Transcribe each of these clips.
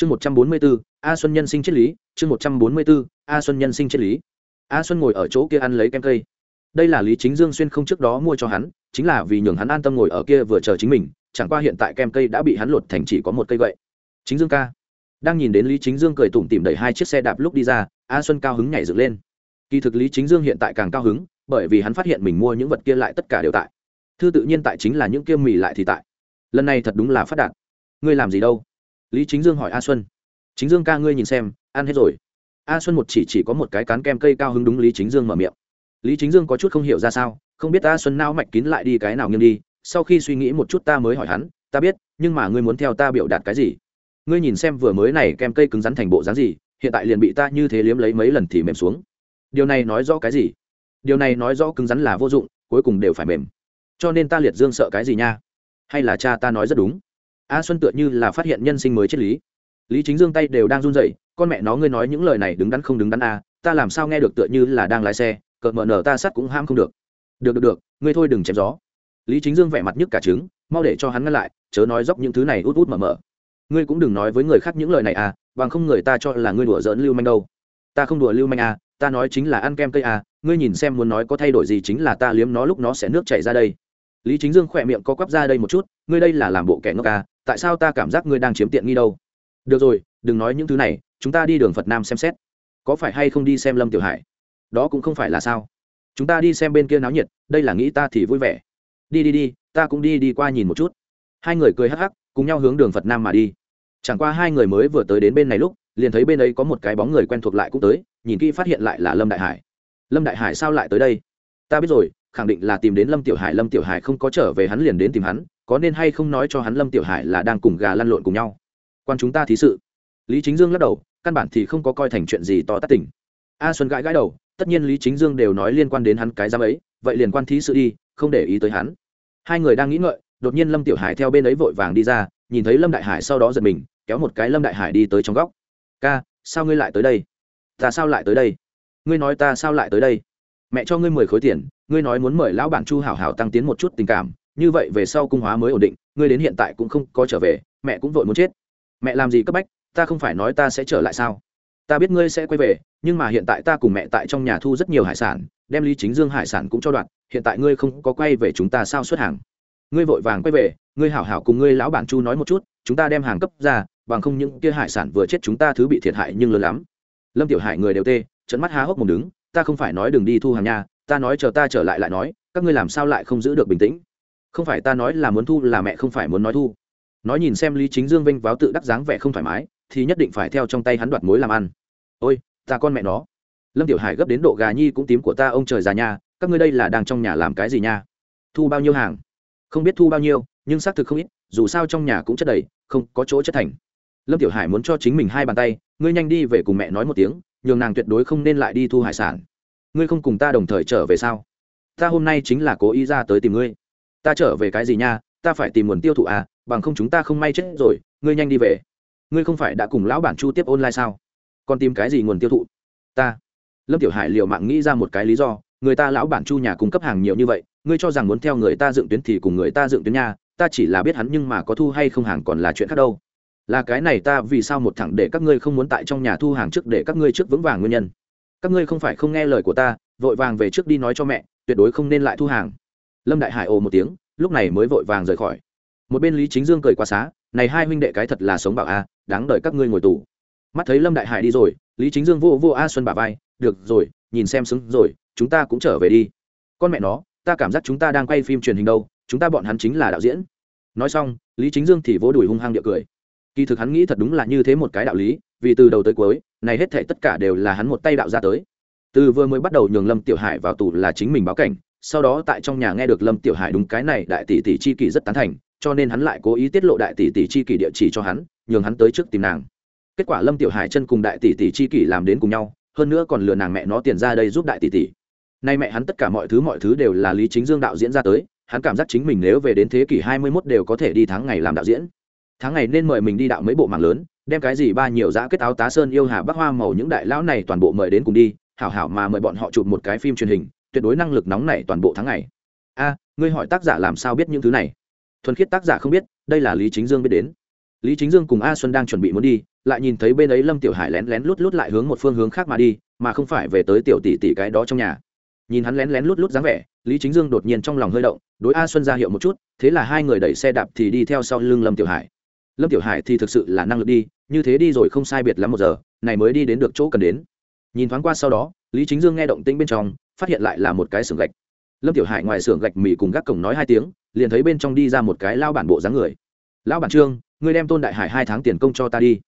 chương một trăm bốn mươi bốn a xuân nhân sinh triết lý. Chương một trăm bốn mươi bốn a xuân nhân sinh triết lý. A xuân ngồi ở chỗ kia ăn lấy kem cây. Đây là lý chính dương xuyên không trước đó mua cho hắn, chính là vì nhường hắn an tâm ngồi ở kia vừa chờ chính mình, chẳng qua hiện tại kem cây đã bị hắn lột thành chỉ có một cây gậy. Chính dương ca. Đang nhìn đến lý chính dương cười tủm tỉm đẩy hai chiếc xe đạp lúc đi ra, a xuân cao hứng nhảy dựng lên. Kỳ thực lý chính dương hiện tại càng cao hứng, bởi vì hắn phát hiện mình mua những vật kia lại tất cả đều tại. Thư tự nhiên tại chính là những kia mì lại thì tại. Lần này thật đúng là phát đạt. Ngươi làm gì đâu? Lý chính dương hỏi a xuân. Chính dương ca ngươi nhìn xem, ăn hết rồi. A xuân một chỉ chỉ có một cái cán kem cây cao hứng đúng lý chính dương mở miệng. Lý chính dương có chút không hiểu ra sao, không biết a xuân nao mạch kín lại đi cái nào nghiêng đi, sau khi suy nghĩ một chút ta mới hỏi hắn, ta biết, nhưng mà ngươi muốn theo ta biểu đạt cái gì? Ngươi nhìn xem vừa mới này kem cây cứng rắn thành bộ dáng gì, hiện tại liền bị ta như thế liếm lấy mấy lần thì mềm xuống. Điều này nói rõ cái gì? Điều này nói rõ cứng rắn là vô dụng, cuối cùng đều phải mềm. Cho nên ta liệt dương sợ cái gì nha? Hay là cha ta nói rất đúng? A xuân tựa như là phát hiện nhân sinh mới triết lý. Lý chính dương tay đều đang run rẩy con mẹ nó ngươi nói những lời này đứng đắn không đứng đắn a à, ta làm sao nghe được tựa như là đang lái xe cợt mờ nở ta sắt cũng ham không được. Được được được ngươi thôi đừng chém gió. Lý chính dương vẻ mặt nhức cả trứng mau để cho hắn ngăn lại chớ nói dốc những thứ này út út mở mở. Ngươi cũng đừng nói với người khác những lời này à bằng không người ta cho là ngươi đùa giỡn lưu manh đâu. Ta không đùa lưu manh à ta nói chính là ăn kem cây à ngươi nhìn xem muốn nói có thay đổi gì chính là ta liếm nó lúc nó sẽ nước chảy ra đây. Lý chính dương khỏe miệng co quắp ra đây một chút ngươi đây là làm bộ kẻ ngốc à tại sao ta cảm giác ngươi đang chiếm tiện nghi đâu? Được rồi, đừng nói những thứ này, chúng ta đi đường phật nam xem xét. Có phải hay không đi xem lâm tiểu hải? Đó cũng không phải là sao. Chúng ta đi xem bên kia náo nhiệt, đây là nghĩ ta thì vui vẻ. Đi đi đi, ta cũng đi đi qua nhìn một chút. Hai người cười hắc hắc, cùng nhau hướng đường phật nam mà đi. Chẳng qua hai người mới vừa tới đến bên này lúc, liền thấy bên ấy có một cái bóng người quen thuộc lại cũng tới, nhìn kỹ phát hiện lại là lâm đại hải. Lâm đại hải sao lại tới đây? Ta biết rồi, khẳng định là tìm đến lâm tiểu hải, lâm tiểu hải không có trở về hắn liền đến tìm hắn có nên hay không nói cho hắn lâm tiểu hải là đang cùng gà lăn lộn cùng nhau? Quan chúng ta thí sự. Lý chính dương lắc đầu, căn bản thì không có coi thành chuyện gì to tát tỉnh a xuân gãi gãi đầu, tất nhiên lý chính dương đều nói liên quan đến hắn cái giám ấy, vậy liền quan thí sự đi, không để ý tới hắn. Hai người đang nghĩ ngợi, đột nhiên lâm tiểu hải theo bên ấy vội vàng đi ra, nhìn thấy lâm đại hải sau đó giật mình, kéo một cái lâm đại hải đi tới trong góc. Ca, sao ngươi lại tới đây? Ta sao lại tới đây? Ngươi nói ta sao lại tới đây? Mẹ cho ngươi mười khối tiền, ngươi nói muốn mời lão bản chu hảo hảo tăng tiến một chút tình cảm như vậy về sau cung hóa mới ổn định ngươi đến hiện tại cũng không có trở về mẹ cũng vội muốn chết. Mẹ làm gì cấp bách ta không phải nói ta sẽ trở lại sao? Ta biết ngươi sẽ quay về nhưng mà hiện tại ta cùng mẹ tại trong nhà thu rất nhiều hải sản đem lý chính dương hải sản cũng cho đoạn hiện tại ngươi không có quay về chúng ta sao xuất hàng? Ngươi vội vàng quay về ngươi hảo hảo cùng ngươi lão bản chu nói một chút chúng ta đem hàng cấp ra bằng không những kia hải sản vừa chết chúng ta thứ bị thiệt hại nhưng lớn lắm. Lâm tiểu hải người đều tê trận mắt há hốc một đứng ta không phải nói đừng đi thu hàng nhà, ta nói chờ ta trở lại lại nói các ngươi làm sao lại không giữ được bình tĩnh? Không phải ta nói là muốn thu, là mẹ không phải muốn nói thu. Nói nhìn xem lý chính dương vinh váo tự đắc dáng vẻ không thoải mái, thì nhất định phải theo trong tay hắn đoạt mối làm ăn. Ôi, ta con mẹ nó. Lâm tiểu hải gấp đến độ gà nhi cũng tím của ta, ông trời già nha, các ngươi đây là đang trong nhà làm cái gì nha? Thu bao nhiêu hàng? Không biết thu bao nhiêu, nhưng xác thực không ít, dù sao trong nhà cũng chất đầy, không có chỗ chất thành. Lâm tiểu hải muốn cho chính mình hai bàn tay, ngươi nhanh đi về cùng mẹ nói một tiếng, nhường nàng tuyệt đối không nên lại đi thu hải sản. Ngươi không cùng ta đồng thời trở về sao? Ta hôm nay chính là cố ý ra tới tìm ngươi ta trở về cái gì nha, ta phải tìm nguồn tiêu thụ à bằng không chúng ta không may chết rồi, ngươi nhanh đi về. Ngươi không phải đã cùng lão bản chu tiếp online sao? Còn tìm cái gì nguồn tiêu thụ? Ta. Lâm tiểu hải liều mạng nghĩ ra một cái lý do, người ta lão bản chu nhà cung cấp hàng nhiều như vậy, ngươi cho rằng muốn theo người ta dựng tuyến thì cùng người ta dựng tuyến nha, ta chỉ là biết hắn nhưng mà có thu hay không hàng còn là chuyện khác đâu. Là cái này ta vì sao một thẳng để các ngươi không muốn tại trong nhà thu hàng trước để các ngươi trước vững vàng nguyên nhân. Các ngươi không phải không nghe lời của ta, vội vàng về trước đi nói cho mẹ, tuyệt đối không nên lại thu hàng lâm đại hải ồ một tiếng, lúc này mới vội vàng rời khỏi. Một bên lý chính dương cười quá xá, này hai huynh đệ cái thật là sống bảo a, đáng đợi các ngươi ngồi tù. Mắt thấy lâm đại hải đi rồi, lý chính dương vô vô a xuân bà vai, được rồi, nhìn xem xứng rồi, chúng ta cũng trở về đi. Con mẹ nó, ta cảm giác chúng ta đang quay phim truyền hình đâu, chúng ta bọn hắn chính là đạo diễn. Nói xong, lý chính dương thì vỗ đùi hung hăng địa cười. Kỳ thực hắn nghĩ thật đúng là như thế một cái đạo lý, vì từ đầu tới cuối, này hết thể tất cả đều là hắn một tay đạo ra tới. Từ vừa mới bắt đầu nhường lâm tiểu hải vào tù là chính mình báo cảnh sau đó tại trong nhà nghe được lâm tiểu hải đúng cái này, đại tỷ tỷ chi kỷ rất tán thành, cho nên hắn lại cố ý tiết lộ đại tỷ tỷ chi kỷ địa chỉ cho hắn, nhường hắn tới trước tìm nàng. Kết quả lâm tiểu hải chân cùng đại tỷ tỷ chi kỷ làm đến cùng nhau, hơn nữa còn lừa nàng mẹ nó tiền ra đây giúp đại tỷ tỷ. Nay mẹ hắn tất cả mọi thứ mọi thứ đều là lý chính dương đạo diễn ra tới, hắn cảm giác chính mình nếu về đến thế kỷ hai mươi 21 đều có thể đi tháng ngày làm đạo diễn. Tháng ngày nên mời mình đi đạo mấy bộ mạng lớn, đem cái gì ba nhiều giã kết áo tá sơn yêu hà bắc hoa màu những đại lão này toàn bộ mời đến cùng đi, hảo hảo mà mời bọn họ chụp một cái phim truyền hình tuyệt đối năng lực nóng này toàn bộ tháng ngày. A, ngươi hỏi tác giả làm sao biết những thứ này? Thuần khiết tác giả không biết, đây là lý chính dương biết đến. Lý chính dương cùng a xuân đang chuẩn bị muốn đi, lại nhìn thấy bên ấy lâm tiểu hải lén lén lút lút lại hướng một phương hướng khác mà đi, mà không phải về tới tiểu tỷ tỷ cái đó trong nhà. Nhìn hắn lén lén lút lút dáng vẻ, lý chính dương đột nhiên trong lòng hơi động, đối a xuân ra hiệu một chút, thế là hai người đẩy xe đạp thì đi theo sau lưng lâm tiểu hải. Lâm tiểu hải thì thực sự là năng lực đi, như thế đi rồi không sai biệt lắm một giờ, này mới đi đến được chỗ cần đến. Nhìn thoáng qua sau đó, lý chính dương nghe động tĩnh bên trong phát hiện lại là một cái xưởng gạch. Lâm tiểu hải ngoài xưởng gạch mì cùng gác cổng nói hai tiếng, liền thấy bên trong đi ra một cái lao bản bộ dáng người. Lão bản trương, ngươi đem tôn đại hải hai tháng tiền công cho ta đi.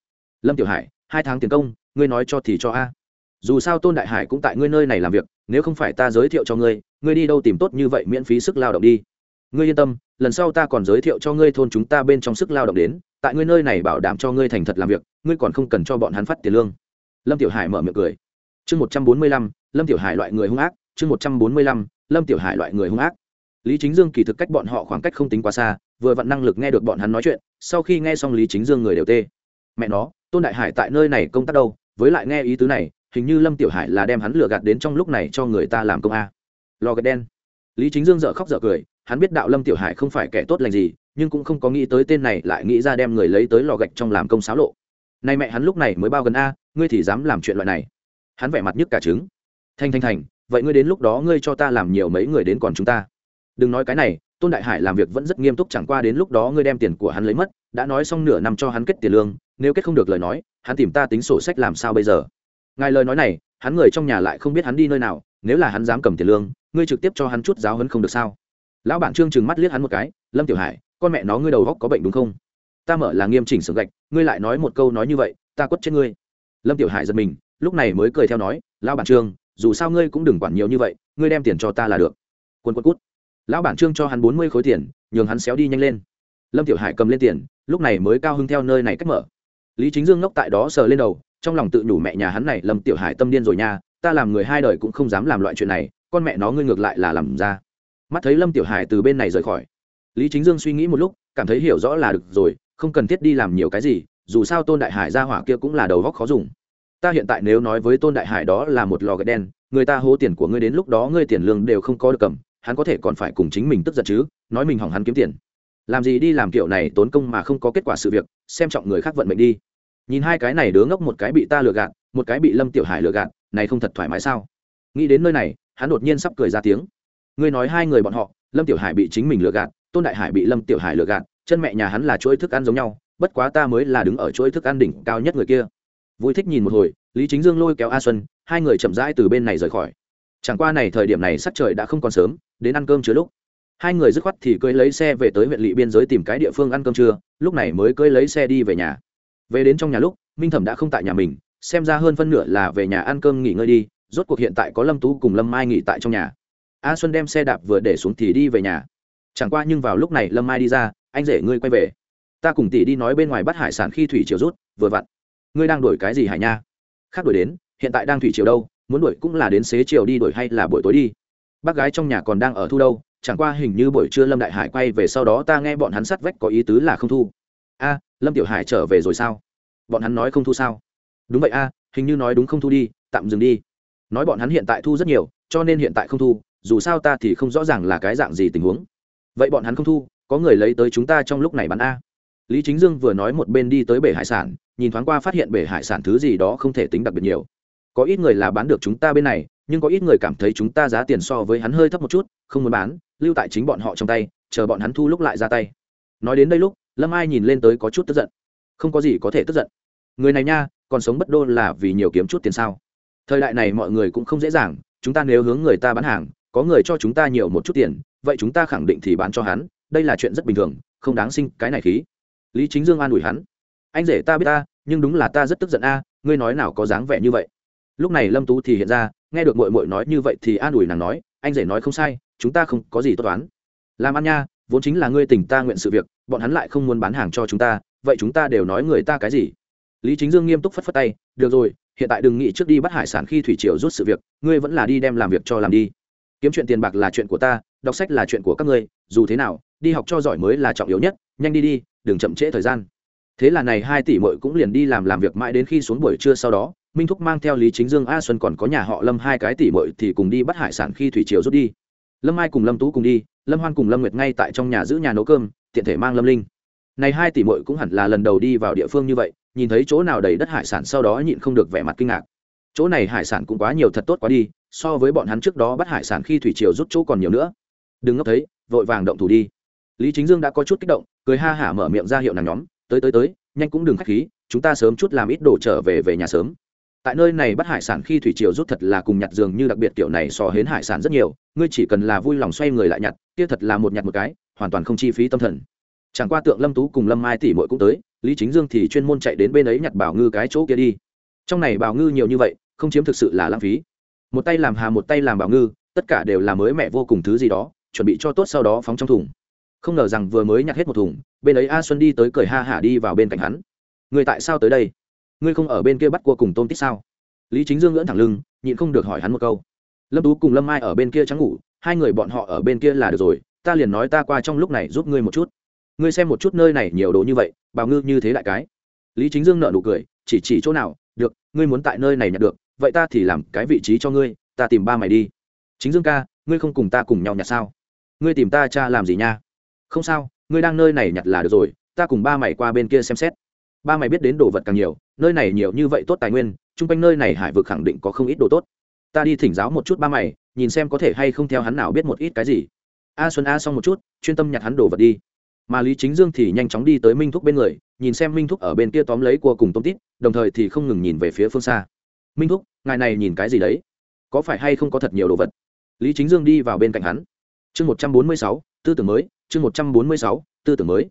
Lâm tiểu hải, hai tháng tiền công, ngươi nói cho thì cho a. Dù sao tôn đại hải cũng tại ngươi nơi này làm việc, nếu không phải ta giới thiệu cho ngươi ngươi đi đâu tìm tốt như vậy miễn phí sức lao động đi. Ngươi yên tâm, lần sau ta còn giới thiệu cho ngươi thôn chúng ta bên trong sức lao động đến, tại ngươi nơi này bảo đảm cho ngươi thành thật làm việc, ngươi còn không cần cho bọn hắn phát tiền lương. Lâm tiểu hải mở miệng cười. Chương một trăm bốn mươi lăm lâm tiểu hải loại người hung ác, chương một trăm bốn mươi lăm, lâm tiểu hải loại người hung ác. Lý chính dương kỳ thực cách bọn họ khoảng cách không tính quá xa, vừa vặn năng lực nghe được bọn hắn nói chuyện, sau khi nghe xong lý chính dương người đều tê. Mẹ nó, tôn đại hải tại nơi này công tác đâu? Với lại nghe ý tứ này, hình như lâm tiểu hải là đem hắn lừa gạt đến trong lúc này cho người ta làm công a. Lò gạch đen. Lý chính dương dợ khóc dợ cười, hắn biết đạo lâm tiểu hải không phải kẻ tốt lành gì, nhưng cũng không có nghĩ tới tên này lại nghĩ ra đem người lấy tới lò gạch trong làm công xáo lộ. Nay mẹ hắn lúc này mới bao gần a, ngươi thì dám làm chuyện loại này. Hắn vẻ mặt nhức cả trứng thanh thanh thành, vậy ngươi đến lúc đó ngươi cho ta làm nhiều mấy người đến còn chúng ta. Đừng nói cái này, tôn đại hải làm việc vẫn rất nghiêm túc, chẳng qua đến lúc đó ngươi đem tiền của hắn lấy mất, đã nói xong nửa năm cho hắn kết tiền lương, nếu kết không được lời nói, hắn tìm ta tính sổ sách làm sao bây giờ? Ngài lời nói này, hắn người trong nhà lại không biết hắn đi nơi nào, nếu là hắn dám cầm tiền lương, ngươi trực tiếp cho hắn chút giáo hấn không được sao? Lão bản trương trừng mắt liếc hắn một cái, lâm tiểu hải, con mẹ nó ngươi đầu góc có bệnh đúng không? Ta mở là nghiêm chỉnh sưởng gạch, ngươi lại nói một câu nói như vậy, ta quất chết ngươi. Lâm tiểu hải giật mình, lúc này mới cười theo nói, lão bản trương dù sao ngươi cũng đừng quản nhiều như vậy, ngươi đem tiền cho ta là được. Quân quân cút. Lão bản trương cho hắn bốn mươi khối tiền, nhường hắn xéo đi nhanh lên. Lâm tiểu hải cầm lên tiền, lúc này mới cao hưng theo nơi này cách mở. Lý chính dương ngốc tại đó sờ lên đầu, trong lòng tự nhủ mẹ nhà hắn này, lâm tiểu hải tâm điên rồi nha, ta làm người hai đời cũng không dám làm loại chuyện này, con mẹ nó ngươi ngược lại là làm ra. Mắt thấy lâm tiểu hải từ bên này rời khỏi, lý chính dương suy nghĩ một lúc, cảm thấy hiểu rõ là được rồi, không cần thiết đi làm nhiều cái gì, dù sao tôn đại hải ra hỏa kia cũng là đầu góc khó dùng ta hiện tại nếu nói với tôn đại hải đó là một lò gạch đen, người ta hố tiền của ngươi đến lúc đó ngươi tiền lương đều không có được cầm, hắn có thể còn phải cùng chính mình tức giận chứ, nói mình hỏng hắn kiếm tiền. Làm gì đi làm kiểu này tốn công mà không có kết quả sự việc, xem trọng người khác vận mệnh đi. Nhìn hai cái này đứa ngốc một cái bị ta lừa gạt, một cái bị lâm tiểu hải lừa gạt, này không thật thoải mái sao? Nghĩ đến nơi này, hắn đột nhiên sắp cười ra tiếng. Ngươi nói hai người bọn họ, lâm tiểu hải bị chính mình lừa gạt, tôn đại hải bị lâm tiểu hải lừa gạt, chân mẹ nhà hắn là chuỗi thức ăn giống nhau, bất quá ta mới là đứng ở chuỗi thức ăn đỉnh cao nhất người kia vui thích nhìn một hồi, lý chính dương lôi kéo a xuân, hai người chậm rãi từ bên này rời khỏi. Chẳng qua này thời điểm này sắc trời đã không còn sớm, đến ăn cơm chứa lúc. Hai người dứt khoát thì cưới lấy xe về tới huyện lỵ biên giới tìm cái địa phương ăn cơm trưa, lúc này mới cưới lấy xe đi về nhà. Về đến trong nhà lúc, minh thẩm đã không tại nhà mình, xem ra hơn phân nửa là về nhà ăn cơm nghỉ ngơi đi, rốt cuộc hiện tại có lâm tú cùng lâm mai nghỉ tại trong nhà. A xuân đem xe đạp vừa để xuống thì đi về nhà. Chẳng qua nhưng vào lúc này lâm mai đi ra, anh rể ngươi quay về. Ta cùng tỷ đi nói bên ngoài bắt hải sản khi thủy chiều rút, vừa vặn ngươi đang đổi cái gì hải nha? Khác đổi đến, hiện tại đang thủy chiều đâu, muốn đuổi cũng là đến xế chiều đi đuổi hay là buổi tối đi? Bác gái trong nhà còn đang ở thu đâu, chẳng qua hình như buổi trưa lâm đại hải quay về sau đó ta nghe bọn hắn sắt vách có ý tứ là không thu. A, lâm tiểu hải trở về rồi sao? Bọn hắn nói không thu sao? Đúng vậy a, hình như nói đúng không thu đi, tạm dừng đi. Nói bọn hắn hiện tại thu rất nhiều, cho nên hiện tại không thu, dù sao ta thì không rõ ràng là cái dạng gì tình huống. Vậy bọn hắn không thu, có người lấy tới chúng ta trong lúc này bán a. Lý chính dương vừa nói một bên đi tới bể hải sản nhìn thoáng qua phát hiện bể hải sản thứ gì đó không thể tính đặc biệt nhiều. Có ít người là bán được chúng ta bên này, nhưng có ít người cảm thấy chúng ta giá tiền so với hắn hơi thấp một chút, không muốn bán, lưu tại chính bọn họ trong tay, chờ bọn hắn thu lúc lại ra tay. Nói đến đây lúc, lâm ai nhìn lên tới có chút tức giận. Không có gì có thể tức giận. Người này nha, còn sống bất đô là vì nhiều kiếm chút tiền sao? Thời đại này mọi người cũng không dễ dàng, chúng ta nếu hướng người ta bán hàng, có người cho chúng ta nhiều một chút tiền, vậy chúng ta khẳng định thì bán cho hắn, đây là chuyện rất bình thường, không đáng sinh cái này khí. Lý chính dương an ủi hắn anh rể ta biết ta, nhưng đúng là ta rất tức giận a, ngươi nói nào có dáng vẻ như vậy? Lúc này lâm tú thì hiện ra, nghe được mội mội nói như vậy thì an ủi nàng nói, anh rể nói không sai, chúng ta không có gì tốt toán. Làm ăn nha, vốn chính là ngươi tình ta nguyện sự việc, bọn hắn lại không muốn bán hàng cho chúng ta, vậy chúng ta đều nói người ta cái gì? Lý chính dương nghiêm túc phất phất tay, được rồi, hiện tại đừng nghĩ trước đi bắt hải sản khi thủy triều rút sự việc, ngươi vẫn là đi đem làm việc cho làm đi. Kiếm chuyện tiền bạc là chuyện của ta, đọc sách là chuyện của các ngươi, dù thế nào, đi học cho giỏi mới là trọng yếu nhất, nhanh đi đi, đừng chậm trễ thời gian thế là này hai tỷ mội cũng liền đi làm làm việc mãi đến khi xuống buổi trưa sau đó, minh thúc mang theo lý chính dương, a xuân còn có nhà họ lâm hai cái tỷ mội thì cùng đi bắt hải sản khi thủy triều rút đi. Lâm mai cùng lâm tú cùng đi, lâm hoan cùng lâm nguyệt ngay tại trong nhà giữ nhà nấu cơm, tiện thể mang lâm linh. Này hai tỷ mội cũng hẳn là lần đầu đi vào địa phương như vậy, nhìn thấy chỗ nào đầy đất hải sản sau đó nhịn không được vẻ mặt kinh ngạc. Chỗ này hải sản cũng quá nhiều thật tốt quá đi, so với bọn hắn trước đó bắt hải sản khi thủy triều rút chỗ còn nhiều nữa. Đừng ngốc thấy, vội vàng động thủ đi. Lý chính dương đã có chút kích động, cười ha hả mở miệng ra hiệu nàng nhóm tới tới tới, nhanh cũng đừng k h á c h khí, chúng ta sớm chút làm ít đồ trở về về nhà sớm. Tại nơi này bắt hải sản khi thủy triều rút thật là cùng nhặt giường như đặc biệt kiểu này so hến hải sản rất nhiều, ngươi chỉ cần là vui lòng xoay người lại nhặt, kia thật là một nhặt một cái, hoàn toàn không chi phí tâm thần. Chẳng qua tượng lâm tú cùng lâm mai tỷ mội cũng tới, lý chính dương thì chuyên môn chạy đến bên ấy nhặt bảo ngư cái chỗ kia đi. Trong này bảo ngư nhiều như vậy, không chiếm thực sự là lãng phí. Một tay làm hà, một tay làm bảo ngư, tất cả đều là mới mẹ vô cùng thứ gì đó, chuẩn bị cho tốt sau đó phóng trong thùng không ngờ rằng vừa mới nhặt hết một thùng, bên ấy a xuân đi tới cười ha hả đi vào bên cạnh hắn. Người tại sao tới đây? Ngươi không ở bên kia bắt cua cùng tôm tích sao? Lý chính dương ngưỡng thẳng lưng, nhịn không được hỏi hắn một câu. Lâm tú cùng lâm mai ở bên kia trắng ngủ, hai người bọn họ ở bên kia là được rồi, ta liền nói ta qua trong lúc này giúp ngươi một chút. Ngươi xem một chút nơi này nhiều đồ như vậy bào ngư như thế đại cái. Lý chính dương nợ nụ cười, chỉ chỉ chỗ nào, được, ngươi muốn tại nơi này nhặt được, vậy ta thì làm cái vị trí cho ngươi, ta tìm ba mày đi. Chính dương ca, ngươi không cùng ta cùng nhau nhặt sao? Ngươi tìm ta cha làm gì nha? Không sao, ngươi đang nơi này nhặt là được rồi, ta cùng ba mày qua bên kia xem xét. Ba mày biết đến đồ vật càng nhiều, nơi này nhiều như vậy tốt tài nguyên, chung quanh nơi này hải vực khẳng định có không ít đồ tốt. Ta đi thỉnh giáo một chút ba mày, nhìn xem có thể hay không theo hắn nào biết một ít cái gì. A xuân a xong một chút, chuyên tâm nhặt hắn đồ vật đi. Mà lý chính dương thì nhanh chóng đi tới minh thúc bên người, nhìn xem minh thúc ở bên kia tóm lấy cua cùng tôm tít, đồng thời thì không ngừng nhìn về phía phương xa. Minh thúc, ngài này nhìn cái gì đấy? Có phải hay không có thật nhiều đồ vật? Lý chính dương đi vào bên cạnh hắn. Chương một trăm bốn mươi sáu, tư tưởng mới chương một trăm bốn mươi sáu, tư tưởng mới.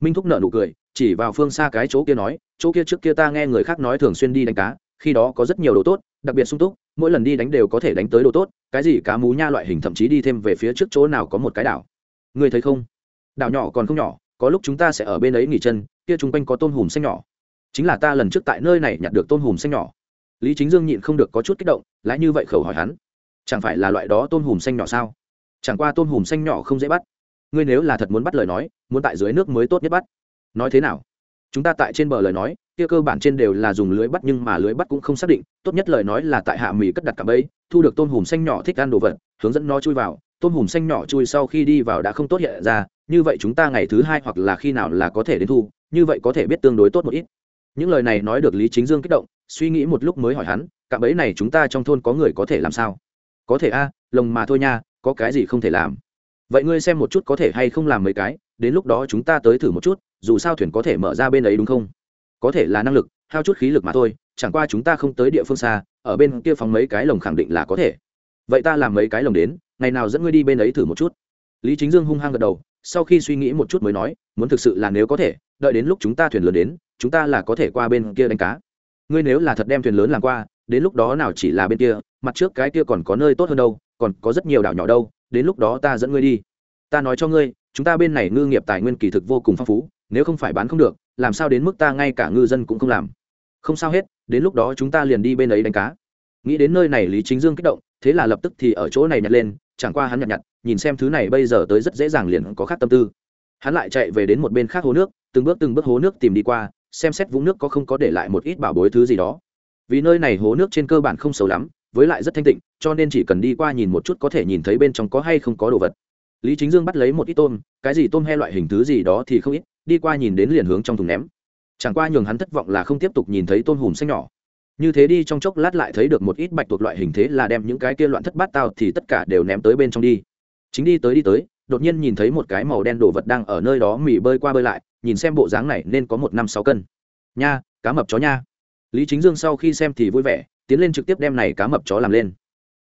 Minh thúc nợ nụ cười, chỉ vào phương xa cái chỗ kia nói, chỗ kia trước kia ta nghe người khác nói thường xuyên đi đánh cá, khi đó có rất nhiều đồ tốt, đặc biệt sung túc, mỗi lần đi đánh đều có thể đánh tới đồ tốt, cái gì cá mú nha loại hình thậm chí đi thêm về phía trước chỗ nào có một cái đảo. Ngươi thấy không? Đảo nhỏ còn không nhỏ, có lúc chúng ta sẽ ở bên ấy nghỉ chân, kia chung quanh có tôm hùm xanh nhỏ. Chính là ta lần trước tại nơi này nhặt được tôm hùm xanh nhỏ. Lý chính dương nhịn không được có chút kích động lại như vậy khẩu hỏi hắn. Chẳng phải là loại đó tôm hùm xanh nhỏ sao? Chẳng qua tôm hùm xanh nhỏ không dễ bắt ngươi nếu là thật muốn bắt lời nói, muốn tại dưới nước mới tốt nhất bắt. Nói thế nào? Chúng ta tại trên bờ lời nói, kia cơ bản trên đều là dùng lưới bắt nhưng mà lưới bắt cũng không xác định, tốt nhất lời nói là tại hạ mì cất đặt cả bẫy, thu được tôm hùm xanh nhỏ thích ăn đồ vật, hướng dẫn nó chui vào. Tôm hùm xanh nhỏ chui sau khi đi vào đã không tốt hiện ra, như vậy chúng ta ngày thứ hai hoặc là khi nào là có thể đến thu, như vậy có thể biết tương đối tốt một ít. Những lời này nói được lý chính dương kích động, suy nghĩ một lúc mới hỏi hắn cả bẫy này chúng ta trong thôn có người có thể làm sao? Có thể a, lồng mà thôi nha, có cái gì không thể làm? Vậy ngươi xem một chút có thể hay không làm mấy cái, đến lúc đó chúng ta tới thử một chút, dù sao thuyền có thể mở ra bên ấy đúng không? Có thể là năng lực, hao chút khí lực mà thôi, chẳng qua chúng ta không tới địa phương xa, ở bên kia phóng mấy cái lồng khẳng định là có thể. Vậy ta làm mấy cái lồng đến, ngày nào dẫn ngươi đi bên ấy thử một chút. Lý chính dương hung hăng gật đầu, sau khi suy nghĩ một chút mới nói, muốn thực sự là nếu có thể, đợi đến lúc chúng ta thuyền lớn đến, chúng ta là có thể qua bên kia đánh cá. Ngươi nếu là thật đem thuyền lớn làm qua, đến lúc đó nào chỉ là bên kia, mặt trước cái kia còn có nơi tốt hơn đâu, còn có rất nhiều đảo nhỏ đâu đến lúc đó ta dẫn ngươi đi. Ta nói cho ngươi, chúng ta bên này ngư nghiệp tài nguyên kỳ thực vô cùng phong phú, nếu không phải bán không được, làm sao đến mức ta ngay cả ngư dân cũng không làm? Không sao hết, đến lúc đó chúng ta liền đi bên ấy đánh cá. Nghĩ đến nơi này lý chính dương kích động, thế là lập tức thì ở chỗ này nhặt lên, chẳng qua hắn nhặt nhặt, nhìn xem thứ này bây giờ tới rất dễ dàng liền có khác tâm tư. Hắn lại chạy về đến một bên khác hồ nước, từng bước từng bước hố nước tìm đi qua, xem xét vũng nước có không có để lại một ít bảo bối thứ gì đó. Vì nơi này hố nước trên cơ bản không xấu lắm với lại rất thanh tịnh, cho nên chỉ cần đi qua nhìn một chút có thể nhìn thấy bên trong có hay không có đồ vật. Lý chính dương bắt lấy một ít tôm, cái gì tôm he loại hình thứ gì đó thì không ít, đi qua nhìn đến liền hướng trong thùng ném. Chẳng qua nhường hắn thất vọng là không tiếp tục nhìn thấy tôm hùm xanh nhỏ. Như thế đi trong chốc lát lại thấy được một ít bạch tuộc loại hình thế là đem những cái kia loạn thất bát tao thì tất cả đều ném tới bên trong đi. Chính đi tới đi tới, đột nhiên nhìn thấy một cái màu đen đồ vật đang ở nơi đó mỉ bơi qua bơi lại, nhìn xem bộ dáng này nên có một năm sáu cân. Nha, cá mập chó nha. Lý chính dương sau khi xem thì vui vẻ tiến lên trực tiếp đem này cá mập chó làm lên.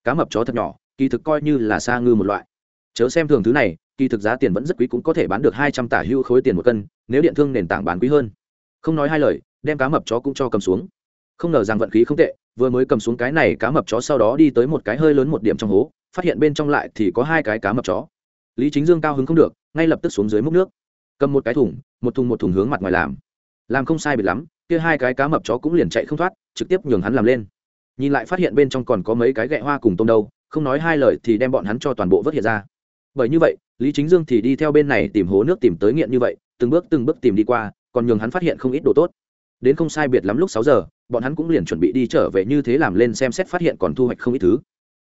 Cá mập chó thật nhỏ, kỳ thực coi như là xa ngư một loại. Chớ xem thường thứ này, kỳ thực giá tiền vẫn rất quý cũng có thể bán được hai trăm tả hưu khối tiền một cân, nếu điện thương nền tảng bán quý hơn. Không nói hai lời, đem cá mập chó cũng cho cầm xuống. Không ngờ rằng vận khí không tệ, vừa mới cầm xuống cái này cá mập chó sau đó đi tới một cái hơi lớn một điểm trong hố, phát hiện bên trong lại thì có hai cái cá mập chó. Lý chính dương cao hứng không được, ngay lập tức xuống dưới múc nước. Cầm một cái thùng, một thùng một thùng hướng mặt ngoài làm. Làm không sai biệt lắm, kia hai cái cá mập chó cũng liền chạy không thoát, trực tiếp nhường hắn làm lên nhìn lại phát hiện bên trong còn có mấy cái gậy hoa cùng tôm đâu, không nói hai lời thì đem bọn hắn cho toàn bộ vớt hiện ra. Bởi như vậy, lý chính dương thì đi theo bên này tìm hố nước tìm tới nghiện như vậy, từng bước từng bước tìm đi qua, còn nhường hắn phát hiện không ít đồ tốt. Đến không sai biệt lắm lúc sáu giờ, bọn hắn cũng liền chuẩn bị đi trở về như thế làm lên xem xét phát hiện còn thu hoạch không ít thứ.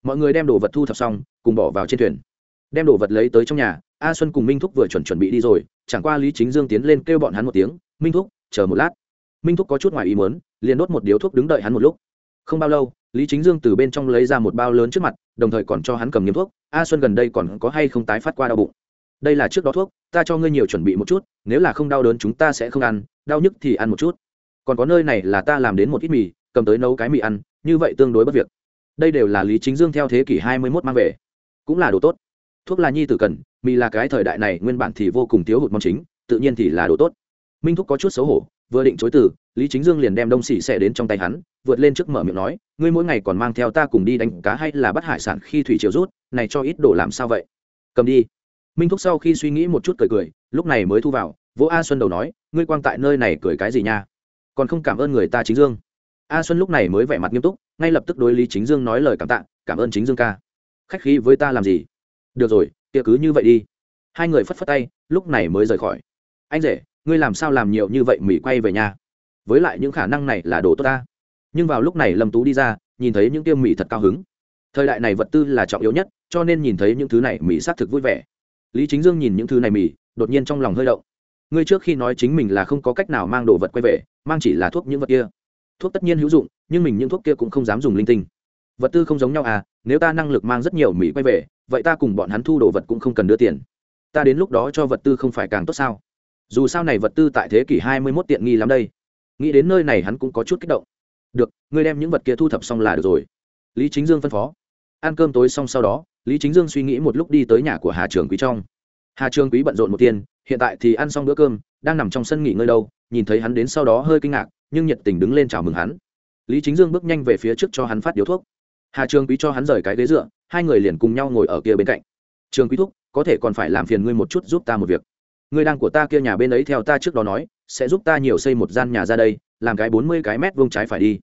Mọi người đem đồ vật thu thập xong, cùng bỏ vào trên thuyền. Đem đồ vật lấy tới trong nhà, a xuân cùng minh thúc vừa chuẩn chuẩn bị đi rồi, chẳng qua lý chính dương tiến lên kêu bọn hắn một tiếng, minh thúc, chờ một lát. Minh thúc có chút ngoài ý muốn, liền đốt một điếu thuốc đứng đợi hắn một lúc không bao lâu, lý chính dương từ bên trong lấy ra một bao lớn trước mặt, đồng thời còn cho hắn cầm nghiêm thuốc. A xuân, gần đây còn có hay không tái phát qua đau bụng? Đây là trước đó thuốc, ta cho ngươi nhiều chuẩn bị một chút, nếu là không đau đớn chúng ta sẽ không ăn, đau nhức thì ăn một chút. Còn có nơi này là ta làm đến một ít mì, cầm tới nấu cái mì ăn, như vậy tương đối bất việc. Đây đều là lý chính dương theo thế kỷ hai mươi 21 mang về. Cũng là đồ tốt. Thuốc là nhi tử cần, mì là cái thời đại này nguyên bản thì vô cùng thiếu hụt mong chính, tự nhiên thì là đồ tốt. Minh thúc có chút xấu hổ, vừa định chối từ, lý chính dương liền đem đông xỉ xẻ đến trong tay hắn vượt lên trước mở miệng nói, ngươi mỗi ngày còn mang theo ta cùng đi đánh cá hay là bắt hải sản khi thủy chiều rút, này cho ít đồ làm sao vậy? Cầm đi. Minh thúc sau khi suy nghĩ một chút cười cười, lúc này mới thu vào, vỗ a xuân đầu nói, ngươi quang tại nơi này cười cái gì nha? Còn không cảm ơn người ta chính dương. A xuân lúc này mới vẻ mặt nghiêm túc, ngay lập tức đối lý chính dương nói lời cảm tạ, cảm ơn chính dương ca. Khách khí với ta làm gì? Được rồi, kia cứ như vậy đi. Hai người phất phất tay, lúc này mới rời khỏi. Anh rể, ngươi làm sao làm nhiều như vậy mỉ quay về nhà? Với lại những khả năng này là đồ tốt ta nhưng vào lúc này lâm tú đi ra, nhìn thấy những tiêu mỹ thật cao hứng. Thời đại này vật tư là trọng yếu nhất, cho nên nhìn thấy những thứ này mỹ xác thực vui vẻ. Lý chính dương nhìn những thứ này mỹ đột nhiên trong lòng hơi động. Ngươi trước khi nói chính mình là không có cách nào mang đồ vật quay về, mang chỉ là thuốc những vật kia. Thuốc tất nhiên hữu dụng, nhưng mình những thuốc kia cũng không dám dùng linh tinh. Vật tư không giống nhau à nếu ta năng lực mang rất nhiều mỹ quay về, vậy ta cùng bọn hắn thu đồ vật cũng không cần đưa tiền. Ta đến lúc đó cho vật tư không phải càng tốt sao? Dù sao này vật tư tại thế kỷ hai mươi 21 tiện nghi lắm đây. Nghĩ đến nơi này hắn cũng có chút kích động được, ngươi đem những vật kia thu thập xong là được rồi. Lý chính dương phân phó. Ăn cơm tối xong sau đó, lý chính dương suy nghĩ một lúc đi tới nhà của hà trường quý trong. Hà trường quý bận rộn một tiền hiện tại thì ăn xong bữa cơm, đang nằm trong sân nghỉ ngơi đâu, nhìn thấy hắn đến sau đó hơi kinh ngạc, nhưng nhiệt tình đứng lên chào mừng hắn. Lý chính dương bước nhanh về phía trước cho hắn phát điếu thuốc. Hà trường quý cho hắn rời cái ghế dựa, hai người liền cùng nhau ngồi ở kia bên cạnh. Trường quý thúc, có thể còn phải làm phiền ngươi một chút giúp ta một việc. Ngươi đang của ta kia nhà bên ấy theo ta trước đó nói, sẽ giúp ta nhiều xây một gian nhà ra đây làm cái bốn mươi cái mét vuông trái phải đi.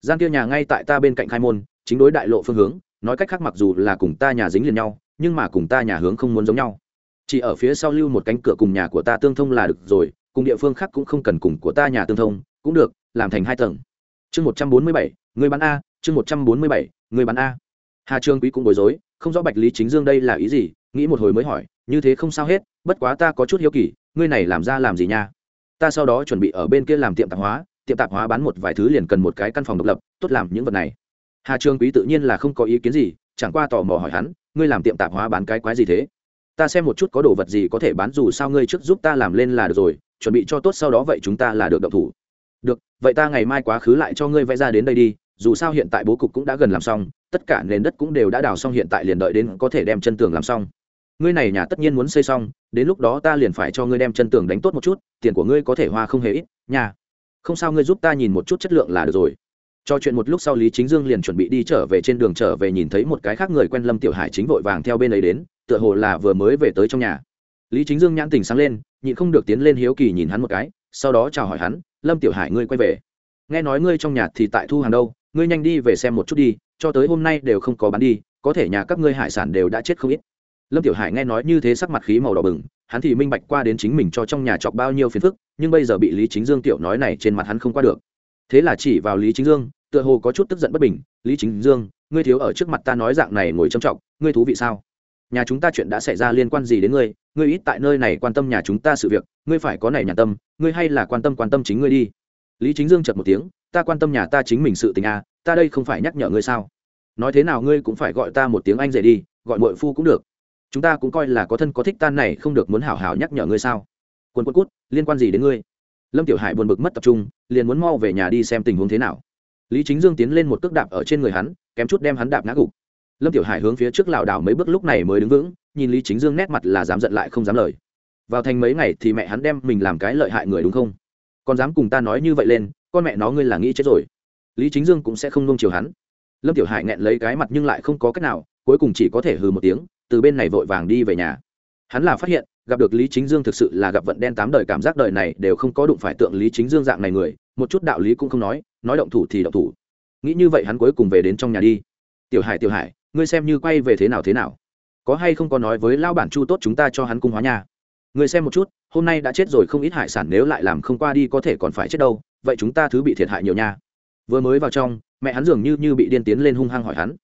Gian kia nhà ngay tại ta bên cạnh khai môn, chính đối đại lộ phương hướng, nói cách khác mặc dù là cùng ta nhà dính liền nhau, nhưng mà cùng ta nhà hướng không muốn giống nhau. Chỉ ở phía sau lưu một cánh cửa cùng nhà của ta tương thông là được rồi, cùng địa phương khác cũng không cần cùng của ta nhà tương thông, cũng được, làm thành hai tầng. Chương một trăm bốn mươi bảy, người bán a, chương một trăm bốn mươi bảy, người bán a. Hà trương quý cũng bối rối, không rõ bạch lý chính dương đây là ý gì, nghĩ một hồi mới hỏi, như thế không sao hết, bất quá ta có chút hiếu kỳ, ngươi này làm ra làm gì nha? Ta sau đó chuẩn bị ở bên kia làm tiệm tạp hóa tiệm tạp hóa bán một vài thứ liền cần một cái căn phòng độc lập, tốt làm những vật này. Hà trương quý tự nhiên là không có ý kiến gì, chẳng qua tò mò hỏi hắn, ngươi làm tiệm tạp hóa bán cái quái gì thế? Ta xem một chút có đồ vật gì có thể bán dù sao ngươi trước giúp ta làm lên là được rồi, chuẩn bị cho tốt sau đó vậy chúng ta là được động thủ. Được, vậy ta ngày mai quá khứ lại cho ngươi vẽ ra đến đây đi, dù sao hiện tại bố cục cũng đã gần làm xong, tất cả nền đất cũng đều đã đào xong hiện tại liền đợi đến có thể đem chân tường làm xong. Ngươi này nhà tất nhiên muốn xây xong, đến lúc đó ta liền phải cho ngươi đem chân tường đánh tốt một chút, tiền của ngươi có thể hoa không hề ít, nhà không sao, ngươi giúp ta nhìn một chút chất lượng là được rồi. Cho chuyện một lúc sau, lý chính dương liền chuẩn bị đi trở về trên đường trở về nhìn thấy một cái khác người quen lâm tiểu hải chính vội vàng theo bên ấy đến, tựa hồ là vừa mới về tới trong nhà. Lý chính dương nhãn tình sáng lên, nhịn không được tiến lên hiếu kỳ nhìn hắn một cái, sau đó chào hỏi hắn, lâm tiểu hải, ngươi quay về. Nghe nói ngươi trong nhà thì tại thu hàng đâu, ngươi nhanh đi về xem một chút đi, cho tới hôm nay đều không có bán đi, có thể nhà các ngươi hải sản đều đã chết không ít lâm tiểu hải nghe nói như thế sắc mặt khí màu đỏ bừng, hắn thì minh bạch qua đến chính mình cho trong nhà chọc bao nhiêu phiền phức, nhưng bây giờ bị lý chính dương tiểu nói này trên mặt hắn không qua được. Thế là chỉ vào lý chính dương, tựa hồ có chút tức giận bất bình, lý chính dương, ngươi thiếu ở trước mặt ta nói dạng này ngồi trầm trọng ngươi thú vị sao? Nhà chúng ta chuyện đã xảy ra liên quan gì đến ngươi? Ngươi ít tại nơi này quan tâm nhà chúng ta sự việc, ngươi phải có này nhà tâm, ngươi hay là quan tâm quan tâm chính ngươi đi. Lý chính dương chật một tiếng, ta quan tâm nhà ta chính mình sự tình à ta đây không phải nhắc nhở ngươi sao? Nói thế nào ngươi cũng phải gọi ta một tiếng anh rể đi, gọi mội phu cũng được chúng ta cũng coi là có thân có thích tan này không được muốn hảo hảo nhắc nhở ngươi sao? Quân quân cút, liên quan gì đến ngươi? Lâm tiểu hải buồn bực mất tập trung, liền muốn mau về nhà đi xem tình huống thế nào. Lý chính dương tiến lên một cước đạp ở trên người hắn, kém chút đem hắn đạp ngã gục. Lâm tiểu hải hướng phía trước lảo đảo mấy bước lúc này mới đứng vững, nhìn lý chính dương nét mặt là dám giận lại không dám lời. Vào thành mấy ngày thì mẹ hắn đem mình làm cái lợi hại người đúng không? Còn dám cùng ta nói như vậy lên, con mẹ nó ngươi là nghĩ chết rồi. Lý chính dương cũng sẽ không nông chiều hắn. Lâm tiểu hải nghẹn lấy cái mặt nhưng lại không có cách nào, cuối cùng chỉ có thể hừ một tiếng từ bên này vội vàng đi về nhà. Hắn là phát hiện, gặp được lý chính dương thực sự là gặp vận đen tám đời cảm giác đời này đều không có đụng phải tượng lý chính dương dạng này người, một chút đạo lý cũng không nói nói động thủ thì động thủ. Nghĩ như vậy hắn cuối cùng về đến trong nhà đi. Tiểu hải tiểu hải, ngươi xem như quay về thế nào thế nào? Có hay không có nói với lao bản chu tốt chúng ta cho hắn cung hóa nhà? Ngươi xem một chút, hôm nay đã chết rồi không ít hải sản nếu lại làm không qua đi có thể còn phải chết đâu, vậy chúng ta thứ bị thiệt hại nhiều nha. Vừa mới vào trong, mẹ hắn dường như như bị điên tiến lên hung hăng hỏi hắn.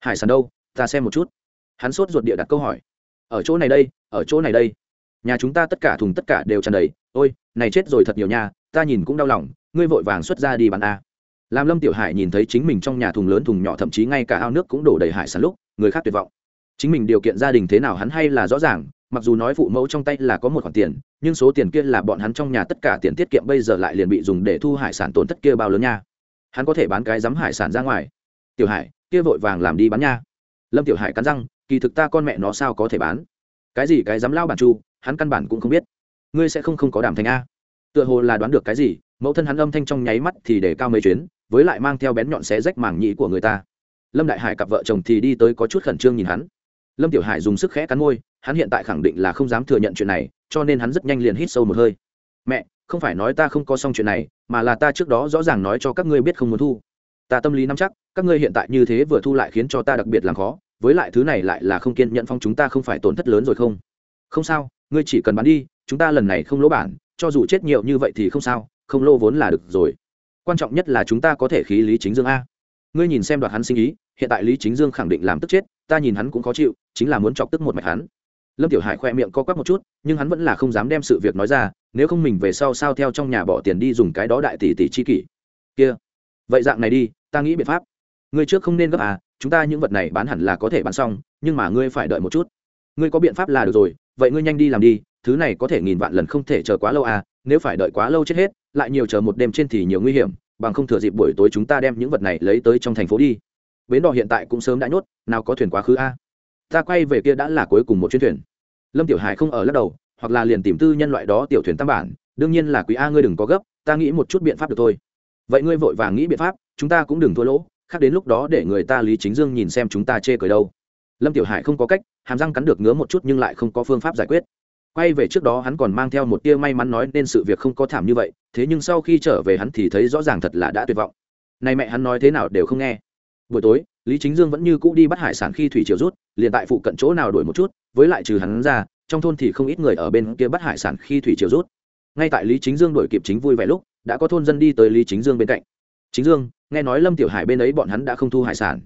Hải sản đâu? Ta xem một chút hắn sốt ruột địa đặt câu hỏi. Ở chỗ này đây, ở chỗ này đây. Nhà chúng ta tất cả thùng tất cả đều tràn đầy. Ôi, này chết rồi thật nhiều nha, ta nhìn cũng đau lòng, ngươi vội vàng xuất ra đi bán a. Làm lâm tiểu hải nhìn thấy chính mình trong nhà thùng lớn thùng nhỏ thậm chí ngay cả ao nước cũng đổ đầy hải sản lúc, người khác tuyệt vọng. Chính mình điều kiện gia đình thế nào hắn hay là rõ ràng, mặc dù nói phụ mẫu trong tay là có một khoản tiền, nhưng số tiền kia là bọn hắn trong nhà tất cả tiền tiết kiệm bây giờ lại liền bị dùng để thu hải sản tổn thất kia bao lớn nha. Hắn có thể bán cái rắm hải sản ra ngoài. Tiểu hải, kia vội vàng làm đi bán nha lâm tiểu hải cắn răng, kỳ thực ta con mẹ nó sao có thể bán? Cái gì cái dám lao bản chu, hắn căn bản cũng không biết. Ngươi sẽ không không có đảm thành a. Tựa hồ là đoán được cái gì, mẫu thân hắn âm thanh trong nháy mắt thì để cao mấy chuyến, với lại mang theo bén nhọn xé rách màng nhĩ của người ta. Lâm đại hải cặp vợ chồng thì đi tới có chút khẩn trương nhìn hắn. Lâm tiểu hải dùng sức khẽ cắn môi, hắn hiện tại khẳng định là không dám thừa nhận chuyện này, cho nên hắn rất nhanh liền hít sâu một hơi. Mẹ, không phải nói ta không có xong chuyện này, mà là ta trước đó rõ ràng nói cho các ngươi biết không muốn thu ta tâm lý nắm chắc, các ngươi hiện tại như thế vừa thu lại khiến cho ta đặc biệt làm khó, với lại thứ này lại là không kiên nhận phong chúng ta không phải tổn thất lớn rồi không? Không sao, ngươi chỉ cần bán đi, chúng ta lần này không lỗ bản, cho dù chết nhiều như vậy thì không sao, không lô vốn là được rồi. Quan trọng nhất là chúng ta có thể khí lý chính dương a. Ngươi nhìn xem đoạt hắn sinh ý, hiện tại lý chính dương khẳng định làm tức chết, ta nhìn hắn cũng khó chịu, chính là muốn chọc tức một mạch hắn. Lâm tiểu hải khoe miệng co quắp một chút, nhưng hắn vẫn là không dám đem sự việc nói ra, nếu không mình về sau sao theo trong nhà bỏ tiền đi dùng cái đó đại tỷ tỷ chi kỷ. Kia vậy dạng này đi, ta nghĩ biện pháp. Ngươi trước không nên gấp à chúng ta những vật này bán hẳn là có thể bán xong, nhưng mà ngươi phải đợi một chút. Ngươi có biện pháp là được rồi, vậy ngươi nhanh đi làm đi, thứ này có thể nghìn vạn lần không thể chờ quá lâu à nếu phải đợi quá lâu chết hết, lại nhiều chờ một đêm trên thì nhiều nguy hiểm, bằng không thừa dịp buổi tối chúng ta đem những vật này lấy tới trong thành phố đi. Bến đò hiện tại cũng sớm đã nhốt, nào có thuyền quá khứ a ta quay về kia đã là cuối cùng một chuyến thuyền. Lâm tiểu hải không ở lắc đầu, hoặc là liền tìm tư nhân loại đó tiểu thuyền tam bản, đương nhiên là quý a ngươi đừng có gấp, ta nghĩ một chút biện pháp được thôi vậy ngươi vội vàng nghĩ biện pháp, chúng ta cũng đừng thua lỗ, khác đến lúc đó để người ta lý chính dương nhìn xem chúng ta chê cười đâu. Lâm tiểu hải không có cách, hàm răng cắn được ngứa một chút nhưng lại không có phương pháp giải quyết. Quay về trước đó hắn còn mang theo một tia may mắn nói nên sự việc không có thảm như vậy, thế nhưng sau khi trở về hắn thì thấy rõ ràng thật là đã tuyệt vọng. Này mẹ hắn nói thế nào đều không nghe. Buổi tối, lý chính dương vẫn như cũ đi bắt hải sản khi thủy triều rút, liền tại phụ cận chỗ nào đổi một chút, với lại trừ hắn ra, trong thôn thì không ít người ở bên kia bắt hải sản khi thủy triều rút. Ngay tại lý chính dương đổi kịp chính vui vẻ lúc đã có thôn dân đi tới lý chính dương bên cạnh. Chính dương, nghe nói lâm tiểu hải bên ấy bọn hắn đã không thu hải sản.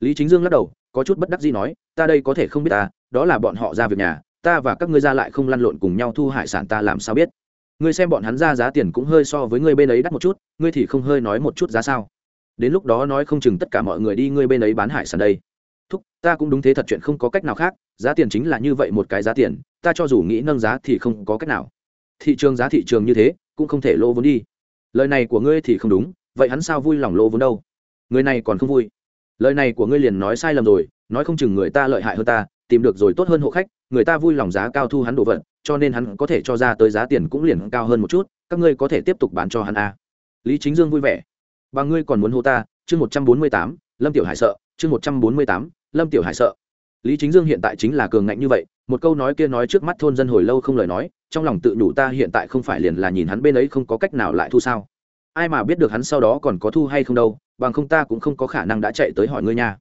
Lý chính dương lắc đầu, có chút bất đắc gì nói, ta đây có thể không biết ta đó là bọn họ ra việc nhà, ta và các ngươi ra lại không lăn lộn cùng nhau thu hải sản ta làm sao biết? Ngươi xem bọn hắn ra giá tiền cũng hơi so với ngươi bên ấy đắt một chút, ngươi thì không hơi nói một chút giá sao? Đến lúc đó nói không chừng tất cả mọi người đi ngươi bên ấy bán hải sản đây. Thúc, ta cũng đúng thế thật chuyện không có cách nào khác, giá tiền chính là như vậy một cái giá tiền, ta cho dù nghĩ nâng giá thì không có cách nào. Thị trường giá thị trường như thế, cũng không thể lô vốn đi lời này của ngươi thì không đúng, vậy hắn sao vui lòng lô vốn đâu? Người này còn không vui. Lời này của ngươi liền nói sai lầm rồi, nói không chừng người ta lợi hại hơn ta, tìm được rồi tốt hơn hộ khách, người ta vui lòng giá cao thu hắn đồ vật, cho nên hắn có thể cho ra tới giá tiền cũng liền cao hơn một chút, các ngươi có thể tiếp tục bán cho hắn a lý chính dương vui vẻ. Bà ngươi còn muốn hô ta? Chương một trăm bốn mươi tám, lâm tiểu hải sợ, chương một trăm bốn mươi tám, lâm tiểu hải sợ lý chính dương hiện tại chính là cường ngạnh như vậy, một câu nói kia nói trước mắt thôn dân hồi lâu không lời nói, trong lòng tự nhủ ta hiện tại không phải liền là nhìn hắn bên ấy không có cách nào lại thu sao. Ai mà biết được hắn sau đó còn có thu hay không đâu, bằng không ta cũng không có khả năng đã chạy tới hỏi ngươi nha.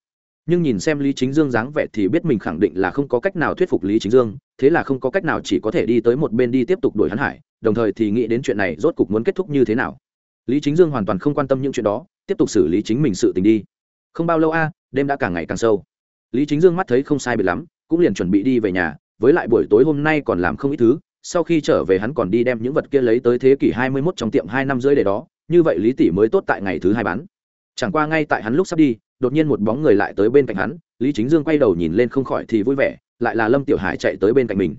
Nhưng nhìn xem lý chính dương dáng vẻ thì biết mình khẳng định là không có cách nào thuyết phục lý chính dương, thế là không có cách nào chỉ có thể đi tới một bên đi tiếp tục đuổi hắn hải, đồng thời thì nghĩ đến chuyện này rốt cục muốn kết thúc như thế nào. Lý chính dương hoàn toàn không quan tâm những chuyện đó, tiếp tục xử lý chính mình sự tình đi. Không bao lâu a, đêm đã càng ngày càng sâu lý chính dương mắt thấy không sai biệt lắm, cũng liền chuẩn bị đi về nhà, với lại buổi tối hôm nay còn làm không ít thứ, sau khi trở về hắn còn đi đem những vật kia lấy tới thế kỷ hai mươi 21 trong tiệm hai năm rưỡi để đó, như vậy lý tỷ mới tốt tại ngày thứ hai bán. Chẳng qua ngay tại hắn lúc sắp đi, đột nhiên một bóng người lại tới bên cạnh hắn, lý chính dương quay đầu nhìn lên không khỏi thì vui vẻ, lại là lâm tiểu hải chạy tới bên cạnh mình.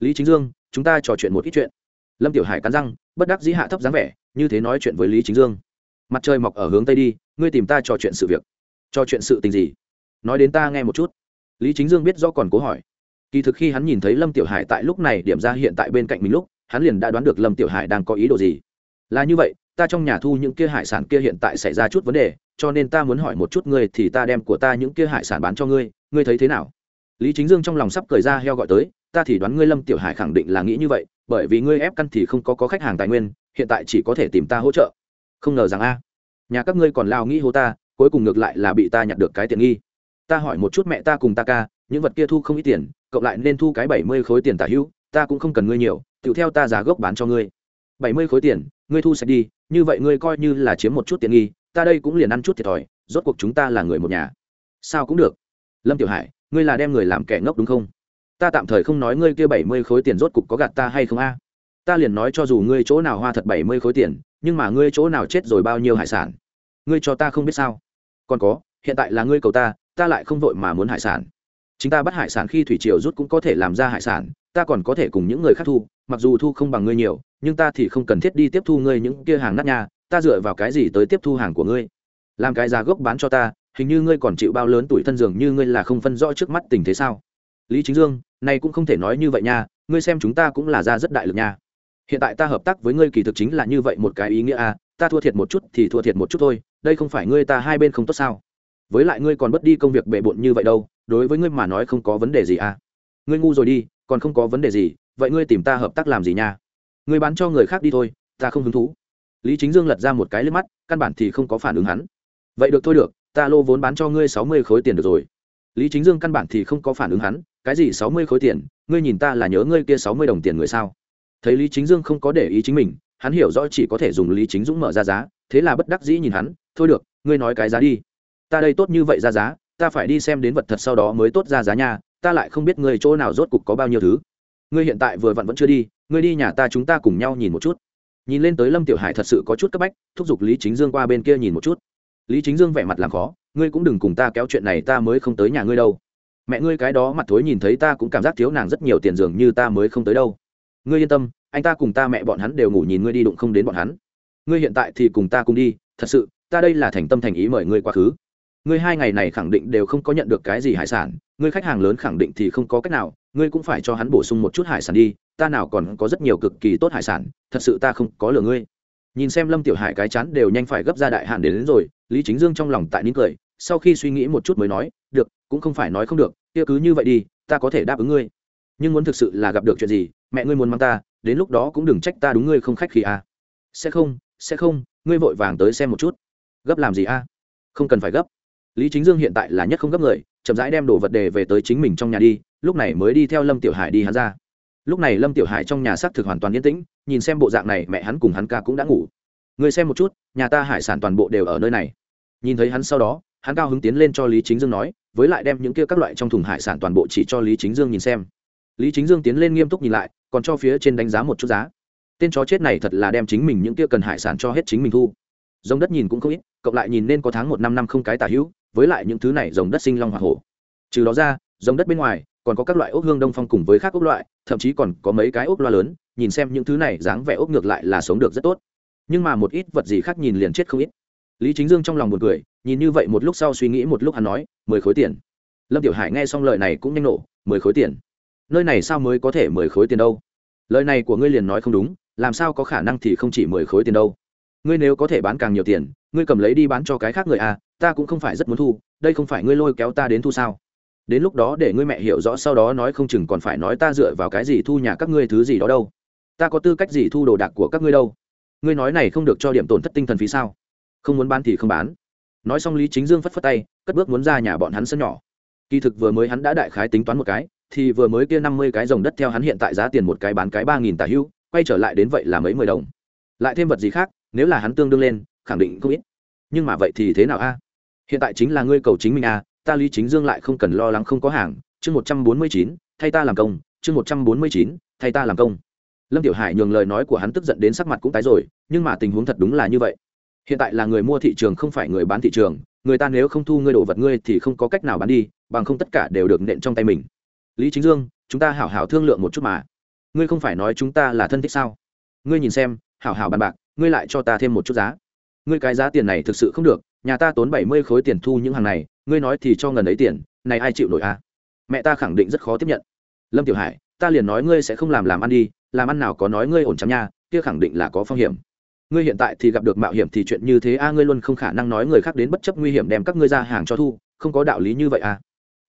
Lý chính dương, chúng ta trò chuyện một ít chuyện. Lâm tiểu hải cắn răng, bất đắc dĩ hạ thấp dáng vẻ, như thế nói chuyện với lý chính dương. Mặt trời mọc ở hướng tây đi, ngươi tìm ta trò chuyện sự việc. Trò chuyện sự tình gì? Nói đến ta nghe một chút. Lý chính dương biết do còn cố hỏi. Kỳ thực khi hắn nhìn thấy lâm tiểu hải tại lúc này điểm ra hiện tại bên cạnh mình lúc hắn liền đã đoán được lâm tiểu hải đang có ý đồ gì. Là như vậy ta trong nhà thu những kia hải sản kia hiện tại xảy ra chút vấn đề cho nên ta muốn hỏi một chút ngươi thì ta đem của ta những kia hải sản bán cho ngươi ngươi thấy thế nào? Lý chính dương trong lòng sắp cười ra heo gọi tới ta thì đoán ngươi lâm tiểu hải khẳng định là nghĩ như vậy bởi vì ngươi ép căn thì không có, có khách hàng tài nguyên hiện tại chỉ có thể tìm ta hỗ trợ. Không ngờ rằng a nhà các ngươi còn lao nghĩ hô ta cuối cùng ngược lại là bị ta nhặt được cái tiện nghi ta hỏi một chút mẹ ta cùng ta ca, những vật kia thu không ít tiền, cộng lại nên thu cái bảy mươi khối tiền tả hữu, ta cũng không cần ngươi nhiều tự theo ta giá gốc bán cho ngươi. bảy mươi khối tiền, ngươi thu sạch đi, như vậy ngươi coi như là chiếm một chút tiện nghi, ta đây cũng liền ăn chút thiệt thòi, rốt cuộc chúng ta là người một nhà. Sao cũng được. Lâm tiểu hải, ngươi là đem người làm kẻ ngốc đúng không? Ta tạm thời không nói ngươi kia bảy mươi khối tiền rốt cục có gạt ta hay không a. Ta liền nói cho dù ngươi chỗ nào hoa thật bảy mươi khối tiền, nhưng mà ngươi chỗ nào chết rồi bao nhiêu hải sản? Ngươi cho ta không biết sao? Còn có, hiện tại là ngươi cầu ta ta lại không vội mà muốn hải sản. Chúng ta bắt hải sản khi thủy triều rút cũng có thể làm ra hải sản, ta còn có thể cùng những người khác thu, mặc dù thu không bằng ngươi nhiều, nhưng ta thì không cần thiết đi tiếp thu ngươi những kia hàng nát nhà. ta dựa vào cái gì tới tiếp thu hàng của ngươi? Làm cái giá gốc bán cho ta, hình như ngươi còn chịu bao lớn tuổi thân dường như ngươi là không phân rõ trước mắt tình thế sao? Lý chính dương này cũng không thể nói như vậy nha, ngươi xem chúng ta cũng là ra rất đại lực nha. Hiện tại ta hợp tác với ngươi kỳ thực chính là như vậy một cái ý nghĩa a ta thua thiệt một chút thì thua thiệt một chút thôi, đây không phải ngươi ta hai bên không tốt sao? Với lại ngươi còn bất đi công việc bệ bộn như vậy đâu, đối với ngươi mà nói không có vấn đề gì à? Ngươi ngu rồi đi, còn không có vấn đề gì, vậy ngươi tìm ta hợp tác làm gì nha? Ngươi bán cho người khác đi thôi, ta không hứng thú. Lý chính dương lật ra một cái lên mắt, căn bản thì không có phản ứng hắn. Vậy được thôi được, ta lô vốn bán cho ngươi sáu mươi khối tiền được rồi. Lý chính dương căn bản thì không có phản ứng hắn, cái gì sáu mươi khối tiền, ngươi nhìn ta là nhớ ngươi kia sáu mươi đồng tiền người sao? Thấy lý chính dương không có để ý chính mình, hắn hiểu rõ chỉ có thể dùng lý chính dũng mở ra giá, thế là bất đắc dĩ nhìn hắn, thôi được, ngươi nói cái giá đi ta đây tốt như vậy ra giá, ta phải đi xem đến vật thật sau đó mới tốt ra giá nha, ta lại không biết ngươi chỗ nào rốt cục có bao nhiêu thứ. Ngươi hiện tại vừa vặn vẫn chưa đi, ngươi đi nhà ta chúng ta cùng nhau nhìn một chút. Nhìn lên tới lâm tiểu hải thật sự có chút cấp bách, thúc giục lý chính dương qua bên kia nhìn một chút. Lý chính dương vẻ mặt làm khó, ngươi cũng đừng cùng ta kéo chuyện này, ta mới không tới nhà ngươi đâu. Mẹ ngươi cái đó mặt thối nhìn thấy ta cũng cảm giác thiếu nàng rất nhiều tiền dường như ta mới không tới đâu. Ngươi yên tâm, anh ta cùng ta mẹ bọn hắn đều ngủ nhìn ngươi đi đụng không đến bọn hắn. Ngươi hiện tại thì cùng ta cùng đi, thật sự, ta đây là thành tâm thành ý mời ngươi quá khứ ngươi hai ngày này khẳng định đều không có nhận được cái gì hải sản ngươi khách hàng lớn khẳng định thì không có cách nào ngươi cũng phải cho hắn bổ sung một chút hải sản đi ta nào còn có rất nhiều cực kỳ tốt hải sản thật sự ta không có lừa ngươi nhìn xem lâm tiểu hải cái chán đều nhanh phải gấp ra đại hạn đến, đến rồi lý chính dương trong lòng tại nín cười sau khi suy nghĩ một chút mới nói được cũng không phải nói không được kia cứ như vậy đi ta có thể đáp ứng ngươi nhưng muốn thực sự là gặp được chuyện gì mẹ ngươi muốn mang ta đến lúc đó cũng đừng trách ta đúng ngươi không khách khi à. sẽ không sẽ không ngươi vội vàng tới xem một chút gấp làm gì a à? không cần phải gấp lý chính dương hiện tại là nhất không gấp người, chậm rãi đem đồ vật đề về tới chính mình trong nhà đi, lúc này mới đi theo lâm tiểu hải đi hắn ra. Lúc này lâm tiểu hải trong nhà xác thực hoàn toàn yên tĩnh, nhìn xem bộ dạng này mẹ hắn cùng hắn ca cũng đã ngủ. Người xem một chút, nhà ta hải sản toàn bộ đều ở nơi này. Nhìn thấy hắn sau đó, hắn cao hứng tiến lên cho lý chính dương nói, với lại đem những kia các loại trong thùng hải sản toàn bộ chỉ cho lý chính dương nhìn xem. Lý chính dương tiến lên nghiêm túc nhìn lại, còn cho phía trên đánh giá một chút giá. Tên chó chết này thật là đem chính mình những kia cần hải sản cho hết chính mình thu. Giống đất nhìn cũng không ít, cộng lại nhìn nên có tháng một năm năm không cái tả hữu với lại những thứ này giống đất sinh long hoa hổ. Trừ đó ra giống đất bên ngoài, còn có các loại ốc hương đông phong cùng với khác ốc loại, thậm chí còn có mấy cái ốc loa lớn, nhìn xem những thứ này dáng vẻ ốc ngược lại là sống được rất tốt. Nhưng mà một ít vật gì khác nhìn liền chết không ít. Lý chính dương trong lòng buồn cười, nhìn như vậy một lúc sau suy nghĩ một lúc hắn nói, mười khối tiền. Lâm tiểu hải nghe xong lời này cũng nhanh nổ, mười khối tiền? Nơi này sao mới có thể mười khối tiền đâu? Lời này của ngươi liền nói không đúng, làm sao có khả năng thì không chỉ mười khối tiền đâu? Ngươi nếu có thể bán càng nhiều tiền, ngươi cầm lấy đi bán cho cái khác người à ta cũng không phải rất muốn thu, đây không phải ngươi lôi kéo ta đến thu sao? Đến lúc đó để ngươi mẹ hiểu rõ sau đó nói không chừng còn phải nói ta dựa vào cái gì thu nhà các ngươi thứ gì đó đâu. Ta có tư cách gì thu đồ đạc của các ngươi đâu? Ngươi nói này không được cho điểm tổn thất tinh thần phí sao? Không muốn bán thì không bán. Nói xong lý chính dương phất phất tay, cất bước muốn ra nhà bọn hắn sân nhỏ. Kỳ thực vừa mới hắn đã đại khái tính toán một cái, thì vừa mới kia năm mươi cái rồng đất theo hắn hiện tại giá tiền một cái bán cái ba nghìn tả hưu, quay trở lại đến vậy là mấy mười đồng. Lại thêm vật gì khác nếu là hắn tương đương lên, khẳng định không ít. Nhưng mà vậy thì thế nào a? Hiện tại chính là ngươi cầu chính mình a, ta lý chính dương lại không cần lo lắng không có hàng. Chương một trăm bốn mươi chín, thay ta làm công. Chương một trăm bốn mươi chín, thay ta làm công. Lâm tiểu hải nhường lời nói của hắn tức giận đến sắc mặt cũng tái rồi, nhưng mà tình huống thật đúng là như vậy. Hiện tại là người mua thị trường không phải người bán thị trường, người ta nếu không thu ngươi đồ vật ngươi thì không có cách nào bán đi, bằng không tất cả đều được nện trong tay mình. Lý chính dương, chúng ta hảo hảo thương lượng một chút mà. Ngươi không phải nói chúng ta là thân thích sao? Ngươi nhìn xem, hảo hảo bàn bạc ngươi lại cho ta thêm một chút giá. Ngươi cái giá tiền này thực sự không được, nhà ta tốn bảy mươi khối tiền thu những hàng này, ngươi nói thì cho ngần ấy tiền, này ai chịu nổi à mẹ ta khẳng định rất khó tiếp nhận. Lâm tiểu hải, ta liền nói ngươi sẽ không làm làm ăn đi, làm ăn nào có nói ngươi ổn chắm nha, kia khẳng định là có phong hiểm. Ngươi hiện tại thì gặp được mạo hiểm thì chuyện như thế a, ngươi luôn không khả năng nói người khác đến bất chấp nguy hiểm đem các ngươi ra hàng cho thu, không có đạo lý như vậy à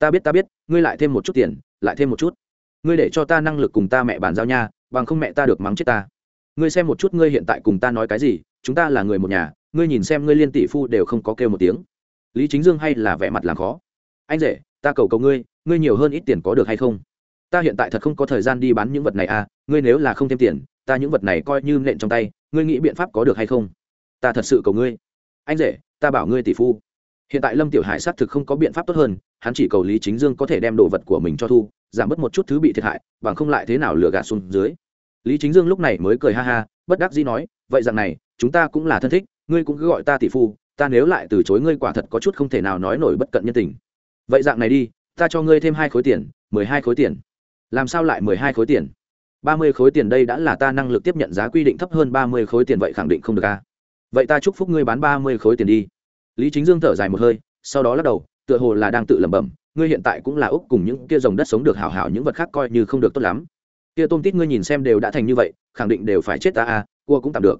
ta biết ta biết, ngươi lại thêm một chút tiền, lại thêm một chút. Ngươi để cho ta năng lực cùng ta mẹ bàn giao nha, bằng không mẹ ta được mắng chết ta ngươi xem một chút ngươi hiện tại cùng ta nói cái gì, chúng ta là người một nhà, ngươi nhìn xem ngươi liên tỷ phu đều không có kêu một tiếng. Lý chính dương hay là vẻ mặt làm khó. Anh rể, ta cầu cầu ngươi ngươi nhiều hơn ít tiền có được hay không? Ta hiện tại thật không có thời gian đi bán những vật này à ngươi nếu là không thêm tiền, ta những vật này coi như nện trong tay, ngươi nghĩ biện pháp có được hay không? Ta thật sự cầu ngươi. Anh rể, ta bảo ngươi tỷ phu. Hiện tại lâm tiểu hải xác thực không có biện pháp tốt hơn, hắn chỉ cầu lý chính dương có thể đem đồ vật của mình cho thu, giảm bớt một chút thứ bị thiệt hại, bằng không lại thế nào lừa gạt xuống dưới lý chính dương lúc này mới cười ha ha, bất đắc dĩ nói, vậy rằng này, chúng ta cũng là thân thích, ngươi cũng cứ gọi ta tỷ phu, ta nếu lại từ chối ngươi quả thật có chút không thể nào nói nổi bất cận nhân tình. Vậy dạng này đi, ta cho ngươi thêm hai khối tiền, mười hai khối tiền. Làm sao lại mười hai khối tiền? Ba mươi khối tiền đây đã là ta năng lực tiếp nhận giá quy định thấp hơn ba mươi khối tiền vậy khẳng định không được a. Vậy ta chúc phúc ngươi bán ba mươi khối tiền đi. Lý chính dương thở dài một hơi, sau đó lắc đầu, tựa hồ là đang tự lẩm bẩm, ngươi hiện tại cũng là úc cùng những kia dòng đất sống được hảo hảo, những vật khác coi như không được tốt lắm kia tôm tít ngươi nhìn xem đều đã thành như vậy, khẳng định đều phải chết ta à? cua cũng tạm được.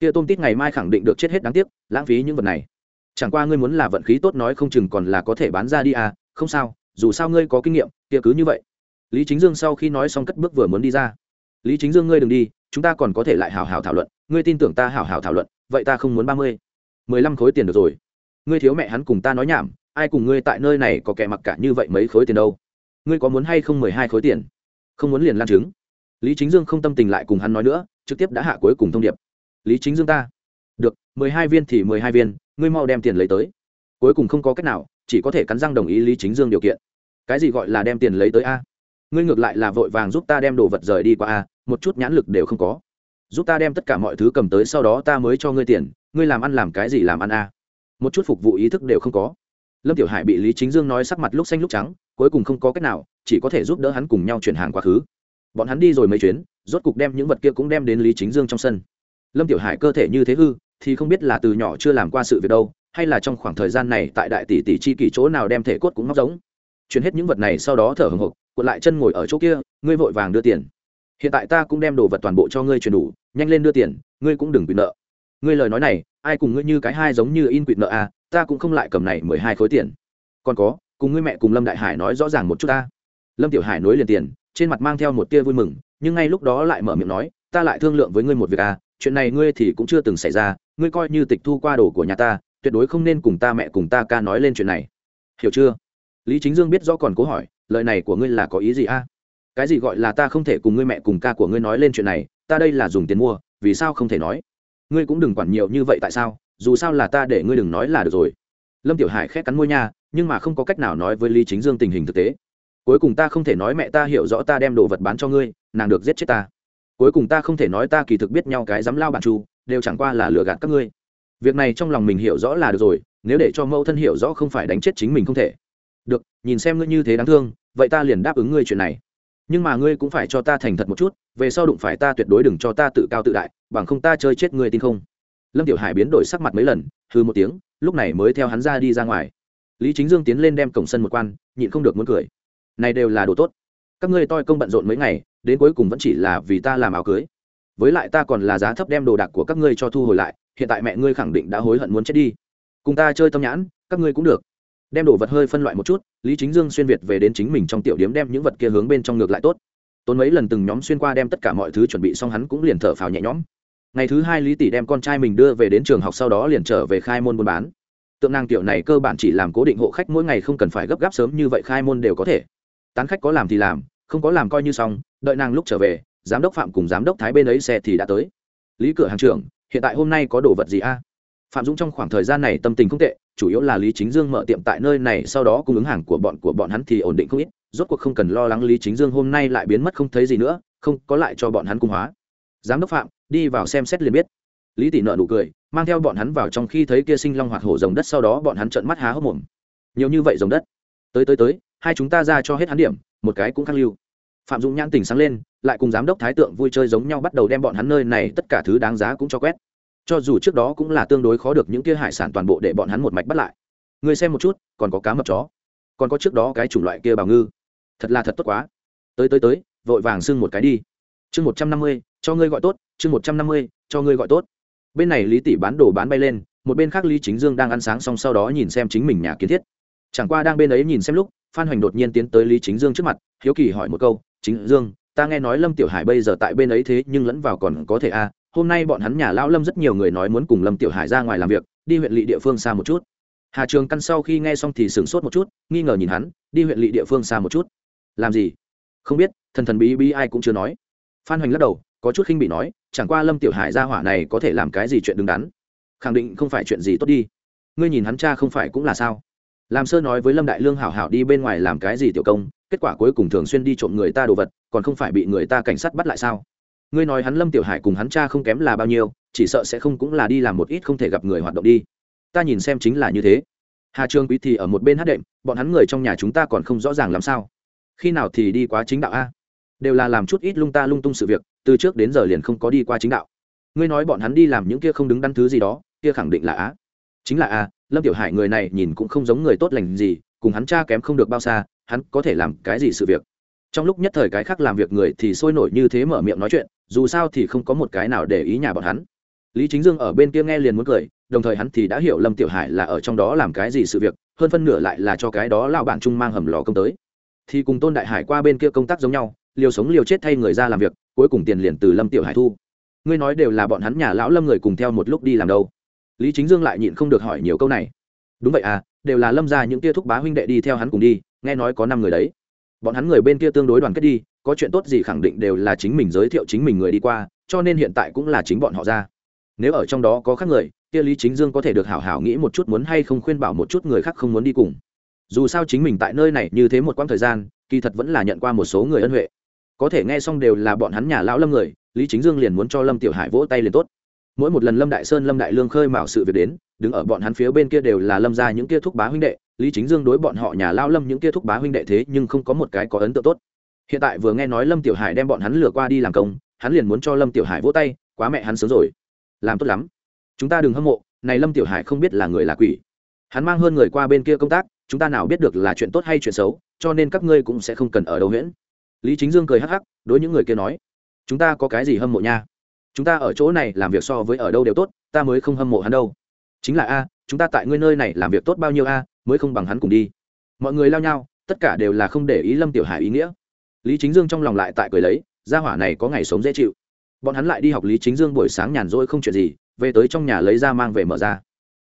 Kia tôm tít ngày mai khẳng định được chết hết đáng tiếc, lãng phí những vật này. Chẳng qua ngươi muốn là vận khí tốt nói không chừng còn là có thể bán ra đi à không sao, dù sao ngươi có kinh nghiệm, kia cứ như vậy. Lý chính dương sau khi nói xong cất bước vừa muốn đi ra. Lý chính dương ngươi đừng đi, chúng ta còn có thể lại hào hào thảo luận, ngươi tin tưởng ta hào hào thảo luận, vậy ta không muốn ba mươi. Mười lăm khối tiền được rồi. Ngươi thiếu mẹ hắn cùng ta nói nhảm, ai cùng ngươi tại nơi này có kẻ mặc cả như vậy mấy khối tiền đâu? Ngươi có muốn hay không mười hai khối tiền? Không muốn liền lan chứng lý chính dương không tâm tình lại cùng hắn nói nữa, trực tiếp đã hạ cuối cùng thông điệp. Lý chính dương ta. Được, mười hai viên thì mười hai viên, ngươi mau đem tiền lấy tới. Cuối cùng không có cách nào, chỉ có thể cắn răng đồng ý lý chính dương điều kiện. Cái gì gọi là đem tiền lấy tới a? Ngươi ngược lại là vội vàng giúp ta đem đồ vật rời đi qua a, một chút nhãn lực đều không có. Giúp ta đem tất cả mọi thứ cầm tới, sau đó ta mới cho ngươi tiền, ngươi làm ăn làm cái gì làm ăn a? Một chút phục vụ ý thức đều không có. Lâm tiểu hải bị lý chính dương nói sắc mặt lúc xanh lúc trắng, cuối cùng không có cách nào chỉ có thể giúp đỡ hắn cùng nhau chuyển hàng quá khứ. Bọn hắn đi rồi mấy chuyến, rốt cục đem những vật kia cũng đem đến lý chính dương trong sân. Lâm tiểu hải cơ thể như thế hư, thì không biết là từ nhỏ chưa làm qua sự việc đâu, hay là trong khoảng thời gian này tại đại tỷ tỷ chi kỷ chỗ nào đem thể cốt cũng móc giống. Chuyển hết những vật này sau đó thở hồng hộc, cuộn lại chân ngồi ở chỗ kia, ngươi vội vàng đưa tiền. Hiện tại ta cũng đem đồ vật toàn bộ cho ngươi chuyển đủ, nhanh lên đưa tiền, ngươi cũng đừng bị nợ. Ngươi lời nói này, ai cùng ngươi như cái hai giống như in quỵt nợ à ta cũng không lại cầm này mười hai khối tiền. Còn có, cùng ngươi mẹ cùng lâm đại hải nói rõ ràng một chút ta lâm tiểu hải nối liền tiền, trên mặt mang theo một tia vui mừng, nhưng ngay lúc đó lại mở miệng nói, ta lại thương lượng với ngươi một việc à chuyện này ngươi thì cũng chưa từng xảy ra, ngươi coi như tịch thu qua đồ của nhà ta, tuyệt đối không nên cùng ta mẹ cùng ta ca nói lên chuyện này. Hiểu chưa? Lý chính dương biết rõ còn cố hỏi, lời này của ngươi là có ý gì a cái gì gọi là ta không thể cùng ngươi mẹ cùng ca của ngươi nói lên chuyện này, ta đây là dùng tiền mua, vì sao không thể nói? Ngươi cũng đừng quản nhiều như vậy tại sao, dù sao là ta để ngươi đừng nói là được rồi. Lâm tiểu hải khét cắn môi nha, nhưng mà không có cách nào nói với lý chính dương tình hình thực tế cuối cùng ta không thể nói mẹ ta hiểu rõ ta đem đồ vật bán cho ngươi, nàng được giết chết ta. Cuối cùng ta không thể nói ta kỳ thực biết nhau cái dám lao bản chu, đều chẳng qua là lừa gạt các ngươi. Việc này trong lòng mình hiểu rõ là được rồi, nếu để cho mẫu thân hiểu rõ không phải đánh chết chính mình không thể. Được, nhìn xem ngươi như thế đáng thương, vậy ta liền đáp ứng ngươi chuyện này. Nhưng mà ngươi cũng phải cho ta thành thật một chút, về sau đụng phải ta tuyệt đối đừng cho ta tự cao tự đại, bằng không ta chơi chết ngươi tin không? Lâm tiểu hải biến đổi sắc mặt mấy lần hư một tiếng, lúc này mới theo hắn ra đi ra ngoài. Lý chính dương tiến lên đem cổng sân một quan, nhịn không được muốn cười này đều là đồ tốt. Các ngươi toi công bận rộn mấy ngày, đến cuối cùng vẫn chỉ là vì ta làm áo cưới. Với lại ta còn là giá thấp đem đồ đạc của các ngươi cho thu hồi lại, hiện tại mẹ ngươi khẳng định đã hối hận muốn chết đi. Cùng ta chơi tâm nhãn, các ngươi cũng được. Đem đồ vật hơi phân loại một chút, lý chính dương xuyên việt về đến chính mình trong tiểu điếm đem những vật kia hướng bên trong ngược lại tốt. Tốn mấy lần từng nhóm xuyên qua đem tất cả mọi thứ chuẩn bị xong hắn cũng liền thở phào nhẹ nhõm. Ngày thứ hai lý tỷ đem con trai mình đưa về đến trường học sau đó liền trở về khai môn buôn bán. Tượng nàng tiểu này cơ bản chỉ làm cố định hộ khách mỗi ngày không cần phải gấp gáp sớm như vậy khai môn đều có thể tán khách có làm thì làm, không có làm coi như xong, đợi nàng lúc trở về, giám đốc phạm cùng giám đốc thái bên ấy xe thì đã tới. Lý cửa hàng trưởng, hiện tại hôm nay có đồ vật gì a? Phạm dũng trong khoảng thời gian này tâm tình không tệ, chủ yếu là lý chính dương mở tiệm tại nơi này, sau đó cung ứng hàng của bọn của bọn hắn thì ổn định không ít, rốt cuộc không cần lo lắng lý chính dương hôm nay lại biến mất không thấy gì nữa, không có lại cho bọn hắn cung hóa. Giám đốc phạm, đi vào xem xét liền biết. Lý tỷ nợ nụ cười, mang theo bọn hắn vào trong khi thấy kia sinh long hoạt hổ rồng đất, sau đó bọn hắn trợn mắt há hốc mồm. Nhiều như vậy rồng đất. Tới tới tới hai chúng ta ra cho hết hắn điểm, một cái cũng khắc lưu. Phạm dũng nhãn tình sáng lên, lại cùng giám đốc thái tượng vui chơi giống nhau bắt đầu đem bọn hắn nơi này tất cả thứ đáng giá cũng cho quét. Cho dù trước đó cũng là tương đối khó được những kia hải sản toàn bộ để bọn hắn một mạch bắt lại. Người xem một chút, còn có cá mập chó, còn có trước đó cái chủng loại kia bào ngư. Thật là thật tốt quá. Tới tới tới, vội vàng xưng một cái đi. Chương một trăm năm mươi, cho ngươi gọi tốt, chương một trăm năm mươi, cho ngươi gọi tốt. Bên này lý tỷ bán đồ bán bay lên, một bên khác lý chính dương đang ăn sáng xong sau đó nhìn xem chính mình nhà kiến thiết. Chẳng qua đang bên ấy nhìn xem lúc phan hoành đột nhiên tiến tới lý chính dương trước mặt hiếu kỳ hỏi một câu chính dương ta nghe nói lâm tiểu hải bây giờ tại bên ấy thế nhưng lẫn vào còn có thể a à, hôm nay bọn hắn nhà lão lâm rất nhiều người nói muốn cùng lâm tiểu hải ra ngoài làm việc đi huyện lỵ địa phương xa một chút. Hà trường căn sau khi nghe xong thì sửng sốt một chút nghi ngờ nhìn hắn đi huyện lỵ địa phương xa một chút. Làm gì? Không biết thần thần bí bí ai cũng chưa nói. Phan hoành lắc đầu có chút khinh bị nói chẳng qua lâm tiểu hải ra hỏa này có thể làm cái gì chuyện đứng đắn? Khẳng định không phải chuyện gì tốt đi. Ngươi nhìn hắn cha không phải cũng là sao? Làm sơ nói với lâm đại lương hảo hảo đi bên ngoài làm cái gì tiểu công, kết quả cuối cùng thường xuyên đi trộm người ta đồ vật, còn không phải bị người ta cảnh sát bắt lại sao? Ngươi nói hắn lâm tiểu hải cùng hắn cha không kém là bao nhiêu, chỉ sợ sẽ không cũng là đi làm một ít không thể gặp người hoạt động đi. Ta nhìn xem chính là như thế. Hà trường quý thì ở một bên hát đệm, bọn hắn người trong nhà chúng ta còn không rõ ràng làm sao? Khi nào thì đi quá chính đạo a? Đều là làm chút ít lung ta lung tung sự việc, từ trước đến giờ liền không có đi qua chính đạo. Ngươi nói bọn hắn đi làm những kia không đứng đắn thứ gì đó, kia khẳng định là á chính là a lâm tiểu hải người này nhìn cũng không giống người tốt lành gì, cùng hắn cha kém không được bao xa, hắn có thể làm cái gì sự việc? Trong lúc nhất thời cái khác làm việc người thì sôi nổi như thế mở miệng nói chuyện, dù sao thì không có một cái nào để ý nhà bọn hắn. Lý chính dương ở bên kia nghe liền muốn cười, đồng thời hắn thì đã hiểu lâm tiểu hải là ở trong đó làm cái gì sự việc, hơn phân nửa lại là cho cái đó lao bản trung mang hầm lò công tới. Thì cùng tôn đại hải qua bên kia công tác giống nhau, liều sống liều chết thay người ra làm việc, cuối cùng tiền liền từ lâm tiểu hải thu. Ngươi nói đều là bọn hắn nhà lão lâm người cùng theo một lúc đi làm đâu? Lý chính dương lại nhịn không được hỏi nhiều câu này. Đúng vậy à đều là lâm ra những tia thúc bá huynh đệ đi theo hắn cùng đi, nghe nói có năm người đấy. Bọn hắn người bên kia tương đối đoàn kết đi, có chuyện tốt gì khẳng định đều là chính mình giới thiệu chính mình người đi qua, cho nên hiện tại cũng là chính bọn họ ra. Nếu ở trong đó có khác người, kia lý chính dương có thể được hảo hảo nghĩ một chút muốn hay không khuyên bảo một chút người khác không muốn đi cùng. Dù sao chính mình tại nơi này như thế một quãng thời gian, kỳ thật vẫn là nhận qua một số người ân huệ. Có thể nghe xong đều là bọn hắn nhà lão lâm người, lý chính dương liền muốn cho lâm tiểu hải vỗ tay liền tốt mỗi một lần lâm đại sơn lâm đại lương khơi mào sự việc đến đứng ở bọn hắn phía bên kia đều là lâm ra những kia thúc bá huynh đệ lý chính dương đối bọn họ nhà lao lâm những kia thúc bá huynh đệ thế nhưng không có một cái có ấn tượng tốt hiện tại vừa nghe nói lâm tiểu hải đem bọn hắn lừa qua đi làm công hắn liền muốn cho lâm tiểu hải vỗ tay quá mẹ hắn sớm rồi làm tốt lắm chúng ta đừng hâm mộ này lâm tiểu hải không biết là người là quỷ hắn mang hơn người qua bên kia công tác chúng ta nào biết được là chuyện tốt hay chuyện xấu cho nên các ngươi cũng sẽ không cần ở đâu huyễn lý chính dương cười hắc hắc đối những người kia nói chúng ta có cái gì hâm mộ nha chúng ta ở chỗ này làm việc so với ở đâu đều tốt, ta mới không hâm mộ hắn đâu. Chính là a, chúng ta tại ngươi nơi này làm việc tốt bao nhiêu a, mới không bằng hắn cùng đi. Mọi người lao nhau, tất cả đều là không để ý lâm tiểu hải ý nghĩa. Lý chính dương trong lòng lại tại cười lấy, gia hỏa này có ngày sống dễ chịu. Bọn hắn lại đi học lý chính dương buổi sáng nhàn rỗi không chuyện gì, về tới trong nhà lấy ra mang về mở ra.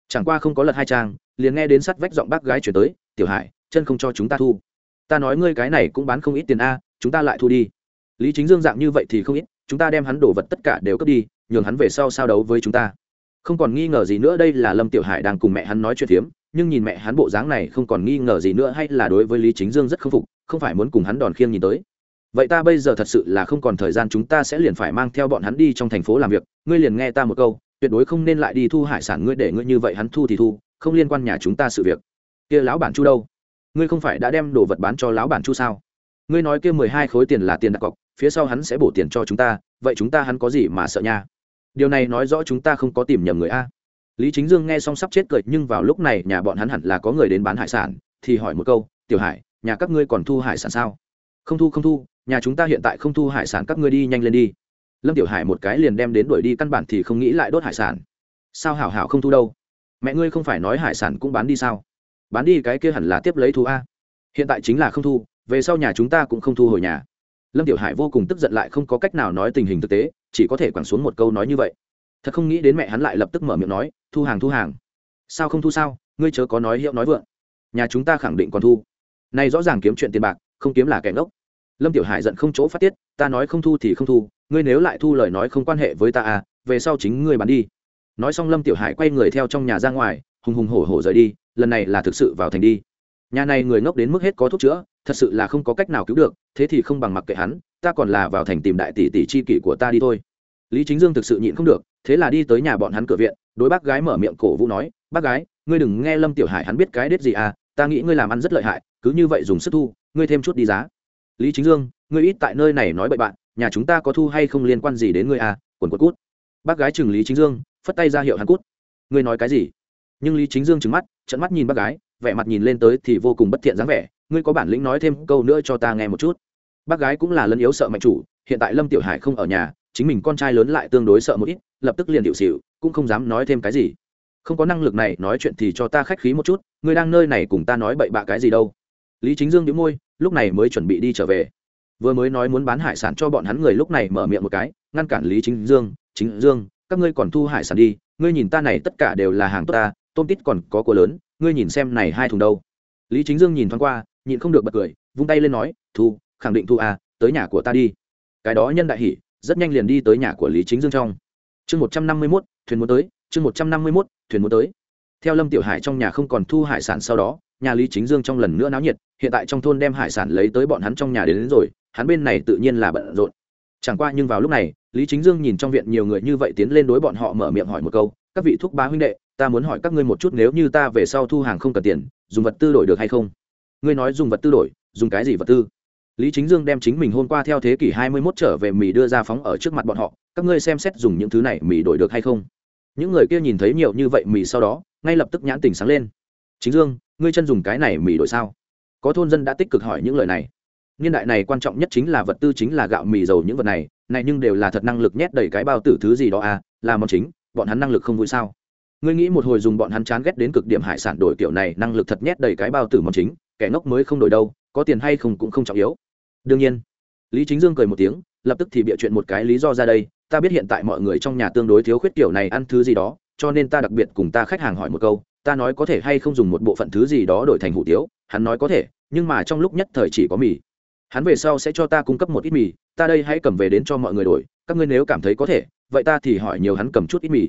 Chẳng qua không có lật hai trang, liền nghe đến sắt vách giọng bác gái chuyển tới, tiểu hải, chân không cho chúng ta thu. Ta nói ngươi cái này cũng bán không ít tiền a, chúng ta lại thu đi. Lý chính dương dạng như vậy thì không ít chúng ta đem hắn đổ vật tất cả đều cướp đi, nhường hắn về sau sao đấu với chúng ta. Không còn nghi ngờ gì nữa đây là lâm tiểu hải đang cùng mẹ hắn nói chuyện phiếm, nhưng nhìn mẹ hắn bộ dáng này không còn nghi ngờ gì nữa hay là đối với lý chính dương rất k phục, không phải muốn cùng hắn đòn khiêng nhìn tới. Vậy ta bây giờ thật sự là không còn thời gian, chúng ta sẽ liền phải mang theo bọn hắn đi trong thành phố làm việc. Ngươi liền nghe ta một câu, tuyệt đối không nên lại đi thu hải sản ngươi để ngươi như vậy hắn thu thì thu, không liên quan nhà chúng ta sự việc. Kia lão bản chu đâu? Ngươi không phải đã đem đồ vật bán cho lão bản chu sao? Ngươi nói kia mười hai khối tiền là tiền đặt cọc phía sau hắn sẽ bổ tiền cho chúng ta, vậy chúng ta hắn có gì mà sợ nha? Điều này nói rõ chúng ta không có tìm nhầm người a. Lý chính dương nghe xong sắp chết cười, nhưng vào lúc này nhà bọn hắn hẳn là có người đến bán hải sản, thì hỏi một câu, tiểu hải, nhà các ngươi còn thu hải sản sao? Không thu không thu, nhà chúng ta hiện tại không thu hải sản, các ngươi đi nhanh lên đi. Lâm tiểu hải một cái liền đem đến đuổi đi, căn bản thì không nghĩ lại đốt hải sản. Sao hảo hảo không thu đâu? Mẹ ngươi không phải nói hải sản cũng bán đi sao? Bán đi cái kia hẳn là tiếp lấy thu a. Hiện tại chính là không thu, về sau nhà chúng ta cũng không thu hồi nhà lâm tiểu hải vô cùng tức giận lại không có cách nào nói tình hình thực tế, chỉ có thể quẳng xuống một câu nói như vậy. Thật không nghĩ đến mẹ hắn lại lập tức mở miệng nói, thu hàng thu hàng. Sao không thu sao? Ngươi chớ có nói hiệu nói vượng. Nhà chúng ta khẳng định còn thu. Này rõ ràng kiếm chuyện tiền bạc, không kiếm là kẻ ngốc. Lâm tiểu hải giận không chỗ phát tiết, ta nói không thu thì không thu, ngươi nếu lại thu lời nói không quan hệ với ta à về sau chính ngươi bán đi. Nói xong lâm tiểu hải quay người theo trong nhà ra ngoài, hùng hùng hổ hổ rời đi, lần này là thực sự vào thành đi nhà này người ngốc đến mức hết có thuốc chữa, thật sự là không có cách nào cứu được, thế thì không bằng mặc kệ hắn, ta còn là vào thành tìm đại tỷ tỷ chi kỷ của ta đi thôi. Lý chính dương thực sự nhịn không được, thế là đi tới nhà bọn hắn cửa viện, đối bác gái mở miệng cổ vũ nói, bác gái, ngươi đừng nghe lâm tiểu hải hắn biết cái đết gì à ta nghĩ ngươi làm ăn rất lợi hại, cứ như vậy dùng sức thu, ngươi thêm chút đi giá. Lý chính dương, ngươi ít tại nơi này nói bậy bạn, nhà chúng ta có thu hay không liên quan gì đến ngươi à quần quật cút. Bác gái chừng lý chính dương, phất tay ra hiệu hắn cút. Ngươi nói cái gì? Nhưng lý chính dương trừng mắt trận mắt nhìn bác gái vẻ mặt nhìn lên tới thì vô cùng bất thiện dáng vẻ. Ngươi có bản lĩnh nói thêm câu nữa cho ta nghe một chút. Bác gái cũng là lân yếu sợ mạnh chủ, hiện tại lâm tiểu hải không ở nhà, chính mình con trai lớn lại tương đối sợ một ít, lập tức liền điệu xịu cũng không dám nói thêm cái gì. Không có năng lực này, nói chuyện thì cho ta khách khí một chút, ngươi đang nơi này cùng ta nói bậy bạ cái gì đâu. Lý chính dương đĩu môi, lúc này mới chuẩn bị đi trở về. Vừa mới nói muốn bán hải sản cho bọn hắn người lúc này mở miệng một cái, ngăn cản lý chính dương chính dương, các ngươi còn thu hải sản đi, ngươi nhìn ta này tất cả đều là hàng tốt ta, tôm tít còn có của lớn ngươi nhìn xem này hai thùng đâu. Lý chính dương nhìn thoáng qua nhịn không được bật cười vung tay lên nói thu khẳng định thu à tới nhà của ta đi. Cái đó nhân đại hỉ rất nhanh liền đi tới nhà của lý chính dương trong. Chương một trăm năm mươi mốt thuyền muốn tới chương một trăm năm mươi mốt thuyền muốn tới. Theo lâm tiểu hải trong nhà không còn thu hải sản sau đó nhà lý chính dương trong lần nữa náo nhiệt hiện tại trong thôn đem hải sản lấy tới bọn hắn trong nhà đến, đến rồi hắn bên này tự nhiên là bận rộn. Chẳng qua nhưng vào lúc này lý chính dương nhìn trong viện nhiều người như vậy tiến lên đối bọn họ mở miệng hỏi một câu các vị thúc bá huynh đệ, ta muốn hỏi các ngươi một chút, nếu như ta về sau thu hàng không cần tiền, dùng vật tư đổi được hay không? Ngươi nói dùng vật tư đổi, dùng cái gì vật tư? Lý chính dương đem chính mình hôm qua theo thế kỷ hai mươi 21 trở về mì đưa ra phóng ở trước mặt bọn họ, các ngươi xem xét dùng những thứ này mì đổi được hay không? Những người kia nhìn thấy nhiều như vậy mì sau đó, ngay lập tức nhãn tình sáng lên. Chính dương, ngươi chân dùng cái này mì đổi sao? Có thôn dân đã tích cực hỏi những lời này. Niên đại này quan trọng nhất chính là vật tư, chính là gạo mì dầu những vật này. Này nhưng đều là thật năng lực nhét đầy cái bao tử thứ gì đó à? Là món chính bọn hắn năng lực không vui sao? Ngươi nghĩ một hồi dùng bọn hắn chán ghét đến cực điểm hải sản đổi kiểu này, năng lực thật nhét đầy cái bao tử món chính, kẻ ngốc mới không đổi đâu, có tiền hay không cũng không trọng yếu. Đương nhiên. Lý chính dương cười một tiếng, lập tức thì bịa chuyện một cái lý do ra đây, ta biết hiện tại mọi người trong nhà tương đối thiếu khuyết kiểu này ăn thứ gì đó, cho nên ta đặc biệt cùng ta khách hàng hỏi một câu, ta nói có thể hay không dùng một bộ phận thứ gì đó đổi thành hủ tiếu? Hắn nói có thể, nhưng mà trong lúc nhất thời chỉ có mì. Hắn về sau sẽ cho ta cung cấp một ít mì, ta đây hãy cầm về đến cho mọi người đổi, các ngươi nếu cảm thấy có thể vậy ta thì hỏi nhiều hắn cầm chút ít mì.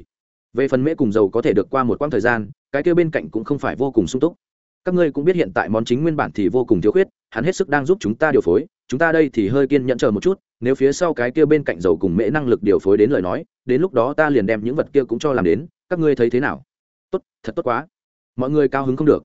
Về phần mễ cùng dầu có thể được qua một quãng thời gian, cái kia bên cạnh cũng không phải vô cùng sung túc. Các ngươi cũng biết hiện tại món chính nguyên bản thì vô cùng thiếu khuyết, hắn hết sức đang giúp chúng ta điều phối, chúng ta đây thì hơi kiên nhẫn chờ một chút, nếu phía sau cái kia bên cạnh dầu cùng mễ năng lực điều phối đến lời nói, đến lúc đó ta liền đem những vật kia cũng cho làm đến, các ngươi thấy thế nào? Tốt, thật tốt quá. Mọi người cao hứng không được.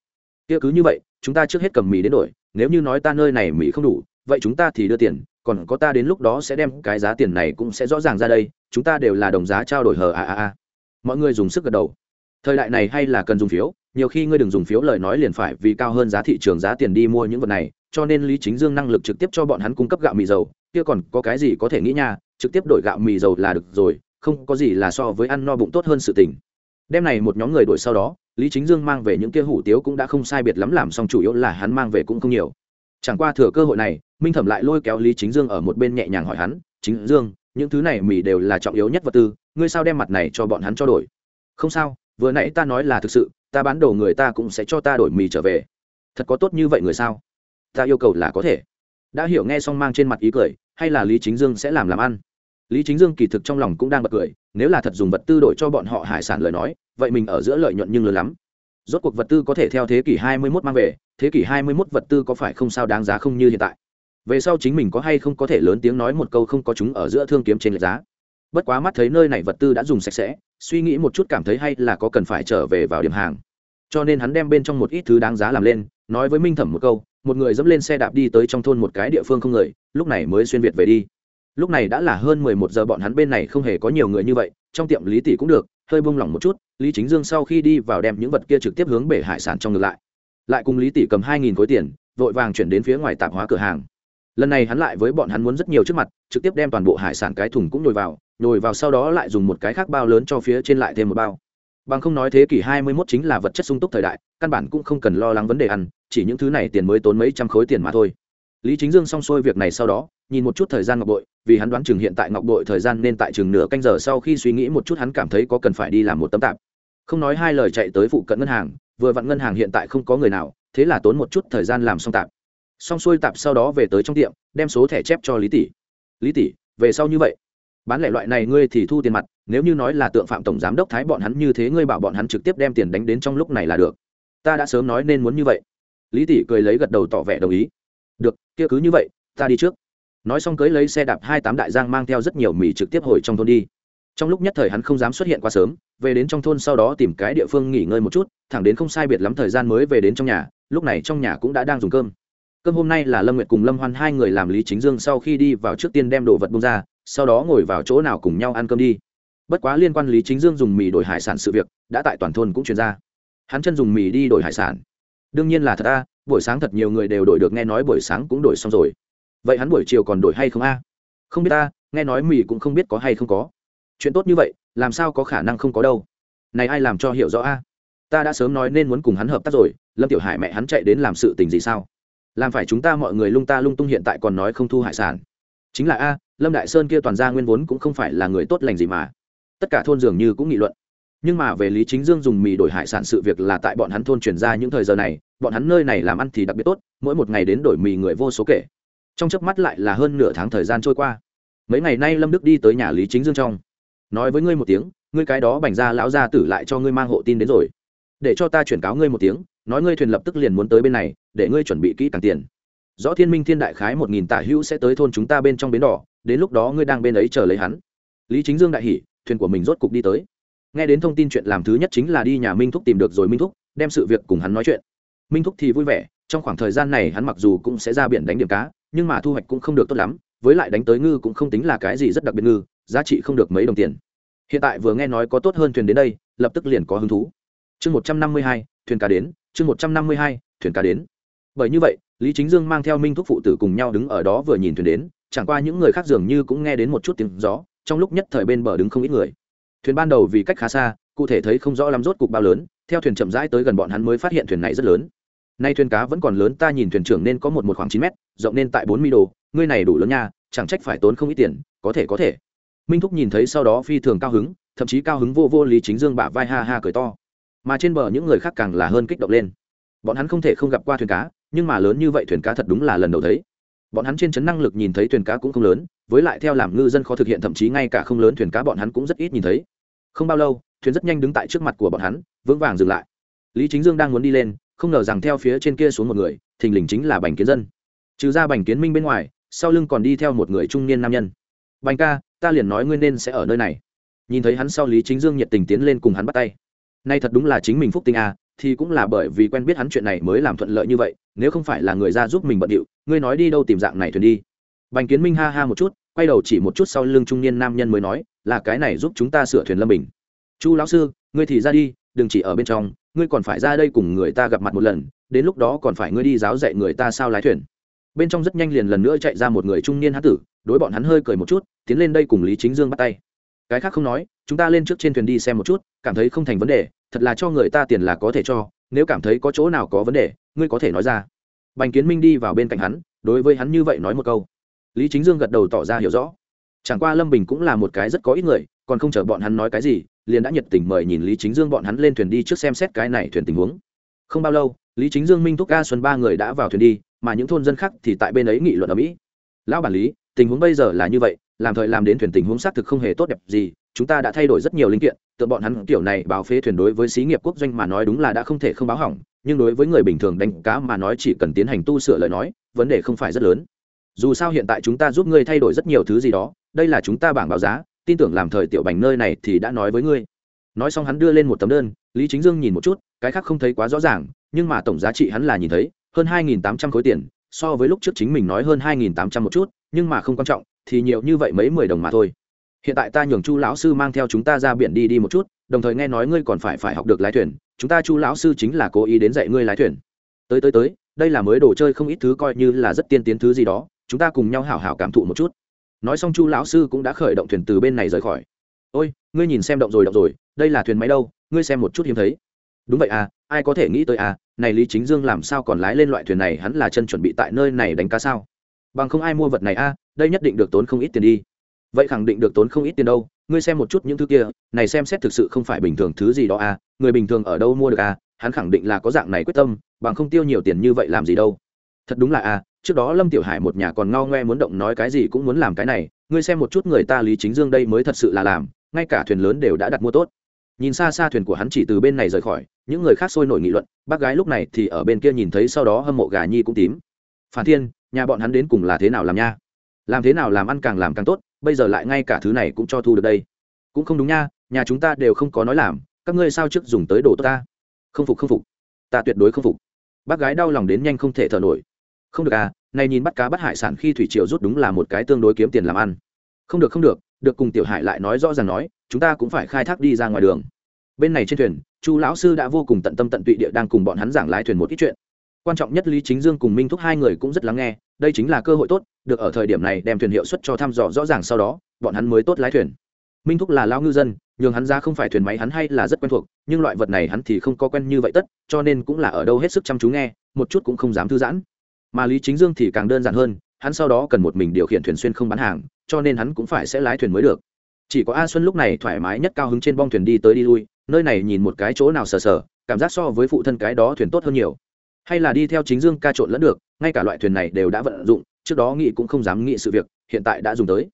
Kia cứ như vậy, chúng ta trước hết cầm mì đến đổi, nếu như nói ta nơi này mì không đủ vậy chúng ta thì đưa tiền, còn có ta đến lúc đó sẽ đem cái giá tiền này cũng sẽ rõ ràng ra đây, chúng ta đều là đồng giá trao đổi hờ a a a. Mọi người dùng sức gật đầu. Thời đại này hay là cần dùng phiếu, nhiều khi ngươi đừng dùng phiếu lời nói liền phải vì cao hơn giá thị trường giá tiền đi mua những vật này, cho nên lý chính dương năng lực trực tiếp cho bọn hắn cung cấp gạo mì dầu, kia còn có cái gì có thể nghĩ nha, trực tiếp đổi gạo mì dầu là được rồi, không có gì là so với ăn no bụng tốt hơn sự tình. Đem này một nhóm người đổi sau đó, lý chính dương mang về những kia hủ tiếu cũng đã không sai biệt lắm, làm xong chủ yếu là hắn mang về cũng không nhiều. Chẳng qua thừa cơ hội này minh thẩm lại lôi kéo lý chính dương ở một bên nhẹ nhàng hỏi hắn, chính dương, những thứ này mì đều là trọng yếu nhất vật tư, ngươi sao đem mặt này cho bọn hắn cho đổi? Không sao, vừa nãy ta nói là thực sự, ta bán đồ người ta cũng sẽ cho ta đổi mì trở về. Thật có tốt như vậy người sao? Ta yêu cầu là có thể. Đã hiểu nghe xong mang trên mặt ý cười, hay là lý chính dương sẽ làm làm ăn? Lý chính dương kỳ thực trong lòng cũng đang bật cười, nếu là thật dùng vật tư đổi cho bọn họ hải sản lời nói, vậy mình ở giữa lợi nhuận nhưng lớn lắm. Rốt cuộc vật tư có thể theo thế kỷ 21 mang về, thế kỷ 21 vật tư có phải không sao đáng giá không như hiện tại? Về sau chính mình có hay không có thể lớn tiếng nói một câu không có chúng ở giữa thương kiếm trên lệch giá. Bất quá mắt thấy nơi này vật tư đã dùng sạch sẽ, suy nghĩ một chút cảm thấy hay là có cần phải trở về vào điểm hàng. Cho nên hắn đem bên trong một ít thứ đáng giá làm lên, nói với minh thẩm một câu, một người dẫm lên xe đạp đi tới trong thôn một cái địa phương không người, lúc này mới xuyên việt về đi. Lúc này đã là hơn mười một giờ bọn hắn bên này không hề có nhiều người như vậy, trong tiệm lý tỷ cũng được, hơi buông lỏng một chút, lý chính dương sau khi đi vào đem những vật kia trực tiếp hướng bể hải sản trong ngược lại. Lại cùng lý tỷ cầm hai nghìn khối tiền, vội vàng chuyển đến phía ngoài tạp hóa cửa hàng lần này hắn lại với bọn hắn muốn rất nhiều trước mặt, trực tiếp đem toàn bộ hải sản cái thùng cũng nhồi vào nhồi vào sau đó lại dùng một cái khác bao lớn cho phía trên lại thêm một bao. Bằng không nói thế kỷ hai mươi 21 chính là vật chất sung túc thời đại, căn bản cũng không cần lo lắng vấn đề ăn, chỉ những thứ này tiền mới tốn mấy trăm khối tiền mà thôi. Lý chính dương xong xuôi việc này sau đó, nhìn một chút thời gian ngọc bội, vì hắn đoán chừng hiện tại ngọc bội thời gian nên tại chừng nửa canh giờ sau khi suy nghĩ một chút hắn cảm thấy có cần phải đi làm một tấm tạp. Không nói hai lời chạy tới phụ cận ngân hàng, vừa vặn ngân hàng hiện tại không có người nào, thế là tốn một chút thời gian làm xong tạp xong xuôi tạp sau đó về tới trong tiệm, đem số thẻ chép cho lý tỷ. Lý tỷ, về sau như vậy. Bán lẻ loại này ngươi thì thu tiền mặt, nếu như nói là tượng phạm tổng giám đốc thái bọn hắn như thế, ngươi bảo bọn hắn trực tiếp đem tiền đánh đến trong lúc này là được. Ta đã sớm nói nên muốn như vậy. Lý tỷ cười lấy gật đầu tỏ vẻ đồng ý. Được, kia cứ như vậy, ta đi trước. Nói xong cưới lấy xe đạp hai tám đại giang mang theo rất nhiều mì trực tiếp hồi trong thôn đi. Trong lúc nhất thời hắn không dám xuất hiện quá sớm, về đến trong thôn sau đó tìm cái địa phương nghỉ ngơi một chút, thẳng đến không sai biệt lắm thời gian mới về đến trong nhà, lúc này trong nhà cũng đã đang dùng cơm cơm hôm nay là lâm nguyệt cùng lâm hoan hai người làm lý chính dương sau khi đi vào trước tiên đem đồ vật bông ra, sau đó ngồi vào chỗ nào cùng nhau ăn cơm đi. Bất quá liên quan lý chính dương dùng mì đổi hải sản sự việc, đã tại toàn thôn cũng truyền ra. Hắn chân dùng mì đi đổi hải sản. Đương nhiên là thật a, buổi sáng thật nhiều người đều đổi được, nghe nói buổi sáng cũng đổi xong rồi. Vậy hắn buổi chiều còn đổi hay không a? Không biết ta, nghe nói mì cũng không biết có hay không có. Chuyện tốt như vậy, làm sao có khả năng không có đâu? Này ai làm cho hiểu rõ a? Ta đã sớm nói nên muốn cùng hắn hợp tác rồi, lâm tiểu hải mẹ hắn chạy đến làm sự tình gì sao? Làm phải chúng ta mọi người lung ta lung tung hiện tại còn nói không thu hải sản. Chính là a, lâm đại sơn kia toàn ra nguyên vốn cũng không phải là người tốt lành gì mà. Tất cả thôn dường như cũng nghị luận. Nhưng mà về lý chính dương dùng mì đổi hải sản sự việc là tại bọn hắn thôn chuyển ra những thời giờ này, bọn hắn nơi này làm ăn thì đặc biệt tốt, mỗi một ngày đến đổi mì người vô số kể. Trong chớp mắt lại là hơn nửa tháng thời gian trôi qua. Mấy ngày nay lâm đức đi tới nhà lý chính dương trong. Nói với ngươi một tiếng, ngươi cái đó bành ra lão gia tử lại cho ngươi mang hộ tin đến rồi. Để cho ta chuyển cáo ngươi một tiếng nói ngươi thuyền lập tức liền muốn tới bên này, để ngươi chuẩn bị kỹ càng tiền. Rõ thiên minh thiên đại khái một nghìn tả hữu sẽ tới thôn chúng ta bên trong bến đỏ, đến lúc đó ngươi đang bên ấy chờ lấy hắn. Lý chính dương đại hỉ, thuyền của mình rốt cục đi tới. Nghe đến thông tin chuyện làm thứ nhất chính là đi nhà minh thúc tìm được rồi minh thúc, đem sự việc cùng hắn nói chuyện. Minh thúc thì vui vẻ, trong khoảng thời gian này hắn mặc dù cũng sẽ ra biển đánh điểm cá, nhưng mà thu hoạch cũng không được tốt lắm, với lại đánh tới ngư cũng không tính là cái gì rất đặc biệt ngư, giá trị không được mấy đồng tiền. Hiện tại vừa nghe nói có tốt hơn thuyền đến đây, lập tức liền có hứng thú. Chương một trăm năm mươi hai, thuyền cá đến chương một trăm năm mươi hai, thuyền cá đến. Bởi như vậy, lý chính dương mang theo minh thúc phụ tử cùng nhau đứng ở đó vừa nhìn thuyền đến, chẳng qua những người khác dường như cũng nghe đến một chút tiếng gió, trong lúc nhất thời bên bờ đứng không ít người. Thuyền ban đầu vì cách khá xa, cụ thể thấy không rõ lắm rốt cục bao lớn, theo thuyền chậm rãi tới gần bọn hắn mới phát hiện thuyền này rất lớn. Nay thuyền cá vẫn còn lớn, ta nhìn thuyền trưởng nên có một một khoảng chín mét, rộng nên tại bốn mươi đồ ngươi này đủ lớn nha, chẳng trách phải tốn không ít tiền, có thể có thể. Minh thúc nhìn thấy sau đó phi thường cao hứng, thậm chí cao hứng vô vô lý chính dương bả vai ha ha cười to mà trên bờ những người khác càng là hơn kích động lên. Bọn hắn không thể không gặp qua thuyền cá, nhưng mà lớn như vậy thuyền cá thật đúng là lần đầu thấy. Bọn hắn trên chấn năng lực nhìn thấy thuyền cá cũng không lớn, với lại theo làm ngư dân khó thực hiện thậm chí ngay cả không lớn thuyền cá bọn hắn cũng rất ít nhìn thấy. Không bao lâu, thuyền rất nhanh đứng tại trước mặt của bọn hắn, vững vàng dừng lại. Lý chính dương đang muốn đi lên, không ngờ rằng theo phía trên kia xuống một người, thình lình chính là bành kiến dân. Trừ ra bành kiến minh bên ngoài, sau lưng còn đi theo một người trung niên nam nhân. Bành ca, ta liền nói ngươi nên sẽ ở nơi này. Nhìn thấy hắn sau lý chính dương nhiệt tình tiến lên cùng hắn bắt tay nay thật đúng là chính mình phúc tinh à thì cũng là bởi vì quen biết hắn chuyện này mới làm thuận lợi như vậy, nếu không phải là người ra giúp mình bận điệu, ngươi nói đi đâu tìm dạng này thuyền đi. Bành kiến minh ha ha một chút, quay đầu chỉ một chút sau lưng trung niên nam nhân mới nói, là cái này giúp chúng ta sửa thuyền lâm bình. Chu lão sư, ngươi thì ra đi, đừng chỉ ở bên trong, ngươi còn phải ra đây cùng người ta gặp mặt một lần, đến lúc đó còn phải ngươi đi giáo dạy người ta sao lái thuyền. Bên trong rất nhanh liền lần nữa chạy ra một người trung niên hán tử, đối bọn hắn hơi cười một chút, tiến lên đây cùng lý chính dương bắt tay. Cái khác không nói, chúng ta lên trước trên thuyền đi xem một chút, cảm thấy không thành vấn đề thật là cho người ta tiền là có thể cho, nếu cảm thấy có chỗ nào có vấn đề, ngươi có thể nói ra. Bành kiến minh đi vào bên cạnh hắn, đối với hắn như vậy nói một câu. Lý chính dương gật đầu tỏ ra hiểu rõ. Chẳng qua lâm bình cũng là một cái rất có ít người, còn không chờ bọn hắn nói cái gì, liền đã nhiệt tình mời nhìn lý chính dương bọn hắn lên thuyền đi trước xem xét cái này thuyền tình huống. Không bao lâu, lý chính dương, minh thúc ca xuân ba người đã vào thuyền đi, mà những thôn dân khác thì tại bên ấy nghị luận ở mỹ. Lão bản lý, tình huống bây giờ là như vậy, làm thời làm đến thuyền tình huống xác thực không hề tốt đẹp gì, chúng ta đã thay đổi rất nhiều linh kiện tượng bọn hắn kiểu này báo phế thuyền đối với xí nghiệp quốc doanh mà nói đúng là đã không thể không báo hỏng, nhưng đối với người bình thường đánh cá mà nói chỉ cần tiến hành tu sửa lời nói, vấn đề không phải rất lớn. Dù sao hiện tại chúng ta giúp ngươi thay đổi rất nhiều thứ gì đó, đây là chúng ta bảng báo giá, tin tưởng làm thời tiểu bành nơi này thì đã nói với ngươi. Nói xong hắn đưa lên một tấm đơn, lý chính dương nhìn một chút, cái khác không thấy quá rõ ràng, nhưng mà tổng giá trị hắn là nhìn thấy, hơn hai nghìn tám trăm khối tiền, so với lúc trước chính mình nói hơn hai nghìn tám trăm một chút, nhưng mà không quan trọng, thì nhiều như vậy mấy mười đồng mà thôi hiện tại ta nhường chu lão sư mang theo chúng ta ra biển đi đi một chút, đồng thời nghe nói ngươi còn phải phải học được lái thuyền, chúng ta chu lão sư chính là cố ý đến dạy ngươi lái thuyền. Tới tới tới, đây là mới đồ chơi không ít thứ coi như là rất tiên tiến thứ gì đó, chúng ta cùng nhau hảo hảo cảm thụ một chút. Nói xong chu lão sư cũng đã khởi động thuyền từ bên này rời khỏi. Ôi, ngươi nhìn xem động rồi động rồi, đây là thuyền máy đâu, ngươi xem một chút hiếm thấy. Đúng vậy à ai có thể nghĩ tới à này lý chính dương làm sao còn lái lên loại thuyền này, hắn là chân chuẩn bị tại nơi này đánh cá sao? Bằng không ai mua vật này à đây nhất định được tốn không ít tiền đi vậy khẳng định được tốn không ít tiền đâu, ngươi xem một chút những thứ kia, này xem xét thực sự không phải bình thường thứ gì đó à người bình thường ở đâu mua được à hắn khẳng định là có dạng này quyết tâm, bằng không tiêu nhiều tiền như vậy làm gì đâu. Thật đúng là à trước đó lâm tiểu hải một nhà còn ngao ngoe muốn động nói cái gì cũng muốn làm cái này, ngươi xem một chút người ta lý chính dương đây mới thật sự là làm, ngay cả thuyền lớn đều đã đặt mua tốt. Nhìn xa xa thuyền của hắn chỉ từ bên này rời khỏi, những người khác sôi nổi nghị luận, bác gái lúc này thì ở bên kia nhìn thấy sau đó hâm mộ gà nhi cũng tím. Phản thiên, nhà bọn hắn đến cùng là thế nào làm nha? Làm thế nào làm ăn càng làm càng tốt bây giờ lại ngay cả thứ này cũng cho thu được đây. Cũng không đúng nha, nhà chúng ta đều không có nói làm, các ngươi sao trước dùng tới đồ tốt ta? Không phục không phục. Ta tuyệt đối không phục. Bác gái đau lòng đến nhanh không thể thở nổi. Không được à này nhìn bắt cá bắt hải sản khi thủy triều rút đúng là một cái tương đối kiếm tiền làm ăn. Không được không được được cùng tiểu hải lại nói rõ ràng nói, chúng ta cũng phải khai thác đi ra ngoài đường. Bên này trên thuyền, chu lão sư đã vô cùng tận tâm tận tụy địa đang cùng bọn hắn giảng lái thuyền một ít chuyện. Quan trọng nhất lý chính dương cùng minh thúc hai người cũng rất lắng nghe đây chính là cơ hội tốt, được ở thời điểm này đem thuyền hiệu suất cho thăm dò rõ ràng sau đó, bọn hắn mới tốt lái thuyền. Minh thúc là lao ngư dân, nhường hắn ra không phải thuyền máy hắn hay là rất quen thuộc, nhưng loại vật này hắn thì không có quen như vậy tất, cho nên cũng là ở đâu hết sức chăm chú nghe, một chút cũng không dám thư giãn. Mà lý chính dương thì càng đơn giản hơn, hắn sau đó cần một mình điều khiển thuyền xuyên không bán hàng, cho nên hắn cũng phải sẽ lái thuyền mới được. Chỉ có a xuân lúc này thoải mái nhất cao hứng trên bong thuyền đi tới đi lui, nơi này nhìn một cái chỗ nào sờ sờ, cảm giác so với phụ thân cái đó thuyền tốt hơn nhiều hay là đi theo chính dương ca trộn lẫn được, ngay cả loại thuyền này đều đã vận dụng, trước đó nghị cũng không dám nghĩ sự việc, hiện tại đã dùng tới.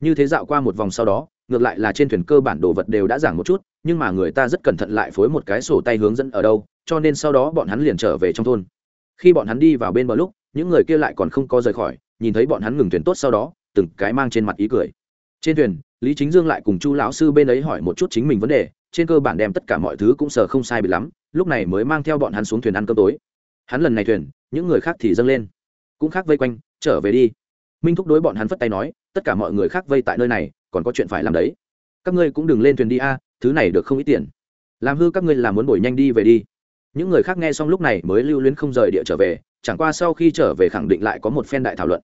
Như thế dạo qua một vòng sau đó, ngược lại là trên thuyền cơ bản đồ vật đều đã giảm một chút, nhưng mà người ta rất cẩn thận lại phối một cái sổ tay hướng dẫn ở đâu, cho nên sau đó bọn hắn liền trở về trong thôn. Khi bọn hắn đi vào bên bờ lúc, những người kia lại còn không có rời khỏi, nhìn thấy bọn hắn ngừng thuyền tốt sau đó, từng cái mang trên mặt ý cười. Trên thuyền, lý chính dương lại cùng chu lão sư bên ấy hỏi một chút chính mình vấn đề, trên cơ bản đem tất cả mọi thứ cũng sờ không sai bị lắm, lúc này mới mang theo bọn hắn xuống thuyền ăn cơm tối hắn lần này thuyền, những người khác thì dâng lên. Cũng khác vây quanh, trở về đi. Minh thúc đối bọn hắn phất tay nói, tất cả mọi người khác vây tại nơi này, còn có chuyện phải làm đấy. Các ngươi cũng đừng lên thuyền đi a, thứ này được không ít tiền. Làm hư các ngươi là muốn bồi nhanh đi về đi. Những người khác nghe xong lúc này mới lưu luyến không rời địa trở về, chẳng qua sau khi trở về khẳng định lại có một phen đại thảo luận.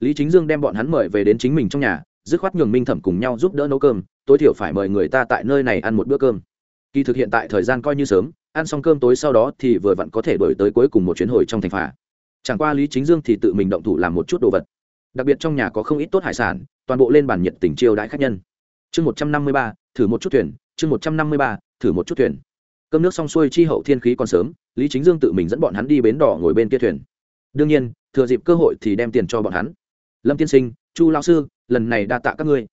Lý chính dương đem bọn hắn mời về đến chính mình trong nhà, dứt khoát nhường minh thẩm cùng nhau giúp đỡ nấu cơm, tối thiểu phải mời người ta tại nơi này ăn một bữa cơm kỳ thực hiện tại thời gian coi như sớm, ăn xong cơm tối sau đó thì vừa vặn có thể đổi tới cuối cùng một chuyến hồi trong thành phà. chẳng qua lý chính dương thì tự mình động thủ làm một chút đồ vật. Đặc biệt trong nhà có không ít tốt hải sản, toàn bộ lên bàn nhiệt tình chiêu đãi khách nhân. Chương một trăm năm mươi ba, thử một chút thuyền, chương một trăm năm mươi ba, thử một chút thuyền. Cơm nước xong xuôi chi hậu thiên khí còn sớm, lý chính dương tự mình dẫn bọn hắn đi bến đỏ ngồi bên kia thuyền. Đương nhiên, thừa dịp cơ hội thì đem tiền cho bọn hắn. Lâm tiên sinh, chu lão sư, lần này đa tạ các ngươi.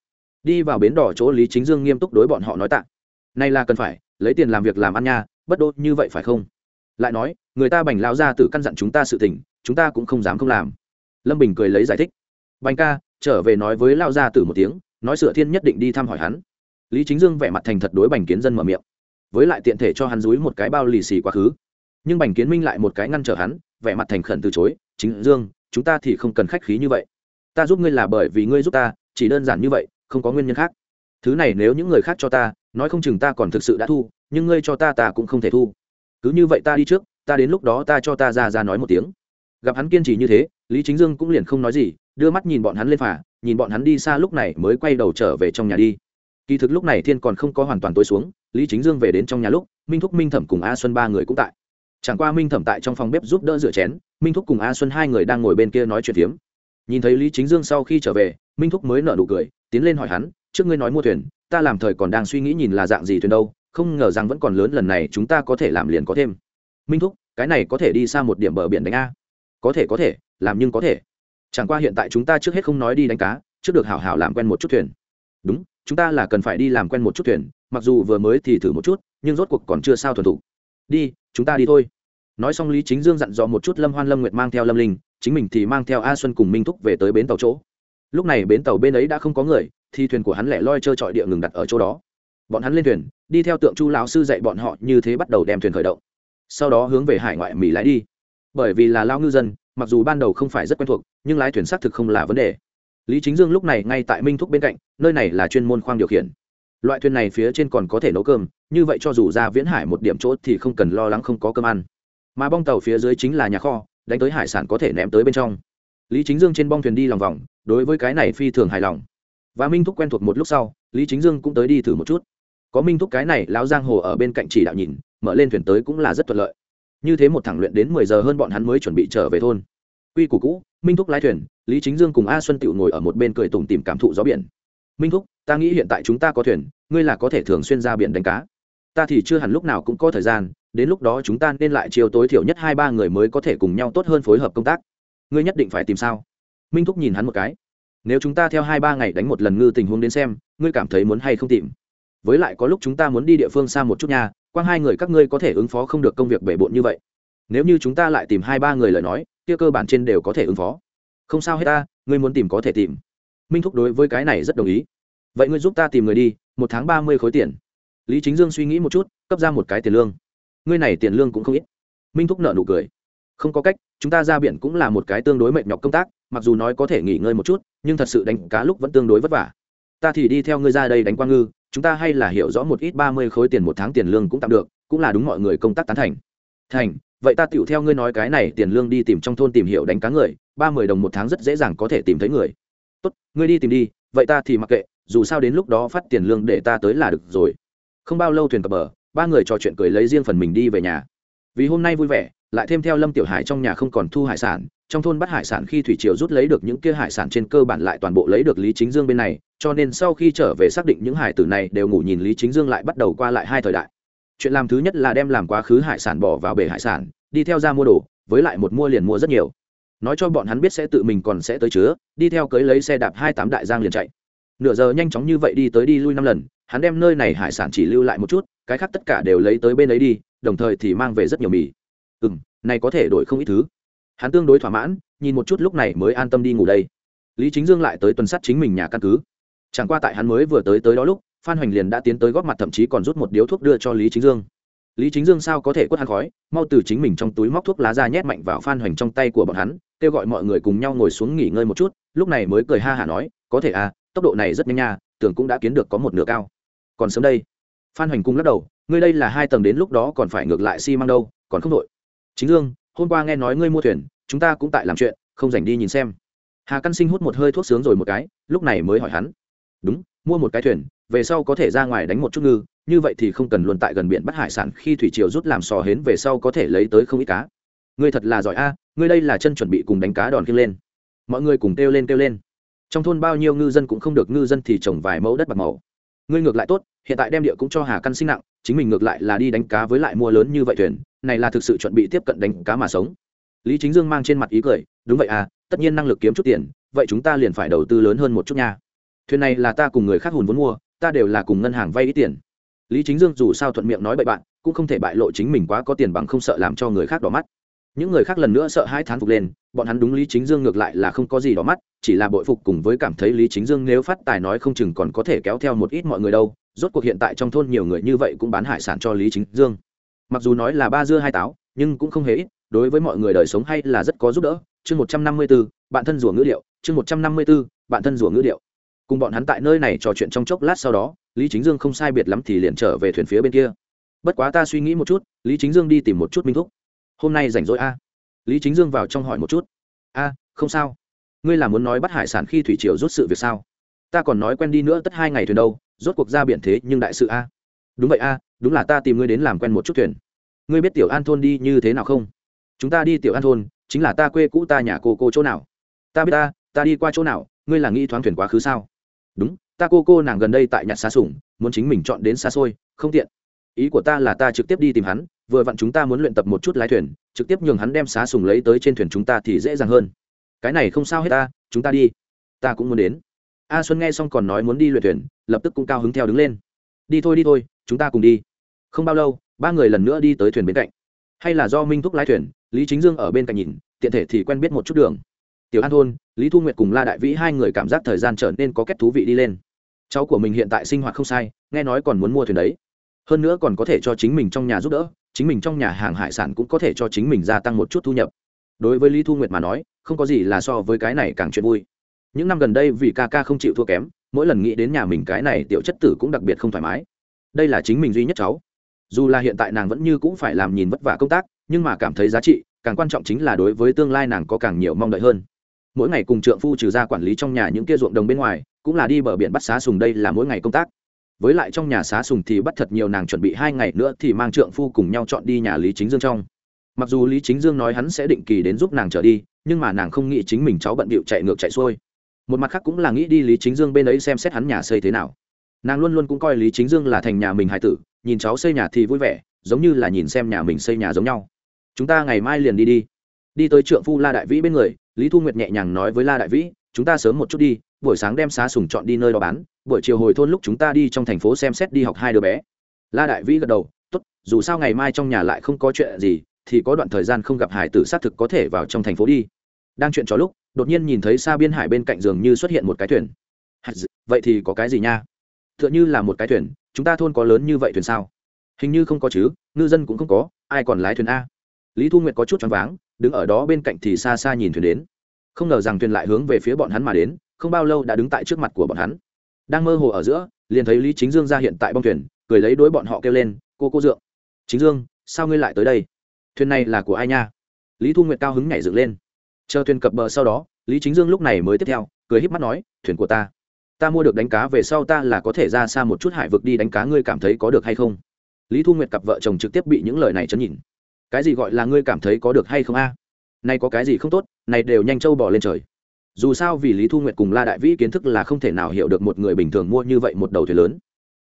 Đi vào bến đỏ chỗ lý chính dương nghiêm túc đối bọn họ nói tạ. Nay là cần phải lấy tiền làm việc làm ăn nha, bất đô như vậy phải không? Lại nói, người ta bành lao ra tự căn dặn chúng ta sự tình, chúng ta cũng không dám không làm. Lâm bình cười lấy giải thích. Bành ca, trở về nói với lao gia tử một tiếng, nói sửa thiên nhất định đi thăm hỏi hắn. Lý chính dương vẻ mặt thành thật đối bành kiến dân mở miệng. Với lại tiện thể cho hắn dúi một cái bao lì xì quá khứ. Nhưng bành kiến minh lại một cái ngăn trở hắn, vẻ mặt thành khẩn từ chối, chính dương, chúng ta thì không cần khách khí như vậy. Ta giúp ngươi là bởi vì ngươi giúp ta, chỉ đơn giản như vậy, không có nguyên nhân khác thứ này nếu những người khác cho ta, nói không chừng ta còn thực sự đã thu, nhưng ngươi cho ta ta cũng không thể thu. Cứ như vậy ta đi trước, ta đến lúc đó ta cho ta ra ra nói một tiếng. Gặp hắn kiên trì như thế, lý chính dương cũng liền không nói gì, đưa mắt nhìn bọn hắn lên phà, nhìn bọn hắn đi xa lúc này mới quay đầu trở về trong nhà đi. Kỳ thực lúc này thiên còn không có hoàn toàn tối xuống, lý chính dương về đến trong nhà lúc, minh thúc, minh thẩm cùng a xuân ba người cũng tại. Chẳng qua minh thẩm tại trong phòng bếp giúp đỡ rửa chén, minh thúc cùng a xuân hai người đang ngồi bên kia nói chuyện phiếm. Nhìn thấy lý chính dương sau khi trở về, minh thúc mới nở nụ cười, tiến lên hỏi hắn trước ngươi nói mua thuyền, ta làm thời còn đang suy nghĩ nhìn là dạng gì thuyền đâu, không ngờ rằng vẫn còn lớn lần này, chúng ta có thể làm liền có thêm. Minh thúc, cái này có thể đi xa một điểm bờ biển đánh a. Có thể có thể, làm nhưng có thể. Chẳng qua hiện tại chúng ta trước hết không nói đi đánh cá, trước được hảo hảo làm quen một chút thuyền. Đúng, chúng ta là cần phải đi làm quen một chút thuyền, mặc dù vừa mới thì thử một chút, nhưng rốt cuộc còn chưa sao thuần thủ đi, chúng ta đi thôi. Nói xong lý chính dương dặn dò một chút lâm hoan lâm nguyệt mang theo lâm linh, chính mình thì mang theo a xuân cùng minh thúc về tới bến tàu chỗ. Lúc này bến tàu bên ấy đã không có người thì thuyền của hắn lẻ loi trơ trọi địa ngừng đặt ở chỗ đó. Bọn hắn lên thuyền, đi theo tượng chu lão sư dạy bọn họ như thế bắt đầu đem thuyền khởi động. Sau đó hướng về hải ngoại mỹ lái đi. Bởi vì là lao ngư dân, mặc dù ban đầu không phải rất quen thuộc, nhưng lái thuyền xác thực không là vấn đề. Lý chính dương lúc này ngay tại minh thúc bên cạnh, nơi này là chuyên môn khoang điều khiển. Loại thuyền này phía trên còn có thể nấu cơm, như vậy cho dù ra viễn hải một điểm chỗ thì không cần lo lắng không có cơm ăn. Mà bong tàu phía dưới chính là nhà kho, đánh tới hải sản có thể ném tới bên trong. Lý chính dương trên bong thuyền đi lòng vòng, đối với cái này phi thường hài lòng và minh thúc quen thuộc một lúc sau, lý chính dương cũng tới đi thử một chút. Có minh thúc cái này, lão giang hồ ở bên cạnh chỉ đạo nhìn, mở lên thuyền tới cũng là rất thuận lợi. Như thế một thẳng luyện đến mười giờ hơn bọn hắn mới chuẩn bị trở về thôn. Quy củ cũ, minh thúc lái thuyền, lý chính dương cùng a xuân tựu ngồi ở một bên cười tùng tìm cảm thụ gió biển. Minh thúc, ta nghĩ hiện tại chúng ta có thuyền, ngươi là có thể thường xuyên ra biển đánh cá. Ta thì chưa hẳn lúc nào cũng có thời gian, đến lúc đó chúng ta nên lại chiều tối thiểu nhất hai ba người mới có thể cùng nhau tốt hơn phối hợp công tác. Ngươi nhất định phải tìm sao? Minh thúc nhìn hắn một cái nếu chúng ta theo hai ba ngày đánh một lần ngư tình huống đến xem, ngươi cảm thấy muốn hay không tìm? Với lại có lúc chúng ta muốn đi địa phương xa một chút nha, quang hai người các ngươi có thể ứng phó không được công việc bể bộn như vậy. Nếu như chúng ta lại tìm hai ba người lời nói, kia cơ bản trên đều có thể ứng phó. Không sao hết ta, ngươi muốn tìm có thể tìm. Minh thúc đối với cái này rất đồng ý. Vậy ngươi giúp ta tìm người đi, một tháng ba mươi khối tiền. Lý chính dương suy nghĩ một chút, cấp ra một cái tiền lương. Ngươi này tiền lương cũng không ít. Minh thúc nợ nụ cười. Không có cách, chúng ta ra biển cũng là một cái tương đối mệt nhọc công tác mặc dù nói có thể nghỉ ngơi một chút, nhưng thật sự đánh cá lúc vẫn tương đối vất vả. Ta thì đi theo ngươi ra đây đánh quang ngư, chúng ta hay là hiểu rõ một ít ba mươi khối tiền một tháng tiền lương cũng tạm được, cũng là đúng mọi người công tác tán thành. Thành, vậy ta tựu theo ngươi nói cái này tiền lương đi tìm trong thôn tìm hiểu đánh cá người, ba mươi đồng một tháng rất dễ dàng có thể tìm thấy người. Tốt, ngươi đi tìm đi, vậy ta thì mặc kệ, dù sao đến lúc đó phát tiền lương để ta tới là được rồi. Không bao lâu thuyền cập bờ, ba người trò chuyện cười lấy riêng phần mình đi về nhà. Vì hôm nay vui vẻ lại thêm theo lâm tiểu hải trong nhà không còn thu hải sản, trong thôn bắt hải sản khi thủy triều rút lấy được những kia hải sản trên cơ bản lại toàn bộ lấy được lý chính dương bên này, cho nên sau khi trở về xác định những hải tử này đều ngủ nhìn lý chính dương lại bắt đầu qua lại hai thời đại. Chuyện làm thứ nhất là đem làm quá khứ hải sản bỏ vào bể hải sản, đi theo ra mua đồ, với lại một mua liền mua rất nhiều. Nói cho bọn hắn biết sẽ tự mình còn sẽ tới chứa, đi theo cưới lấy xe đạp hai tám đại giang liền chạy. Nửa giờ nhanh chóng như vậy đi tới đi lui năm lần, hắn đem nơi này hải sản chỉ lưu lại một chút, cái khác tất cả đều lấy tới bên ấy đi, đồng thời thì mang về rất nhiều mì ừ m này có thể đổi không ít thứ. Hắn tương đối thỏa mãn, nhìn một chút lúc này mới an tâm đi ngủ đây. Lý chính dương lại tới tuần sắt chính mình nhà căn cứ. Chẳng qua tại hắn mới vừa tới tới đó lúc, phan hoành liền đã tiến tới góp mặt thậm chí còn rút một điếu thuốc đưa cho lý chính dương. Lý chính dương sao có thể quất hắn khói, mau từ chính mình trong túi móc thuốc lá ra nhét mạnh vào phan hoành trong tay của bọn hắn, kêu gọi mọi người cùng nhau ngồi xuống nghỉ ngơi một chút, lúc này mới cười ha hả nói, có thể à tốc độ này rất nhanh nha, tưởng cũng đã kiến được có một nửa cao. Còn sớm đây. Phan hoành cung lắc đầu, ngươi đây là hai tầng đến lúc đó còn phải ngược lại xi、si、măng đâu, còn không đội chính dương, hôm qua nghe nói ngươi mua thuyền, chúng ta cũng tại làm chuyện, không dành đi nhìn xem. Hà căn sinh hút một hơi thuốc sướng rồi một cái, lúc này mới hỏi hắn. Đúng, mua một cái thuyền, về sau có thể ra ngoài đánh một chút ngư, như vậy thì không cần luôn tại gần biển bắt hải sản khi thủy triều rút làm sò hến về sau có thể lấy tới không ít cá. Ngươi thật là giỏi a, ngươi đây là chân chuẩn bị cùng đánh cá đòn kia lên. Mọi người cùng kêu lên kêu lên. Trong thôn bao nhiêu ngư dân cũng không được, ngư dân thì trồng vài mẫu đất bạc màu. Ngươi ngược lại tốt hiện tại đem địa cũng cho hà căn sinh nặng, chính mình ngược lại là đi đánh cá với lại mua lớn như vậy thuyền, này là thực sự chuẩn bị tiếp cận đánh cá mà sống. Lý chính dương mang trên mặt ý cười, đúng vậy à tất nhiên năng lực kiếm chút tiền, vậy chúng ta liền phải đầu tư lớn hơn một chút nha. Thuyền này là ta cùng người khác hùn vốn mua, ta đều là cùng ngân hàng vay ít tiền. Lý chính dương dù sao thuận miệng nói bậy bạn, cũng không thể bại lộ chính mình quá có tiền bằng không sợ làm cho người khác đỏ mắt. Những người khác lần nữa sợ hai thán phục lên, bọn hắn đúng lý chính dương ngược lại là không có gì đỏ mắt, chỉ là bội phục cùng với cảm thấy lý chính dương nếu phát tài nói không chừng còn có thể kéo theo một ít mọi người đâu rốt cuộc hiện tại trong thôn nhiều người như vậy cũng bán hải sản cho lý chính dương. Mặc dù nói là ba dưa hai táo, nhưng cũng không hề ít, đối với mọi người đời sống hay là rất có giúp đỡ. Chương một trăm năm mươi b ố bạn thân rủa ngữ điệu. Chương một trăm năm mươi b ố bạn thân rủa ngữ điệu. Cùng bọn hắn tại nơi này trò chuyện trong chốc lát sau đó, lý chính dương không sai biệt lắm thì liền trở về thuyền phía bên kia. Bất quá ta suy nghĩ một chút, lý chính dương đi tìm một chút minh thúc. Hôm nay rảnh rỗi a? Lý chính dương vào trong hỏi một chút. A, không sao. Ngươi là muốn nói bắt hải sản khi thủy triều rút sự việc sao? Ta còn nói quen đi nữa tất hai ngày thuyền đâu rốt cuộc ra biển thế nhưng đại sự a. Đúng vậy a, đúng là ta tìm ngươi đến làm quen một chút thuyền. Ngươi biết tiểu an thôn đi như thế nào không? Chúng ta đi tiểu an thôn, chính là ta quê cũ ta nhà cô cô chỗ nào? Ta biết ta ta đi qua chỗ nào, ngươi là nghĩ thoáng thuyền quá khứ sao? Đúng, ta cô cô nàng gần đây tại nhặt xa sủng, muốn chính mình chọn đến xa xôi, không tiện. Ý của ta là ta trực tiếp đi tìm hắn, vừa vặn chúng ta muốn luyện tập một chút lái thuyền, trực tiếp nhường hắn đem xá sùng lấy tới trên thuyền chúng ta thì dễ dàng hơn. Cái này không sao hết ta, chúng ta đi. Ta cũng muốn đến. A xuân nghe xong còn nói muốn đi luyện thuyền lập tức cũng cao hứng theo đứng lên. Đi thôi đi thôi, chúng ta cùng đi. Không bao lâu, ba người lần nữa đi tới thuyền bên cạnh. Hay là do minh thúc lái thuyền, lý chính dương ở bên cạnh nhìn, tiện thể thì quen biết một chút đường. Tiểu an thôn, lý thu nguyệt cùng la đại vĩ hai người cảm giác thời gian trở nên có kết thú vị đi lên. Cháu của mình hiện tại sinh hoạt không sai, nghe nói còn muốn mua thuyền đấy. Hơn nữa còn có thể cho chính mình trong nhà giúp đỡ, chính mình trong nhà hàng hải sản cũng có thể cho chính mình gia tăng một chút thu nhập. Đối với lý thu nguyệt mà nói, không có gì là so với cái này càng chuyện vui những năm gần đây vì ca ca không chịu thua kém, mỗi lần nghĩ đến nhà mình cái này tiểu chất tử cũng đặc biệt không thoải mái. Đây là chính mình duy nhất cháu. Dù là hiện tại nàng vẫn như cũng phải làm nhìn vất vả công tác, nhưng mà cảm thấy giá trị, càng quan trọng chính là đối với tương lai nàng có càng nhiều mong đợi hơn. Mỗi ngày cùng trượng phu trừ ra quản lý trong nhà những kia ruộng đồng bên ngoài, cũng là đi bờ biển bắt xá sùng đây là mỗi ngày công tác. Với lại trong nhà xá sùng thì bắt thật nhiều nàng chuẩn bị hai ngày nữa thì mang trượng phu cùng nhau chọn đi nhà lý chính dương trong. Mặc dù lý chính dương nói hắn sẽ định kỳ đến giúp nàng trở đi, nhưng mà nàng không nghĩ chính mình cháu bận bịu chạy ngược chạy xuôi một mặt khác cũng là nghĩ đi lý chính dương bên ấy xem xét hắn nhà xây thế nào nàng luôn luôn cũng coi lý chính dương là thành nhà mình hài tử nhìn cháu xây nhà thì vui vẻ giống như là nhìn xem nhà mình xây nhà giống nhau chúng ta ngày mai liền đi đi đi tới trượng phu la đại vĩ bên người lý thu nguyệt nhẹ nhàng nói với la đại vĩ chúng ta sớm một chút đi buổi sáng đem xá sùng chọn đi nơi đó bán buổi chiều hồi thôn lúc chúng ta đi trong thành phố xem xét đi học hai đứa bé la đại vĩ gật đầu tốt, dù sao ngày mai trong nhà lại không có chuyện gì thì có đoạn thời gian không gặp hải tử xác thực có thể vào trong thành phố đi đang chuyện cho lúc đột nhiên nhìn thấy xa biên hải bên cạnh giường như xuất hiện một cái thuyền. Vậy thì có cái gì nha? T h ư ợ n h ư là một cái thuyền, chúng ta thôn có lớn như vậy thuyền sao? Hình như không có chứ, ngư dân cũng không có, ai còn lái thuyền a? Lý thu nguyệt có chút choáng váng, đứng ở đó bên cạnh thì xa xa nhìn thuyền đến. Không ngờ rằng thuyền lại hướng về phía bọn hắn mà đến, không bao lâu đã đứng tại trước mặt của bọn hắn. Đang mơ hồ ở giữa, liền thấy lý chính dương ra hiện tại bong thuyền, cười lấy đối bọn họ kêu lên, cô cô dượng. Chính dương, sao ngươi lại tới đây? Thuyền này là của ai nha? Lý thu nguyệt cao hứng nhảy dựng lên chờ thuyền cập bờ sau đó, lý chính dương lúc này mới tiếp theo, cười híp mắt nói, thuyền của ta ta mua được đánh cá về sau ta là có thể ra xa một chút hải vực đi đánh cá, ngươi cảm thấy có được hay không? Lý thu nguyệt cặp vợ chồng trực tiếp bị những lời này chấn nhìn cái gì gọi là ngươi cảm thấy có được hay không a? À? nay có cái gì không tốt, này đều nhanh trâu bỏ lên trời. Dù sao vì lý thu nguyệt cùng la đại vĩ kiến thức là không thể nào hiểu được một người bình thường mua như vậy một đầu thuyền lớn.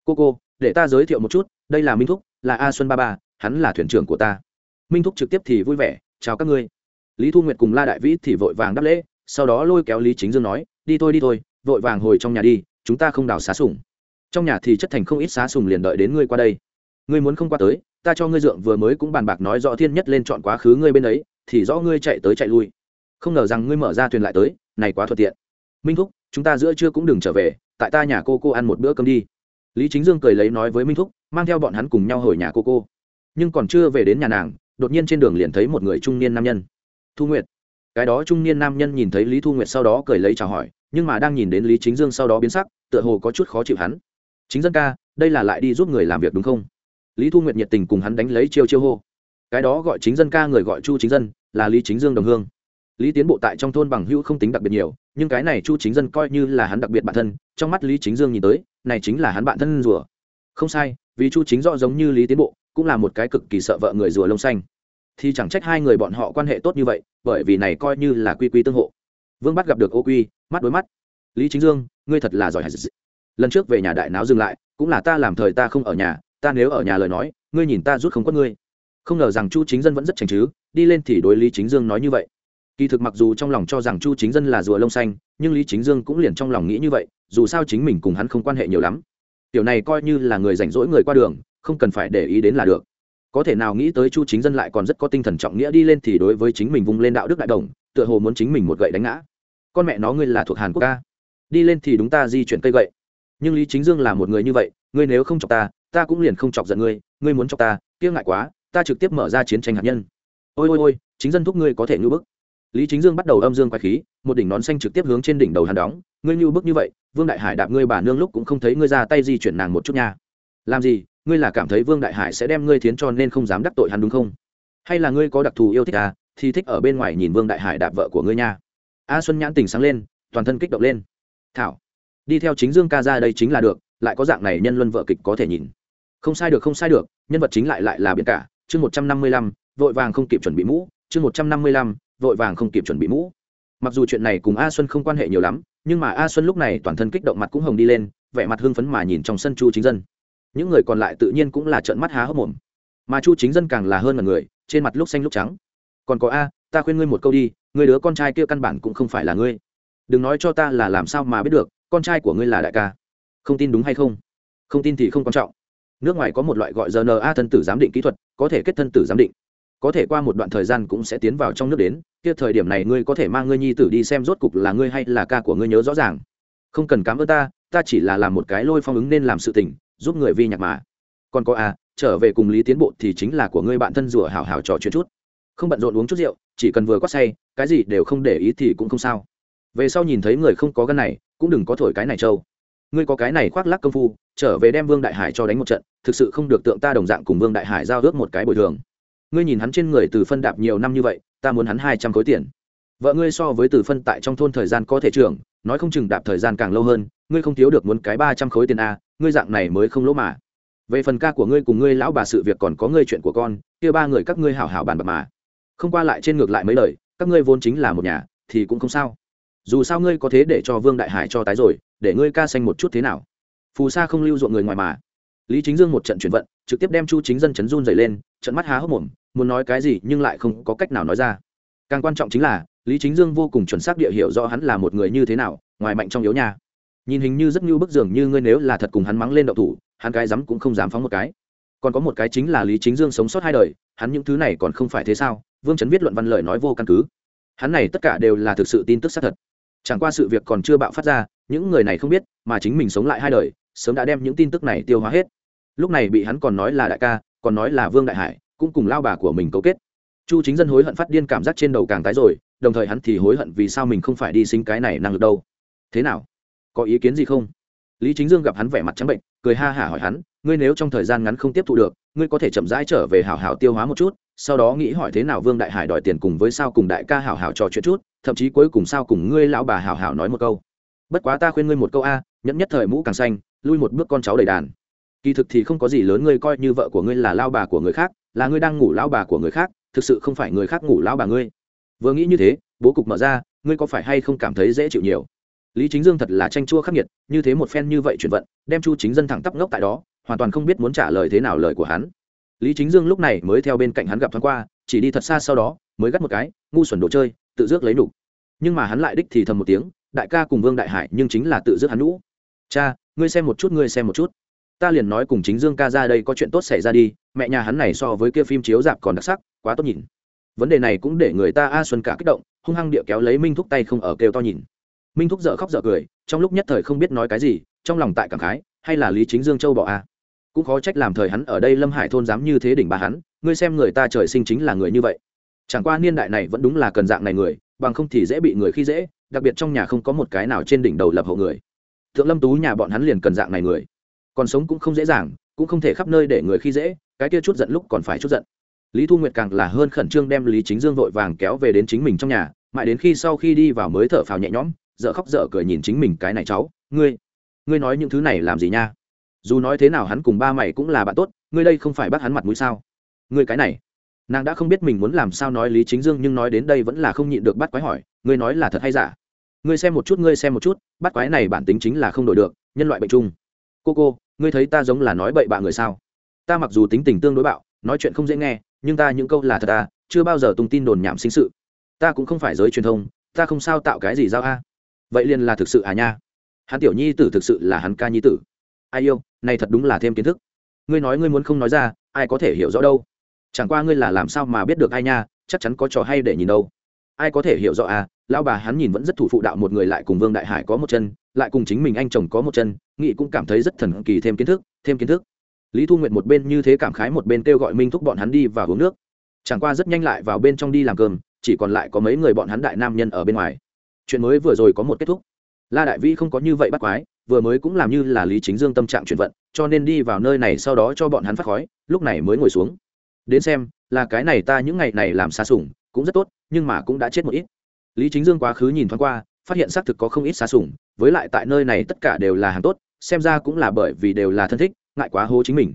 Cô cô, để ta giới thiệu một chút, đây là minh thúc, là a xuân ba ba, hắn là thuyền trưởng của ta. Minh thúc trực tiếp thì vui vẻ, chào các ngươi lý thu nguyệt cùng la đại vĩ thì vội vàng đáp lễ, sau đó lôi kéo lý chính dương nói, đi thôi đi thôi, vội vàng hồi trong nhà đi, chúng ta không đào xá sùng. Trong nhà thì chất thành không ít xá sùng liền đợi đến ngươi qua đây. Ngươi muốn không qua tới, ta cho ngươi dượng vừa mới cũng bàn bạc nói rõ thiên nhất lên chọn quá khứ ngươi bên ấy, thì rõ ngươi chạy tới chạy lui. Không ngờ rằng ngươi mở ra thuyền lại tới, này quá thuận tiện. Minh thúc, chúng ta giữa trưa cũng đừng trở về, tại ta nhà cô cô ăn một bữa cơm đi. Lý chính dương cười lấy nói với minh thúc, mang theo bọn hắn cùng nhau hồi nhà cô cô. Nhưng còn chưa về đến nhà nàng, đột nhiên trên đường liền thấy một người trung niên nam nhân thu nguyệt. Cái đó trung niên nam nhân nhìn thấy lý thu nguyệt sau đó cười lấy chào hỏi, nhưng mà đang nhìn đến lý chính dương sau đó biến sắc, tựa hồ có chút khó chịu hắn. Chính dân ca, đây là lại đi giúp người làm việc đúng không? Lý thu nguyệt nhiệt tình cùng hắn đánh lấy chiêu chiêu hô. Cái đó gọi chính dân ca người gọi chu chính dân là lý chính dương đồng hương. Lý tiến bộ tại trong thôn bằng hữu không tính đặc biệt nhiều, nhưng cái này chu chính dân coi như là hắn đặc biệt bản thân, trong mắt lý chính dương nhìn tới, này chính là hắn bạn thân rùa. Không sai, vì chu chính rõ giống như lý tiến bộ, cũng là một cái cực kỳ sợ vợ người rùa lông xanh thì chẳng trách hai người bọn họ quan hệ tốt như vậy, bởi vì này coi như là quy quy tương hộ. Vương bắt gặp được ô quy, mắt đối mắt. Lý chính dương, ngươi thật là giỏi lần trước về nhà đại náo dừng lại, cũng là ta làm thời ta không ở nhà, ta nếu ở nhà lời nói, ngươi nhìn ta rút không quất ngươi. Không ngờ rằng chu chính dân vẫn rất chành chứ, đi lên thì đối lý chính dương nói như vậy. Kỳ thực mặc dù trong lòng cho rằng chu chính dân là rùa lông xanh, nhưng lý chính dương cũng liền trong lòng nghĩ như vậy, dù sao chính mình cùng hắn không quan hệ nhiều lắm. Tiểu này coi như là người rảnh rỗi người qua đường, không cần phải để ý đến là được có thể nào nghĩ tới chu chính dân lại còn rất có tinh thần trọng nghĩa đi lên thì đối với chính mình vung lên đạo đức đại đồng, tựa hồ muốn chính mình một gậy đánh ngã. Con mẹ nó ngươi là thuộc hàn quốc ca. Đi lên thì đúng ta di chuyển cây gậy. Nhưng lý chính dương là một người như vậy, ngươi nếu không chọc ta ta cũng liền không chọc giận ngươi ngươi muốn chọc ta kia ngại quá, ta trực tiếp mở ra chiến tranh hạt nhân. Ôi ôi ôi, chính dân thúc ngươi có thể ngưu bức. Lý chính dương bắt đầu âm dương quay khí, một đỉnh nón xanh trực tiếp hướng trên đỉnh đầu hàn đóng, ngươi ngưu bức như vậy, vương đại hải đạp ngươi bà nương lúc cũng không thấy ngươi ra tay di chuyển nàng một chút nha. Làm gì? Ngươi là cảm thấy vương đại hải sẽ đem ngươi thiến cho nên không dám đắc tội hắn đúng không? Hay là ngươi có đặc thù yêu thích à? Thì thích ở bên ngoài nhìn vương đại hải đạp vợ của ngươi nha. A xuân nhãn tình sáng lên, toàn thân kích động lên. Thảo, đi theo chính dương ca ra đây chính là được, lại có dạng này nhân luân vợ kịch có thể nhìn. Không sai được, không sai được, nhân vật chính lại lại là biển cả. Chương một trăm năm mươi lăm, vội vàng không kịp chuẩn bị mũ. Chương một trăm năm mươi lăm, vội vàng không kịp chuẩn bị mũ. Mặc dù chuyện này cùng a xuân không quan hệ nhiều lắm, nhưng mà a xuân lúc này toàn thân kích động mặt cũng hồng đi lên, vẻ mặt hưng phấn mà nhìn trong sân chu chính dân những người còn lại tự nhiên cũng là trợn mắt há hốc mồm. Mà chu chính dân càng là hơn là người, trên mặt lúc xanh lúc trắng. Còn có a, ta khuyên ngươi một câu đi người đứa con trai kia căn bản cũng không phải là ngươi. Đừng nói cho ta là làm sao mà biết được, con trai của ngươi là đại ca. Không tin đúng hay không? Không tin thì không quan trọng. Nước ngoài có một loại gọi rna thân tử giám định kỹ thuật, có thể kết thân tử giám định. Có thể qua một đoạn thời gian cũng sẽ tiến vào trong nước đến, kia thời điểm này ngươi có thể mang ngươi nhi tử đi xem rốt cục là ngươi hay là ca của ngươi nhớ rõ ràng. Không cần cám ơn ta ta chỉ là làm một cái lôi phong ứng nên làm sự tình giúp người vi nhạc mà. Còn có à trở về cùng lý tiến bộ thì chính là của ngươi bạn thân rủa hào hào trò chuyện chút. Không bận rộn uống chút rượu, chỉ cần vừa quát say, cái gì đều không để ý thì cũng không sao. Về sau nhìn thấy người không có gân này, cũng đừng có thổi cái này trâu. Ngươi có cái này khoác lắc công phu, trở về đem vương đại hải cho đánh một trận, thực sự không được tượng ta đồng dạng cùng vương đại hải giao ước một cái bồi thường. Ngươi nhìn hắn trên người từ phân đạp nhiều năm như vậy, ta muốn hắn hai trăm khối tiền. Vợ ngươi so với từ phân tại trong thôn thời gian có thể trưởng, nói không chừng đạp thời gian càng lâu hơn, ngươi không thiếu được muốn cái ba trăm khối tiền a ngươi dạng này mới không lỗ mà. Về phần ca của ngươi cùng ngươi lão bà sự việc còn có ngươi chuyện của con, kia ba người các ngươi hảo hảo bàn bạc mà. Không qua lại trên ngược lại mấy lời, các ngươi vốn chính là một nhà, thì cũng không sao. Dù sao ngươi có thế để cho vương đại hải cho tái rồi, để ngươi ca xanh một chút thế nào? Phù sa không lưu ruộng người ngoài mà. Lý chính dương một trận chuyển vận, trực tiếp đem chu chính dân chấn run dày lên, trận mắt há hốc mồm, muốn nói cái gì nhưng lại không có cách nào nói ra. Càng quan trọng chính là, lý chính dương vô cùng chuẩn xác địa hiểu rõ hắn là một người như thế nào, ngoài mạnh trong yếu nha nhìn hình như rất như bức dường như ngươi nếu là thật cùng hắn mắng lên đậu thủ, hắn cái dám cũng không dám phóng một cái. Còn có một cái chính là lý chính dương sống sót hai đời, hắn những thứ này còn không phải thế sao? Vương Chấn viết luận văn lời nói vô căn cứ. Hắn này tất cả đều là thực sự tin tức xác thật. Chẳng qua sự việc còn chưa bạo phát ra, những người này không biết, mà chính mình sống lại hai đời, sớm đã đem những tin tức này tiêu hóa hết. Lúc này bị hắn còn nói là đại ca, còn nói là vương đại hải, cũng cùng lao bà của mình cấu kết. Chu chính dân hối hận phát điên cảm giác trên đầu càng tái rồi, đồng thời hắn thì hối hận vì sao mình không phải đi sinh cái này năng lực đâu. Thế nào? Có ý kiến gì không? Lý chính dương gặp hắn vẻ mặt trắng bệnh, cười ha hả hỏi hắn, ngươi nếu trong thời gian ngắn không tiếp thu được, ngươi có thể chậm rãi trở về hảo hảo tiêu hóa một chút, sau đó nghĩ hỏi thế nào vương đại hải đòi tiền cùng với sao cùng đại ca hảo hảo trò chuyện chút, thậm chí cuối cùng sao cùng ngươi lão bà hảo hảo nói một câu. Bất quá ta khuyên ngươi một câu a, nhẫn nhất thời mũ càng xanh, lui một bước con cháu đầy đàn. Kỳ thực thì không có gì lớn, ngươi coi như vợ của ngươi là lao bà của người khác, là ngươi đang ngủ lao bà của người khác, thực sự không phải người khác ngủ lao bà ngươi. Vừa nghĩ như thế, bố cục mở ra, ngươi có phải hay không cảm thấy dễ chịu nhiều? Lý chính dương thật là tranh chua khắc nghiệt, như thế một phen như vậy chuyển vận, đem chu chính dân thẳng tắp ngốc tại đó, hoàn toàn không biết muốn trả lời thế nào lời của hắn. Lý chính dương lúc này mới theo bên cạnh hắn gặp thoáng qua, chỉ đi thật xa sau đó, mới gắt một cái, ngu xuẩn đồ chơi, tự rước lấy đủ. nhưng mà hắn lại đích thì thầm một tiếng, đại ca cùng vương đại hải nhưng chính là tự rước hắn lũ cha, ngươi xem một chút, ngươi xem một chút. Ta liền nói cùng chính dương ca ra đây có chuyện tốt xảy ra đi, mẹ nhà hắn này so với kia phim chiếu dạp còn đặc sắc, quá tốt nhìn. Vấn đề này cũng để người ta a xuân cả kích động, hung hăng địa kéo lấy minh thúc tay không ở kêu to nhìn minh thúc dợ khóc dợ cười, trong lúc nhất thời không biết nói cái gì, trong lòng tại cảm khái, hay là lý chính dương châu bỏ a? Cũng khó trách làm thời hắn ở đây lâm hải thôn dám như thế đỉnh bà hắn, ngươi xem người ta trời sinh chính là người như vậy. Chẳng qua niên đại này vẫn đúng là cần dạng này người, bằng không thì dễ bị người khi dễ, đặc biệt trong nhà không có một cái nào trên đỉnh đầu lập hậu người. Thượng lâm tú nhà bọn hắn liền cần dạng này người. Còn sống cũng không dễ dàng, cũng không thể khắp nơi để người khi dễ, cái kia chút giận lúc còn phải chút giận. Lý thu nguyệt càng là hơn khẩn trương đem lý chính dương vội vàng kéo về đến chính mình trong nhà, mãi đến khi sau khi đi vào mới thở phào nhẹ nhõm dợ khóc dợ cười nhìn chính mình cái này cháu, ngươi ngươi nói những thứ này làm gì nha? Dù nói thế nào hắn cùng ba mày cũng là bạn tốt, ngươi đây không phải bắt hắn mặt mũi sao? Ngươi cái này. Nàng đã không biết mình muốn làm sao nói lý chính dương nhưng nói đến đây vẫn là không nhịn được bắt quái hỏi, ngươi nói là thật hay giả? Ngươi xem một chút, ngươi xem một chút, bắt quái này bản tính chính là không đổi được, nhân loại bệnh chung. Cô cô, ngươi thấy ta giống là nói bậy bạ người sao? Ta mặc dù tính tình tương đối bạo, nói chuyện không dễ nghe, nhưng ta những câu là thật ta chưa bao giờ tung tin đồn nhảm sinh sự. Ta cũng không phải giới truyền thông, ta không sao tạo cái gì giao a vậy liền là thực sự à nha? Hắn tiểu nhi tử thực sự là hắn ca nhi tử. Ai yêu, này thật đúng là thêm kiến thức. Ngươi nói ngươi muốn không nói ra, ai có thể hiểu rõ đâu? Chẳng qua ngươi là làm sao mà biết được ai nha, chắc chắn có trò hay để nhìn đâu. Ai có thể hiểu rõ à? Lão bà hắn nhìn vẫn rất thủ phụ đạo một người lại cùng vương đại hải có một chân, lại cùng chính mình anh chồng có một chân nghị cũng cảm thấy rất thần kỳ thêm kiến thức, thêm kiến thức. Lý thu nguyện một bên như thế cảm khái một bên kêu gọi minh thúc bọn hắn đi và uống nước. Chẳng qua rất nhanh lại vào bên trong đi làm cơm, chỉ còn lại có mấy người bọn hắn đại nam nhân ở bên ngoài chuyện mới vừa rồi có một kết thúc. La đại vĩ không có như vậy bắt quái, vừa mới cũng làm như là lý chính dương tâm trạng chuyển vận, cho nên đi vào nơi này sau đó cho bọn hắn phát khói, lúc này mới ngồi xuống. Đến xem, là cái này ta những ngày này làm xa sủng cũng rất tốt, nhưng mà cũng đã chết một ít. Lý chính dương quá khứ nhìn thoáng qua, phát hiện xác thực có không ít xa sủng với lại tại nơi này tất cả đều là hàng tốt, xem ra cũng là bởi vì đều là thân thích, ngại quá hô chính mình.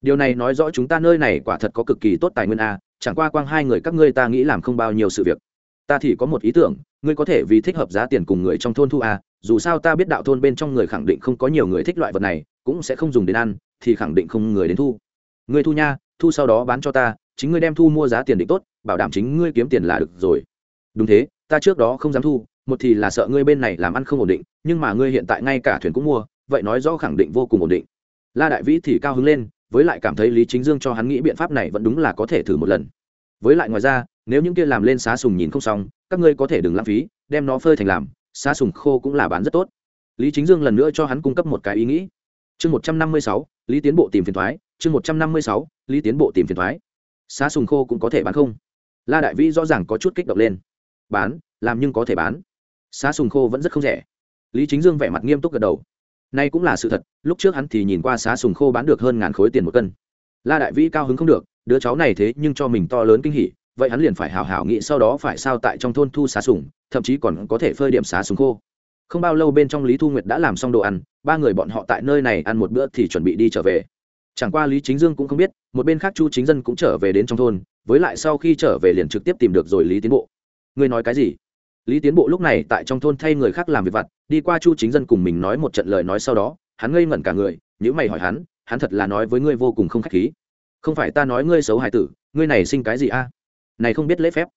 Điều này nói rõ chúng ta nơi này quả thật có cực kỳ tốt tài nguyên a, chẳng qua quang hai người các ngươi ta nghĩ làm không bao nhiêu sự việc. Ta thì có một ý tưởng ngươi có thể vì thích hợp giá tiền cùng người trong thôn thu à? dù sao ta biết đạo thôn bên trong người khẳng định không có nhiều người thích loại vật này, cũng sẽ không dùng đến ăn, thì khẳng định không người đến thu. Ngươi thu nha, thu sau đó bán cho ta, chính ngươi đem thu mua giá tiền định tốt, bảo đảm chính ngươi kiếm tiền là được rồi. Đúng thế, ta trước đó không dám thu, một thì là sợ ngươi bên này làm ăn không ổn định, nhưng mà ngươi hiện tại ngay cả thuyền cũng mua, vậy nói rõ khẳng định vô cùng ổn định. La đại vĩ thì cao hứng lên, với lại cảm thấy lý chính dương cho hắn nghĩ biện pháp này vẫn đúng là có thể thử một lần. Với lại ngoài ra, nếu những kia làm lên xá sùng nhìn không xong các ngươi có thể đừng lãng phí, đem nó phơi thành làm, xá sùng khô cũng là bán rất tốt. Lý chính dương lần nữa cho hắn cung cấp một cái ý nghĩ. Chương một trăm năm mươi sáu, lý tiến bộ tìm phiền thoái, chương một trăm năm mươi sáu, lý tiến bộ tìm phiền thoái. Xá sùng khô cũng có thể bán không? La đại vĩ rõ ràng có chút kích động lên. Bán, làm nhưng có thể bán. Xá sùng khô vẫn rất không rẻ. Lý chính dương vẻ mặt nghiêm túc gật đầu. Nay cũng là sự thật, lúc trước hắn thì nhìn qua xá sùng khô bán được hơn ngàn khối tiền một cân. La đại vĩ cao hứng không được, đứa cháu này thế nhưng cho mình to lớn kinh hỉ vậy hắn liền phải hào hào nghĩ sau đó phải sao tại trong thôn thu xá sùng, thậm chí còn có thể phơi điểm xá sùng khô. Không bao lâu bên trong lý thu nguyệt đã làm xong đồ ăn, ba người bọn họ tại nơi này ăn một bữa thì chuẩn bị đi trở về. Chẳng qua lý chính dương cũng không biết, một bên khác chu chính dân cũng trở về đến trong thôn, với lại sau khi trở về liền trực tiếp tìm được rồi lý tiến bộ. Ngươi nói cái gì? Lý tiến bộ lúc này tại trong thôn thay người khác làm việc vặt, đi qua chu chính dân cùng mình nói một trận lời nói sau đó, hắn ngây ngẩn cả người nếu mày hỏi hắn hắn thật là nói với ngươi vô cùng không k h á c h khí. Không phải ta nói ngươi xấu hài tử, ngươi này sinh cái gì a? Này không biết lễ phép.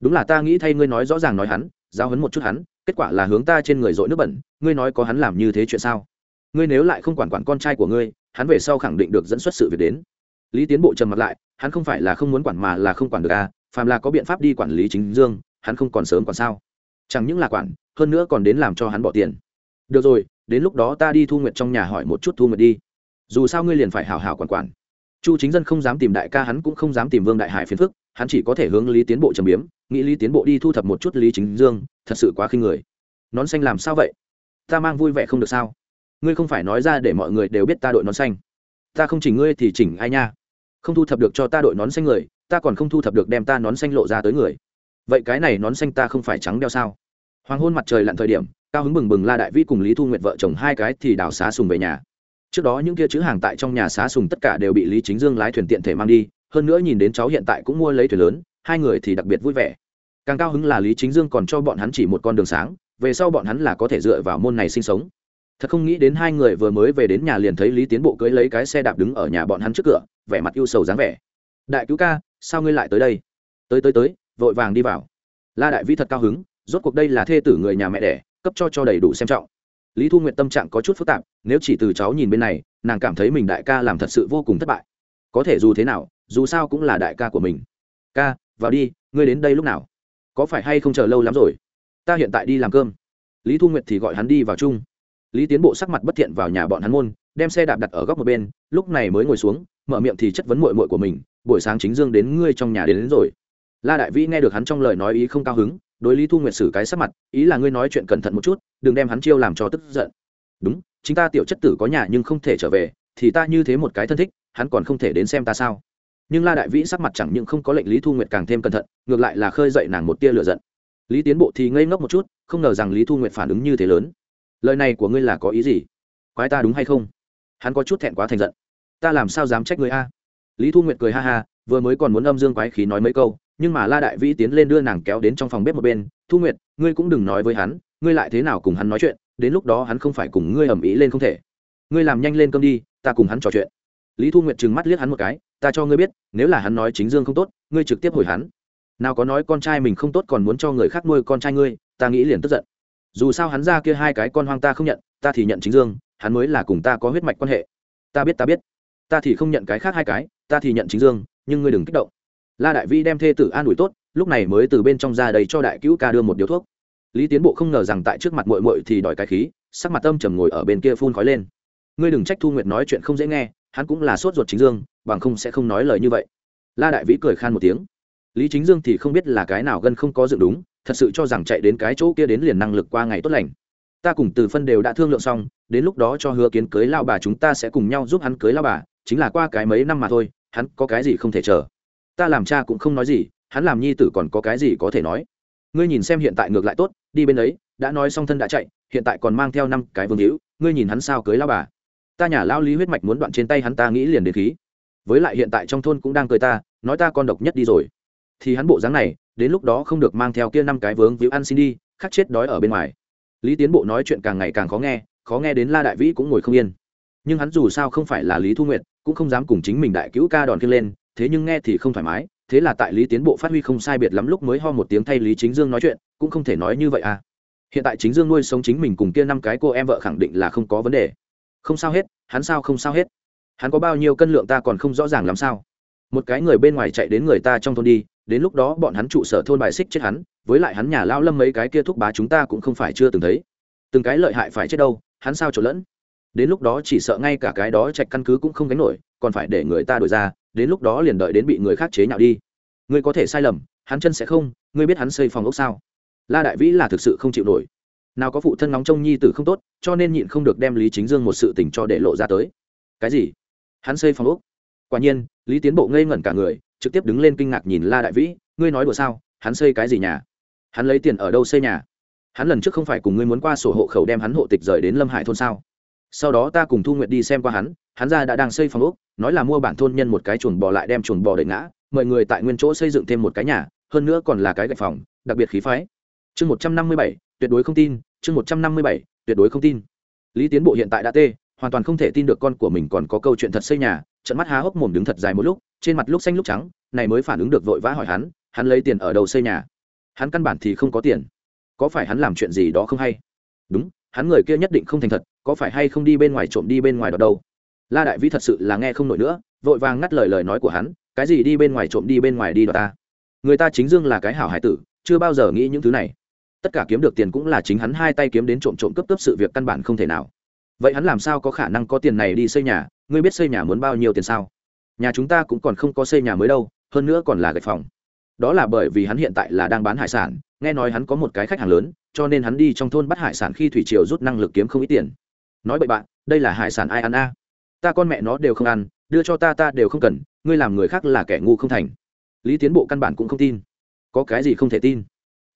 Đúng là ta nghĩ thay ngươi nói rõ ràng nói hắn giao hấn một chút hắn, kết quả là hướng ta trên người dội nước bẩn, ngươi nói có hắn làm như thế chuyện sao? Ngươi nếu lại không quản quản con trai của ngươi, hắn về sau khẳng định được dẫn xuất sự việc đến. Lý tiến bộ trầm mặt lại, hắn không phải là không muốn quản mà là không quản được à phàm là có biện pháp đi quản lý chính dương, hắn không còn sớm còn sao. Chẳng những là quản, hơn nữa còn đến làm cho hắn bỏ tiền. Được rồi, đến lúc đó ta đi thu nguyệt trong nhà hỏi một chút thu nguyệt đi. Dù sao ngươi liền phải hào hào quản quản. Chu chính dân không dám tìm đại ca hắn cũng không dám tìm vương đại hải phiền phức hắn chỉ có thể hướng lý tiến bộ trầm biếm, nghĩ lý tiến bộ đi thu thập một chút lý chính dương, thật sự quá khinh người. Nón xanh làm sao vậy? Ta mang vui vẻ không được sao? Ngươi không phải nói ra để mọi người đều biết ta đội nón xanh. Ta không chỉnh ngươi thì chỉnh ai nha. Không thu thập được cho ta đội nón xanh người, ta còn không thu thập được đem ta nón xanh lộ ra tới người. Vậy cái này nón xanh ta không phải trắng đeo sao? Hoàng hôn mặt trời lặn thời điểm, cao hứng bừng bừng la đại vĩ cùng lý thu nguyện vợ chồng hai cái thì đào xá sùng về nhà. Trước đó những kia chữ hàng tại trong nhà xá sùng tất cả đều bị lý chính dương lái thuyền tiện thể mang đi hơn nữa nhìn đến cháu hiện tại cũng mua lấy thuyền lớn, hai người thì đặc biệt vui vẻ. Càng cao hứng là lý chính dương còn cho bọn hắn chỉ một con đường sáng, về sau bọn hắn là có thể dựa vào môn này sinh sống. Thật không nghĩ đến hai người vừa mới về đến nhà liền thấy lý tiến bộ cưới lấy cái xe đạp đứng ở nhà bọn hắn trước cửa, vẻ mặt yêu sầu dáng vẻ. Đại cứu ca, sao ngươi lại tới đây? Tới tới tới, vội vàng đi vào. La đại vĩ thật cao hứng, rốt cuộc đây là thê tử người nhà mẹ đẻ, cấp cho cho đầy đủ xem trọng. Lý thu nguyện tâm trạng có chút phức tạp, nếu chỉ từ cháu nhìn bên này, nàng cảm thấy mình đại ca làm thật sự vô cùng thất bại. Có thể dù thế nào dù sao cũng là đại ca của mình. Ca vào đi ngươi đến đây lúc nào? Có phải hay không chờ lâu lắm rồi? Ta hiện tại đi làm cơm. Lý thu nguyệt thì gọi hắn đi vào chung. Lý tiến bộ sắc mặt bất thiện vào nhà bọn hắn môn đem xe đạp đặt ở góc một bên lúc này mới ngồi xuống mở miệng thì chất vấn mội mội của mình buổi sáng chính dương đến ngươi trong nhà đến, đến rồi. La đại vĩ nghe được hắn trong lời nói ý không cao hứng đối lý thu nguyệt xử cái sắc mặt ý là ngươi nói chuyện cẩn thận một chút đừng đem hắn chiêu làm cho tức giận. Đúng chính ta tiểu chất tử có nhà nhưng không thể trở về thì ta như thế một cái thân thích hắn còn không thể đến xem ta sao? Nhưng la đại vĩ sắc mặt chẳng những không có lệnh lý thu nguyệt càng thêm cẩn thận, ngược lại là khơi dậy nàng một tia lửa giận. Lý tiến bộ thì ngây ngốc một chút, không ngờ rằng lý thu nguyệt phản ứng như thế lớn. Lời này của ngươi là có ý gì? Quái ta đúng hay không? Hắn có chút thẹn quá thành giận. Ta làm sao dám trách người a? Lý thu nguyệt cười ha ha, vừa mới còn muốn âm dương quái khí nói mấy câu, nhưng mà la đại vĩ tiến lên đưa nàng kéo đến trong phòng bếp một bên. Thu nguyệt, ngươi cũng đừng nói với hắn, ngươi lại thế nào cùng hắn nói chuyện? Đến lúc đó hắn không phải cùng ngươi ầm ĩ lên không thể. Ngươi làm nhanh lên cơm đi, ta cùng hắn trò chuyện. Lý thu nguyệt trừng mắt liếc hắn một cái ta cho ngươi biết, nếu là hắn nói chính dương không tốt, ngươi trực tiếp hồi hắn. Nào có nói con trai mình không tốt còn muốn cho người khác nuôi con trai ngươi, ta nghĩ liền tức giận. Dù sao hắn ra kia hai cái con hoang ta không nhận, ta thì nhận chính dương, hắn mới là cùng ta có huyết mạch quan hệ. Ta biết ta biết. Ta thì không nhận cái khác hai cái, ta thì nhận chính dương, nhưng ngươi đừng kích động. La đại vi đem thê tử an ủi tốt, lúc này mới từ bên trong ra đầy cho đại cứu ca đưa một điếu thuốc. Lý tiến bộ không ngờ rằng tại trước mặt mội mội thì đòi cái khí, sắc mặt tâm trầm ngồi ở bên kia phun khói lên. Ngươi đừng trách thu nguyệt nói chuyện không dễ nghe hắn cũng là sốt ruột chính dương, bằng không sẽ không nói lời như vậy. La đại vĩ cười khan một tiếng. Lý chính dương thì không biết là cái nào gân không có dựng đúng, thật sự cho rằng chạy đến cái chỗ kia đến liền năng lực qua ngày tốt lành. Ta cùng từ phân đều đã thương lượng xong, đến lúc đó cho hứa kiến cưới lao bà chúng ta sẽ cùng nhau giúp hắn cưới lao bà, chính là qua cái mấy năm mà thôi, hắn có cái gì không thể chờ. Ta làm cha cũng không nói gì, hắn làm nhi tử còn có cái gì có thể nói. Ngươi nhìn xem hiện tại ngược lại tốt, đi bên ấy, đã nói xong thân đã chạy, hiện tại còn mang theo năm cái vương hữu, ngươi nhìn hắn sao cưới lao bà ta nhà lao lý huyết mạch muốn đoạn trên tay hắn ta nghĩ liền đến khí. Với lại hiện tại trong thôn cũng đang cười ta, nói ta con độc nhất đi rồi. Thì hắn bộ dáng này, đến lúc đó không được mang theo kia năm cái vướng víu ăn xin đi, khắc chết đói ở bên ngoài. Lý tiến bộ nói chuyện càng ngày càng khó nghe khó nghe đến la đại vĩ cũng ngồi không yên. Nhưng hắn dù sao không phải là lý thu nguyệt, cũng không dám cùng chính mình đại cứu ca đòn kia lên, thế nhưng nghe thì không thoải mái, thế là tại lý tiến bộ phát huy không sai biệt lắm lúc mới ho một tiếng thay lý chính dương nói chuyện, cũng không thể nói như vậy à. Hiện tại chính dương nuôi sống chính mình cùng kia năm cái cô em vợ khẳng định là không có vấn đề không sao hết, hắn sao không sao hết. Hắn có bao nhiêu cân lượng ta còn không rõ ràng làm sao. Một cái người bên ngoài chạy đến người ta trong thôn đi, đến lúc đó bọn hắn trụ sở thôn bài xích chết hắn, với lại hắn nhà lao lâm mấy cái kia thúc bá chúng ta cũng không phải chưa từng thấy. Từng cái lợi hại phải chết đâu, hắn sao trộn lẫn? Đến lúc đó chỉ sợ ngay cả cái đó chạch căn cứ cũng không gánh nổi, còn phải để người ta đổi ra, đến lúc đó liền đợi đến bị người khác chế nhạo đi. Ngươi có thể sai lầm, hắn chân sẽ không, ngươi biết hắn xây phòng ốc sao? La đại vĩ là thực sự không chịu nổi nào có phụ thân nóng trông nhi tử không tốt, cho nên nhịn không được đem lý chính dương một sự tình cho để lộ ra tới. Cái gì? Hắn xây phòng úc quả nhiên, lý tiến bộ ngây ngẩn cả người, trực tiếp đứng lên kinh ngạc nhìn la đại vĩ, ngươi nói đùa sao? Hắn xây cái gì nhà? Hắn lấy tiền ở đâu xây nhà? Hắn lần trước không phải cùng ngươi muốn qua sổ hộ khẩu đem hắn hộ tịch rời đến lâm hải thôn sao? Sau đó ta cùng thu nguyện đi xem qua hắn hắn ra đã đang xây phòng úc nói là mua bản thôn nhân một cái chuồng bò lại đem chuồng bò đẩy ngã, mời người tại nguyên chỗ xây dựng thêm một cái nhà, hơn nữa còn là cái gạch phòng, đặc biệt khí phái. Chương một trăm năm mươi bảy tuyệt đối không tin, chương một trăm năm mươi bảy, tuyệt đối không tin. Lý tiến bộ hiện tại đã tê, hoàn toàn không thể tin được con của mình còn có câu chuyện thật xây nhà trận mắt há hốc mồm đứng thật dài một lúc, trên mặt lúc xanh lúc trắng, này mới phản ứng được vội vã hỏi hắn hắn lấy tiền ở đầu xây nhà? Hắn căn bản thì không có tiền. Có phải hắn làm chuyện gì đó không hay? Đúng, hắn người kia nhất định không thành thật, có phải hay không đi bên ngoài trộm đi bên ngoài đó đâu? La đại vĩ thật sự là nghe không nổi nữa, vội vàng ngắt lời lời nói của hắn, cái gì đi bên ngoài trộm đi bên ngoài đi đó ta? Người ta chính dương là cái hảo hải tử, chưa bao giờ nghĩ những thứ này tất cả kiếm được tiền cũng là chính hắn hai tay kiếm đến trộm trộm cấp cấp sự việc căn bản không thể nào. Vậy hắn làm sao có khả năng có tiền này đi xây nhà? Ngươi biết xây nhà muốn bao nhiêu tiền sao? Nhà chúng ta cũng còn không có xây nhà mới đâu, hơn nữa còn là gạch phòng. Đó là bởi vì hắn hiện tại là đang bán hải sản, nghe nói hắn có một cái khách hàng lớn, cho nên hắn đi trong thôn bắt hải sản khi thủy triều rút năng lực kiếm không ít tiền. Nói bậy bạn, đây là hải sản ai ăn a? Ta con mẹ nó đều không ăn, đưa cho ta ta đều không cần, ngươi làm người khác là kẻ ngu không thành. Lý tiến bộ căn bản cũng không tin. Có cái gì không thể tin?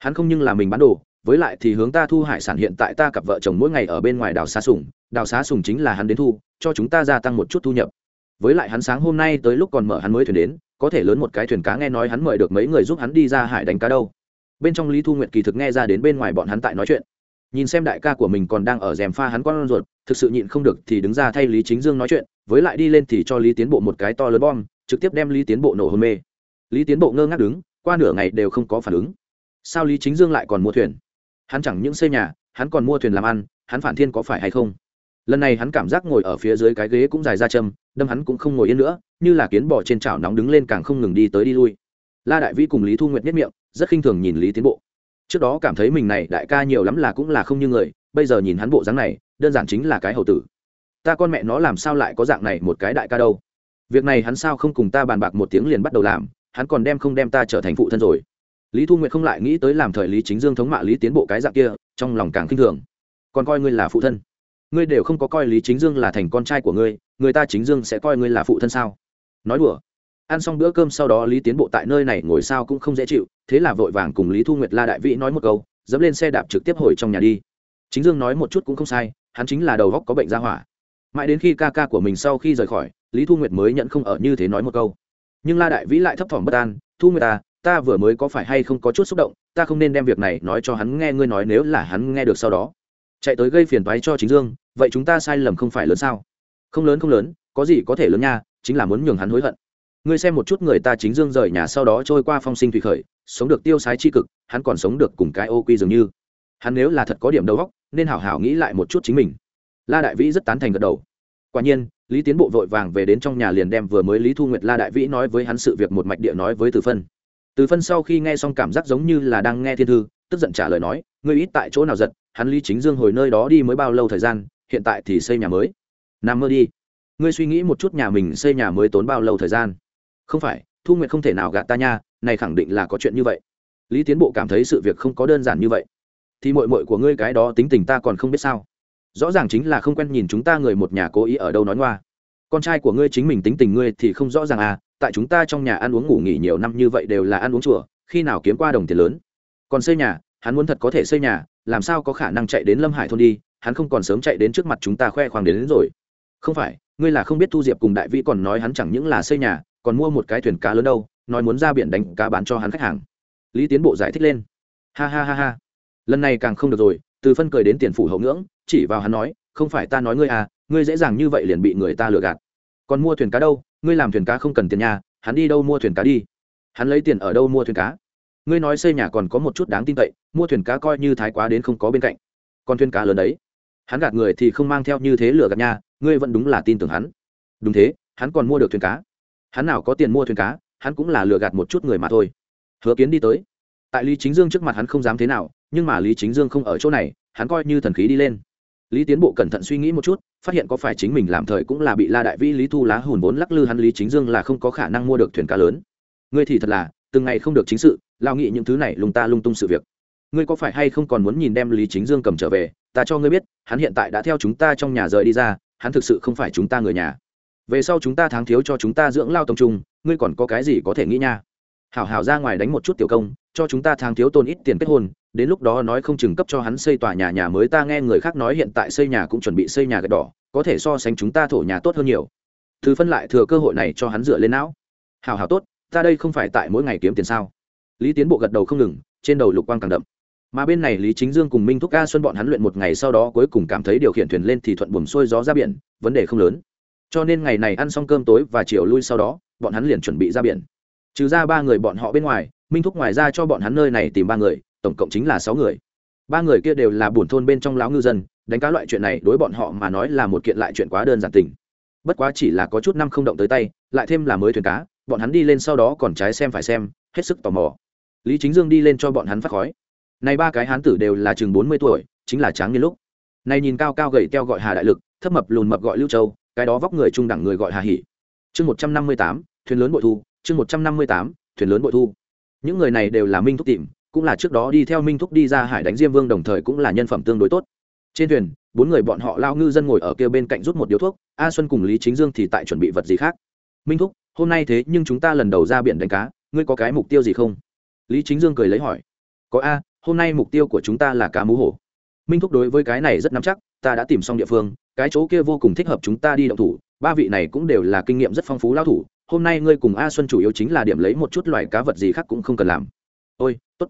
Hắn không nhưng là mình bán đồ, với lại thì hướng ta thu hải sản hiện tại ta cặp vợ chồng mỗi ngày ở bên ngoài đảo xá sùng đảo xá sùng chính là hắn đến thu, cho chúng ta gia tăng một chút thu nhập. Với lại hắn sáng hôm nay tới lúc còn mở hắn mới thuyền đến, có thể lớn một cái thuyền cá nghe nói hắn mời được mấy người giúp hắn đi ra hải đánh cá đâu. Bên trong lý thu nguyện kỳ thực nghe ra đến bên ngoài bọn hắn tại nói chuyện. Nhìn xem đại ca của mình còn đang ở rèm pha hắn con ruột, thực sự nhịn không được thì đứng ra thay lý chính dương nói chuyện, với lại đi lên thì cho lý tiến bộ một cái to lớn bom, trực tiếp đem lý tiến bộ nổ hôn mê. Lý tiến bộ ngơ ngác đứng, qua nửa ngày đều không có phản ứng sao lý chính dương lại còn mua thuyền? Hắn chẳng những xây nhà, hắn còn mua thuyền làm ăn, hắn phản thiên có phải hay không? Lần này hắn cảm giác ngồi ở phía dưới cái ghế cũng dài ra châm, đâm hắn cũng không ngồi yên nữa, như là kiến bò trên chảo nóng đứng lên càng không ngừng đi tới đi lui. La đại vĩ cùng lý thu nguyệt nhất miệng, rất khinh thường nhìn lý tiến bộ. Trước đó cảm thấy mình này đại ca nhiều lắm là cũng là không như người, bây giờ nhìn hắn bộ dáng này, đơn giản chính là cái hậu tử. Ta con mẹ nó làm sao lại có dạng này một cái đại ca đâu? Việc này hắn sao không cùng ta bàn bạc một tiếng liền bắt đầu làm, hắn còn đem không đem ta trở thành phụ thân rồi lý thu nguyệt không lại nghĩ tới làm thời lý chính dương thống mạ lý tiến bộ cái dạng kia, trong lòng càng khinh thường. Còn coi ngươi là phụ thân. Ngươi đều không có coi lý chính dương là thành con trai của ngươi, người ta chính dương sẽ coi ngươi là phụ thân sao? Nói đùa. Ăn xong bữa cơm sau đó lý tiến bộ tại nơi này ngồi sao cũng không dễ chịu, thế là vội vàng cùng lý thu nguyệt la đại vĩ nói một câu, dẫm lên xe đạp trực tiếp hồi trong nhà đi. Chính dương nói một chút cũng không sai, hắn chính là đầu góc có bệnh ra hỏa. Mãi đến khi ca ca của mình sau khi rời khỏi, lý thu nguyệt mới nhận không ở như thế nói một câu. Nhưng la đại vĩ lại thấp thỏm bất an, thu nguyệt ta ta vừa mới có phải hay không có chút xúc động, ta không nên đem việc này nói cho hắn nghe, ngươi nói nếu là hắn nghe được sau đó. Chạy tới gây phiền toái cho chính dương, vậy chúng ta sai lầm không phải lớn sao? Không lớn không lớn, có gì có thể lớn nha, chính là muốn nhường hắn hối hận. Ngươi xem một chút người ta chính dương rời nhà sau đó trôi qua phong sinh thủy khởi, sống được tiêu sái c cực, hắn còn sống được cùng cái ô quy dường như. Hắn nếu là thật có điểm đầu góc nên hảo hảo nghĩ lại một chút chính mình. La đại vĩ rất tán thành gật đầu. Quả nhiên, lý tiến bộ vội vàng về đến trong nhà liền đem vừa mới lý thu nguyệt la đại vĩ nói với hắn sự việc một mạch địa nói với từ phân từ phân sau khi nghe xong cảm giác giống như là đang nghe thiên thư, tức giận trả lời nói, ngươi ít tại chỗ nào giật, hắn lý chính dương hồi nơi đó đi mới bao lâu thời gian, hiện tại thì xây nhà mới. Nằm mơ đi. Ngươi suy nghĩ một chút nhà mình xây nhà mới tốn bao lâu thời gian? Không phải, thu nguyện không thể nào gạt ta nha, này khẳng định là có chuyện như vậy. Lý tiến bộ cảm thấy sự việc không có đơn giản như vậy. Thì mội mội của ngươi cái đó tính tình ta còn không biết sao. Rõ ràng chính là không quen nhìn chúng ta người một nhà cố ý ở đâu nói ngoa. Con trai của ngươi chính mình tính tình ngươi thì không rõ ràng à tại chúng ta trong nhà ăn uống ngủ nghỉ nhiều năm như vậy đều là ăn uống chùa khi nào kiếm qua đồng tiền lớn? Còn xây nhà hắn muốn thật có thể xây nhà làm sao có khả năng chạy đến lâm hải thôn đi hắn không còn sớm chạy đến trước mặt chúng ta khoe khoang đến, đến rồi. Không phải ngươi là không biết thu diệp cùng đại vĩ còn nói hắn chẳng những là xây nhà còn mua một cái thuyền cá lớn đâu nói muốn ra biển đánh cá bán cho hắn khách hàng. Lý tiến bộ giải thích lên. Ha ha ha ha. Lần này càng không được rồi từ phân cười đến tiền phủ hậu ngưỡng chỉ vào hắn nói không phải ta nói ngươi à ngươi dễ dàng như vậy liền bị người ta lừa gạt. Còn mua thuyền cá đâu ngươi làm thuyền cá không cần tiền nhà hắn đi đâu mua thuyền cá đi? Hắn lấy tiền ở đâu mua thuyền cá? Ngươi nói xây nhà còn có một chút đáng tin cậy, mua thuyền cá coi như thái quá đến không có bên cạnh. Còn thuyền cá lớn đấy. Hắn gạt người thì không mang theo như thế lừa gạt nha, ngươi vẫn đúng là tin tưởng hắn. Đúng thế, hắn còn mua được thuyền cá. Hắn nào có tiền mua thuyền cá, hắn cũng là lừa gạt một chút người mà thôi. Hứa kiến đi tới. Tại lý chính dương trước mặt hắn không dám thế nào, nhưng mà lý chính dương không ở chỗ này, hắn coi như thần khí đi lên. Lý tiến bộ cẩn thận suy nghĩ một chút phát hiện có phải chính mình làm thời cũng là bị la đại vĩ lý thu lá hùn vốn lắc lư hắn lý chính dương là không có khả năng mua được thuyền cá lớn. Ngươi thì thật là, từng ngày không được chính sự lao nghị những thứ này lung ta lung tung sự việc. Ngươi có phải hay không còn muốn nhìn đem lý chính dương cầm trở về, ta cho ngươi biết, hắn hiện tại đã theo chúng ta trong nhà rời đi ra, hắn thực sự không phải chúng ta người nhà. Về sau chúng ta tháng thiếu cho chúng ta dưỡng lao tông trung, ngươi còn có cái gì có thể nghĩ nha? Hảo hảo ra ngoài đánh một chút tiểu công, cho chúng ta tháng thiếu tôn ít tiền kết hôn đến lúc đó nói không chừng cấp cho hắn xây tòa nhà nhà mới ta nghe người khác nói hiện tại xây nhà cũng chuẩn bị xây nhà gạch đỏ, có thể so sánh chúng ta thổ nhà tốt hơn nhiều. Thứ phân lại thừa cơ hội này cho hắn dựa lên não. Hào hào tốt, ta đây không phải tại mỗi ngày kiếm tiền sao? Lý tiến bộ gật đầu không ngừng, trên đầu lục quang càng đậm. Mà bên này lý chính dương cùng minh thúc ca xuân bọn hắn luyện một ngày sau đó cuối cùng cảm thấy điều khiển thuyền lên thì thuận buồm xuôi gió ra biển, vấn đề không lớn. Cho nên ngày này ăn xong cơm tối và chiều lui sau đó, bọn hắn liền chuẩn bị ra biển. Trừ ra ba người bọn họ bên ngoài, minh thúc ngoài ra cho bọn hắn nơi này tìm ba người tổng cộng chính là sáu người. Ba người kia đều là buồn thôn bên trong lão ngư dân, đánh cá loại chuyện này đối bọn họ mà nói là một kiện lại chuyện quá đơn giản tình. Bất quá chỉ là có chút năm không động tới tay, lại thêm là mới thuyền cá, bọn hắn đi lên sau đó còn trái xem phải xem, hết sức tò mò. Lý chính dương đi lên cho bọn hắn phát khói. Này ba cái hán tử đều là chừng bốn mươi tuổi, chính là tráng như lúc. Này nhìn cao cao gầy teo gọi hà đại lực, thấp mập lùn mập gọi lưu châu, cái đó vóc người trung đẳng người gọi hà hỉ chương một trăm năm mươi tám, thuyền lớn bội thu, chương một trăm năm mươi tám, thuyền lớn bội thu. Những người này đều là minh thúc tìm cũng là trước đó đi theo minh thúc đi ra hải đánh diêm vương đồng thời cũng là nhân phẩm tương đối tốt. Trên thuyền, bốn người bọn họ lao ngư dân ngồi ở kia bên cạnh rút một điếu thuốc, a xuân cùng lý chính dương thì tại chuẩn bị vật gì khác. Minh thúc, hôm nay thế nhưng chúng ta lần đầu ra biển đánh cá, ngươi có cái mục tiêu gì không? Lý chính dương cười lấy hỏi. Có a, hôm nay mục tiêu của chúng ta là cá mú hổ. Minh thúc đối với cái này rất nắm chắc, ta đã tìm xong địa phương, cái chỗ kia vô cùng thích hợp chúng ta đi động thủ, ba vị này cũng đều là kinh nghiệm rất phong phú lao thủ, hôm nay ngươi cùng a xuân chủ yếu chính là điểm lấy một chút loài cá vật gì khác cũng không cần làm. Ôi, tốt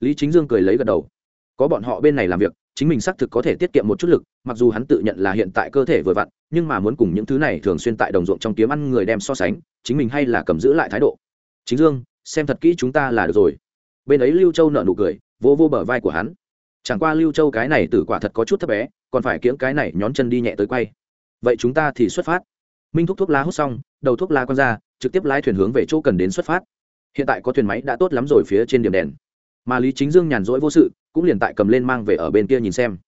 lý chính dương cười lấy gật đầu. Có bọn họ bên này làm việc, chính mình xác thực có thể tiết kiệm một chút lực, mặc dù hắn tự nhận là hiện tại cơ thể vừa vặn, nhưng mà muốn cùng những thứ này thường xuyên tại đồng ruộng trong kiếm ăn người đem so sánh, chính mình hay là cầm giữ lại thái độ. Chính dương, xem thật kỹ chúng ta là được rồi. Bên ấy lưu châu nợ nụ cười vô vô bờ vai của hắn. Chẳng qua lưu châu cái này tử quả thật có chút thấp bé, còn phải kiếng cái này nhón chân đi nhẹ tới quay. Vậy chúng ta thì xuất phát. Minh thúc thuốc lá hút xong, đầu thuốc lá quăng ra, trực tiếp lái thuyền hướng về chỗ cần đến xuất phát. Hiện tại có thuyền máy đã tốt lắm rồi phía trên điểm đèn mà lý chính dương nhàn rỗi vô sự, cũng liền tại cầm lên mang về ở bên kia nhìn xem.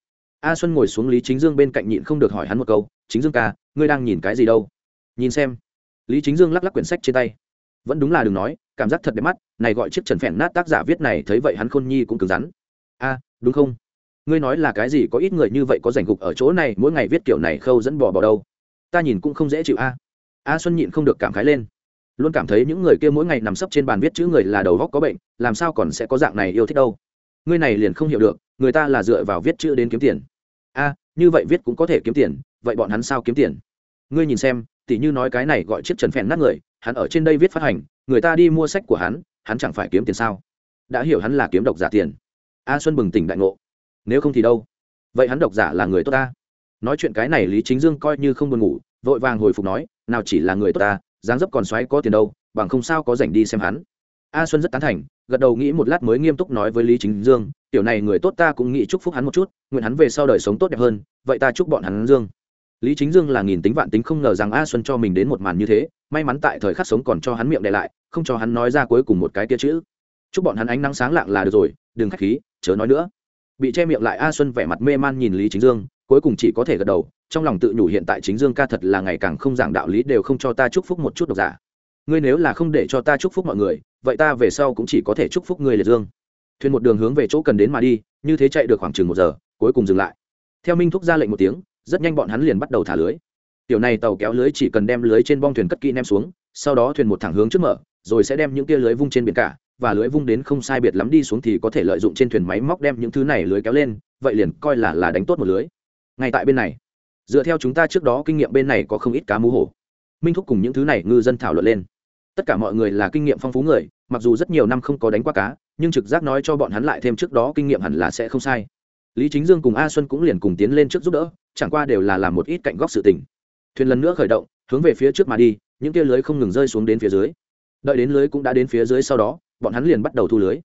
A xuân ngồi xuống lý chính dương bên cạnh nhịn không được hỏi hắn một câu, chính dương ca, ngươi đang nhìn cái gì đâu? Nhìn xem. Lý chính dương lắc lắc quyển sách trên tay. Vẫn đúng là đừng nói, cảm giác thật đẹp mắt, này gọi chiếc trần phèn nát tác giả viết này thấy vậy hắn khôn nhi cũng cứng rắn. A, đúng không? Ngươi nói là cái gì có ít người như vậy có rảnh gục ở chỗ này, mỗi ngày viết kiểu này khâu dẫn bò bò đâu? Ta nhìn cũng không dễ chịu a. A xuân nhịn không được cảm khái lên luôn cảm thấy những người kia mỗi ngày nằm sấp trên bàn viết chữ người là đầu góc có bệnh, làm sao còn sẽ có dạng này yêu thích đâu? Ngươi này liền không hiểu được, người ta là dựa vào viết chữ đến kiếm tiền. A, như vậy viết cũng có thể kiếm tiền, vậy bọn hắn sao kiếm tiền? Ngươi nhìn xem, tỉ như nói cái này gọi chiếc trần phèn nát người, hắn ở trên đây viết phát hành, người ta đi mua sách của hắn hắn chẳng phải kiếm tiền sao? Đã hiểu hắn là kiếm độc giả tiền. A xuân bừng tỉnh đại ngộ. Nếu không thì đâu? Vậy hắn độc giả là người tốt ta? Nói chuyện cái này lý chính dương coi như không buồn ngủ, vội vàng hồi phục nói, nào chỉ là người tốt ta dáng dấp còn xoáy có tiền đâu, bằng không sao có rảnh đi xem hắn. A xuân rất tán thành, gật đầu nghĩ một lát mới nghiêm túc nói với lý chính dương, tiểu này người tốt ta cũng nghĩ chúc phúc hắn một chút, nguyện hắn về sau đời sống tốt đẹp hơn, vậy ta chúc bọn hắn dương. Lý chính dương là nghìn tính vạn tính không ngờ rằng a xuân cho mình đến một màn như thế, may mắn tại thời khắc sống còn cho hắn miệng để lại, không cho hắn nói ra cuối cùng một cái kia chữ. Chúc bọn hắn ánh nắng sáng lạng là được rồi, đừng k h á c h khí, chớ nói nữa. Bị che miệng lại a xuân vẻ mặt mê man nhìn lý chính dương cuối cùng chỉ có thể gật đầu, trong lòng tự nhủ hiện tại chính dương ca thật là ngày càng không giảng đạo lý đều không cho ta chúc phúc một chút độc giả. Ngươi nếu là không để cho ta chúc phúc mọi người, vậy ta về sau cũng chỉ có thể chúc phúc ngươi liệt dương. Thuyền một đường hướng về chỗ cần đến mà đi, như thế chạy được khoảng chừng một giờ, cuối cùng dừng lại. Theo minh thúc ra lệnh một tiếng, rất nhanh bọn hắn liền bắt đầu thả lưới. Tiểu này tàu kéo lưới chỉ cần đem lưới trên bong thuyền cất kỹ ném xuống, sau đó thuyền một thẳng hướng trước mở, rồi sẽ đem những tia lưới vung trên biển cả, và lưới vung đến không sai biệt lắm đi xuống thì có thể lợi dụng trên thuyền máy móc đem những thứ này lưới kéo lên, vậy liền coi là là đánh tốt một lưới ngay tại bên này, dựa theo chúng ta trước đó kinh nghiệm bên này có không ít cá mú hổ. Minh thúc cùng những thứ này ngư dân thảo luận lên. Tất cả mọi người là kinh nghiệm phong phú người, mặc dù rất nhiều năm không có đánh qua cá, nhưng trực giác nói cho bọn hắn lại thêm trước đó kinh nghiệm hẳn là sẽ không sai. Lý chính dương cùng a xuân cũng liền cùng tiến lên trước giúp đỡ, chẳng qua đều là làm một ít cạnh góc sự tình. Thuyền lần nữa khởi động, hướng về phía trước mà đi, những tia lưới không ngừng rơi xuống đến phía dưới. Đợi đến lưới cũng đã đến phía dưới sau đó, bọn hắn liền bắt đầu thu lưới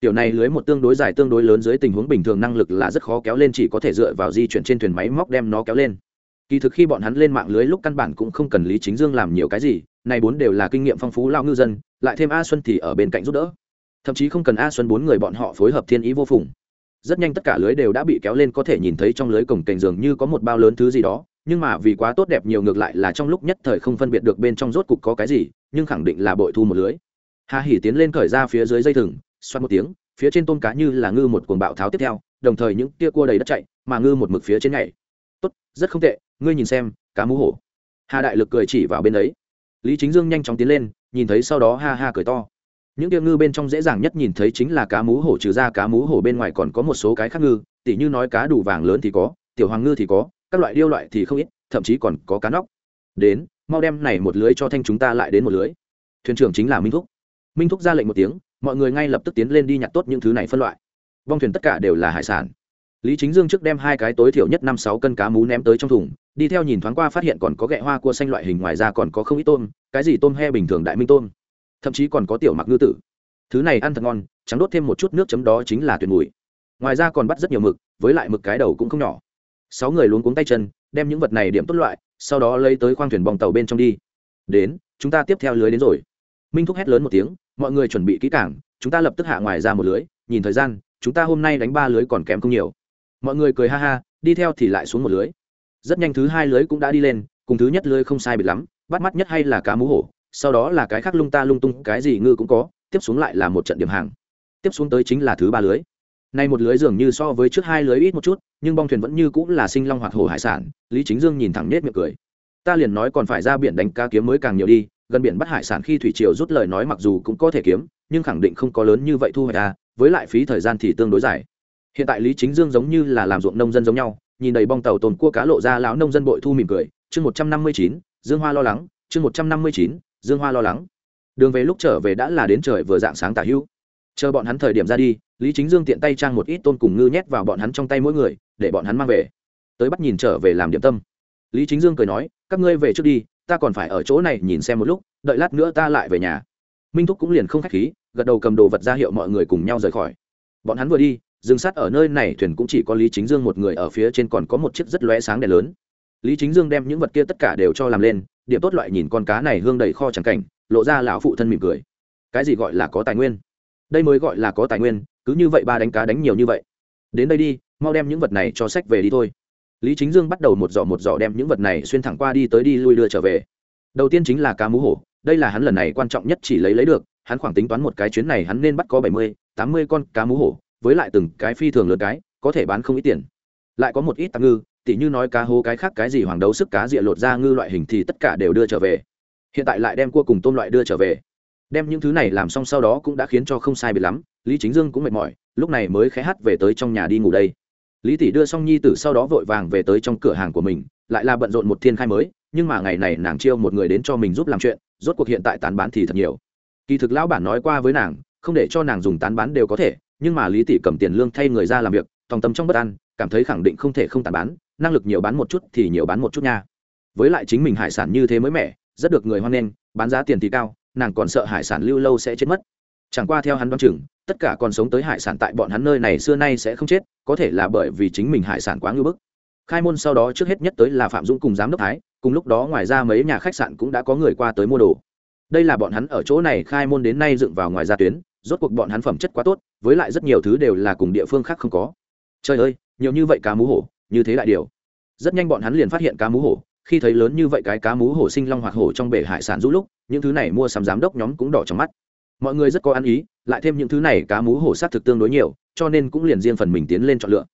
tiểu này lưới một tương đối dài tương đối lớn dưới tình huống bình thường năng lực là rất khó kéo lên, chỉ có thể dựa vào di chuyển trên thuyền máy móc đem nó kéo lên. Kỳ thực khi bọn hắn lên mạng lưới lúc căn bản cũng không cần lý chính dương làm nhiều cái gì, này bốn đều là kinh nghiệm phong phú lao ngư dân, lại thêm a xuân thì ở bên cạnh giúp đỡ. Thậm chí không cần a xuân bốn người bọn họ phối hợp thiên ý vô phùng. Rất nhanh tất cả lưới đều đã bị kéo lên, có thể nhìn thấy trong lưới cổng cành dường như có một bao lớn thứ gì đó, nhưng mà vì quá tốt đẹp nhiều ngược lại là trong lúc nhất thời không phân biệt được bên trong rốt cục có cái gì, nhưng khẳng định là bội thu một lưới. Hà hỉ tiến lên khởi ra phía dưới dây thừng xoát một tiếng, phía trên tôm cá như là ngư một cuồng bạo tháo tiếp theo, đồng thời những tia cua đầy đất chạy, mà ngư một mực phía trên nhảy. Tốt, rất không tệ, ngươi nhìn xem, cá mú hổ. Hà đại lực cười chỉ vào bên đấy lý chính dương nhanh chóng tiến lên, nhìn thấy sau đó ha ha cười to. Những tia ngư bên trong dễ dàng nhất nhìn thấy chính là cá mú hổ, trừ ra cá mú hổ bên ngoài còn có một số cái khác ngư, tỉ như nói cá đủ vàng lớn thì có, tiểu hoàng ngư thì có, các loại điêu loại thì không ít, thậm chí còn có cá nóc. Đến, mau đem này một lưới cho thanh chúng ta lại đến một lưới. Thuyền trưởng chính là minh thúc. Minh thúc ra lệnh một tiếng mọi người ngay lập tức tiến lên đi nhặt tốt những thứ này phân loại. Bong thuyền tất cả đều là hải sản. Lý chính dương trước đem hai cái tối thiểu nhất năm sáu cân cá mú ném tới trong thùng, đi theo nhìn thoáng qua phát hiện còn có ghẹ hoa cua xanh loại hình ngoài ra còn có không ít tôm, cái gì tôm he bình thường đại minh tôm. Thậm chí còn có tiểu mặc ngư tử. Thứ này ăn thật ngon, trắng đốt thêm một chút nước chấm đó chính là tuyệt mùi. Ngoài ra còn bắt rất nhiều mực, với lại mực cái đầu cũng không nhỏ. Sáu người luống cuống tay chân, đem những vật này điểm tốt loại, sau đó lấy tới khoang thuyền bong tàu bên trong đi. Đến, chúng ta tiếp theo lưới đến rồi. Minh thúc hét lớn một tiếng mọi người chuẩn bị kỹ cảng chúng ta lập tức hạ ngoài ra một lưới, nhìn thời gian, chúng ta hôm nay đánh ba lưới còn kém không nhiều. Mọi người cười ha ha, đi theo thì lại xuống một lưới. Rất nhanh thứ hai lưới cũng đã đi lên, cùng thứ nhất lưới không sai biệt lắm, bắt mắt nhất hay là cá mú hổ, sau đó là cái khác lung ta lung tung, cái gì ngư cũng có, tiếp xuống lại là một trận điểm hàng. Tiếp xuống tới chính là thứ ba lưới. Nay một lưới dường như so với trước hai lưới ít một chút, nhưng bong thuyền vẫn như cũng là sinh long hoạt hồ hải sản, lý chính dương nhìn thẳng nết miệng cười. Ta liền nói còn phải ra biển đánh cá kiếm mới càng nhiều đi gần biển bắt hải sản khi thủy triều rút lời nói mặc dù cũng có thể kiếm, nhưng khẳng định không có lớn như vậy thu hoạch ta với lại phí thời gian thì tương đối dài. Hiện tại lý chính dương giống như là làm ruộng nông dân giống nhau, nhìn đầy bong tàu tồn cua cá lộ ra lão nông dân bội thu mỉm cười, chương một trăm năm mươi chín, dương hoa lo lắng, chương một trăm năm mươi chín, dương hoa lo lắng. Đường về lúc trở về đã là đến trời vừa dạng sáng tả hữu chờ bọn hắn thời điểm ra đi, lý chính dương tiện tay trang một ít tôn cùng ngư nhét vào bọn hắn trong tay mỗi người, để bọn hắn mang về. Tới bắt nhìn trở về làm điểm tâm. Lý chính dương cười nói, các ngươi về trước đi ta còn phải ở chỗ này nhìn xem một lúc, đợi lát nữa ta lại về nhà. Minh thúc cũng liền không k h á c h khí, gật đầu cầm đồ vật ra hiệu mọi người cùng nhau rời khỏi. Bọn hắn vừa đi dừng sát ở nơi này thuyền cũng chỉ có lý chính dương một người ở phía trên còn có một chiếc rất lóe sáng đèn lớn. Lý chính dương đem những vật kia tất cả đều cho làm lên, điểm tốt loại nhìn con cá này hương đầy kho trắng cảnh, lộ ra lão phụ thân mỉm cười. Cái gì gọi là có tài nguyên? Đây mới gọi là có tài nguyên, cứ như vậy ba đánh cá đánh nhiều như vậy. Đến đây đi, mau đem những vật này cho sách về đi thôi lý chính dương bắt đầu một giỏ một giỏ đem những vật này xuyên thẳng qua đi tới đi lui đưa trở về. Đầu tiên chính là cá mú hổ, đây là hắn lần này quan trọng nhất chỉ lấy lấy được, hắn khoảng tính toán một cái chuyến này hắn nên bắt có bảy mươi, tám mươi con cá mú hổ, với lại từng cái phi thường lớn cái, có thể bán không ít tiền. Lại có một ít tạm ngư, tỉ như nói cá hố cái khác cái gì hoàng đấu sức cá rịa lột ra ngư loại hình thì tất cả đều đưa trở về. Hiện tại lại đem cua cùng tôm loại đưa trở về. Đem những thứ này làm xong sau đó cũng đã khiến cho không sai biệt lắm, lý chính dương cũng mệt mỏi, lúc này mới khé hát về tới trong nhà đi ngủ đây lý tỷ đưa xong nhi tử sau đó vội vàng về tới trong cửa hàng của mình, lại là bận rộn một thiên khai mới, nhưng mà ngày này nàng chiêu một người đến cho mình giúp làm chuyện, rốt cuộc hiện tại tán bán thì thật nhiều. Kỳ thực lão bản nói qua với nàng, không để cho nàng dùng tán bán đều có thể, nhưng mà lý tỷ cầm tiền lương thay người ra làm việc tòng tâm trong bất an, cảm thấy khẳng định không thể không tán bán, năng lực nhiều bán một chút thì nhiều bán một chút nha. Với lại chính mình hải sản như thế mới mẻ, rất được người hoan nghênh, bán giá tiền thì cao, nàng còn sợ hải sản lưu lâu sẽ chết mất chẳng qua theo hắn đoán chừng, tất cả còn sống tới hải sản tại bọn hắn nơi này xưa nay sẽ không chết, có thể là bởi vì chính mình hải sản quá ngưỡng bức. Khai môn sau đó trước hết nhất tới là phạm dũng cùng giám đốc thái, cùng lúc đó ngoài ra mấy nhà khách sạn cũng đã có người qua tới mua đồ. Đây là bọn hắn ở chỗ này khai môn đến nay dựng vào ngoài ra tuyến, rốt cuộc bọn hắn phẩm chất quá tốt, với lại rất nhiều thứ đều là cùng địa phương khác không có. Trời ơi, nhiều như vậy cá mú hổ, như thế lại điều. Rất nhanh bọn hắn liền phát hiện cá mú hổ, khi thấy lớn như vậy cái cá mú hổ sinh long hoặc hổ trong bể hải sản rũ lúc, những thứ này mua sắm giám đốc nhóm cũng đỏ trong mắt mọi người rất có ăn ý, lại thêm những thứ này cá mú hổ sát thực tương đối nhiều, cho nên cũng liền riêng phần mình tiến lên chọn lựa.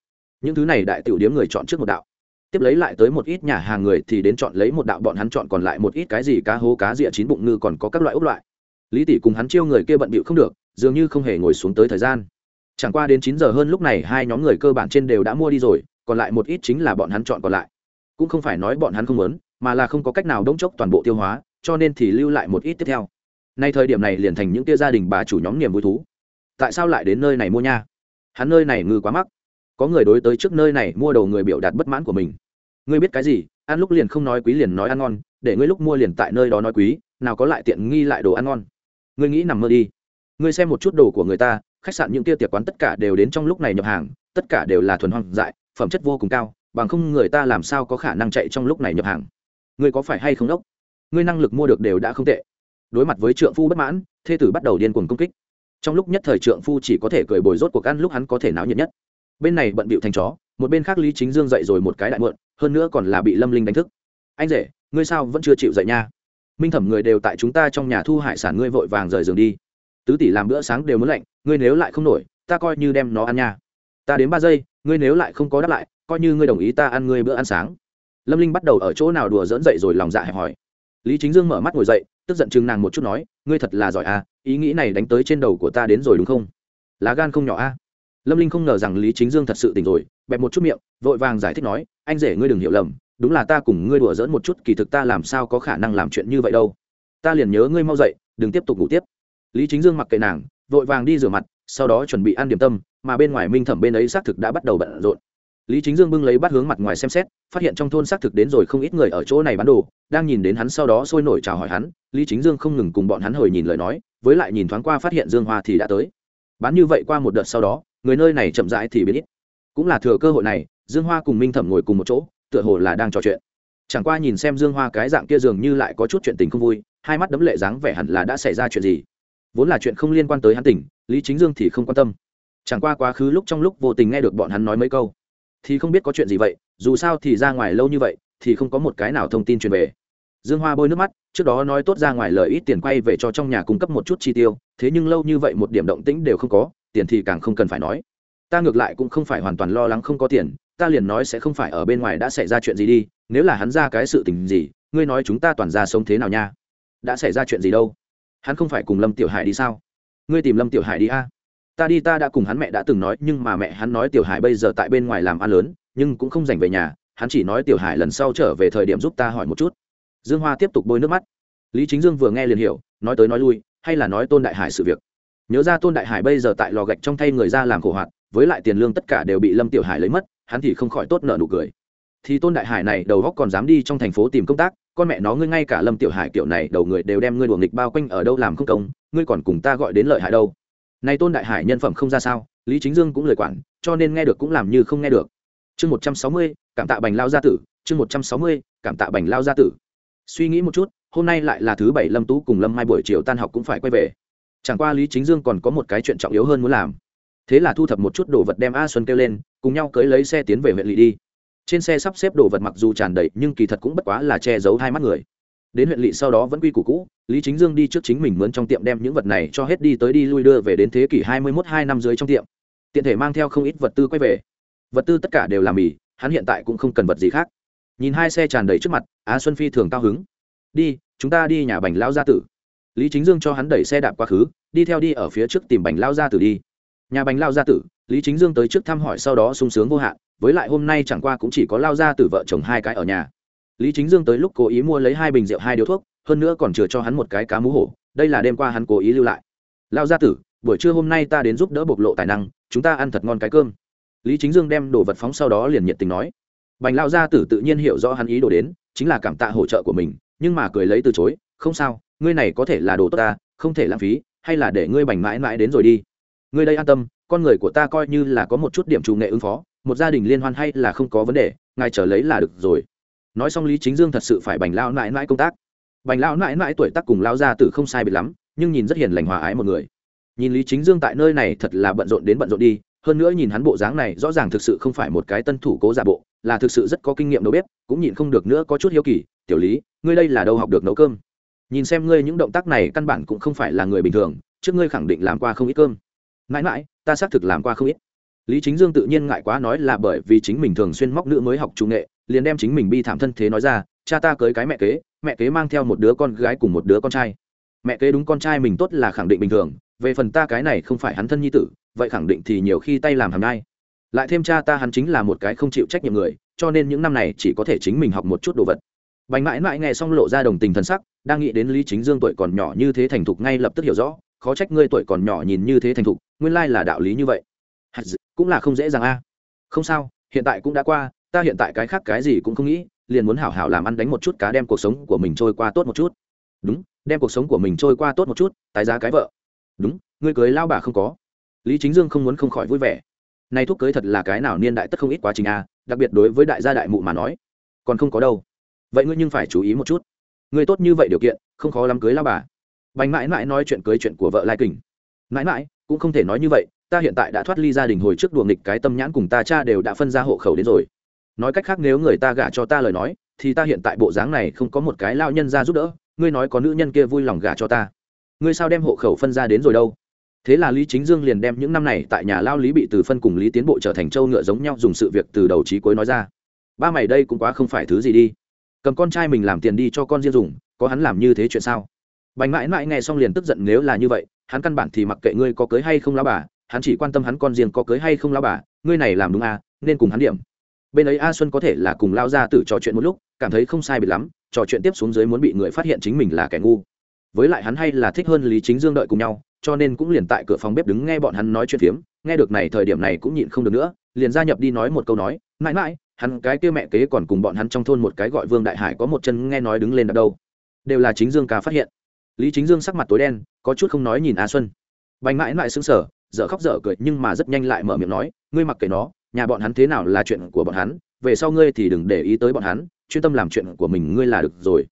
Những thứ này đại tiểu điếm người chọn trước một đạo. Tiếp lấy lại tới một ít nhà hàng người thì đến chọn lấy một đạo bọn hắn chọn còn lại một ít cái gì cá hố cá rịa chín bụng ngư còn có các loại ốc loại. Lý tỷ cùng hắn chiêu người kia bận bịu không được, dường như không hề ngồi xuống tới thời gian. Chẳng qua đến chín giờ hơn lúc này hai nhóm người cơ bản trên đều đã mua đi rồi, còn lại một ít chính là bọn hắn chọn còn lại. Cũng không phải nói bọn hắn không muốn, mà là không có cách nào đống chốc toàn bộ tiêu hóa, cho nên thì lưu lại một ít tiếp theo nay thời điểm này liền thành những tia gia đình bà chủ nhóm niềm vui thú. Tại sao lại đến nơi này mua nha? Hắn nơi này ngư quá mắc. Có người đối tới trước nơi này mua đầu người biểu đạt bất mãn của mình. Ngươi biết cái gì? Ăn lúc liền không nói quý liền nói ăn ngon, để ngươi lúc mua liền tại nơi đó nói quý, nào có lại tiện nghi lại đồ ăn ngon. Ngươi nghĩ nằm mơ đi. Ngươi xem một chút đồ của người ta, khách sạn những tia tiệc quán tất cả đều đến trong lúc này nhập hàng, tất cả đều là thuần hoang dại, phẩm chất vô cùng cao, bằng không người ta làm sao có khả năng chạy trong lúc này nhập hàng. Ngươi có phải hay không đốc? Ngươi năng lực mua được đều đã không tệ đối mặt với trượng phu bất mãn, thê tử bắt đầu điên cuồng công kích. Trong lúc nhất thời trượng phu chỉ có thể cười bồi rốt cuộc ăn lúc hắn có thể náo nhiệt nhất. Bên này bận bịu thành chó, một bên khác lý chính dương dậy rồi một cái đại mượn hơn nữa còn là bị lâm linh đánh thức. Anh rể, ngươi sao vẫn chưa chịu dậy nha? Minh thẩm người đều tại chúng ta trong nhà thu hải sản ngươi vội vàng rời giường đi. Tứ tỷ làm bữa sáng đều muốn lạnh, ngươi nếu lại không nổi, ta coi như đem nó ăn nha. Ta đến ba giây, ngươi nếu lại không có đáp lại, coi như ngươi đồng ý ta ăn ngươi bữa ăn sáng. Lâm linh bắt đầu ở chỗ nào đùa dỡn dậy rồi lòng dạ hẹp hỏi lý chính dương mở mắt ngồi dậy tức giận chừng nàng một chút nói, ngươi thật là giỏi à ý nghĩ này đánh tới trên đầu của ta đến rồi đúng không? Lá gan không nhỏ a à? lâm linh không ngờ rằng lý chính dương thật sự tỉnh rồi, bẹp một chút miệng, vội vàng giải thích nói, anh rể ngươi đừng hiểu lầm, đúng là ta cùng ngươi đùa dỡn một chút, kỳ thực ta làm sao có khả năng làm chuyện như vậy đâu. Ta liền nhớ ngươi mau dậy, đừng tiếp tục ngủ tiếp. Lý chính dương mặc kệ nàng, vội vàng đi rửa mặt, sau đó chuẩn bị ăn điểm tâm, mà bên ngoài minh thẩm bên ấy xác thực đã bắt đầu bận rộn lý chính dương bưng lấy bát hướng mặt ngoài xem xét phát hiện trong thôn xác thực đến rồi không ít người ở chỗ này bán đồ đang nhìn đến hắn sau đó sôi nổi chào hỏi hắn lý chính dương không ngừng cùng bọn hắn hồi nhìn lời nói với lại nhìn thoáng qua phát hiện dương hoa thì đã tới. Bán như vậy qua một đợt sau đó người nơi này chậm rãi thì biết ít. Cũng là thừa cơ hội này dương hoa cùng minh thẩm ngồi cùng một chỗ tựa hồ là đang trò chuyện. Chẳng qua nhìn xem dương hoa cái dạng kia dường như lại có chút chuyện tình không vui hai mắt đấm lệ dáng vẻ hẳn là đã xảy ra chuyện gì. Vốn là chuyện không liên quan tới hắn tỉnh, lý chính dương thì không quan tâm. Chẳng qua quá khứ lúc trong lúc vô tình nghe được bọn hắn nói mấy câu thì không biết có chuyện gì vậy, dù sao thì ra ngoài lâu như vậy, thì không có một cái nào thông tin truyền về. Dương hoa bôi nước mắt, trước đó nói tốt ra ngoài lời ít tiền quay về cho trong nhà cung cấp một chút chi tiêu, thế nhưng lâu như vậy một điểm động tĩnh đều không có, tiền thì càng không cần phải nói. Ta ngược lại cũng không phải hoàn toàn lo lắng không có tiền, ta liền nói sẽ không phải ở bên ngoài đã xảy ra chuyện gì đi, nếu là hắn ra cái sự tình gì, ngươi nói chúng ta toàn ra sống thế nào nha? Đã xảy ra chuyện gì đâu? Hắn không phải cùng lâm tiểu hải đi sao? Ngươi tìm lâm tiểu hải đi a ta đi ta đã cùng hắn mẹ đã từng nói, nhưng mà mẹ hắn nói tiểu hải bây giờ tại bên ngoài làm ăn lớn, nhưng cũng không dành về nhà, hắn chỉ nói tiểu hải lần sau trở về thời điểm giúp ta hỏi một chút. Dương hoa tiếp tục bôi nước mắt. Lý chính dương vừa nghe liền hiểu, nói tới nói lui, hay là nói tôn đại hải sự việc. Nhớ ra tôn đại hải bây giờ tại lò gạch trong thay người ra làm khổ hoạt, với lại tiền lương tất cả đều bị lâm tiểu hải lấy mất, hắn thì không khỏi tốt nợ nụ cười. Thì tôn đại hải này, đầu góc còn dám đi trong thành phố tìm công tác, con mẹ nó ngươi ngay cả lâm tiểu hải kiểu này, đầu người đều đem ngươi đuổi nghịch bao quanh ở đâu làm không công, ngươi còn cùng ta gọi đến lợi hại đâu này tôn đại hải nhân phẩm không ra sao, lý chính dương cũng lời quản, cho nên nghe được cũng làm như không nghe được. Chương một trăm sáu mươi, cảm tạ bành lao gia tử, chương một trăm sáu mươi, cảm tạ bành lao gia tử. Suy nghĩ một chút, hôm nay lại là thứ bảy lâm tú cùng lâm mai buổi chiều tan học cũng phải quay về. Chẳng qua lý chính dương còn có một cái chuyện trọng yếu hơn muốn làm. Thế là thu thập một chút đồ vật đem a xuân kêu lên, cùng nhau cưới lấy xe tiến về huyện lỵ đi. Trên xe sắp xếp đồ vật mặc dù tràn đầy, nhưng kỳ thật cũng bất quá là che giấu hai mắt người đến huyện lỵ sau đó vẫn quy củ cũ, lý chính dương đi trước chính mình mướn trong tiệm đem những vật này cho hết đi tới đi lui đưa về đến thế kỷ hai mươi mốt, hai năm dưới trong tiệm. Tiện thể mang theo không ít vật tư quay về. Vật tư tất cả đều là mì, hắn hiện tại cũng không cần vật gì khác. Nhìn hai xe tràn đầy trước mặt, á xuân phi thường cao hứng. Đi, chúng ta đi nhà bành lao gia tử. Lý chính dương cho hắn đẩy xe đạp quá khứ, đi theo đi ở phía trước tìm bành lao gia tử đi. Nhà bành lao gia tử, lý chính dương tới trước thăm hỏi sau đó sung sướng vô hạn, với lại hôm nay chẳng qua cũng chỉ có lao gia tử vợ chồng hai cái ở nhà lý chính dương tới lúc cố ý mua lấy hai bình rượu, hai điếu thuốc, hơn nữa còn chừa cho hắn một cái cá mú hổ. Đây là đêm qua hắn cố ý lưu lại. Lao gia tử, buổi trưa hôm nay ta đến giúp đỡ bộc lộ tài năng, chúng ta ăn thật ngon cái cơm. Lý chính dương đem đồ vật phóng sau đó liền nhiệt tình nói. Bành lao gia tử tự nhiên hiểu rõ hắn ý đồ đến, chính là cảm tạ hỗ trợ của mình, nhưng mà cười lấy từ chối, không sao, ngươi này có thể là đồ tốt ta, không thể lãng phí, hay là để ngươi bành mãi mãi đến rồi đi. Ngươi đây an tâm, con người của ta coi như là có một chút điểm trù nghệ ứng phó, một gia đình liên hoan hay là không có vấn đề, ngài trở lấy là được rồi nói xong lý chính dương thật sự phải bành lao nãi nãi công tác. Bành lao nãi nãi tuổi tác cùng lao ra tử không sai biệt lắm, nhưng nhìn rất hiền lành hòa ái một người. Nhìn lý chính dương tại nơi này thật là bận rộn đến bận rộn đi, hơn nữa nhìn hắn bộ dáng này rõ ràng thực sự không phải một cái tân thủ cố giả bộ, là thực sự rất có kinh nghiệm nấu bếp, cũng nhìn không được nữa có chút hiếu kỳ, tiểu lý, ngươi đây là đâu học được nấu cơm? Nhìn xem ngươi những động tác này căn bản cũng không phải là người bình thường, trước ngươi khẳng định làm qua không ít cơm. Mãi mãi, ta xác thực làm qua không ít. Lý chính dương tự nhiên ngại quá nói là bởi vì chính mình thường xuyên móc nữ mới học trung nghệ liền đem chính mình bi thảm thân thế nói ra, cha ta cưới cái mẹ kế mẹ kế mang theo một đứa con gái cùng một đứa con trai. Mẹ kế đúng con trai mình tốt là khẳng định bình thường, về phần ta cái này không phải hắn thân nhi tử, vậy khẳng định thì nhiều khi tay làm hàm nai lại thêm cha ta hắn chính là một cái không chịu trách nhiệm người, cho nên những năm này chỉ có thể chính mình học một chút đồ vật. Bánh mãi mãi nghe xong lộ ra đồng tình thân sắc, đang nghĩ đến lý chính dương tuổi còn nhỏ như thế thành thục ngay lập tức hiểu rõ, khó trách ngươi tuổi còn nhỏ nhìn như thế thành thục, nguyên lai là đạo lý như vậy. Cũng là không dễ dàng a. Không sao, hiện tại cũng đã qua ta hiện tại cái khác cái gì cũng không nghĩ, liền muốn hảo hảo làm ăn đánh một chút cá đem cuộc sống của mình trôi qua tốt một chút. Đúng, đem cuộc sống của mình trôi qua tốt một chút, tái giá cái vợ. Đúng, ngươi cưới lao bà không có. Lý chính dương không muốn không khỏi vui vẻ. Nay thuốc cưới thật là cái nào niên đại tất không ít quá trình a đặc biệt đối với đại gia đại mụ mà nói. Còn không có đâu. Vậy ngươi nhưng phải chú ý một chút. Ngươi tốt như vậy điều kiện, không khó lắm cưới lao bà. Bành mãi mãi nói chuyện cưới chuyện của vợ lai kình. Mãi mãi, cũng không thể nói như vậy, ta hiện tại đã thoát ly gia đình hồi trước đùa nghịch cái tâm nhãn cùng ta cha đều đã phân ra hộ khẩu đến rồi nói cách khác nếu người ta gả cho ta lời nói, thì ta hiện tại bộ dáng này không có một cái lao nhân ra giúp đỡ, ngươi nói có nữ nhân kia vui lòng gả cho ta. Ngươi sao đem hộ khẩu phân ra đến rồi đâu? Thế là lý chính dương liền đem những năm này tại nhà lao lý bị từ phân cùng lý tiến bộ trở thành châu ngựa giống nhau dùng sự việc từ đầu trí cuối nói ra. Ba mày đây cũng quá không phải thứ gì đi. Cầm con trai mình làm tiền đi cho con riêng dùng, có hắn làm như thế chuyện sao? Bành mãi mãi nghe xong liền tức giận nếu là như vậy, hắn căn bản thì mặc kệ ngươi có cưới hay không lao bà, hắn chỉ quan tâm hắn con riêng có cưới hay không lao bà, ngươi này làm đúng à nên cùng hắn điểm bên ấy a xuân có thể là cùng lao ra tử trò chuyện một lúc, cảm thấy không sai bị lắm, trò chuyện tiếp xuống dưới muốn bị người phát hiện chính mình là kẻ ngu. Với lại hắn hay là thích hơn lý chính dương đợi cùng nhau, cho nên cũng liền tại cửa phòng bếp đứng nghe bọn hắn nói chuyện phiếm, nghe được này thời điểm này cũng nhịn không được nữa, liền gia nhập đi nói một câu nói, mãi mãi, hắn cái kia mẹ kế còn cùng bọn hắn trong thôn một cái gọi vương đại hải có một chân nghe nói đứng lên đặt đâu. Đều là chính dương ca phát hiện. Lý chính dương sắc mặt tối đen, có chút không nói nhìn a xuân. Bành mãi mãi xứng sở dở khóc dở cười nhưng mà rất nhanh lại mở miệng nói, ngươi mặc kệ nó nhà bọn hắn thế nào là chuyện của bọn hắn, về sau ngươi thì đừng để ý tới bọn hắn, chuyên tâm làm chuyện của mình ngươi là được rồi.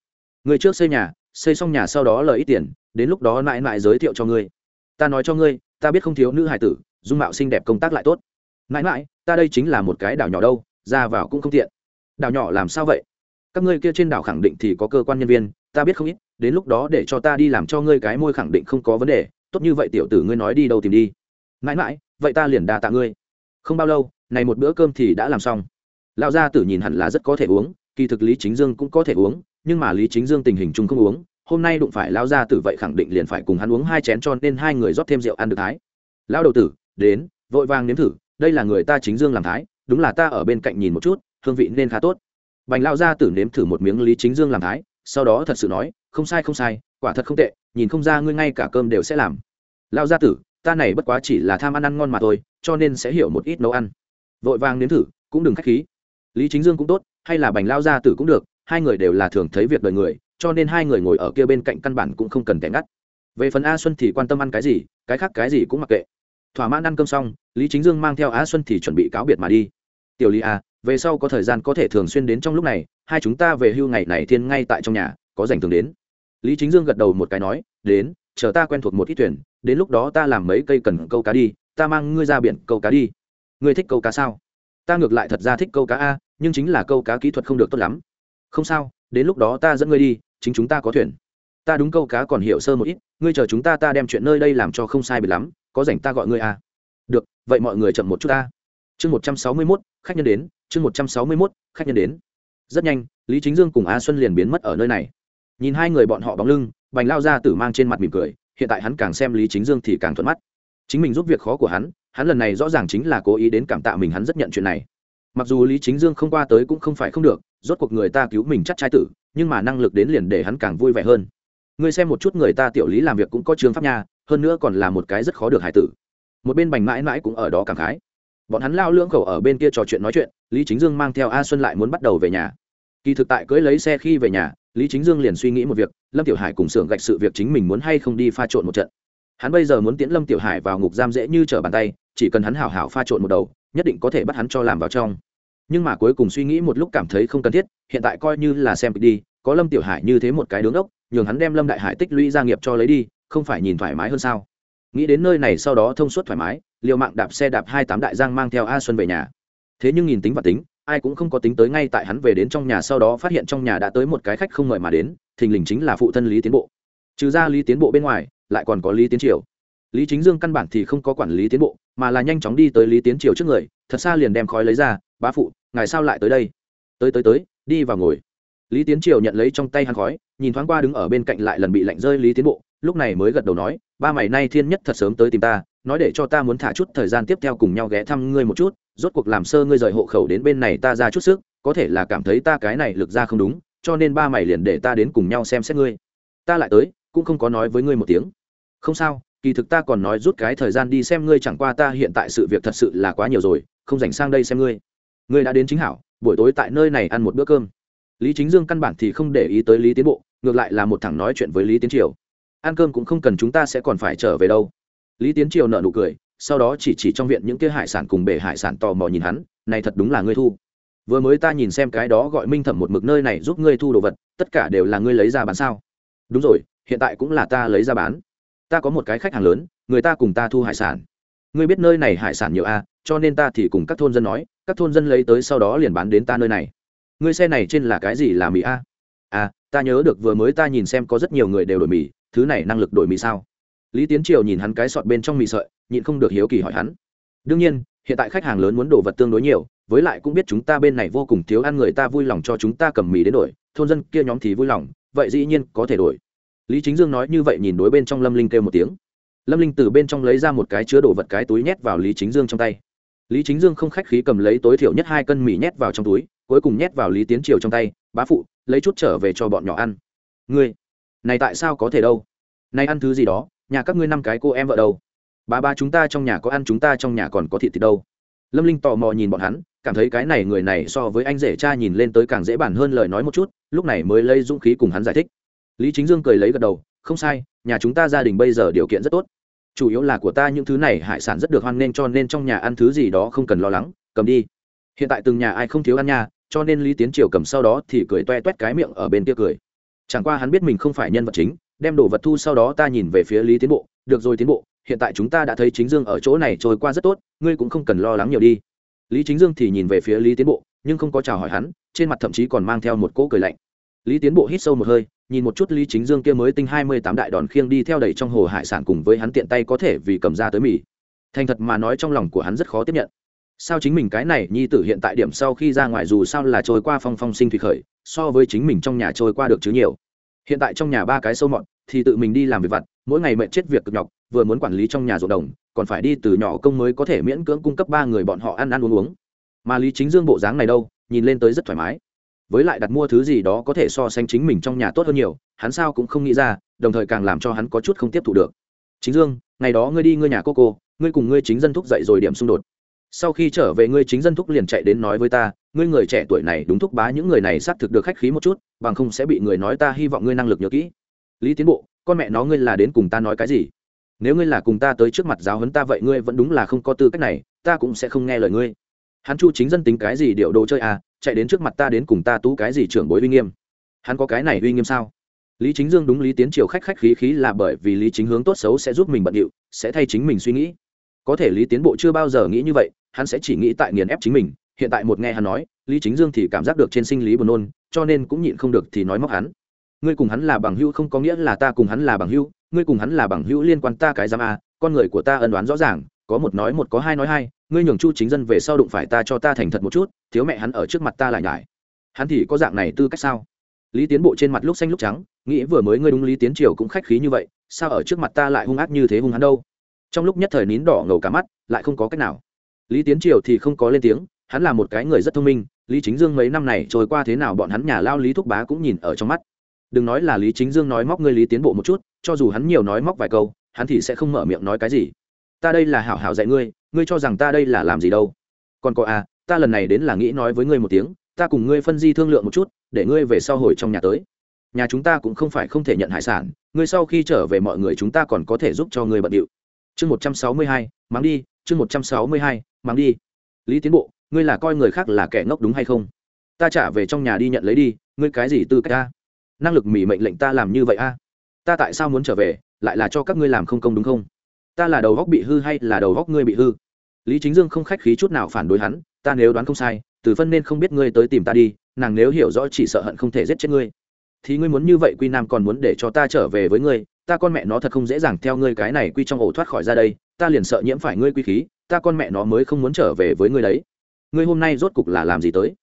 Ngươi trước xây nhà, xây xong nhà sau đó lời ít tiền, đến lúc đó mãi mãi giới thiệu cho ngươi. Ta nói cho ngươi, ta biết không thiếu nữ hải tử, dung mạo xinh đẹp công tác lại tốt. Mãi mãi, ta đây chính là một cái đảo nhỏ đâu, ra vào cũng không tiện. Đảo nhỏ làm sao vậy? Các ngươi kia trên đảo khẳng định thì có cơ quan nhân viên, ta biết không ít, đến lúc đó để cho ta đi làm cho ngươi cái môi khẳng định không có vấn đề, tốt như vậy tiểu tử ngươi nói đi đâu tìm đi. Mãi mãi, vậy ta liền đa tạ ngươi. Không bao lâu này một bữa cơm thì đã làm xong. Lão gia tử nhìn hẳn là rất có thể uống, kỳ thực lý chính dương cũng có thể uống, nhưng mà lý chính dương tình hình chung không uống, hôm nay đụng phải lão gia tử vậy khẳng định liền phải cùng hắn uống hai chén cho nên hai người rót thêm rượu ăn được thái. Lão đầu tử, đến, vội vàng nếm thử, đây là người ta chính dương làm thái, đúng là ta ở bên cạnh nhìn một chút, hương vị nên khá tốt. Bành lão gia tử nếm thử một miếng lý chính dương làm thái, sau đó thật sự nói, không sai không sai, quả thật không tệ, nhìn không ra ngươi ngay cả cơm đều sẽ làm. Lão gia tử, ta này bất quá chỉ là tham ăn ăn ngon mà thôi, cho nên sẽ hiểu một ít nấu ăn vội vàng nếm thử, cũng đừng khách khí. Lý chính dương cũng tốt, hay là bành lao gia tử cũng được, hai người đều là thường thấy việc đời người, cho nên hai người ngồi ở kia bên cạnh căn bản cũng không cần tẻ ngắt. Về phần a xuân thì quan tâm ăn cái gì, cái khác cái gì cũng mặc kệ. Thỏa mãn ăn cơm xong, lý chính dương mang theo a xuân thì chuẩn bị cáo biệt mà đi. Tiểu lý a về sau có thời gian có thể thường xuyên đến trong lúc này, hai chúng ta về hưu ngày này thiên ngay tại trong nhà, có dành thường đến. Lý chính dương gật đầu một cái nói, đến, chờ ta quen thuộc một ít thuyền, đến lúc đó ta làm mấy cây cần câu cá đi, ta mang ngươi ra biển câu cá đi ngươi thích câu cá sao? Ta ngược lại thật ra thích câu cá a, nhưng chính là câu cá kỹ thuật không được tốt lắm. Không sao, đến lúc đó ta dẫn ngươi đi, chính chúng ta có thuyền. Ta đúng câu cá còn hiểu sơ một ít, ngươi chờ chúng ta ta đem chuyện nơi đây làm cho không sai bị lắm, có rảnh ta gọi ngươi a. Được, vậy mọi người chậm một chút ta chương một trăm sáu mươi mốt, khách nhân đến, chương một trăm sáu mươi mốt, khách nhân đến. Rất nhanh, lý chính dương cùng a xuân liền biến mất ở nơi này. Nhìn hai người bọn họ bóng lưng, bành lao ra tử mang trên mặt mỉm cười, hiện tại hắn càng xem lý chính dương thì càng thuận mắt. Chính mình giúp việc khó của hắn hắn lần này rõ ràng chính là cố ý đến cảm tạ mình, hắn rất nhận chuyện này. Mặc dù lý chính dương không qua tới cũng không phải không được, rốt cuộc người ta cứu mình chắc trai tử, nhưng mà năng lực đến liền để hắn càng vui vẻ hơn. Ngươi xem một chút người ta tiểu lý làm việc cũng có trường pháp nha, hơn nữa còn là một cái rất khó được hải tử. Một bên bành mãi mãi cũng ở đó cảm khái. Bọn hắn lao lưỡng khẩu ở bên kia trò chuyện nói chuyện, lý chính dương mang theo a xuân lại muốn bắt đầu về nhà. Kỳ thực tại cưới lấy xe khi về nhà, lý chính dương liền suy nghĩ một việc, lâm tiểu hải cùng xưởng gạch sự việc chính mình muốn hay không đi pha trộn một trận. Hắn bây giờ muốn tiễn lâm tiểu hải vào ngục giam dễ như trở bàn tay chỉ cần hắn hảo hảo pha trộn một đầu, nhất định có thể bắt hắn cho làm vào trong. Nhưng mà cuối cùng suy nghĩ một lúc cảm thấy không cần thiết, hiện tại coi như là xem đi, có lâm tiểu hải như thế một cái đứng ốc, nhường hắn đem lâm đại hải tích lũy gia nghiệp cho lấy đi, không phải nhìn thoải mái hơn sao? Nghĩ đến nơi này sau đó thông suốt thoải mái, liều mạng đạp xe đạp hai tám đại giang mang theo a xuân về nhà. Thế nhưng nhìn tính và tính, ai cũng không có tính tới ngay tại hắn về đến trong nhà sau đó phát hiện trong nhà đã tới một cái khách không mời mà đến, thình lình chính là phụ thân lý tiến bộ. Trừ ra lý tiến bộ bên ngoài, lại còn có lý tiến triều lý chính dương căn bản thì không có quản lý tiến bộ, mà là nhanh chóng đi tới lý tiến triều trước người, thật xa liền đem khói lấy ra, bá phụ, ngài sao lại tới đây? Tới tới tới, đi vào ngồi. Lý tiến triều nhận lấy trong tay hắn khói, nhìn thoáng qua đứng ở bên cạnh lại lần bị lạnh rơi lý tiến bộ, lúc này mới gật đầu nói, ba mày nay thiên nhất thật sớm tới tìm ta, nói để cho ta muốn thả chút thời gian tiếp theo cùng nhau ghé thăm ngươi một chút, rốt cuộc làm sơ ngươi rời hộ khẩu đến bên này ta ra chút sức, có thể là cảm thấy ta cái này lực ra không đúng, cho nên ba mày liền để ta đến cùng nhau xem xét ngươi. Ta lại tới, cũng không có nói với ngươi một tiếng. Không sao kỳ thực ta còn nói rút cái thời gian đi xem ngươi chẳng qua ta hiện tại sự việc thật sự là quá nhiều rồi, không dành sang đây xem ngươi. Ngươi đã đến chính hảo, buổi tối tại nơi này ăn một bữa cơm. Lý chính dương căn bản thì không để ý tới lý tiến bộ, ngược lại là một thằng nói chuyện với lý tiến triều. Ăn cơm cũng không cần chúng ta sẽ còn phải trở về đâu. Lý tiến triều nợ nụ cười, sau đó chỉ chỉ trong viện những kia hải sản cùng bể hải sản tò mò nhìn hắn, này thật đúng là ngươi thu. Vừa mới ta nhìn xem cái đó gọi minh thẩm một mực nơi này giúp ngươi thu đồ vật, tất cả đều là ngươi lấy ra bán sao? Đúng rồi, hiện tại cũng là ta lấy ra bán ta có một cái khách hàng lớn, người ta cùng ta thu hải sản. Ngươi biết nơi này hải sản nhiều a cho nên ta thì cùng các thôn dân nói, các thôn dân lấy tới sau đó liền bán đến ta nơi này. Ngươi xe này trên là cái gì là mì a? À ta nhớ được vừa mới ta nhìn xem có rất nhiều người đều đổi mì, thứ này năng lực đổi mì sao? Lý tiến triều nhìn hắn cái sọt bên trong mì sợi, nhịn không được hiếu kỳ hỏi hắn. Đương nhiên, hiện tại khách hàng lớn muốn đồ vật tương đối nhiều, với lại cũng biết chúng ta bên này vô cùng thiếu ăn người ta vui lòng cho chúng ta cầm mì đến đổi, thôn dân kia nhóm thì vui lòng, vậy dĩ nhiên có thể đổi lý chính dương nói như vậy nhìn đối bên trong lâm linh kêu một tiếng. Lâm linh từ bên trong lấy ra một cái chứa đồ vật cái túi nhét vào lý chính dương trong tay. Lý chính dương không khách khí cầm lấy tối thiểu nhất hai cân mì nhét vào trong túi, cuối cùng nhét vào lý tiến triều trong tay, bá phụ, lấy chút trở về cho bọn nhỏ ăn. Ngươi, này tại sao có thể đâu? Này ăn thứ gì đó, nhà các ngươi năm cái cô em vợ đâu? Bà ba chúng ta trong nhà có ăn, chúng ta trong nhà còn có thịt thì đâu? Lâm linh tò mò nhìn bọn hắn, cảm thấy cái này người này so với anh rể cha nhìn lên tới càng dễ bản hơn lời nói một chút, lúc này mới lấy dũng khí cùng hắn giải thích lý chính dương cười lấy gật đầu, không sai, nhà chúng ta gia đình bây giờ điều kiện rất tốt. Chủ yếu là của ta những thứ này hải sản rất được hoan nghênh cho nên trong nhà ăn thứ gì đó không cần lo lắng, cầm đi. Hiện tại từng nhà ai không thiếu ăn nha cho nên lý tiến triều cầm sau đó thì cười toe toét cái miệng ở bên kia cười. Chẳng qua hắn biết mình không phải nhân vật chính, đem đồ vật thu sau đó ta nhìn về phía lý tiến bộ, được rồi tiến bộ, hiện tại chúng ta đã thấy chính dương ở chỗ này trôi qua rất tốt, ngươi cũng không cần lo lắng nhiều đi. Lý chính dương thì nhìn về phía lý tiến bộ, nhưng không có chào hỏi hắn, trên mặt thậm chí còn mang theo một cỗ cười lạnh lý tiến bộ hít sâu một hơi, nhìn một chút lý chính dương kia mới tinh hai mươi tám đại đòn khiêng đi theo đầy trong hồ hải sản cùng với hắn tiện tay có thể vì cầm ra tới mì. Thành thật mà nói trong lòng của hắn rất khó tiếp nhận. Sao chính mình cái này, nhi tử hiện tại điểm sau khi ra ngoài dù sao là trôi qua phong phong sinh thủy khởi, so với chính mình trong nhà trôi qua được chứ nhiều. Hiện tại trong nhà ba cái sâu mọn, thì tự mình đi làm việc vặt, mỗi ngày mẹ chết việc cực nhọc, vừa muốn quản lý trong nhà ruộng đồng, còn phải đi từ nhỏ công mới có thể miễn cưỡng cung cấp ba người bọn họ ăn ăn uống uống. Mà lý chính dương bộ dáng này đâu, nhìn lên tới rất thoải mái với lại đặt mua thứ gì đó có thể so sánh chính mình trong nhà tốt hơn nhiều, hắn sao cũng không nghĩ ra, đồng thời càng làm cho hắn có chút không tiếp thu được. Chính dương, ngày đó ngươi đi ngươi nhà cô cô, ngươi cùng ngươi chính dân thúc dậy rồi điểm xung đột. Sau khi trở về ngươi chính dân thúc liền chạy đến nói với ta, ngươi người trẻ tuổi này đúng thúc bá những người này xác thực được khách khí một chút, bằng không sẽ bị người nói ta hy vọng ngươi năng lực nhớ kỹ. Lý tiến bộ, con mẹ nó ngươi là đến cùng ta nói cái gì? Nếu ngươi là cùng ta tới trước mặt giáo huấn ta vậy ngươi vẫn đúng là không có tư cách này, ta cũng sẽ không nghe lời ngươi. Hắn chu chính dân tính cái gì điệu đồ chơi à chạy đến trước mặt ta đến cùng ta tú cái gì trưởng bối uy nghiêm? Hắn có cái này uy nghiêm sao? Lý chính dương đúng lý tiến triều khách khách khí khí là bởi vì lý chính hướng tốt xấu sẽ giúp mình bận điệu, sẽ thay chính mình suy nghĩ. Có thể lý tiến bộ chưa bao giờ nghĩ như vậy, hắn sẽ chỉ nghĩ tại nghiền ép chính mình. Hiện tại một nghe hắn nói, lý chính dương thì cảm giác được trên sinh lý buồn nôn, cho nên cũng nhịn không được thì nói móc hắn. Ngươi cùng hắn là bằng hữu không có nghĩa là ta cùng hắn là bằng hữu, ngươi cùng hắn là bằng hữu liên quan ta cái giam a, con người của ta ân đoán rõ ràng có một nói một có hai nói hai, ngươi nhường chu chính dân về sau đụng phải ta cho ta thành thật một chút, thiếu mẹ hắn ở trước mặt ta lại nhải. Hắn thì có dạng này tư cách sao? Lý tiến bộ trên mặt lúc xanh lúc trắng, nghĩ vừa mới ngươi đúng lý tiến triều cũng khách khí như vậy, sao ở trước mặt ta lại hung ác như thế hung hắn đâu? Trong lúc nhất thời nín đỏ ngầu cả mắt, lại không có cách nào. Lý tiến triều thì không có lên tiếng, hắn là một cái người rất thông minh, lý chính dương mấy năm này trôi qua thế nào bọn hắn nhà lao lý thúc bá cũng nhìn ở trong mắt. Đừng nói là lý chính dương nói móc ngươi lý tiến bộ một chút, cho dù hắn nhiều nói móc vài câu, hắn thì sẽ không mở miệng nói cái gì ta đây là hảo hảo dạy ngươi ngươi cho rằng ta đây là làm gì đâu. Còn có à ta lần này đến là nghĩ nói với ngươi một tiếng, ta cùng ngươi phân di thương lượng một chút, để ngươi về sau hồi trong nhà tới. Nhà chúng ta cũng không phải không thể nhận hải sản, ngươi sau khi trở về mọi người chúng ta còn có thể giúp cho ngươi bận điệu. Chương một trăm sáu mươi hai, mắng đi, chương một trăm sáu mươi hai, mắng đi. Lý tiến bộ, ngươi là coi người khác là kẻ ngốc đúng hay không? Ta trả về trong nhà đi nhận lấy đi, ngươi cái gì tư cách ta năng lực mỉ mệnh lệnh ta làm như vậy a? Ta tại sao muốn trở về, lại là cho các ngươi làm không công đúng không? Ta là đầu góc bị hư hay là đầu góc ngươi bị hư? Lý chính dương không khách khí chút nào phản đối hắn, ta nếu đoán không sai, từ phân nên không biết ngươi tới tìm ta đi, nàng nếu hiểu rõ chỉ sợ hận không thể giết chết ngươi. Thì ngươi muốn như vậy quy nam còn muốn để cho ta trở về với ngươi, ta con mẹ nó thật không dễ dàng theo ngươi cái này quy trong ổ thoát khỏi ra đây, ta liền sợ nhiễm phải ngươi quy khí, ta con mẹ nó mới không muốn trở về với ngươi đấy. Ngươi hôm nay rốt cục là làm gì tới?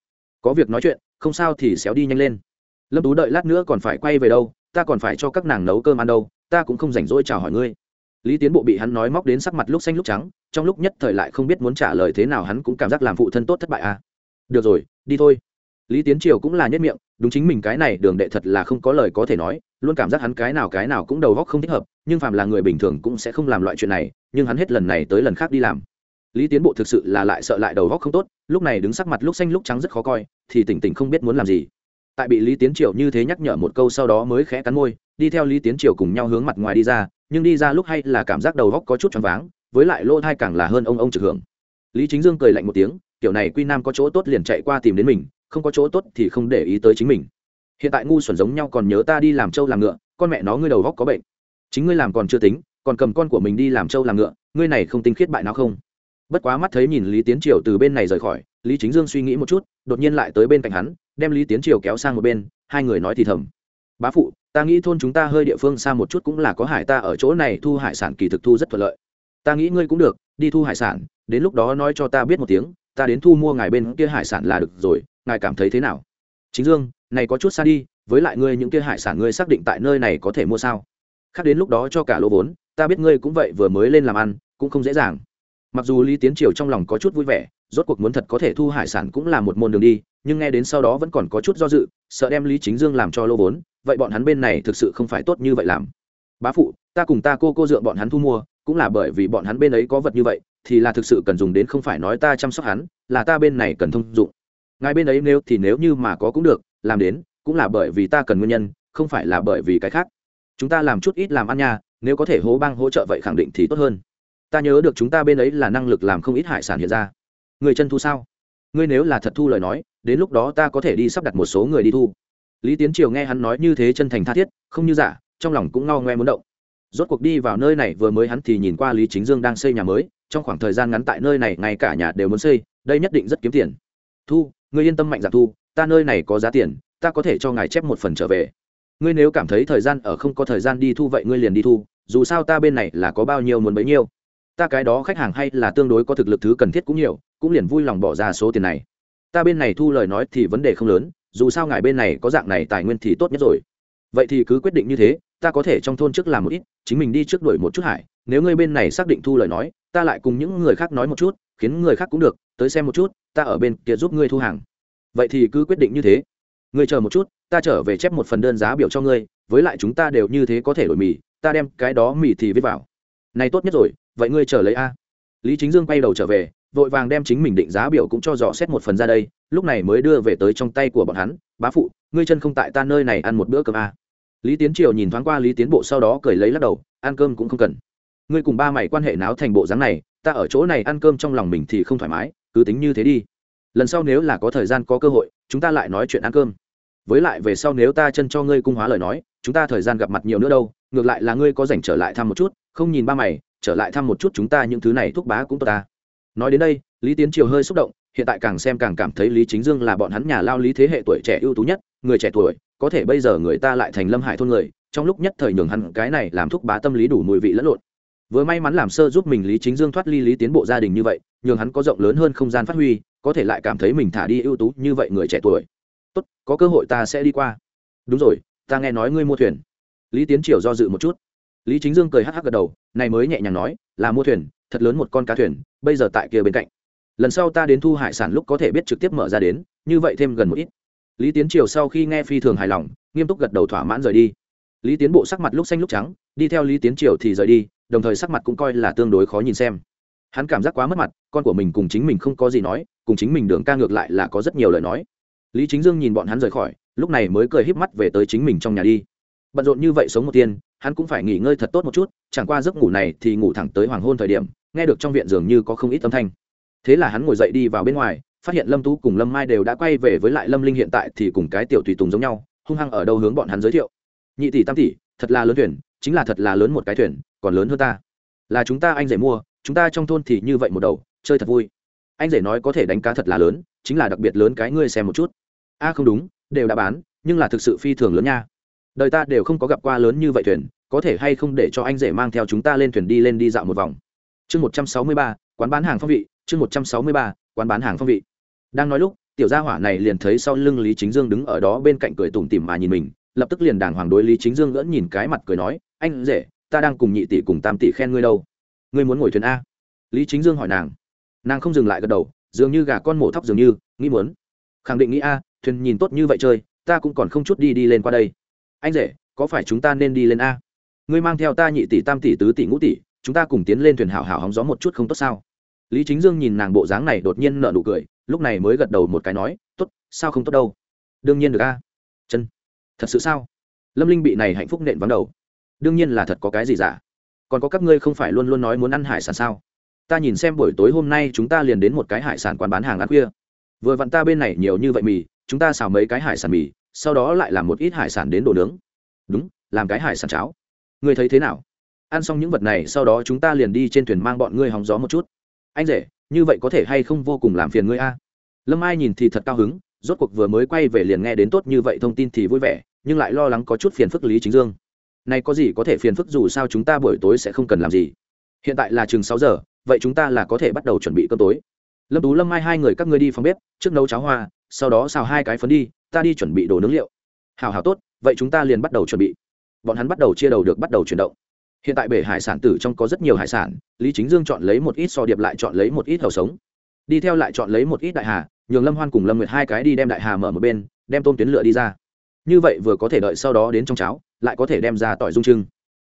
Có việc nói chuyện, không sao thì xéo đi nhanh lên. Lâm tú đợi lát nữa còn phải quay về đâu, ta còn phải cho các nàng nấu cơm ăn đâu, ta cũng không rảnh rỗi chào hỏi ngươi lý tiến bộ bị hắn nói móc đến sắc mặt lúc xanh lúc trắng, trong lúc nhất thời lại không biết muốn trả lời thế nào hắn cũng cảm giác làm phụ thân tốt thất bại à. Được rồi, đi thôi. Lý tiến triều cũng là nhất miệng, đúng chính mình cái này đường đệ thật là không có lời có thể nói, luôn cảm giác hắn cái nào cái nào cũng đầu góc không thích hợp, nhưng phàm là người bình thường cũng sẽ không làm loại chuyện này, nhưng hắn hết lần này tới lần khác đi làm. Lý tiến bộ thực sự là lại sợ lại đầu góc không tốt, lúc này đứng sắc mặt lúc xanh lúc trắng rất khó coi, thì tỉnh tỉnh không biết muốn làm gì. Tại bị lý tiến triều như thế nhắc nhở một câu sau đó mới khẽ cắn môi đi theo lý tiến triều cùng nhau hướng mặt ngoài đi ra, nhưng đi ra lúc hay là cảm giác đầu góc có chút choáng váng, với lại lỗ thai càng là hơn ông ông trực hưởng. Lý chính dương cười lạnh một tiếng, kiểu này quy nam có chỗ tốt liền chạy qua tìm đến mình, không có chỗ tốt thì không để ý tới chính mình. Hiện tại ngu xuẩn giống nhau còn nhớ ta đi làm trâu làm ngựa, con mẹ nó ngươi đầu góc có bệnh. Chính ngươi làm còn chưa tính, còn cầm con của mình đi làm trâu làm ngựa, ngươi này không tinh khiết bại nào không? Bất quá mắt thấy nhìn lý tiến triều từ bên này rời khỏi, lý chính dương suy nghĩ một chút, đột nhiên lại tới bên cạnh hắn, đem lý tiến triều kéo sang một bên, hai người nói thì thầm. Bá phụ ta nghĩ thôn chúng ta hơi địa phương xa một chút cũng là có hải ta ở chỗ này thu hải sản kỳ thực thu rất thuận lợi. Ta nghĩ ngươi cũng được, đi thu hải sản, đến lúc đó nói cho ta biết một tiếng, ta đến thu mua ngài bên kia hải sản là được rồi, ngài cảm thấy thế nào? Chính dương, này có chút xa đi, với lại ngươi những kia hải sản ngươi xác định tại nơi này có thể mua sao? Khác đến lúc đó cho cả lỗ vốn, ta biết ngươi cũng vậy vừa mới lên làm ăn, cũng không dễ dàng. Mặc dù lý tiến triều trong lòng có chút vui vẻ rốt cuộc muốn thật có thể thu hải sản cũng là một môn đường đi, nhưng nghe đến sau đó vẫn còn có chút do dự, sợ đem lý chính dương làm cho lô vốn, vậy bọn hắn bên này thực sự không phải tốt như vậy làm. Bá phụ, ta cùng ta cô cô dựa bọn hắn thu mua, cũng là bởi vì bọn hắn bên ấy có vật như vậy, thì là thực sự cần dùng đến không phải nói ta chăm sóc hắn, là ta bên này cần thông dụng. Ngài bên ấy nếu, thì nếu như mà có cũng được, làm đến, cũng là bởi vì ta cần nguyên nhân, không phải là bởi vì cái khác. Chúng ta làm chút ít làm ăn nha, nếu có thể hố bang hỗ trợ vậy khẳng định thì tốt hơn. Ta nhớ được chúng ta bên ấy là năng lực làm không ít hải sản hiện ra người chân thu sao? Ngươi nếu là thật thu lời nói, đến lúc đó ta có thể đi sắp đặt một số người đi thu. Lý tiến triều nghe hắn nói như thế chân thành tha thiết, không như giả, trong lòng cũng ngao ngoe muốn động. Rốt cuộc đi vào nơi này vừa mới hắn thì nhìn qua lý chính dương đang xây nhà mới, trong khoảng thời gian ngắn tại nơi này ngay cả nhà đều muốn xây, đây nhất định rất kiếm tiền. Thu, ngươi yên tâm mạnh dạng thu, ta nơi này có giá tiền, ta có thể cho ngài chép một phần trở về. Ngươi nếu cảm thấy thời gian ở không có thời gian đi thu vậy ngươi liền đi thu, dù sao ta bên này là có bao nhiêu muốn bấy nhiêu. Ta cái đó khách hàng hay là tương đối có thực lực thứ cần thiết cũng nhiều cũng liền vui lòng bỏ ra số tiền này. Ta bên này thu lời nói thì vấn đề không lớn, dù sao ngài bên này có dạng này tài nguyên thì tốt nhất rồi. Vậy thì cứ quyết định như thế, ta có thể trong thôn trước làm một ít, chính mình đi trước đuổi một chút hải. Nếu ngươi bên này xác định thu lời nói, ta lại cùng những người khác nói một chút, khiến người khác cũng được, tới xem một chút, ta ở bên kia giúp ngươi thu hàng. Vậy thì cứ quyết định như thế. Ngươi chờ một chút, ta trở về chép một phần đơn giá biểu cho ngươi, với lại chúng ta đều như thế có thể đổi mì, ta đem cái đó mì thì viết vào. Này tốt nhất rồi, vậy ngươi chờ lấy a. Lý chính dương quay đầu trở về vội vàng đem chính mình định giá biểu cũng cho dò xét một phần ra đây, lúc này mới đưa về tới trong tay của bọn hắn, bá phụ, ngươi chân không tại ta nơi này ăn một bữa cơm à? lý tiến triều nhìn thoáng qua lý tiến bộ sau đó cười lấy lắc đầu, ăn cơm cũng không cần. Ngươi cùng ba mày quan hệ náo thành bộ dáng này, ta ở chỗ này ăn cơm trong lòng mình thì không thoải mái, cứ tính như thế đi. Lần sau nếu là có thời gian có cơ hội, chúng ta lại nói chuyện ăn cơm. Với lại về sau nếu ta chân cho ngươi cung hóa lời nói, chúng ta thời gian gặp mặt nhiều nữa đâu, ngược lại là ngươi có dành trở lại thăm một chút, không nhìn ba mày, trở lại thăm một chút chúng ta những thứ này thuốc bá cũng tốt ta nói đến đây, lý tiến triều hơi xúc động, hiện tại càng xem càng cảm thấy lý chính dương là bọn hắn nhà lao lý thế hệ tuổi trẻ ưu tú nhất, người trẻ tuổi, có thể bây giờ người ta lại thành lâm hải thôn người, trong lúc nhất thời nhường hắn cái này làm thúc bá tâm lý đủ mùi vị lẫn lộn. Vừa may mắn làm sơ giúp mình lý chính dương thoát ly lý tiến bộ gia đình như vậy, nhường hắn có rộng lớn hơn không gian phát huy, có thể lại cảm thấy mình thả đi ưu tú như vậy người trẻ tuổi. Tốt, có cơ hội ta sẽ đi qua. Đúng rồi, ta nghe nói ngươi mua thuyền. Lý tiến triều do dự một chút. Lý chính dương cười hắc hắc gật đầu, này mới nhẹ nhàng nói, là mua thuyền thật lớn một con cá thuyền, bây giờ tại kia bên cạnh. Lần sau ta đến thu hải sản lúc có thể biết trực tiếp mở ra đến, như vậy thêm gần một ít. Lý tiến triều sau khi nghe phi thường hài lòng, nghiêm túc gật đầu thỏa mãn rời đi. Lý tiến bộ sắc mặt lúc xanh lúc trắng, đi theo lý tiến triều thì rời đi, đồng thời sắc mặt cũng coi là tương đối khó nhìn xem. Hắn cảm giác quá mất mặt, con của mình cùng chính mình không có gì nói, cùng chính mình đường ca ngược lại là có rất nhiều lời nói. Lý chính dương nhìn bọn hắn rời khỏi, lúc này mới cười híp mắt về tới chính mình trong nhà đi. Bận rộn như vậy sống một tiên, hắn cũng phải nghỉ ngơi thật tốt một chút, chẳng qua giấc ngủ này thì ngủ thẳng tới hoàng hôn thời điểm nghe được trong viện dường như có không ít âm thanh. Thế là hắn ngồi dậy đi vào bên ngoài, phát hiện lâm tú cùng lâm mai đều đã quay về với lại lâm linh hiện tại thì cùng cái tiểu tùy tùng giống nhau, hung hăng ở đâu hướng bọn hắn giới thiệu. Nhị tỷ tam tỷ, thật là lớn thuyền, chính là thật là lớn một cái thuyền, còn lớn hơn ta. Là chúng ta anh rể mua, chúng ta trong thôn thì như vậy một đầu, chơi thật vui. Anh rể nói có thể đánh cá thật là lớn, chính là đặc biệt lớn cái ngươi xem một chút. A, không đúng, đều đã bán, nhưng là thực sự phi thường lớn nha. Đời ta đều không có gặp qua lớn như vậy thuyền, có thể hay không để cho anh rể mang theo chúng ta lên thuyền đi lên đi dạo một vòng? Chương một trăm sáu mươi ba, quán bán hàng phong vị. Chương một trăm sáu mươi ba, quán bán hàng phong vị. Đang nói lúc, tiểu gia hỏa này liền thấy sau lưng lý chính dương đứng ở đó bên cạnh cười tủm tỉm mà nhìn mình. Lập tức liền đàng hoàng đối lý chính dương ngỡn nhìn cái mặt cười nói, anh rể, ta đang cùng nhị tỷ cùng tam tỷ khen ngươi đâu. Ngươi muốn ngồi thuyền a. Lý chính dương hỏi nàng. Nàng không dừng lại gật đầu, dường như gà con mổ thóc dường như, nghĩ muốn. Khẳng định nghĩ a, thuyền nhìn tốt như vậy chơi, ta cũng còn không chút đi đi lên qua đây. Anh rể, có phải chúng ta nên đi lên a? Ngươi mang theo ta nhị tỷ, tam tỷ, tứ tỷ, ngũ tỷ chúng ta cùng tiến lên thuyền hảo hảo hóng gió một chút không tốt sao? Lý chính dương nhìn nàng bộ dáng này đột nhiên nợ nụ cười, lúc này mới gật đầu một cái nói, tốt, sao không tốt đâu? Đương nhiên được a. Chân, thật sự sao? Lâm linh bị này hạnh phúc nện vắng đầu. Đương nhiên là thật có cái gì giả? Còn có các ngươi không phải luôn luôn nói muốn ăn hải sản sao? Ta nhìn xem buổi tối hôm nay chúng ta liền đến một cái hải sản quán bán hàng ăn khuya. Vừa vặn ta bên này nhiều như vậy mì, chúng ta xào mấy cái hải sản mì, sau đó lại làm một ít hải sản đến đồ nướng. Đúng, làm cái hải sản cháo. Ngươi thấy thế nào? Ăn xong những vật này sau đó chúng ta liền đi trên thuyền mang bọn ngươi hóng gió một chút. Anh rể, như vậy có thể hay không vô cùng làm phiền ngươi a? Lâm ai nhìn thì thật cao hứng, rốt cuộc vừa mới quay về liền nghe đến tốt như vậy thông tin thì vui vẻ, nhưng lại lo lắng có chút phiền phức lý chính dương. Này có gì có thể phiền phức dù sao chúng ta buổi tối sẽ không cần làm gì. Hiện tại là chừng sáu giờ, vậy chúng ta là có thể bắt đầu chuẩn bị cơm tối. Lâm tú, lâm mai hai người các ngươi đi phòng bếp, trước nấu cháo hoa, sau đó xào hai cái phấn đi, ta đi chuẩn bị đồ nướng liệu. Hào hào tốt, vậy chúng ta liền bắt đầu chuẩn bị. Bọn hắn bắt đầu chia đầu được bắt đầu chuyển động hiện tại bể hải sản tử trong có rất nhiều hải sản, lý chính dương chọn lấy một ít so điệp lại chọn lấy một ít hầu sống. Đi theo lại chọn lấy một ít đại hà, nhường lâm hoan cùng lâm nguyệt hai cái đi đem đại hà mở một bên, đem tôm tuyến lựa đi ra. Như vậy vừa có thể đợi sau đó đến trong cháo, lại có thể đem ra tỏi dung trưng.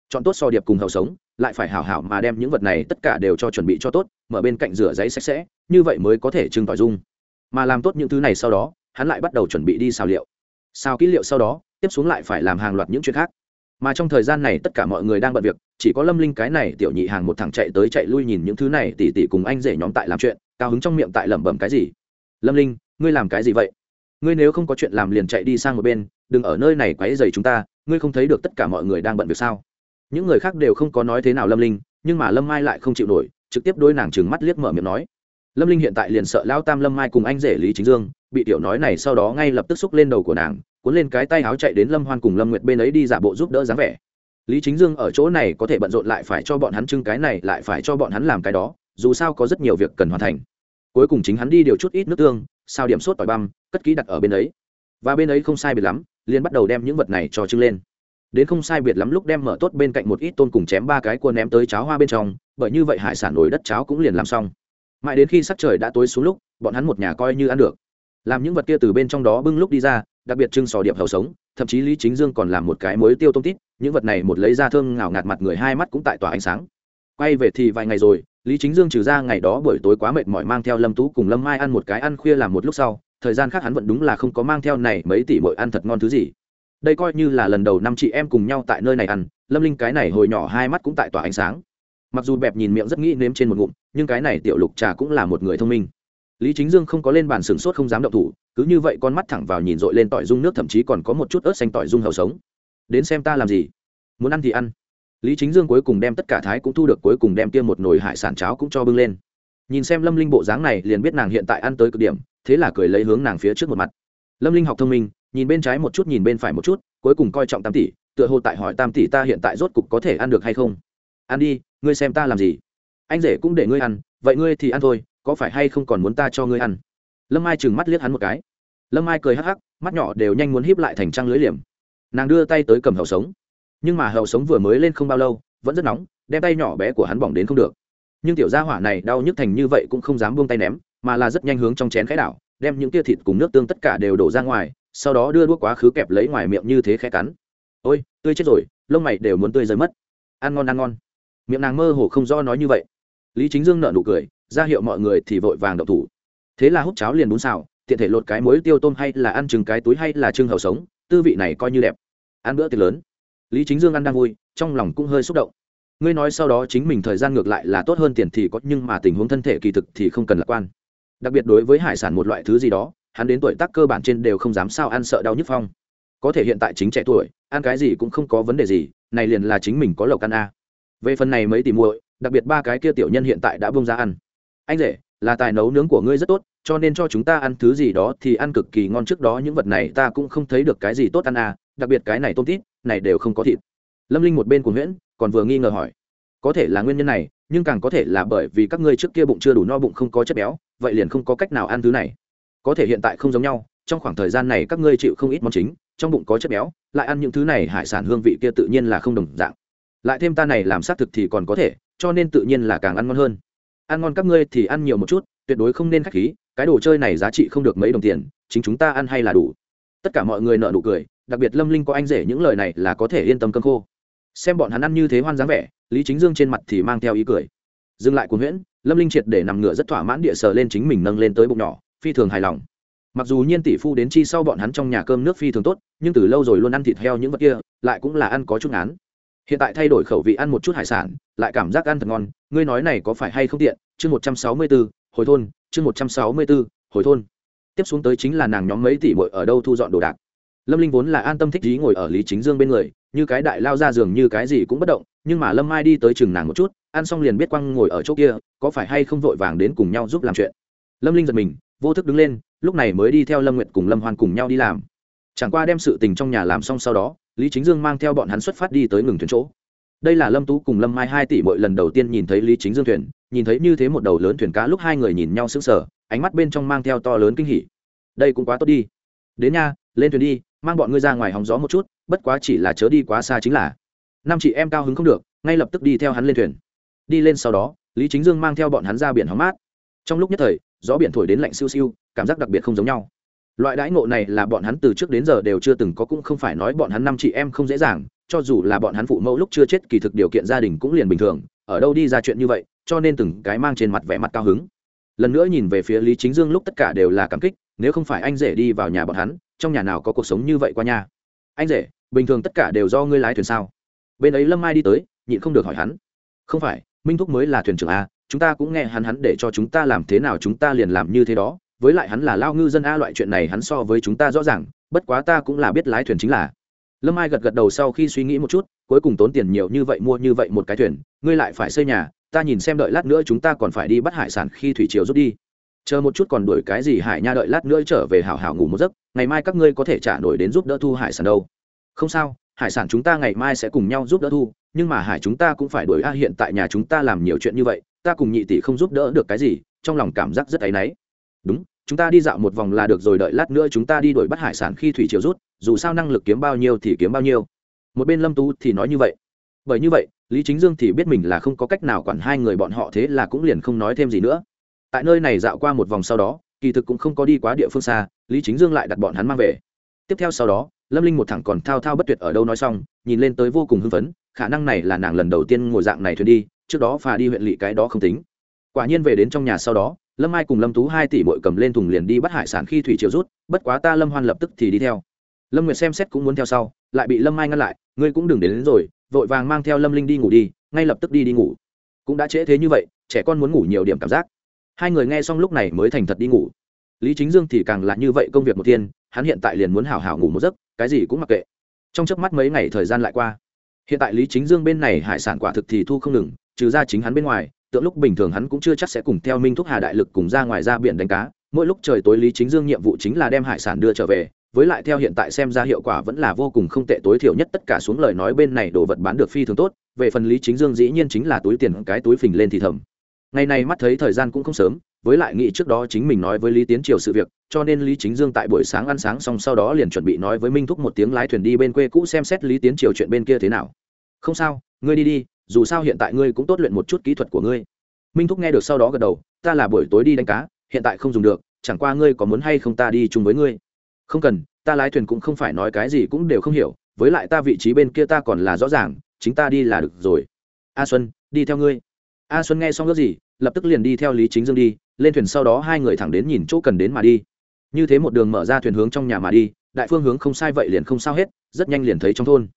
Chọn tốt so điệp cùng hầu sống, lại phải hảo hảo mà đem những vật này tất cả đều cho chuẩn bị cho tốt, mở bên cạnh rửa giấy sạch sẽ, như vậy mới có thể trưng tỏi dung. Mà làm tốt những thứ này sau đó, hắn lại bắt đầu chuẩn bị đi xào liệu. Xào kỹ liệu sau đó, tiếp xuống lại phải làm hàng loạt những chuyện khác mà trong thời gian này tất cả mọi người đang bận việc, chỉ có lâm linh cái này tiểu nhị hàng một thằng chạy tới chạy lui nhìn những thứ này, tỉ tỉ cùng anh rể nhóm tại làm chuyện, cao hứng trong miệng tại lẩm bẩm cái gì? Lâm linh, ngươi làm cái gì vậy? Ngươi nếu không có chuyện làm liền chạy đi sang một bên, đừng ở nơi này quấy dày chúng ta, ngươi không thấy được tất cả mọi người đang bận việc sao? Những người khác đều không có nói thế nào lâm linh, nhưng mà lâm mai lại không chịu nổi, trực tiếp đôi nàng trừng mắt liếc mở miệng nói. Lâm linh hiện tại liền sợ lao tam lâm mai cùng anh rể lý chính dương, bị tiểu nói này sau đó ngay lập tức xúc lên đầu của nàng cuốn lên cái tay áo chạy đến lâm hoan cùng lâm nguyệt bên ấy đi giả bộ giúp đỡ dáng vẻ. Lý chính dương ở chỗ này có thể bận rộn lại phải cho bọn hắn trưng cái này, lại phải cho bọn hắn làm cái đó, dù sao có rất nhiều việc cần hoàn thành. Cuối cùng chính hắn đi điều chút ít nước tương sao điểm sốt tỏi băm, cất kỹ đặt ở bên ấy. Và bên ấy không sai biệt lắm, liền bắt đầu đem những vật này cho trưng lên. Đến không sai biệt lắm lúc đem mở tốt bên cạnh một ít tôn cùng chém ba cái cua ném tới cháo hoa bên trong, bởi như vậy hải sản nổi đất cháo cũng liền làm xong. Mãi đến khi sắc trời đã tối xuống lúc, bọn hắn một nhà coi như ăn được. Làm những vật kia từ bên trong đó bưng lúc đi ra đặc biệt trưng sò điệp hầu sống, thậm chí lý chính dương còn làm một cái mối tiêu tôm tít, những vật này một lấy ra thơm ngào ngạt mặt người hai mắt cũng tại tỏa ánh sáng. Quay về thì vài ngày rồi, lý chính dương trừ ra ngày đó buổi tối quá mệt mỏi mang theo lâm tú cùng lâm mai ăn một cái ăn khuya làm một lúc sau, thời gian khác hắn vẫn đúng là không có mang theo này mấy tỷ bội ăn thật ngon thứ gì. Đây coi như là lần đầu năm chị em cùng nhau tại nơi này ăn, lâm linh cái này hồi nhỏ hai mắt cũng tại tỏa ánh sáng. Mặc dù bẹp nhìn miệng rất nghĩ nếm trên một ngụm, nhưng cái này tiểu lục trà cũng là một người thông minh lý chính dương không có lên bàn sửng sốt không dám động thủ, cứ như vậy con mắt thẳng vào nhìn dội lên tỏi dung nước, thậm chí còn có một chút ớt xanh tỏi dung hầu sống. Đến xem ta làm gì? Muốn ăn thì ăn. Lý chính dương cuối cùng đem tất cả thái cũng thu được, cuối cùng đem kia một nồi hải sản cháo cũng cho bưng lên. Nhìn xem lâm linh bộ dáng này, liền biết nàng hiện tại ăn tới cực điểm, thế là cười lấy hướng nàng phía trước một mặt. Lâm linh học thông minh, nhìn bên trái một chút, nhìn bên phải một chút, cuối cùng coi trọng tam tỷ, tựa hồ tại hỏi tam tỷ ta hiện tại rốt cục có thể ăn được hay không. Ăn đi, ngươi xem ta làm gì. Anh rể cũng để ngươi ăn, vậy ngươi thì ăn thôi có phải hay không còn muốn ta cho ngươi ăn? Lâm Ai chừng mắt liếc hắn một cái. Lâm Ai cười hắc hắc, mắt nhỏ đều nhanh muốn híp lại thành trăng lưới liềm. Nàng đưa tay tới cầm hậu sống. Nhưng mà hậu sống vừa mới lên không bao lâu, vẫn rất nóng, đem tay nhỏ bé của hắn bỏng đến không được. Nhưng tiểu gia hỏa này đau nhức thành như vậy cũng không dám buông tay ném, mà là rất nhanh hướng trong chén khẽ đảo, đem những tia thịt cùng nước tương tất cả đều đổ ra ngoài, sau đó đưa đuốc quá khứ kẹp lấy ngoài miệng như thế khẽ cắn. Ôi, tươi chết rồi, lông mày đều muốn tươi rơi mất. Ăn ngon ăn ngon. Miệng nàng mơ hồ không do nói như vậy. Lý chính dương nợ nụ cười ra hiệu mọi người thì vội vàng đậu thủ. Thế là hút cháo liền bún xào, tiện thể lột cái muối tiêu tôm hay là ăn chừng cái túi hay là chưng hầu sống, tư vị này coi như đẹp. Ăn bữa tiệc lớn. Lý chính dương ăn đang vui, trong lòng cũng hơi xúc động. Ngươi nói sau đó chính mình thời gian ngược lại là tốt hơn tiền thì có, nhưng mà tình huống thân thể kỳ thực thì không cần lạc quan. Đặc biệt đối với hải sản một loại thứ gì đó, hắn đến tuổi tác cơ bản trên đều không dám sao ăn sợ đau nhức phong. Có thể hiện tại chính trẻ tuổi, ăn cái gì cũng không có vấn đề gì, này liền là chính mình có lộc ăn a. Về phần này mấy tỷ muội, đặc biệt ba cái kia tiểu nhân hiện tại đã bông ra ăn anh rể, là tài nấu nướng của ngươi rất tốt, cho nên cho chúng ta ăn thứ gì đó thì ăn cực kỳ ngon. Trước đó những vật này ta cũng không thấy được cái gì tốt ăn à đặc biệt cái này tôm tít, này đều không có thịt. Lâm linh một bên của nguyễn còn vừa nghi ngờ hỏi. Có thể là nguyên nhân này, nhưng càng có thể là bởi vì các ngươi trước kia bụng chưa đủ no bụng không có chất béo, vậy liền không có cách nào ăn thứ này. Có thể hiện tại không giống nhau, trong khoảng thời gian này các ngươi chịu không ít món chính, trong bụng có chất béo, lại ăn những thứ này hải sản hương vị kia tự nhiên là không đồng dạng. Lại thêm ta này làm xác thực thì còn có thể, cho nên tự nhiên là càng ăn ngon hơn ăn ngon các ngươi thì ăn nhiều một chút, tuyệt đối không nên k h á c h khí, cái đồ chơi này giá trị không được mấy đồng tiền, chính chúng ta ăn hay là đủ. Tất cả mọi người nợ nụ cười, đặc biệt lâm linh có anh rể những lời này là có thể yên tâm cơm khô. Xem bọn hắn ăn như thế hoan dáng vẻ, lý chính dương trên mặt thì mang theo ý cười. Dừng lại của nguyễn, lâm linh triệt để nằm ngửa rất thỏa mãn địa sờ lên chính mình nâng lên tới bụng nhỏ, phi thường hài lòng. Mặc dù nhiên tỷ phu đến chi sau bọn hắn trong nhà cơm nước phi thường tốt, nhưng từ lâu rồi luôn ăn thịt heo những vật kia, lại cũng là ăn có chút án hiện tại thay đổi khẩu vị ăn một chút hải sản, lại cảm giác ăn thật ngon. Ngươi nói này có phải hay không tiện? Chương một trăm sáu mươi bốn hồi thôn, chương một trăm sáu mươi bốn hồi thôn. Tiếp xuống tới chính là nàng nhóm mấy tỷ bội ở đâu thu dọn đồ đạc. Lâm linh vốn là an tâm thích ý ngồi ở lý chính dương bên người, như cái đại lao ra giường như cái gì cũng bất động, nhưng mà lâm mai đi tới chừng nàng một chút, ăn xong liền biết quăng ngồi ở chỗ kia, có phải hay không vội vàng đến cùng nhau giúp làm chuyện. Lâm linh giật mình, vô thức đứng lên, lúc này mới đi theo lâm nguyệt cùng lâm hoan cùng nhau đi làm chẳng qua đem sự tình trong nhà làm xong sau đó, lý chính dương mang theo bọn hắn xuất phát đi tới ngừng thuyền chỗ. Đây là lâm tú cùng lâm mai hai tỷ mỗi lần đầu tiên nhìn thấy lý chính dương thuyền, nhìn thấy như thế một đầu lớn thuyền cá lúc hai người nhìn nhau sững sờ, ánh mắt bên trong mang theo to lớn kinh hỉ. Đây cũng quá tốt đi. Đến nha, lên thuyền đi, mang bọn ngươi ra ngoài hóng gió một chút, bất quá chỉ là chớ đi quá xa chính là. Năm chị em cao hứng không được, ngay lập tức đi theo hắn lên thuyền. Đi lên sau đó, lý chính dương mang theo bọn hắn ra biển hóng mát. Trong lúc nhất thời, gió biển thổi đến lạnh siêu siêu, cảm giác đặc biệt không giống nhau loại đãi ngộ này là bọn hắn từ trước đến giờ đều chưa từng có, cũng không phải nói bọn hắn năm chị em không dễ dàng, cho dù là bọn hắn phụ mẫu lúc chưa chết kỳ thực điều kiện gia đình cũng liền bình thường, ở đâu đi ra chuyện như vậy, cho nên từng cái mang trên mặt vẻ mặt cao hứng. Lần nữa nhìn về phía lý chính dương lúc tất cả đều là cảm kích, nếu không phải anh rể đi vào nhà bọn hắn, trong nhà nào có cuộc sống như vậy qua nhà anh rể, bình thường tất cả đều do ngươi lái thuyền sao? Bên ấy lâm mai đi tới, nhịn không được hỏi hắn. Không phải, minh thúc mới là thuyền trưởng a, chúng ta cũng nghe hắn hắn để cho chúng ta làm thế nào, chúng ta liền làm như thế đó với lại hắn là lao ngư dân a loại chuyện này hắn so với chúng ta rõ ràng, bất quá ta cũng là biết lái thuyền chính là. Lâm ai gật gật đầu sau khi suy nghĩ một chút, cuối cùng tốn tiền nhiều như vậy mua như vậy một cái thuyền, ngươi lại phải xây nhà, ta nhìn xem đợi lát nữa chúng ta còn phải đi bắt hải sản khi thủy triều rút đi. Chờ một chút còn đuổi cái gì hải nha đợi lát nữa trở về hảo hảo ngủ một giấc, ngày mai các ngươi có thể trả nổi đến giúp đỡ thu hải sản đâu. Không sao, hải sản chúng ta ngày mai sẽ cùng nhau giúp đỡ thu, nhưng mà hải chúng ta cũng phải đuổi a hiện tại nhà chúng ta làm nhiều chuyện như vậy, ta cùng nhị tỷ không giúp đỡ được cái gì, trong lòng cảm giác rất áy náy. Đúng chúng ta đi dạo một vòng là được rồi, đợi lát nữa chúng ta đi đuổi bắt hải sản khi thủy triều rút, dù sao năng lực kiếm bao nhiêu thì kiếm bao nhiêu. Một bên lâm tú thì nói như vậy. Bởi như vậy, lý chính dương thì biết mình là không có cách nào quản hai người bọn họ, thế là cũng liền không nói thêm gì nữa. Tại nơi này dạo qua một vòng sau đó, kỳ thực cũng không có đi quá địa phương xa, lý chính dương lại đặt bọn hắn mang về. Tiếp theo sau đó, lâm linh một thẳng còn thao thao bất tuyệt ở đâu nói xong, nhìn lên tới vô cùng hưng phấn, khả năng này là nàng lần đầu tiên ngồi dạng này thuyền đi, trước đó phà đi huyện lỵ cái đó không tính. Quả nhiên về đến trong nhà sau đó lâm ai cùng lâm tú hai tỷ bội cầm lên thùng liền đi bắt hải sản khi thủy triều rút bất quá ta lâm hoan lập tức thì đi theo. Lâm nguyệt xem xét cũng muốn theo sau lại bị lâm mai ngăn lại ngươi cũng đừng đến, đến rồi vội vàng mang theo lâm linh đi ngủ đi ngay lập tức đi đi ngủ. Cũng đã trễ thế như vậy trẻ con muốn ngủ nhiều điểm cảm giác. Hai người nghe xong lúc này mới thành thật đi ngủ. Lý chính dương thì càng là như vậy công việc một thiên hắn hiện tại liền muốn hảo hảo ngủ một giấc cái gì cũng mặc kệ. Trong chớp mắt mấy ngày thời gian lại qua. Hiện tại lý chính dương bên này hải sản quả thực thì thu không ngừng trừ ra chính hắn bên ngoài tượng lúc bình thường hắn cũng chưa chắc sẽ cùng theo minh thúc hà đại lực cùng ra ngoài ra biển đánh cá, mỗi lúc trời tối lý chính dương nhiệm vụ chính là đem hải sản đưa trở về, với lại theo hiện tại xem ra hiệu quả vẫn là vô cùng không tệ, tối thiểu nhất tất cả xuống lời nói bên này đồ vật bán được phi thường tốt, về phần lý chính dương dĩ nhiên chính là túi tiền cái túi phình lên thì thầm. Ngày này mắt thấy thời gian cũng không sớm, với lại nghĩ trước đó chính mình nói với lý tiến triều sự việc, cho nên lý chính dương tại buổi sáng ăn sáng xong sau đó liền chuẩn bị nói với minh thúc một tiếng lái thuyền đi bên quê cũ xem xét lý tiến triều chuyện bên kia thế nào. Không sao, ngươi đi đi dù sao hiện tại ngươi cũng tốt luyện một chút kỹ thuật của ngươi. Minh thúc nghe được sau đó gật đầu, ta là buổi tối đi đánh cá, hiện tại không dùng được, chẳng qua ngươi có muốn hay không ta đi chung với ngươi? Không cần, ta lái thuyền cũng không phải nói cái gì cũng đều không hiểu, với lại ta vị trí bên kia ta còn là rõ ràng, chính ta đi là được rồi. A xuân, đi theo ngươi. A xuân nghe xong ước gì, lập tức liền đi theo lý chính dương đi, lên thuyền sau đó hai người thẳng đến nhìn chỗ cần đến mà đi. Như thế một đường mở ra thuyền hướng trong nhà mà đi, đại phương hướng không sai vậy liền không sao hết, rất nhanh liền thấy trong thôn.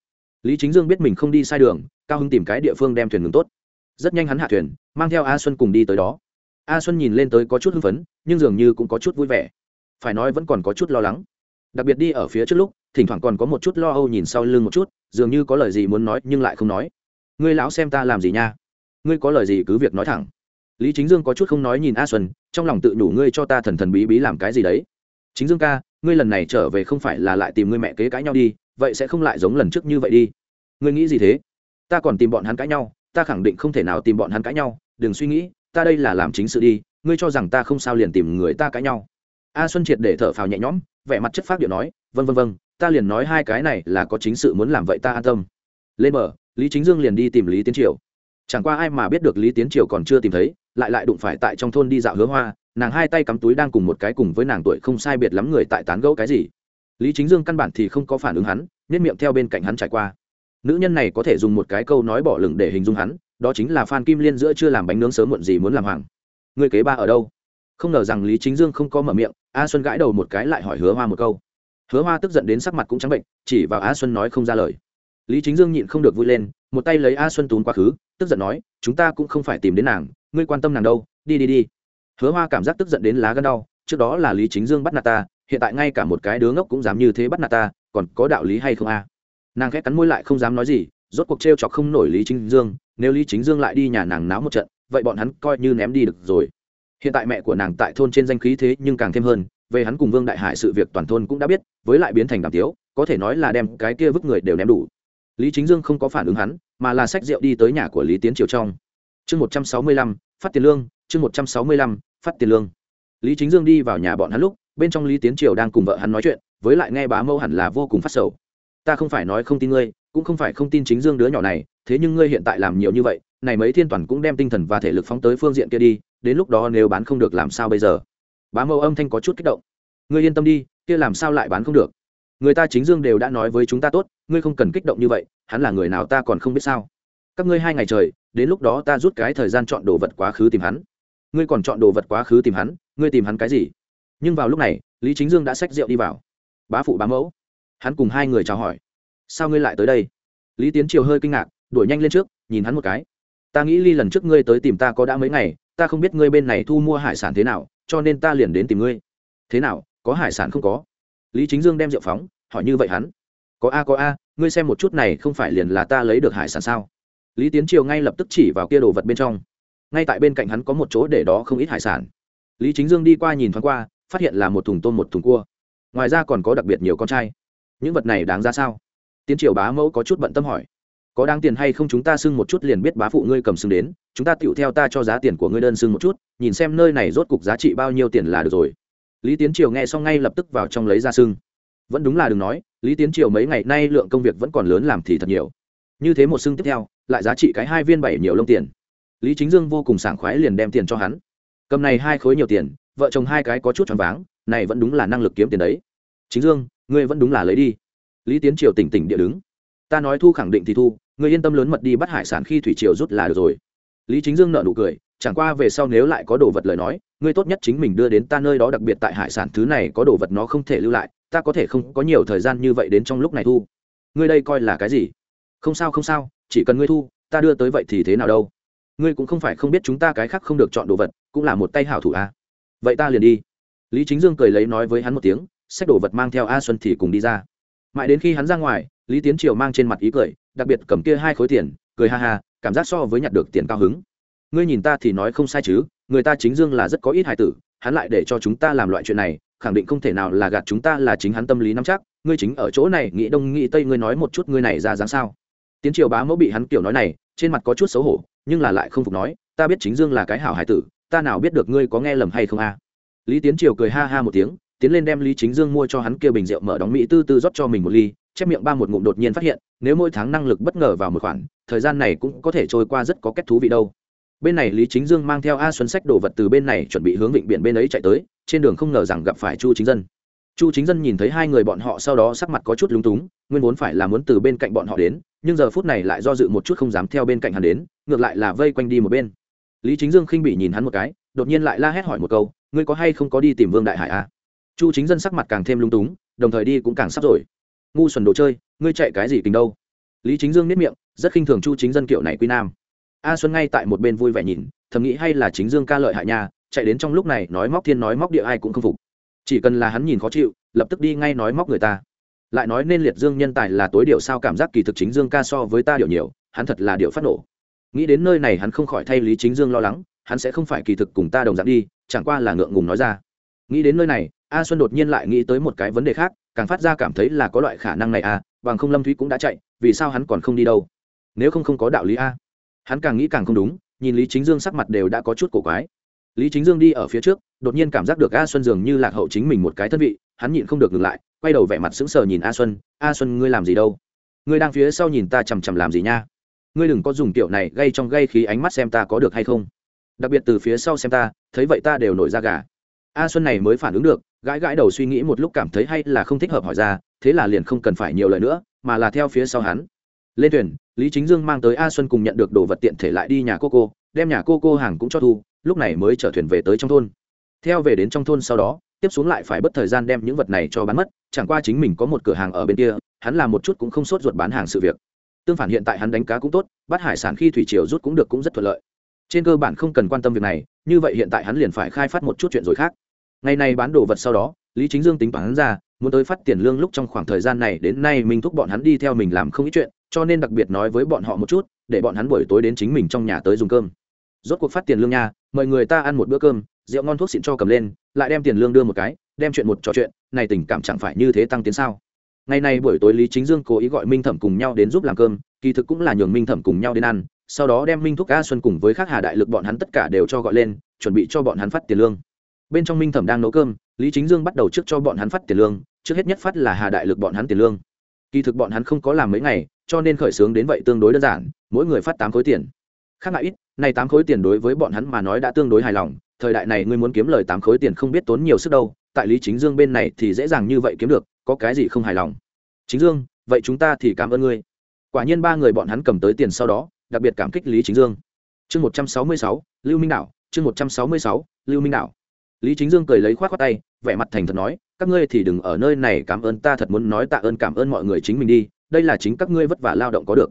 Lý chính dương biết mình không đi sai đường cao hưng tìm cái địa phương đem thuyền ngừng tốt. Rất nhanh hắn hạ thuyền, mang theo a xuân cùng đi tới đó. A xuân nhìn lên tới có chút hưng phấn, nhưng dường như cũng có chút vui vẻ. Phải nói vẫn còn có chút lo lắng. Đặc biệt đi ở phía trước lúc, thỉnh thoảng còn có một chút lo âu nhìn sau lưng một chút, dường như có lời gì muốn nói nhưng lại không nói. Ngươi lão xem ta làm gì nha? Ngươi có lời gì cứ việc nói thẳng. Lý chính dương có chút không nói nhìn a xuân, trong lòng tự nhủ ngươi cho ta thần thần bí bí làm cái gì đấy. Chính dương ca, ngươi lần này trở về không phải là lại tìm ngươi mẹ kế cãi nhau đi, vậy sẽ không lại giống lần trước như vậy đi. Ngươi nghĩ gì thế? Ta còn tìm bọn hắn cãi nhau, ta khẳng định không thể nào tìm bọn hắn cãi nhau, đừng suy nghĩ, ta đây là làm chính sự đi, ngươi cho rằng ta không sao liền tìm người ta cãi nhau. A xuân triệt để thở phào nhẹ nhõm, vẻ mặt chất phác điệu nói vân vân vân ta liền nói hai cái này là có chính sự muốn làm vậy ta an tâm. Lên mở lý chính dương liền đi tìm lý tiến triều. Chẳng qua ai mà biết được lý tiến triều còn chưa tìm thấy, lại lại đụng phải tại trong thôn đi dạo hứa hoa, nàng hai tay cắm túi đang cùng một cái cùng với nàng tuổi không sai biệt lắm người tại tán gẫu cái gì. Lý chính dương căn bản thì không có phản ứng hắn nếp miệng theo bên cạnh hắn trải qua nữ nhân này có thể dùng một cái câu nói bỏ lửng để hình dung hắn, đó chính là phan kim liên giữa chưa làm bánh nướng sớm muộn gì muốn làm hoàng. Người kế ba ở đâu? Không ngờ rằng lý chính dương không có mở miệng, a xuân gãi đầu một cái lại hỏi hứa hoa một câu. Hứa hoa tức giận đến sắc mặt cũng trắng bệnh, chỉ vào a xuân nói không ra lời. Lý chính dương nhịn không được vui lên, một tay lấy a xuân tún quá khứ, tức giận nói, chúng ta cũng không phải tìm đến nàng, ngươi quan tâm nàng đâu, đi đi đi. Hứa hoa cảm giác tức giận đến lá gân đau, trước đó là lý chính dương bắt nạt ta, hiện tại ngay cả một cái đứa ngốc cũng dám như thế bắt nạt ta, còn có đạo lý hay không a? Nàng khẽ cắn môi lại không dám nói gì, rốt cuộc t r e o chọc không nổi lý chính dương, nếu lý chính dương lại đi nhà nàng náo một trận, vậy bọn hắn coi như ném đi được rồi. Hiện tại mẹ của nàng tại thôn trên danh khí thế nhưng càng thêm hơn, về hắn cùng vương đại hải sự việc toàn thôn cũng đã biết, với lại biến thành đàm tiếu, có thể nói là đem cái kia vứt người đều ném đủ. Lý chính dương không có phản ứng hắn, mà là sách rượu đi tới nhà của lý tiến triều trong. Chương một trăm sáu mươi lăm, phát tiền lương, chương một trăm sáu mươi lăm, phát tiền lương. Lý chính dương đi vào nhà bọn hắn lúc, bên trong lý tiến triều đang cùng vợ hắn nói chuyện, với lại nghe bá mâu hẳn là vô cùng phát sầu ta không phải nói không tin ngươi, cũng không phải không tin chính dương đứa nhỏ này, thế nhưng ngươi hiện tại làm nhiều như vậy, này mấy thiên toàn cũng đem tinh thần và thể lực phóng tới phương diện kia đi, đến lúc đó nếu bán không được làm sao bây giờ? Bá Mẫu âm thanh có chút kích động. Ngươi yên tâm đi, kia làm sao lại bán không được? Người ta chính dương đều đã nói với chúng ta tốt, ngươi không cần kích động như vậy, hắn là người nào ta còn không biết sao? Các ngươi hai ngày trời, đến lúc đó ta rút cái thời gian chọn đồ vật quá khứ tìm hắn. Ngươi còn chọn đồ vật quá khứ tìm hắn, ngươi tìm hắn cái gì? Nhưng vào lúc này, lý chính dương đã xách rượu đi vào. Bá phụ bá mẫu hắn cùng hai người chào hỏi. Sao ngươi lại tới đây? Lý tiến triều hơi kinh ngạc, đuổi nhanh lên trước, nhìn hắn một cái. Ta nghĩ ly lần trước ngươi tới tìm ta có đã mấy ngày, ta không biết ngươi bên này thu mua hải sản thế nào, cho nên ta liền đến tìm ngươi. Thế nào, có hải sản không có? Lý chính dương đem rượu phóng, hỏi như vậy hắn. Có a có a, ngươi xem một chút này không phải liền là ta lấy được hải sản sao? Lý tiến triều ngay lập tức chỉ vào kia đồ vật bên trong. Ngay tại bên cạnh hắn có một chỗ để đó không ít hải sản. Lý chính dương đi qua nhìn thoáng qua, phát hiện là một thùng tôm một thùng cua. Ngoài ra còn có đặc biệt nhiều con trai những vật này đáng ra sao? Tiến triều bá mẫu có chút bận tâm hỏi. Có đáng tiền hay không chúng ta xưng một chút liền biết bá phụ ngươi cầm xưng đến, chúng ta tựu theo ta cho giá tiền của ngươi đơn xưng một chút, nhìn xem nơi này rốt cục giá trị bao nhiêu tiền là được rồi. Lý tiến triều nghe xong ngay lập tức vào trong lấy ra xưng. Vẫn đúng là đừng nói, lý tiến triều mấy ngày nay lượng công việc vẫn còn lớn làm thì thật nhiều. Như thế một xưng tiếp theo, lại giá trị cái hai viên bảy nhiều lông tiền. Lý chính dương vô cùng sảng khoái liền đem tiền cho hắn. Cầm này hai khối nhiều tiền, vợ chồng hai cái có chút choáng váng, này vẫn đúng là năng lực kiếm tiền đấy. Chính dương ngươi vẫn đúng là lấy đi. Lý tiến triều tỉnh tỉnh địa đứng. Ta nói thu khẳng định thì thu, ngươi yên tâm lớn mật đi bắt hải sản khi thủy triều rút là được rồi. Lý chính dương nợ nụ cười, chẳng qua về sau nếu lại có đồ vật lời nói, ngươi tốt nhất chính mình đưa đến ta nơi đó đặc biệt tại hải sản thứ này có đồ vật nó không thể lưu lại, ta có thể không có nhiều thời gian như vậy đến trong lúc này thu. Ngươi đây coi là cái gì? Không sao không sao, chỉ cần ngươi thu, ta đưa tới vậy thì thế nào đâu? Ngươi cũng không phải không biết chúng ta cái khác không được chọn đồ vật, cũng là một tay hảo thủ à. vậy ta liền đi. Lý chính dương cười lấy nói với hắn một tiếng sách đồ vật mang theo a xuân thì cùng đi ra. Mãi đến khi hắn ra ngoài, lý tiến triều mang trên mặt ý cười, đặc biệt cầm kia hai khối tiền, cười ha ha, cảm giác so với nhặt được tiền cao hứng. Ngươi nhìn ta thì nói không sai chứ, người ta chính dương là rất có ít hài tử, hắn lại để cho chúng ta làm loại chuyện này, khẳng định không thể nào là gạt chúng ta là chính hắn tâm lý nắm chắc. Ngươi chính ở chỗ này, nghĩ đông nghĩ tây ngươi nói một chút ngươi này ra dáng sao? Tiến triều bá mẫu bị hắn kiểu nói này, trên mặt có chút xấu hổ, nhưng là lại không phục nói, ta biết chính dương là cái hảo hải tử, ta nào biết được ngươi có nghe lầm hay không a? Lý tiến triều cười ha ha một tiếng tiến lên đem lý chính dương mua cho hắn kia bình rượu mở đóng mỹ tư tư rót cho mình một ly, chép miệng ba một ngụm đột nhiên phát hiện, nếu mỗi tháng năng lực bất ngờ vào một khoản, thời gian này cũng có thể trôi qua rất có kết thú vị đâu. Bên này lý chính dương mang theo a xuân sách đồ vật từ bên này chuẩn bị hướng vịnh biển bên ấy chạy tới, trên đường không ngờ rằng gặp phải chu chính dân. Chu chính dân nhìn thấy hai người bọn họ sau đó sắc mặt có chút lúng túng, nguyên vốn phải là muốn từ bên cạnh bọn họ đến, nhưng giờ phút này lại do dự một chút không dám theo bên cạnh hắn đến, ngược lại là vây quanh đi một bên. Lý chính dương khinh bị nhìn hắn một cái, đột nhiên lại la hét hỏi một câu, ngươi có hay không có đi tìm vương đại hải à? Chu chính dân sắc mặt càng thêm lung túng, đồng thời đi cũng càng sắp rồi. Ngu xuẩn đồ chơi, ngươi chạy cái gì tình đâu? Lý chính dương nếp miệng, rất khinh thường chu chính dân kiểu này quy nam. A xuân ngay tại một bên vui vẻ nhìn, thầm nghĩ hay là chính dương ca lợi hại nha, chạy đến trong lúc này, nói móc thiên nói móc địa ai cũng không phục. Chỉ cần là hắn nhìn khó chịu, lập tức đi ngay nói móc người ta. Lại nói nên liệt dương nhân tài là tối điệu sao cảm giác kỳ thực chính dương ca so với ta điệu nhiều, hắn thật là điệu phát nổ. Nghĩ đến nơi này hắn không khỏi thay lý chính dương lo lắng, hắn sẽ không phải kỳ thực cùng ta đồng dạng đi, chẳng qua là ngượng ngùng nói ra nghĩ đến nơi này, a xuân đột nhiên lại nghĩ tới một cái vấn đề khác, càng phát ra cảm thấy là có loại khả năng này à bằng không lâm thúy cũng đã chạy, vì sao hắn còn không đi đâu? Nếu không không có đạo lý a. Hắn càng nghĩ càng không đúng, nhìn lý chính dương sắc mặt đều đã có chút cổ quái. Lý chính dương đi ở phía trước, đột nhiên cảm giác được a xuân dường như lạc hậu chính mình một cái thân vị, hắn nhịn không được ngừng lại, quay đầu vẻ mặt sững sờ nhìn a xuân a xuân, ngươi làm gì đâu? Ngươi đang phía sau nhìn ta chằm chằm làm gì nha? Ngươi đừng có dùng kiểu này gây trong gây khí ánh mắt xem ta có được hay không. Đặc biệt từ phía sau xem ta, thấy vậy ta đều nổi ra gà a xuân này mới phản ứng được, gãi gãi đầu suy nghĩ một lúc cảm thấy hay là không thích hợp hỏi ra, thế là liền không cần phải nhiều lời nữa, mà là theo phía sau hắn. Lên thuyền, lý chính dương mang tới a xuân cùng nhận được đồ vật tiện thể lại đi nhà cô cô đem nhà cô cô hàng cũng cho thu, lúc này mới chở thuyền về tới trong thôn. Theo về đến trong thôn sau đó, tiếp xuống lại phải bất thời gian đem những vật này cho bán mất, chẳng qua chính mình có một cửa hàng ở bên kia, hắn làm một chút cũng không sốt ruột bán hàng sự việc. Tương phản hiện tại hắn đánh cá cũng tốt, bắt hải sản khi thủy triều rút cũng được cũng rất thuận lợi. Trên cơ bản không cần quan tâm việc này, như vậy hiện tại hắn liền phải khai phát một chút chuyện rồi khác ngày này bán đồ vật sau đó, lý chính dương tính toán ra, muốn tới phát tiền lương lúc trong khoảng thời gian này, đến nay mình thúc bọn hắn đi theo mình làm không ít chuyện, cho nên đặc biệt nói với bọn họ một chút, để bọn hắn buổi tối đến chính mình trong nhà tới dùng cơm. Rốt cuộc phát tiền lương nha, mời người ta ăn một bữa cơm, rượu ngon thuốc xịn cho cầm lên, lại đem tiền lương đưa một cái, đem chuyện một trò chuyện, này tình cảm chẳng phải như thế tăng tiến sao? Ngày này buổi tối lý chính dương cố ý gọi minh thẩm cùng nhau đến giúp làm cơm, kỳ thực cũng là nhường minh thẩm cùng nhau đến ăn, sau đó đem minh thúc a xuân cùng với các hà đại lực bọn hắn tất cả đều cho gọi lên, chuẩn bị cho bọn hắn phát tiền lương bên trong minh thẩm đang nấu cơm, lý chính dương bắt đầu trước cho bọn hắn phát tiền lương, trước hết nhất phát là hà đại lực bọn hắn tiền lương. Kỳ thực bọn hắn không có làm mấy ngày, cho nên khởi xướng đến vậy tương đối đơn giản, mỗi người phát tám khối tiền. Khác ngại ít, này tám khối tiền đối với bọn hắn mà nói đã tương đối hài lòng, thời đại này ngươi muốn kiếm lời tám khối tiền không biết tốn nhiều sức đâu, tại lý chính dương bên này thì dễ dàng như vậy kiếm được, có cái gì không hài lòng? Chính dương, vậy chúng ta thì cảm ơn ngươi. Quả nhiên ba người bọn hắn cầm tới tiền sau đó, đặc biệt cảm kích lý chính dương. Chương một trăm sáu mươi sáu, lưu minh đạo chương một trăm sáu mươi sáu, lưu minh đạo lý chính dương cười lấy k h o á t khoác tay, vẻ mặt thành thật nói, các ngươi thì đừng ở nơi này cảm ơn ta thật muốn nói tạ ơn cảm ơn mọi người chính mình đi, đây là chính các ngươi vất vả lao động có được.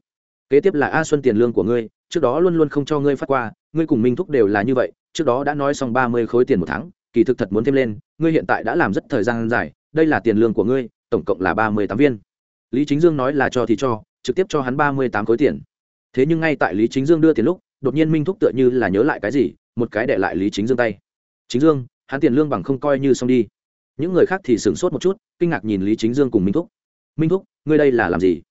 Kế tiếp là a xuân tiền lương của ngươi, trước đó luôn luôn không cho ngươi phát qua, ngươi cùng minh thúc đều là như vậy, trước đó đã nói xong ba mươi khối tiền một tháng, kỳ thực thật muốn thêm lên, ngươi hiện tại đã làm rất thời gian dài, đây là tiền lương của ngươi, tổng cộng là ba mươi tám viên. Lý chính dương nói là cho thì cho, trực tiếp cho hắn ba mươi tám khối tiền. Thế nhưng ngay tại lý chính dương đưa tiền lúc, đột nhiên minh thúc tựa như là nhớ lại cái gì, một cái để lại lý chính dương tay. Chính dương hắn tiền lương bằng không coi như xong đi. Những người khác thì sửng sốt một chút, kinh ngạc nhìn lý chính dương cùng minh thúc. Minh thúc, ngươi đây là làm gì?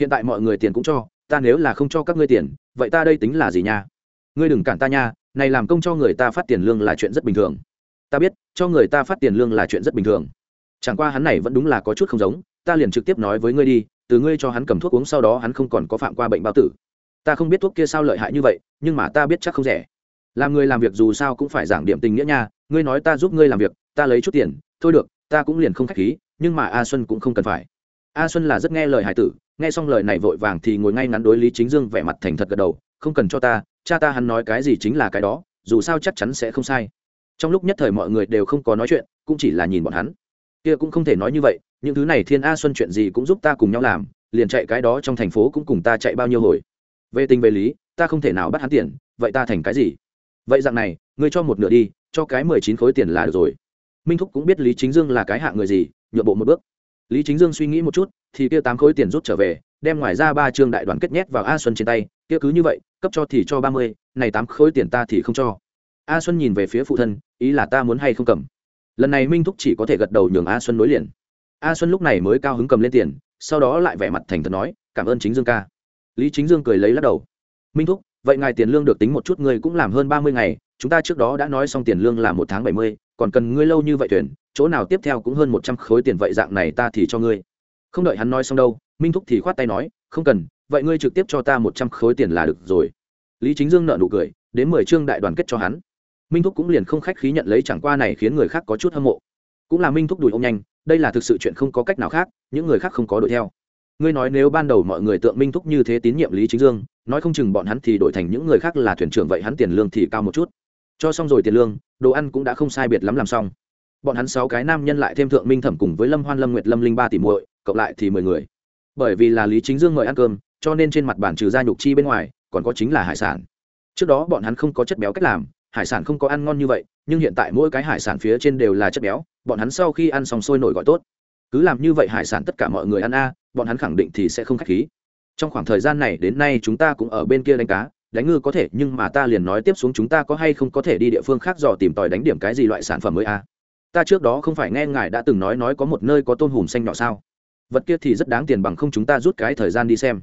Hiện tại mọi người tiền cũng cho, ta nếu là không cho các ngươi tiền, vậy ta đây tính là gì nha? Ngươi đừng cản ta nha, này làm công cho người ta phát tiền lương là chuyện rất bình thường. Ta biết, cho người ta phát tiền lương là chuyện rất bình thường. Chẳng qua hắn này vẫn đúng là có chút không giống, ta liền trực tiếp nói với ngươi đi, từ ngươi cho hắn cầm thuốc uống sau đó hắn không còn có phạm qua bệnh bao tử. Ta không biết thuốc kia sao lợi hại như vậy, nhưng mà ta biết chắc không rẻ làm người làm việc dù sao cũng phải giảng điểm tình nghĩa nha, ngươi nói ta giúp ngươi làm việc, ta lấy chút tiền, thôi được, ta cũng liền không k h á c h khí, nhưng mà a xuân cũng không cần phải. A xuân là rất nghe lời hải tử, nghe xong lời này vội vàng thì ngồi ngay ngắn đối lý chính dương vẻ mặt thành thật gật đầu, không cần cho ta, cha ta hắn nói cái gì chính là cái đó, dù sao chắc chắn sẽ không sai. Trong lúc nhất thời mọi người đều không có nói chuyện, cũng chỉ là nhìn bọn hắn. Kia cũng không thể nói như vậy, những thứ này thiên a xuân chuyện gì cũng giúp ta cùng nhau làm, liền chạy cái đó trong thành phố cũng cùng ta chạy bao nhiêu hồi. Về tình về lý, ta không thể nào bắt hắn tiền, vậy ta thành cái gì? Vậy dạng này, ngươi cho một nửa đi, cho cái mười chín khối tiền là được rồi. Minh thúc cũng biết lý chính dương là cái hạ người gì, nhượng bộ một bước. Lý chính dương suy nghĩ một chút, thì kia tám khối tiền rút trở về, đem ngoài ra ba chương đại đoàn kết nhét vào a xuân trên tay, kia cứ như vậy, cấp cho thì cho ba mươi, này tám khối tiền ta thì không cho. A xuân nhìn về phía phụ thân, ý là ta muốn hay không cầm. Lần này minh thúc chỉ có thể gật đầu nhường a xuân nối liền. A xuân lúc này mới cao hứng cầm lên tiền, sau đó lại vẻ mặt thành thật nói, cảm ơn chính dương ca. Lý chính dương cười lấy lắc đầu. Minh thúc vậy ngài tiền lương được tính một chút, ngươi cũng làm hơn ba mươi ngày, chúng ta trước đó đã nói xong tiền lương là một tháng bảy mươi, còn cần ngươi lâu như vậy tuyển chỗ nào tiếp theo cũng hơn một trăm khối tiền vậy dạng này ta thì cho ngươi. Không đợi hắn nói xong đâu, minh thúc thì khoát tay nói, không cần, vậy ngươi trực tiếp cho ta một trăm khối tiền là được rồi. Lý chính dương nợ nụ cười, đến mười chương đại đoàn kết cho hắn. Minh thúc cũng liền không khách khí nhận lấy chẳng qua này khiến người khác có chút hâm mộ. Cũng là minh thúc đùi ông nhanh, đây là thực sự chuyện không có cách nào khác, những người khác không có đuổi theo. Ngươi nói nếu ban đầu mọi người tượng minh thúc như thế tín nhiệm lý chính dương nói không chừng bọn hắn thì đổi thành những người khác là thuyền trưởng vậy hắn tiền lương thì cao một chút. Cho xong rồi tiền lương, đồ ăn cũng đã không sai biệt lắm làm xong. Bọn hắn sáu cái nam nhân lại thêm thượng minh thẩm cùng với lâm hoan lâm nguyệt lâm linh ba tỷ muội, cộng lại thì mười người. Bởi vì là lý chính dương mời ăn cơm, cho nên trên mặt bản trừ ra nhục chi bên ngoài, còn có chính là hải sản. Trước đó bọn hắn không có chất béo cách làm, hải sản không có ăn ngon như vậy, nhưng hiện tại mỗi cái hải sản phía trên đều là chất béo, bọn hắn sau khi ăn xong sôi nổi gọi tốt. Cứ làm như vậy hải sản tất cả mọi người ăn a, bọn hắn khẳng định thì sẽ không k h á c h khí trong khoảng thời gian này đến nay chúng ta cũng ở bên kia đánh cá, đánh ngư có thể, nhưng mà ta liền nói tiếp xuống chúng ta có hay không có thể đi địa phương khác dò tìm tòi đánh điểm cái gì loại sản phẩm mới a ta trước đó không phải nghe ngài đã từng nói nói có một nơi có tôm hùm xanh nhỏ sao? Vật kia thì rất đáng tiền bằng không chúng ta rút cái thời gian đi xem.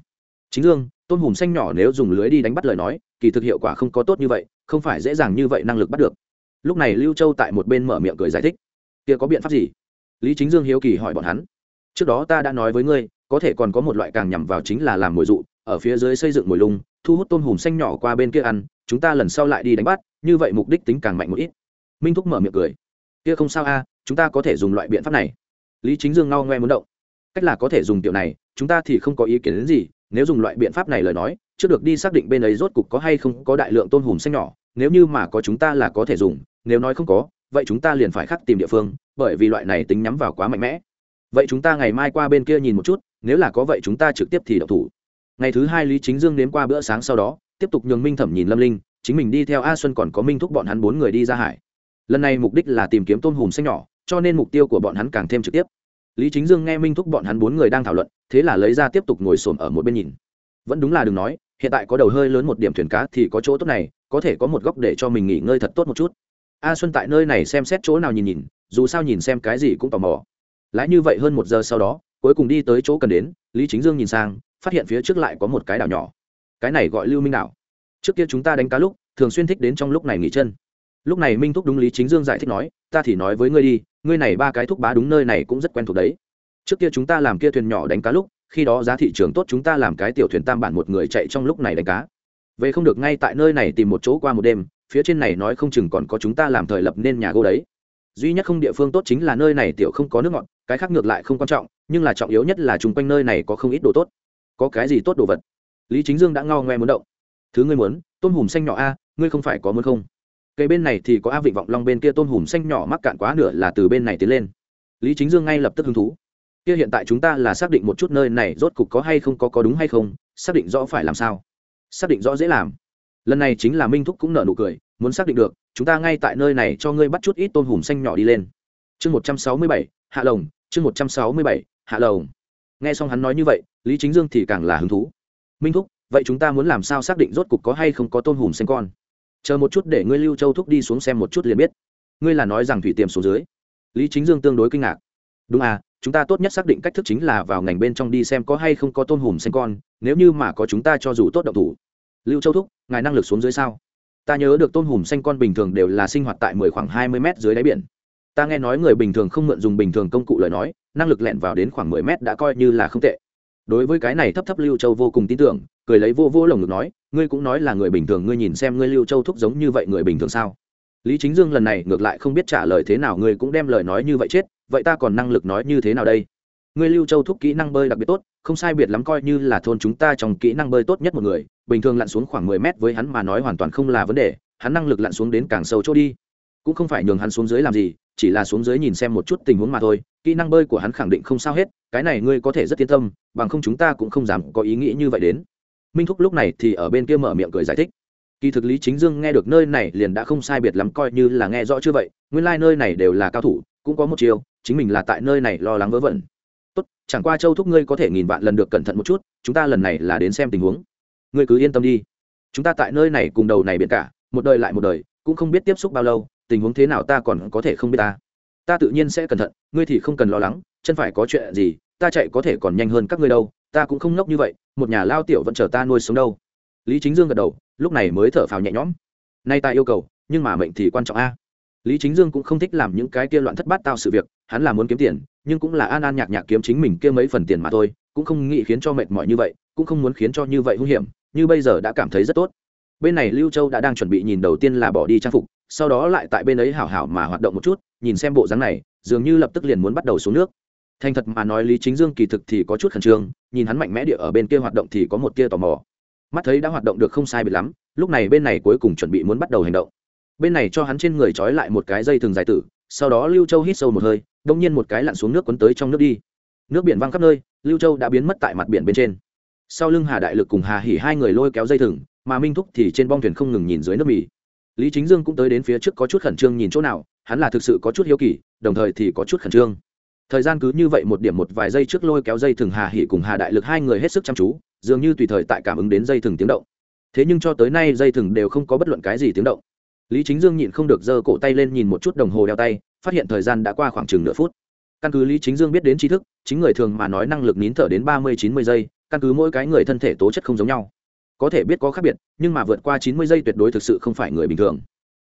Chính dương, tôm hùm xanh nhỏ nếu dùng lưới đi đánh bắt lời nói, kỳ thực hiệu quả không có tốt như vậy, không phải dễ dàng như vậy năng lực bắt được. Lúc này lưu châu tại một bên mở miệng cười giải thích. Kia có biện pháp gì? Lý chính dương hiếu kỳ hỏi bọn hắn. Trước đó ta đã nói với ngươi có thể còn có một loại càng nhằm vào chính là làm mồi dụ, ở phía dưới xây dựng mồi lung, thu hút tôm hùm xanh nhỏ qua bên kia ăn, chúng ta lần sau lại đi đánh bắt, như vậy mục đích tính càng mạnh một ít. Minh thúc mở miệng cười. Kia không sao a, chúng ta có thể dùng loại biện pháp này. Lý chính dương ngao ngoe muốn động. Cách là có thể dùng tiểu này, chúng ta thì không có ý kiến đến gì, nếu dùng loại biện pháp này lời nói chưa được đi xác định bên ấy rốt cục có hay không có đại lượng tôm hùm xanh nhỏ, nếu như mà có chúng ta là có thể dùng, nếu nói không có, vậy chúng ta liền phải khắc tìm địa phương, bởi vì loại này tính nhắm vào quá mạnh mẽ vậy chúng ta ngày mai qua bên kia nhìn một chút, nếu là có vậy chúng ta trực tiếp thì đậu thủ. Ngày thứ hai lý chính dương nếm qua bữa sáng sau đó, tiếp tục nhường minh thẩm nhìn lâm linh, chính mình đi theo a xuân còn có minh thúc bọn hắn bốn người đi ra hải. Lần này mục đích là tìm kiếm tôm hùm xanh nhỏ, cho nên mục tiêu của bọn hắn càng thêm trực tiếp. Lý chính dương nghe minh thúc bọn hắn bốn người đang thảo luận, thế là lấy ra tiếp tục ngồi xổm ở một bên nhìn. Vẫn đúng là đừng nói, hiện tại có đầu hơi lớn một điểm thuyền cá thì có chỗ tốt này, có thể có một góc để cho mình nghỉ ngơi thật tốt một chút. A xuân tại nơi này xem xét chỗ nào nhìn nhìn, dù sao nhìn xem cái gì cũng tò mò lái như vậy hơn một giờ sau đó, cuối cùng đi tới chỗ cần đến, lý chính dương nhìn sang, phát hiện phía trước lại có một cái đảo nhỏ. Cái này gọi lưu minh đảo. Trước kia chúng ta đánh cá lúc, thường xuyên thích đến trong lúc này nghỉ chân. Lúc này minh thúc đúng lý chính dương giải thích nói, ta thì nói với ngươi đi, ngươi này ba cái thúc bá đúng nơi này cũng rất quen thuộc đấy. Trước kia chúng ta làm kia thuyền nhỏ đánh cá lúc, khi đó giá thị trường tốt chúng ta làm cái tiểu thuyền tam bản một người chạy trong lúc này đánh cá. Về không được ngay tại nơi này tìm một chỗ qua một đêm, phía trên này nói không chừng còn có chúng ta làm thời lập nên nhà gỗ đấy. Duy nhất không địa phương tốt chính là nơi này tiểu không có nước ngọt cái khác ngược lại không quan trọng, nhưng là trọng yếu nhất là chung quanh nơi này có không ít đồ tốt. Có cái gì tốt đồ vật? Lý chính dương đã ngao ngoe muốn động. Thứ ngươi muốn, tôm hùm xanh nhỏ a, ngươi không phải có muốn không? Cây bên này thì có a vịnh vọng long bên kia tôm hùm xanh nhỏ mắc cạn quá nửa là từ bên này tiến lên. Lý chính dương ngay lập tức hứng thú. Kia hiện tại chúng ta là xác định một chút nơi này rốt cục có hay không, có có đúng hay không, xác định rõ phải làm sao. Xác định rõ dễ làm. Lần này chính là minh thúc cũng nở nụ cười, muốn xác định được, chúng ta ngay tại nơi này cho ngươi bắt chút ít tôm hùm xanh nhỏ đi lên. Chương một trăm sáu mươi bảy, hạ lồng chương một trăm sáu mươi bảy, hạ lồng nghe xong hắn nói như vậy, lý chính dương thì càng là hứng thú. Minh thúc, vậy chúng ta muốn làm sao xác định rốt cục có hay không có tôm hùm xanh con? Chờ một chút để ngươi lưu châu thúc đi xuống xem một chút liền biết. Ngươi là nói rằng thủy tiềm xuống dưới. Lý chính dương tương đối kinh ngạc. Đúng à chúng ta tốt nhất xác định cách thức chính là vào ngành bên trong đi xem có hay không có tôm hùm xanh con, nếu như mà có chúng ta cho dù tốt động thủ. Lưu châu thúc, ngài năng lực xuống dưới sao? Ta nhớ được tôm hùm xanh con bình thường đều là sinh hoạt tại mười khoảng hai mươi mét dưới đáy biển ta nghe nói người bình thường không mượn dùng bình thường công cụ lời nói, năng lực lẹn vào đến khoảng mười mét đã coi như là không tệ. Đối với cái này thấp thấp lưu châu vô cùng tin tưởng, cười lấy vô vô lồng ngực nói, ngươi cũng nói là người bình thường, ngươi nhìn xem ngươi lưu châu thúc giống như vậy người bình thường sao? Lý chính dương lần này ngược lại không biết trả lời thế nào, ngươi cũng đem lời nói như vậy chết, vậy ta còn năng lực nói như thế nào đây? Ngươi lưu châu thúc kỹ năng bơi đặc biệt tốt, không sai biệt lắm coi như là thôn chúng ta trong kỹ năng bơi tốt nhất một người, bình thường lặn xuống khoảng mười mét với hắn mà nói hoàn toàn không là vấn đề, hắn năng lực lặn xuống đến càng sâu chỗ đi. Cũng không phải nhường hắn xuống dưới làm gì chỉ là xuống dưới nhìn xem một chút tình huống mà thôi, kỹ năng bơi của hắn khẳng định không sao hết, cái này ngươi có thể rất yên tâm, bằng không chúng ta cũng không dám có ý nghĩ như vậy đến. Minh thúc lúc này thì ở bên kia mở miệng cười giải thích. Kỳ thực lý chính dương nghe được nơi này liền đã không sai biệt lắm coi như là nghe rõ chưa vậy, nguyên lai、like、nơi này đều là cao thủ, cũng có một chiều chính mình là tại nơi này lo lắng vớ vẩn. Tốt, chẳng qua châu thúc ngươi có thể nghìn vạn lần được cẩn thận một chút, chúng ta lần này là đến xem tình huống. Ngươi cứ yên tâm đi. Chúng ta tại nơi này cùng đầu này biển cả, một đời lại một đời, cũng không biết tiếp xúc bao lâu tình huống thế nào ta còn có thể không biết ta. Ta tự nhiên sẽ cẩn thận, ngươi thì không cần lo lắng, chân phải có chuyện gì, ta chạy có thể còn nhanh hơn các ngươi đâu, ta cũng không ngốc như vậy, một nhà lao tiểu vẫn chờ ta nuôi sống đâu. Lý chính dương gật đầu, lúc này mới thở phào nhẹ nhõm. Nay ta yêu cầu, nhưng mà mệnh thì quan trọng a. Lý chính dương cũng không thích làm những cái kia loạn thất bát tao sự việc, hắn là muốn kiếm tiền, nhưng cũng là an an nhạc nhạc kiếm chính mình kia mấy phần tiền mà thôi, cũng không nghĩ khiến cho mệt mỏi như vậy, cũng không muốn khiến cho như vậy hung hiểm, như bây giờ đã cảm thấy rất tốt. Bên này lưu châu đã đang chuẩn bị nhìn đầu tiên là bỏ đi trang phục sau đó lại tại bên ấy hảo hảo mà hoạt động một chút, nhìn xem bộ dáng này, dường như lập tức liền muốn bắt đầu xuống nước. Thành thật mà nói, lý chính dương kỳ thực thì có chút khẩn trương, nhìn hắn mạnh mẽ địa ở bên kia hoạt động thì có một tia tò mò. Mắt thấy đã hoạt động được không sai biệt lắm, lúc này bên này cuối cùng chuẩn bị muốn bắt đầu hành động. Bên này cho hắn trên người trói lại một cái dây thừng dài tử, sau đó lưu châu hít sâu một hơi, đông nhiên một cái lặn xuống nước quấn tới trong nước đi. Nước biển văng khắp nơi, lưu châu đã biến mất tại mặt biển bên trên. Sau lưng hà đại lực cùng hà hỉ hai người lôi kéo dây thừng, mà minh thúc thì trên bong thuyền không ngừng nhìn dưới nước mì lý chính dương cũng tới đến phía trước có chút khẩn trương nhìn chỗ nào, hắn là thực sự có chút hiếu kỳ, đồng thời thì có chút khẩn trương. Thời gian cứ như vậy một điểm một vài giây trước lôi kéo dây thừng hà hỉ cùng hà đại lực hai người hết sức chăm chú, dường như tùy thời tại cảm ứng đến dây thừng tiếng động. Thế nhưng cho tới nay dây thừng đều không có bất luận cái gì tiếng động. Lý chính dương nhịn không được giơ cổ tay lên nhìn một chút đồng hồ đeo tay, phát hiện thời gian đã qua khoảng chừng nửa phút. Căn cứ lý chính dương biết đến tri thức, chính người thường mà nói năng lực nín thở đến ba mươi, chín mươi giây, căn cứ mỗi cái người thân thể tố chất không giống nhau có thể biết có khác biệt, nhưng mà vượt qua chín mươi giây tuyệt đối thực sự không phải người bình thường.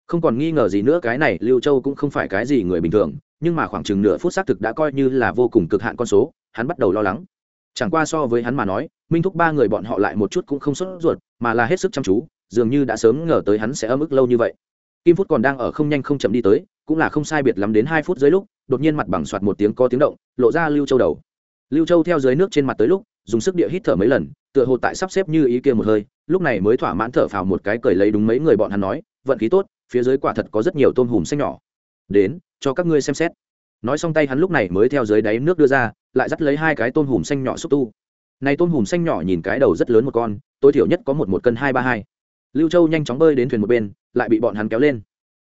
Không còn nghi ngờ gì nữa, cái này lưu châu cũng không phải cái gì người bình thường, nhưng mà khoảng chừng nửa phút xác thực đã coi như là vô cùng cực hạn con số, hắn bắt đầu lo lắng. Chẳng qua so với hắn mà nói, minh thúc ba người bọn họ lại một chút cũng không sốt ruột, mà là hết sức chăm chú, dường như đã sớm ngờ tới hắn sẽ ấm ức lâu như vậy. Kim phút còn đang ở không nhanh không chậm đi tới, cũng là không sai biệt lắm đến hai phút dưới lúc, đột nhiên mặt bằng soạt một tiếng có tiếng động, lộ ra lưu châu đầu. Lưu châu theo dưới nước trên mặt tới lúc dùng sức địa hít thở mấy lần, tựa hồ tại sắp xếp như ý kia một hơi, lúc này mới thỏa mãn thở phào một cái cười lấy đúng mấy người bọn hắn nói, vận khí tốt, phía dưới quả thật có rất nhiều tôm hùm xanh nhỏ. Đến, cho các ngươi xem xét. Nói xong tay hắn lúc này mới theo dưới đáy nước đưa ra, lại dắt lấy hai cái tôm hùm xanh nhỏ xúc tu. Này tôm hùm xanh nhỏ nhìn cái đầu rất lớn một con, tối thiểu nhất có một một cân hai ba hai. Lưu châu nhanh chóng bơi đến thuyền một bên, lại bị bọn hắn kéo lên.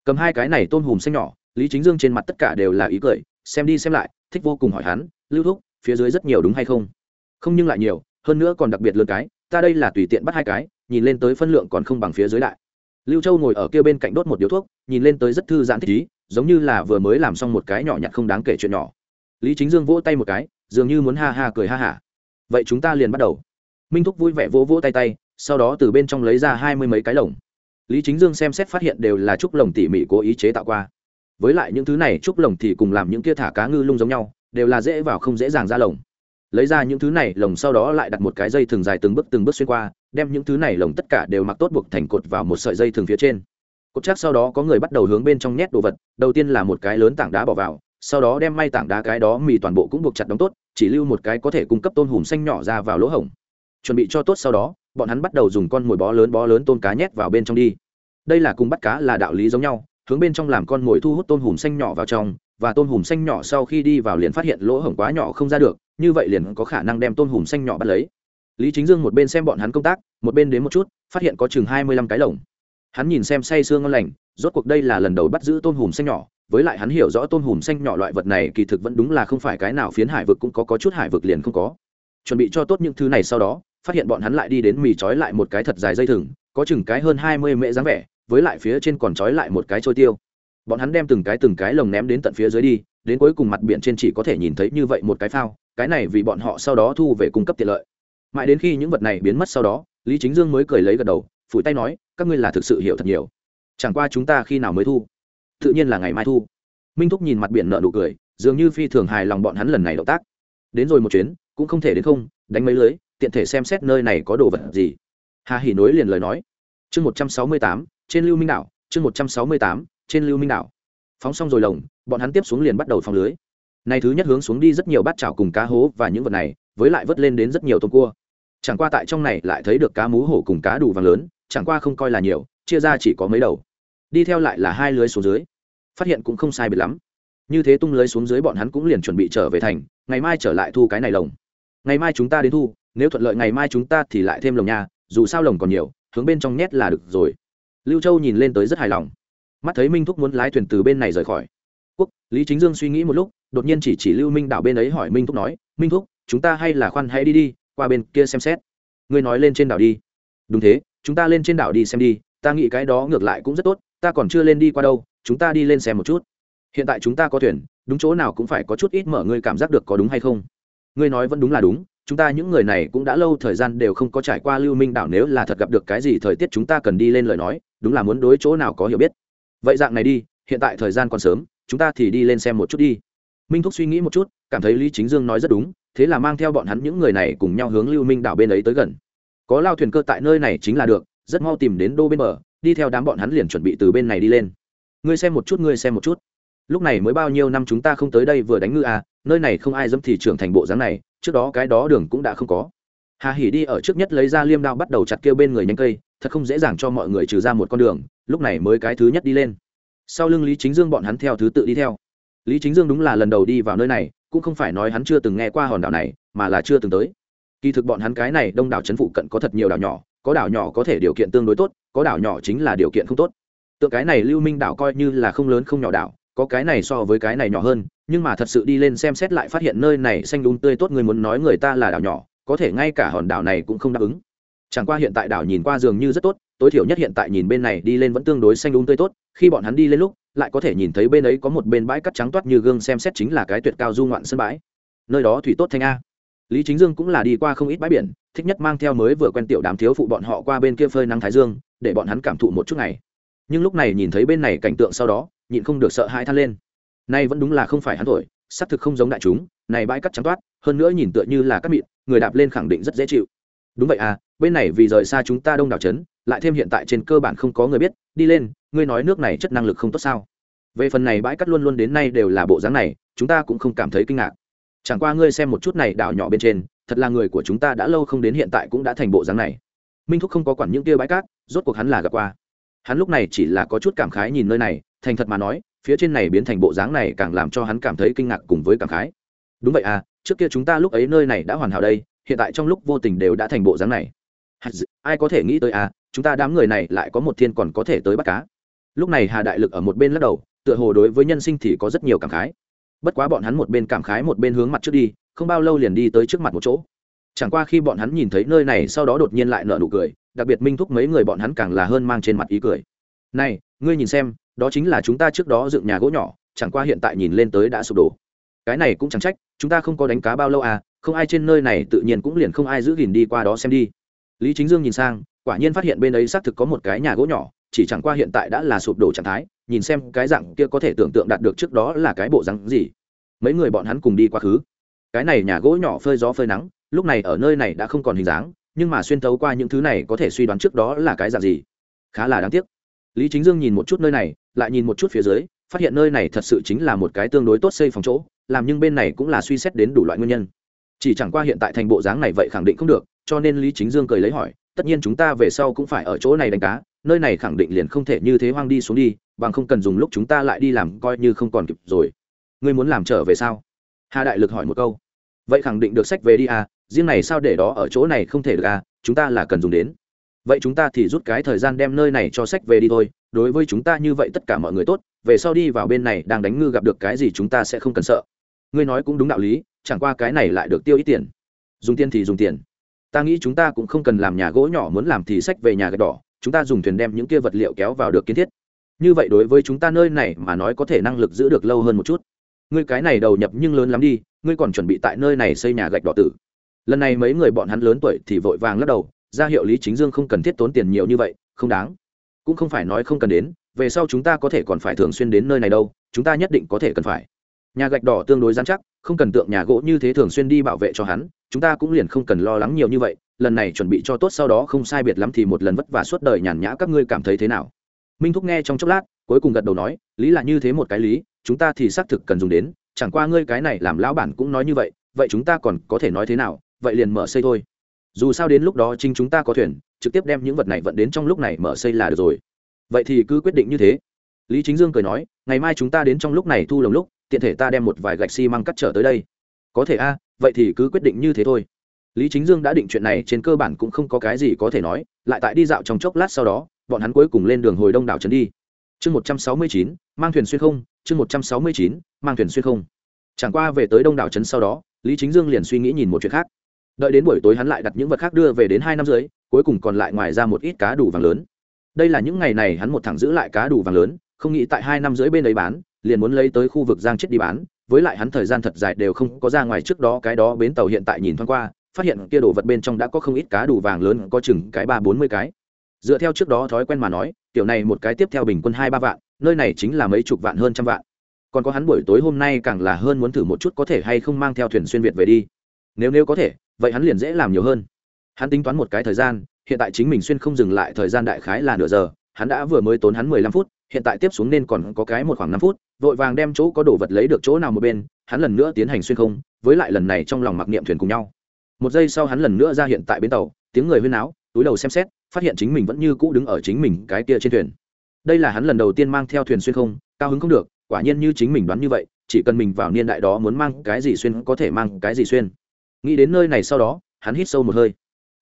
Cầm hai cái này tôm hùm xanh nhỏ, lý chính dương trên mặt tất cả đều là ý cười, xem đi xem lại, thích vô cùng hỏi hắn, lưu thúc, phía dưới rất nhiều đúng hay không? Không nhưng lại nhiều, hơn nữa còn đặc biệt lớn cái, ta đây là tùy tiện bắt hai cái, nhìn lên tới phân lượng còn không bằng phía dưới lại. Lưu châu ngồi ở kia bên cạnh đốt một điếu thuốc, nhìn lên tới rất thư giãn thích ý, giống như là vừa mới làm xong một cái nhỏ nhặt không đáng kể chuyện nhỏ. Lý chính dương vỗ tay một cái, dường như muốn ha ha cười ha hả vậy chúng ta liền bắt đầu. Minh thúc vui vẻ vỗ vỗ tay tay, sau đó từ bên trong lấy ra hai mươi mấy cái lồng. Lý chính dương xem xét phát hiện đều là trúc lồng tỉ mỉ cố ý chế tạo qua. Với lại những thứ này trúc lồng thì cùng làm những kia thả cá ngư lung giống nhau, đều là dễ vào không dễ dàng ra lồng lấy ra những thứ này, lồng sau đó lại đặt một cái dây thừng dài từng bước từng bước xuyên qua, đem những thứ này lồng tất cả đều mặc tốt buộc thành cột vào một sợi dây thừng phía trên. Cột chắc sau đó có người bắt đầu hướng bên trong nhét đồ vật, đầu tiên là một cái lớn tảng đá bỏ vào, sau đó đem may tảng đá cái đó mì toàn bộ cũng buộc chặt đóng tốt, chỉ lưu một cái có thể cung cấp tôm hùm xanh nhỏ ra vào lỗ hổng. Chuẩn bị cho tốt sau đó, bọn hắn bắt đầu dùng con mồi bó lớn bó lớn tôm cá nhét vào bên trong đi. Đây là cùng bắt cá là đạo lý giống nhau, hướng bên trong làm con mồi thu hút tôm hùm xanh nhỏ vào trong và tôm hùm xanh nhỏ sau khi đi vào liền phát hiện lỗ hổng quá nhỏ không ra được như vậy liền có khả năng đem tôm hùm xanh nhỏ bắt lấy. Lý chính dương một bên xem bọn hắn công tác một bên đến một chút phát hiện có chừng hai mươi lăm cái lồng. Hắn nhìn xem say sương ngon lành rốt cuộc đây là lần đầu bắt giữ tôm hùm xanh nhỏ với lại hắn hiểu rõ tôm hùm xanh nhỏ loại vật này kỳ thực vẫn đúng là không phải cái nào phiến hải vực cũng có, có chút hải vực liền không có. Chuẩn bị cho tốt những thứ này sau đó phát hiện bọn hắn lại đi đến mì trói lại một cái thật dài dây thừng có chừng cái hơn hai mươi mễ dáng vẻ với lại phía trên còn trói lại một cái trôi tiêu bọn hắn đem từng cái từng cái lồng ném đến tận phía dưới đi, đến cuối cùng mặt biển trên chỉ có thể nhìn thấy như vậy một cái phao, cái này vì bọn họ sau đó thu về cung cấp tiện lợi. Mãi đến khi những vật này biến mất sau đó, lý chính dương mới cười lấy gật đầu, phủi tay nói, các ngươi là thực sự hiểu thật nhiều. Chẳng qua chúng ta khi nào mới thu? Tự nhiên là ngày mai thu. Minh thúc nhìn mặt biển nợ nụ cười, dường như phi thường hài lòng bọn hắn lần này động tác. Đến rồi một chuyến, cũng không thể đến không, đánh mấy lưới, tiện thể xem xét nơi này có đồ vật gì. Hà hỉ nối liền lời nói. Chương một trăm sáu mươi tám, trên lưu minh đảo, chương một trăm sáu mươi tám trên lưu minh đảo. Phóng xong rồi lồng, bọn hắn tiếp xuống liền bắt đầu phòng lưới. Này thứ nhất hướng xuống đi rất nhiều bát chảo cùng cá hố và những vật này, với lại vớt lên đến rất nhiều tôm cua. Chẳng qua tại trong này lại thấy được cá mú hổ cùng cá đủ vàng lớn, chẳng qua không coi là nhiều, chia ra chỉ có mấy đầu. Đi theo lại là hai lưới xuống dưới. Phát hiện cũng không sai biệt lắm. Như thế tung lưới xuống dưới bọn hắn cũng liền chuẩn bị trở về thành, ngày mai trở lại thu cái này lồng. Ngày mai chúng ta đến thu, nếu thuận lợi ngày mai chúng ta thì lại thêm lồng nha, dù sao lồng còn nhiều, hướng bên trong nhét là được rồi. Lưu châu nhìn lên tới rất hài lòng mắt thấy minh thúc muốn lái thuyền từ bên này rời khỏi quốc lý chính dương suy nghĩ một lúc đột nhiên chỉ chỉ lưu minh đảo bên ấy hỏi minh thúc nói minh thúc chúng ta hay là khoan hãy đi đi qua bên kia xem xét ngươi nói lên trên đảo đi đúng thế chúng ta lên trên đảo đi xem đi ta nghĩ cái đó ngược lại cũng rất tốt ta còn chưa lên đi qua đâu chúng ta đi lên xem một chút hiện tại chúng ta có thuyền đúng chỗ nào cũng phải có chút ít mở ngươi cảm giác được có đúng hay không ngươi nói vẫn đúng là đúng chúng ta những người này cũng đã lâu thời gian đều không có trải qua lưu minh đảo nếu là thật gặp được cái gì thời tiết chúng ta cần đi lên lời nói đúng là muốn đối chỗ nào có hiểu biết vậy dạng này đi, hiện tại thời gian còn sớm, chúng ta thì đi lên xem một chút đi. Minh thúc suy nghĩ một chút, cảm thấy lý chính dương nói rất đúng, thế là mang theo bọn hắn những người này cùng nhau hướng lưu minh đảo bên ấy tới gần. Có lao thuyền cơ tại nơi này chính là được, rất mau tìm đến đô bên bờ, đi theo đám bọn hắn liền chuẩn bị từ bên này đi lên. Ngươi xem một chút, ngươi xem một chút. Lúc này mới bao nhiêu năm chúng ta không tới đây vừa đánh ngư à nơi này không ai dẫm thì trưởng thành bộ dáng này, trước đó cái đó đường cũng đã không có. Hà hỉ đi ở trước nhất lấy ra liêm đao bắt đầu chặt kêu bên người nhánh cây thật không dễ dàng cho mọi người trừ ra một con đường, lúc này mới cái thứ nhất đi lên. Sau lưng lý chính dương bọn hắn theo thứ tự đi theo. Lý chính dương đúng là lần đầu đi vào nơi này, cũng không phải nói hắn chưa từng nghe qua hòn đảo này, mà là chưa từng tới. Kỳ thực bọn hắn cái này đông đảo c h ấ n phụ cận có thật nhiều đảo nhỏ, có đảo nhỏ có thể điều kiện tương đối tốt, có đảo nhỏ chính là điều kiện không tốt. Tượng cái này lưu minh đảo coi như là không lớn không nhỏ đảo, có cái này so với cái này nhỏ hơn, nhưng mà thật sự đi lên xem xét lại phát hiện nơi này xanh đúng tươi tốt, người muốn nói người ta là đảo nhỏ, có thể ngay cả hòn đảo này cũng không đáp ứng chẳng qua hiện tại đảo nhìn qua dường như rất tốt, tối thiểu nhất hiện tại nhìn bên này đi lên vẫn tương đối xanh đúng tươi tốt, khi bọn hắn đi lên lúc, lại có thể nhìn thấy bên ấy có một bên bãi cắt trắng toát như gương xem xét chính là cái tuyệt cao du ngoạn sân bãi. Nơi đó thủy tốt thanh a. Lý chính dương cũng là đi qua không ít bãi biển, thích nhất mang theo mới vừa quen tiểu đám thiếu phụ bọn họ qua bên kia phơi nắng thái dương, để bọn hắn cảm thụ một chút ngày. Nhưng lúc này nhìn thấy bên này cảnh tượng sau đó, nhịn không được sợ hãi than lên. Nay vẫn đúng là không phải hắn thổi, xác thực không giống đại chúng, này bãi cắt trắng toát, hơn nữa nhìn tựa như là cắt mịn, người đạp lên khẳng định rất dễ chịu. Đúng vậy à bên này vì rời xa chúng ta đông đảo trấn, lại thêm hiện tại trên cơ bản không có người biết, đi lên, ngươi nói nước này chất năng lực không tốt sao? Về phần này bãi cắt luôn luôn đến nay đều là bộ dáng này, chúng ta cũng không cảm thấy kinh ngạc. Chẳng qua ngươi xem một chút này đảo nhỏ bên trên, thật là người của chúng ta đã lâu không đến hiện tại cũng đã thành bộ dáng này. Minh thúc không có quản những kia bãi cát, rốt cuộc hắn là gặp qua. Hắn lúc này chỉ là có chút cảm khái nhìn nơi này, thành thật mà nói, phía trên này biến thành bộ dáng này càng làm cho hắn cảm thấy kinh ngạc cùng với cảm khái. Đúng vậy à trước kia chúng ta lúc ấy nơi này đã hoàn hảo đây, hiện tại trong lúc vô tình đều đã thành bộ dáng này ai có thể nghĩ tới à chúng ta đám người này lại có một thiên còn có thể tới bắt cá. Lúc này hà đại lực ở một bên lắc đầu, tựa hồ đối với nhân sinh thì có rất nhiều cảm khái. Bất quá bọn hắn một bên cảm khái một bên hướng mặt trước đi, không bao lâu liền đi tới trước mặt một chỗ. Chẳng qua khi bọn hắn nhìn thấy nơi này sau đó đột nhiên lại nở nụ cười, đặc biệt minh thúc mấy người bọn hắn càng là hơn mang trên mặt ý cười. Này, ngươi nhìn xem, đó chính là chúng ta trước đó dựng nhà gỗ nhỏ, chẳng qua hiện tại nhìn lên tới đã sụp đổ. Cái này cũng chẳng trách, chúng ta không có đánh cá bao lâu à không ai trên nơi này tự nhiên cũng liền không ai giữ gìn đi qua đó xem đi lý chính dương nhìn sang, quả nhiên phát hiện bên ấy xác thực có một cái nhà gỗ nhỏ, chỉ chẳng qua hiện tại đã là sụp đổ trạng thái, nhìn xem cái dạng kia có thể tưởng tượng đạt được trước đó là cái bộ rắn gì. Mấy người bọn hắn cùng đi quá khứ. Cái này nhà gỗ nhỏ phơi gió phơi nắng, lúc này ở nơi này đã không còn hình dáng, nhưng mà xuyên tấu qua những thứ này có thể suy đoán trước đó là cái dạng gì. Khá là đáng tiếc. Lý chính dương nhìn một chút nơi này, lại nhìn một chút phía dưới, phát hiện nơi này thật sự chính là một cái tương đối tốt xây phòng chỗ, làm nhưng bên này cũng là suy xét đến đủ loại nguyên nhân. Chỉ chẳng qua hiện tại thành bộ dáng này vậy khẳng định không được cho nên lý chính dương cười lấy hỏi, tất nhiên chúng ta về sau cũng phải ở chỗ này đánh cá, nơi này khẳng định liền không thể như thế hoang đi xuống đi, bằng không cần dùng lúc chúng ta lại đi làm coi như không còn kịp rồi. Ngươi muốn làm trở về sao? Hà đại lực hỏi một câu. Vậy khẳng định được sách về đi à riêng này sao để đó ở chỗ này không thể được à chúng ta là cần dùng đến. Vậy chúng ta thì rút cái thời gian đem nơi này cho sách về đi thôi, đối với chúng ta như vậy tất cả mọi người tốt, về sau đi vào bên này đang đánh ngư gặp được cái gì chúng ta sẽ không cần sợ. Ngươi nói cũng đúng đạo lý, chẳng qua cái này lại được tiêu ít tiền. Dùng tiền thì dùng tiền ta nghĩ chúng ta cũng không cần làm nhà gỗ nhỏ muốn làm thì sách về nhà gạch đỏ, chúng ta dùng thuyền đem những kia vật liệu kéo vào được kiến thiết. Như vậy đối với chúng ta nơi này mà nói có thể năng lực giữ được lâu hơn một chút. Ngươi cái này đầu nhập nhưng lớn lắm đi, ngươi còn chuẩn bị tại nơi này xây nhà gạch đỏ tử. Lần này mấy người bọn hắn lớn tuổi thì vội vàng lắc đầu, ra hiệu lý chính dương không cần thiết tốn tiền nhiều như vậy, không đáng. Cũng không phải nói không cần đến, về sau chúng ta có thể còn phải thường xuyên đến nơi này đâu, chúng ta nhất định có thể cần phải. Nhà gạch đỏ tương đối dán chắc không cần tượng nhà gỗ như thế thường xuyên đi bảo vệ cho hắn, chúng ta cũng liền không cần lo lắng nhiều như vậy, lần này chuẩn bị cho tốt sau đó không sai biệt lắm thì một lần vất vả suốt đời nhàn nhã các ngươi cảm thấy thế nào? Minh thúc nghe trong chốc lát, cuối cùng gật đầu nói, lý là như thế một cái lý, chúng ta thì xác thực cần dùng đến, chẳng qua ngươi cái này làm lão bản cũng nói như vậy vậy chúng ta còn có thể nói thế nào, vậy liền mở xây thôi. Dù sao đến lúc đó chính chúng ta có thuyền, trực tiếp đem những vật này vận đến trong lúc này mở xây là được rồi. Vậy thì cứ quyết định như thế. Lý chính dương cười nói, ngày mai chúng ta đến trong lúc này thu lồng lúc tiện thể ta đem một vài gạch xi măng cắt trở tới đây. Có thể a, vậy thì cứ quyết định như thế thôi. Lý chính dương đã định chuyện này trên cơ bản cũng không có cái gì có thể nói, lại tại đi dạo trong chốc lát sau đó, bọn hắn cuối cùng lên đường hồi đông đảo trấn đi. Chương một trăm sáu mươi chín, mang thuyền xuyên không, chương một trăm sáu mươi chín, mang thuyền xuyên không. Chẳng qua về tới đông đảo trấn sau đó, lý chính dương liền suy nghĩ nhìn một chuyện khác. Đợi đến buổi tối hắn lại đặt những vật khác đưa về đến hai năm dưới cuối cùng còn lại ngoài ra một ít cá đủ vàng lớn. Đây là những ngày này hắn một thẳng giữ lại cá đủ vàng lớn, không nghĩ tại hai năm dưới bên đấy bán liền muốn lấy tới khu vực giang chết đi bán, với lại hắn thời gian thật dài đều không có ra ngoài trước đó, cái đó bến tàu hiện tại nhìn thoáng qua, phát hiện kia đồ vật bên trong đã có không ít cá đủ vàng lớn, có chừng cái ba bốn mươi cái. Dựa theo trước đó thói quen mà nói, kiểu này một cái tiếp theo bình quân hai ba vạn, nơi này chính là mấy chục vạn hơn trăm vạn. Còn có hắn buổi tối hôm nay càng là hơn muốn thử một chút có thể hay không mang theo thuyền xuyên việt về đi. Nếu nếu có thể, vậy hắn liền dễ làm nhiều hơn. Hắn tính toán một cái thời gian, hiện tại chính mình xuyên không dừng lại thời gian đại khái là nửa giờ, hắn đã vừa mới tốn hắn mười lăm phút hiện tại tiếp xuống nên còn có cái một khoảng năm phút, vội vàng đem chỗ có đồ vật lấy được chỗ nào một bên, hắn lần nữa tiến hành xuyên không, với lại lần này trong lòng mặc niệm thuyền cùng nhau. Một giây sau hắn lần nữa ra hiện tại bến tàu, tiếng người huyên áo túi đầu xem xét, phát hiện chính mình vẫn như cũ đứng ở chính mình cái kia trên thuyền. Đây là hắn lần đầu tiên mang theo thuyền xuyên không, cao hứng không được, quả nhiên như chính mình đoán như vậy, chỉ cần mình vào niên đại đó muốn mang cái gì xuyên có thể mang cái gì xuyên. Nghĩ đến nơi này sau đó, hắn hít sâu một hơi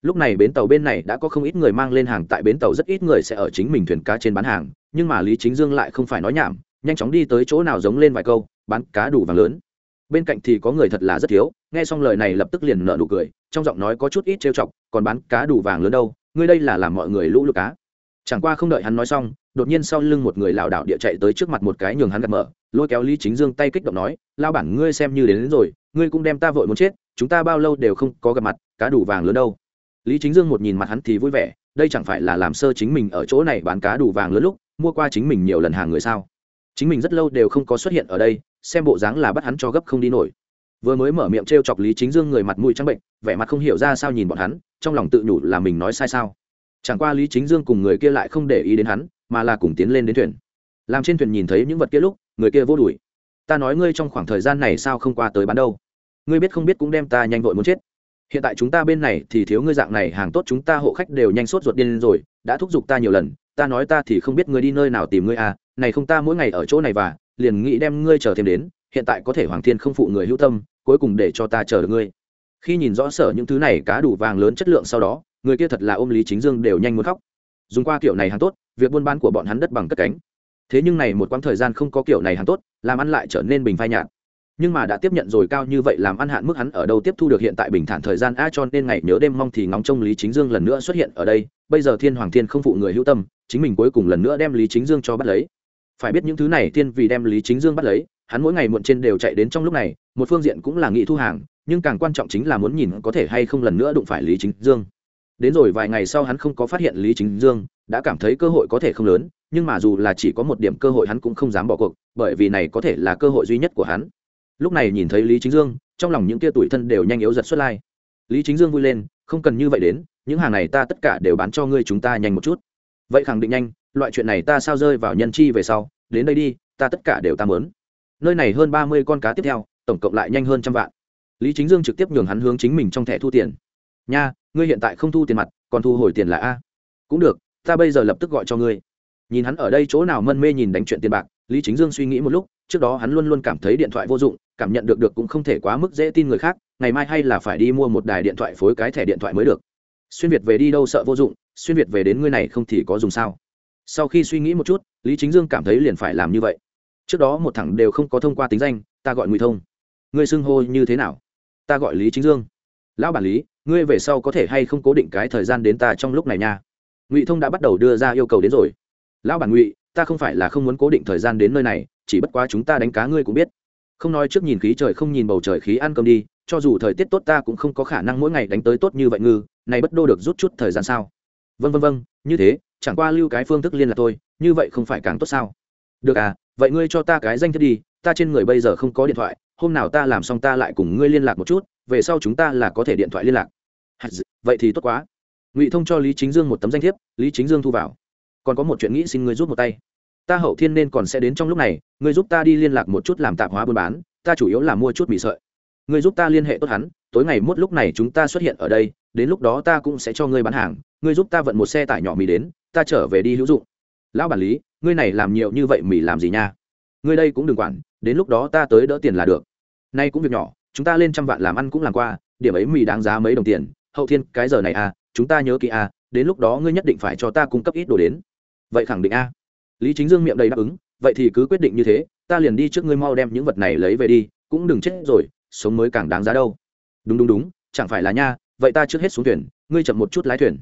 lúc này bến tàu bên này đã có không ít người mang lên hàng tại bến tàu rất ít người sẽ ở chính mình thuyền cá trên bán hàng nhưng mà lý chính dương lại không phải nói nhảm nhanh chóng đi tới chỗ nào giống lên vài câu bán cá đủ vàng lớn. Bên cạnh thì có người thật là rất thiếu nghe xong lời này lập tức liền nợ nụ cười trong giọng nói có chút ít trêu chọc còn bán cá đủ vàng lớn đâu ngươi đây là làm mọi người lũ lụt cá. Chẳng qua không đợi hắn nói xong đột nhiên sau lưng một người lảo đảo địa chạy tới trước mặt một cái nhường hắn gật mở lôi kéo lý chính dương tay kích động nói lao bản ngươi xem như đến, đến rồi ngươi cũng đem ta vội muốn chết chúng ta bao lâu đều không có gặp mặt cá đủ vàng lớn đâu lý chính dương một nhìn mặt hắn thì vui vẻ, đây chẳng phải là làm sơ chính mình ở chỗ này bán cá đủ vàng lớn lúc, mua qua chính mình nhiều lần hàng người sao? Chính mình rất lâu đều không có xuất hiện ở đây, xem bộ dáng là bắt hắn cho gấp không đi nổi. Vừa mới mở miệng t r e o chọc lý chính dương người mặt mũi trắng bệnh, vẻ mặt không hiểu ra sao nhìn bọn hắn, trong lòng tự nhủ là mình nói sai sao? Chẳng qua lý chính dương cùng người kia lại không để ý đến hắn, mà là cùng tiến lên đến thuyền. Làm trên thuyền nhìn thấy những vật kia lúc, người kia vô đùi ta nói ngươi trong khoảng thời gian này sao không qua tới bán đâu? Ngươi biết không biết cũng đem ta nhanh vội muốn chết hiện tại chúng ta bên này thì thiếu ngươi dạng này, hàng tốt chúng ta hộ khách đều nhanh sốt ruột điên rồi, đã thúc giục ta nhiều lần, ta nói ta thì không biết ngươi đi nơi nào tìm ngươi à này không ta mỗi ngày ở chỗ này và, liền nghĩ đem ngươi chờ thêm đến, hiện tại có thể hoàng thiên không phụ người hữu tâm, cuối cùng để cho ta chờ được ngươi. Khi nhìn rõ sở những thứ này, cá đủ vàng lớn chất lượng sau đó, người kia thật là ôm lý chính dương đều nhanh muốn khóc. Dùng qua kiểu này hàng tốt, việc buôn bán của bọn hắn đất bằng cất cánh. Thế nhưng này một quãng thời gian không có kiểu này hàng tốt, làm ăn lại trở nên bình phai nhạt nhưng mà đã tiếp nhận rồi cao như vậy làm ăn hạn mức hắn ở đâu tiếp thu được hiện tại bình thản thời gian, a, cho nên ngày nhớ đêm mong thì ngóng trông lý chính dương lần nữa xuất hiện ở đây. Bây giờ thiên hoàng thiên không phụ người hữu tâm, chính mình cuối cùng lần nữa đem lý chính dương cho bắt lấy. Phải biết những thứ này thiên vì đem lý chính dương bắt lấy, hắn mỗi ngày muộn trên đều chạy đến trong lúc này, một phương diện cũng là nghị thu hàng, nhưng càng quan trọng chính là muốn nhìn có thể hay không lần nữa đụng phải lý chính dương. Đến rồi vài ngày sau hắn không có phát hiện lý chính dương, đã cảm thấy cơ hội có thể không lớn, nhưng mà dù là chỉ có một điểm cơ hội hắn cũng không dám bỏ cuộc, bởi vì này có thể là cơ hội duy nhất của hắn lúc này nhìn thấy lý chính dương, trong lòng những tia tuổi thân đều nhanh yếu giật xuất lai. Lý chính dương vui lên, không cần như vậy đến, những hàng này ta tất cả đều bán cho ngươi chúng ta nhanh một chút. Vậy khẳng định nhanh, loại chuyện này ta sao rơi vào nhân chi về sau, đến đây đi, ta tất cả đều ta mớn nơi này hơn ba mươi con cá tiếp theo, tổng cộng lại nhanh hơn trăm vạn. Lý chính dương trực tiếp nhường hắn hướng chính mình trong thẻ thu tiền. Nha, ngươi hiện tại không thu tiền mặt, còn thu hồi tiền là a. Cũng được, ta bây giờ lập tức gọi cho ngươi. Nhìn hắn ở đây chỗ nào mân mê nhìn đánh chuyện tiền bạc, lý chính dương suy nghĩ một lúc trước đó hắn luôn luôn cảm thấy điện thoại vô dụng, cảm nhận được được cũng không thể quá mức dễ tin người khác, ngày mai hay là phải đi mua một đài điện thoại phối cái thẻ điện thoại mới được. Xuyên việt về đi đâu sợ vô dụng, xuyên việt về đến ngươi này không thì có dùng sao? Sau khi suy nghĩ một chút, lý chính dương cảm thấy liền phải làm như vậy. Trước đó một thẳng đều không có thông qua tính danh, ta gọi ngụy thông. Ngươi xưng hô như thế nào? Ta gọi lý chính dương. Lão bản lý, ngươi về sau có thể hay không cố định cái thời gian đến ta trong lúc này nha? Ngụy thông đã bắt đầu đưa ra yêu cầu đến rồi. Lão bản ngụy, ta không phải là không muốn cố định thời gian đến nơi này chỉ bất quá chúng ta đánh cá ngươi cũng biết. Không nói trước nhìn khí trời, không nhìn bầu trời khí ăn cơm đi, cho dù thời tiết tốt ta cũng không có khả năng mỗi ngày đánh tới tốt như vậy ngư, này bất đô được rút chút thời gian sao? Vân vân vân như thế, chẳng qua lưu cái phương thức liên lạc thôi, như vậy không phải càng tốt sao? Được à vậy ngươi cho ta cái danh thiếp đi, ta trên người bây giờ không có điện thoại, hôm nào ta làm xong ta lại cùng ngươi liên lạc một chút, về sau chúng ta là có thể điện thoại liên lạc. Vậy thì tốt quá. Ngụy thông cho lý chính dương một tấm danh thiếp, lý chính dương thu vào. Còn có một chuyện nghĩ xin ngươi rút một tay ta hậu thiên nên còn sẽ đến trong lúc này, ngươi giúp ta đi liên lạc một chút làm tạp hóa buôn bán, ta chủ yếu là mua chút mì sợi. Ngươi giúp ta liên hệ tốt hắn, tối ngày mốt lúc này chúng ta xuất hiện ở đây, đến lúc đó ta cũng sẽ cho ngươi bán hàng, ngươi giúp ta vận một xe tải nhỏ mì đến, ta trở về đi hữu dụng. Lão bản lý, ngươi này làm nhiều như vậy mì làm gì nha? Ngươi đây cũng đừng quản, đến lúc đó ta tới đỡ tiền là được. Nay cũng việc nhỏ, chúng ta lên trăm vạn làm ăn cũng làm qua, điểm ấy mì đáng giá mấy đồng tiền. Hậu thiên, cái giờ này à chúng ta nhớ kỹ à đến lúc đó ngươi nhất định phải cho ta cung cấp ít đồ đến. Vậy khẳng định a lý chính dương miệng đầy đáp ứng, vậy thì cứ quyết định như thế, ta liền đi trước ngươi mau đem những vật này lấy về đi, cũng đừng chết rồi, sống mới càng đáng giá đâu. Đúng đúng đúng, chẳng phải là nha, vậy ta trước hết xuống thuyền, ngươi chậm một chút lái thuyền.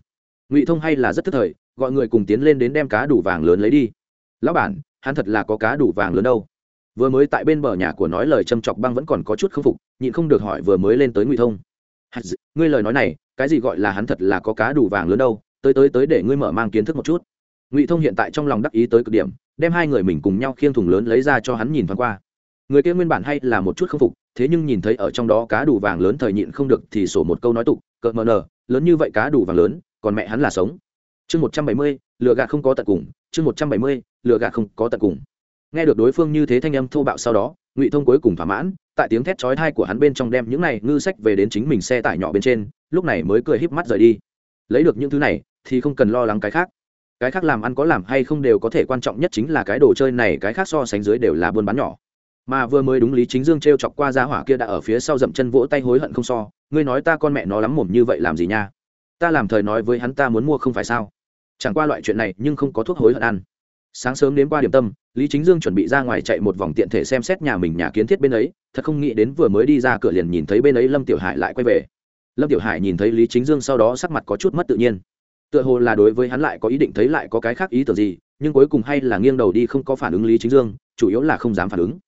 Ngụy thông hay là rất tức thời, gọi người cùng tiến lên đến đem cá đủ vàng lớn lấy đi. Lão bản, hắn thật là có cá đủ vàng lớn đâu. Vừa mới tại bên bờ nhà của nói lời châm chọc băng vẫn còn có chút k phục, nhịn không được hỏi vừa mới lên tới ngụy thông. Ngươi lời nói này, cái gì gọi là hắn thật là có cá đủ vàng lớn đâu, tới tới tới để ngươi mở mang kiến thức một chút ngụy thông hiện tại trong lòng đắc ý tới cực điểm đem hai người mình cùng nhau khiêng thùng lớn lấy ra cho hắn nhìn thoáng qua người kia nguyên bản hay là một chút k phục thế nhưng nhìn thấy ở trong đó cá đủ vàng lớn thời nhịn không được thì sổ một câu nói tục cợt mờ nờ, lớn như vậy cá đủ vàng lớn, còn mẹ hắn là sống. Chương một trăm bảy mươi, lựa gạt không có tận cùng, chương một trăm bảy mươi, lựa gạt không có tận cùng. Nghe được đối phương như thế thanh âm thô bạo sau đó, ngụy thông cuối cùng thỏa mãn, tại tiếng thét chói thai của hắn bên trong đem những này ngư sách về đến chính mình xe tải nhỏ bên trên, lúc này mới cười híp mắt rời đi. Lấy được những thứ này, thì không cần lo lắng cái khác cái khác làm ăn có làm hay không đều có thể quan trọng nhất chính là cái đồ chơi này, cái khác so sánh dưới đều là buôn bán nhỏ. Mà vừa mới đúng lý chính dương t r e o chọc qua ra hỏa kia đã ở phía sau dậm chân vỗ tay hối hận không so, ngươi nói ta con mẹ nó lắm mồm như vậy làm gì nha? Ta làm thời nói với hắn ta muốn mua không phải sao? Chẳng qua loại chuyện này nhưng không có thuốc hối hận ăn. Sáng sớm đến qua điểm tâm, lý chính dương chuẩn bị ra ngoài chạy một vòng tiện thể xem xét nhà mình nhà kiến thiết bên ấy, thật không nghĩ đến vừa mới đi ra cửa liền nhìn thấy bên ấy lâm tiểu hải lại quay về. Lâm tiểu hải nhìn thấy lý chính dương sau đó sắc mặt có chút mất tự nhiên tựa hồ là đối với hắn lại có ý định thấy lại có cái khác ý tưởng gì, nhưng cuối cùng hay là nghiêng đầu đi không có phản ứng lý chính dương, chủ yếu là không dám phản ứng.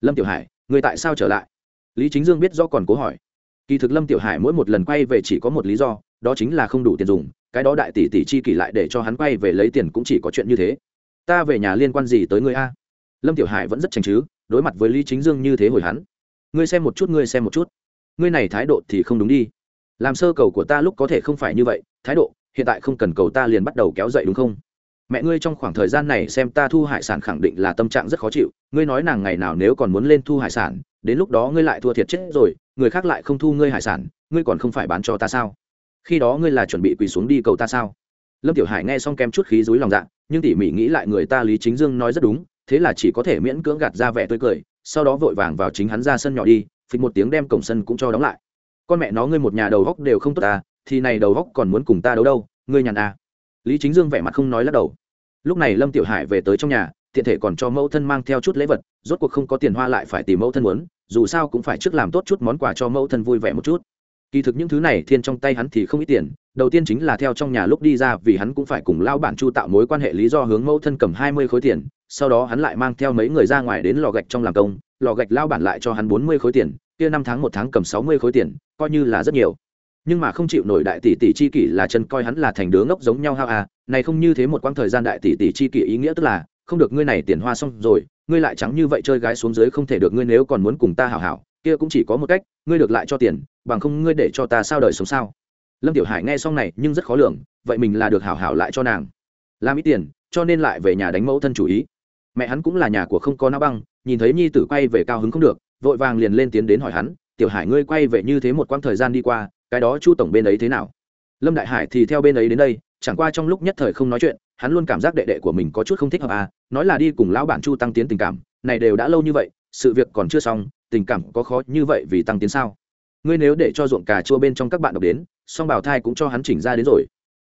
Lâm tiểu hải, người tại sao trở lại? Lý chính dương biết do còn cố hỏi. Kỳ thực lâm tiểu hải mỗi một lần quay về chỉ có một lý do, đó chính là không đủ tiền dùng, cái đó đại tỷ tỷ chi kỷ lại để cho hắn quay về lấy tiền cũng chỉ có chuyện như thế. Ta về nhà liên quan gì tới ngươi a? Lâm tiểu hải vẫn rất tranh chứ, đối mặt với lý chính dương như thế hồi hắn. Ngươi xem một chút, ngươi xem một chút. Ngươi này thái độ thì không đúng đi. Làm sơ cầu của ta lúc có thể không phải như vậy, thái độ hiện tại không cần cầu ta liền bắt đầu kéo dậy đúng không? Mẹ ngươi trong khoảng thời gian này xem ta thu hải sản khẳng định là tâm trạng rất khó chịu, ngươi nói nàng ngày nào nếu còn muốn lên thu hải sản, đến lúc đó ngươi lại thua thiệt chết rồi, người khác lại không thu ngươi hải sản, ngươi còn không phải bán cho ta sao? Khi đó ngươi là chuẩn bị quỳ xuống đi cầu ta sao? Lâm tiểu hải nghe xong kem chút khí dối lòng dạ nhưng tỉ mỉ nghĩ lại người ta lý chính dương nói rất đúng, thế là chỉ có thể miễn cưỡng gạt ra vẻ tươi cười, sau đó vội vàng vào chính hắn ra sân nhỏ đi, phịch một tiếng đem cổng sân cũng cho đóng lại. Con mẹ nó ngươi một nhà đầu góc đều không tốt ta thì này đầu góc còn muốn cùng ta đấu đâu, ngươi nhàn à. Lý chính dương vẻ mặt không nói lắc đầu. Lúc này lâm tiểu hải về tới trong nhà, tiện thể còn cho mẫu thân mang theo chút lễ vật, rốt cuộc không có tiền hoa lại phải tìm mẫu thân muốn, dù sao cũng phải trước làm tốt chút món quà cho mẫu thân vui vẻ một chút. Kỳ thực những thứ này thiên trong tay hắn thì không ít tiền, đầu tiên chính là theo trong nhà lúc đi ra vì hắn cũng phải cùng lao bản chu tạo mối quan hệ lý do hướng mẫu thân cầm hai mươi khối tiền, sau đó hắn lại mang theo mấy người ra ngoài đến lò gạch trong làm công, lò gạch lao bản lại cho hắn bốn mươi khối tiền, kia năm tháng một tháng cầm sáu mươi khối tiền, coi như là rất nhiều nhưng mà không chịu nổi đại tỷ tỷ chi kỷ là chân coi hắn là thành đứa ngốc giống nhau hao à này không như thế một quãng thời gian đại tỷ tỷ chi kỷ ý nghĩa tức là, không được ngươi này tiền hoa xong rồi, ngươi lại trắng như vậy chơi gái xuống dưới không thể được ngươi nếu còn muốn cùng ta hảo hảo, kia cũng chỉ có một cách, ngươi được lại cho tiền, bằng không ngươi để cho ta sao đời sống sao. Lâm tiểu hải nghe xong này nhưng rất khó lường, vậy mình là được hảo hảo lại cho nàng. Làm ít tiền, cho nên lại về nhà đánh mẫu thân chủ ý. Mẹ hắn cũng là nhà của không có não băng, nhìn thấy nhi tử quay về cao hứng không được, vội vàng liền lên tiến đến hỏi hắn, tiểu hải ngươi quay về như thế một quãng thời gian đi qua cái đó chu tổng bên ấy thế nào? Lâm đại hải thì theo bên ấy đến đây, chẳng qua trong lúc nhất thời không nói chuyện, hắn luôn cảm giác đệ đệ của mình có chút không thích hợp à nói là đi cùng lão bản chu tăng tiến tình cảm, này đều đã lâu như vậy, sự việc còn chưa xong, tình cảm có khó như vậy vì tăng tiến sao? Ngươi nếu để cho ruộng cà chua bên trong các bạn đọc đến, song bảo thai cũng cho hắn chỉnh ra đến rồi.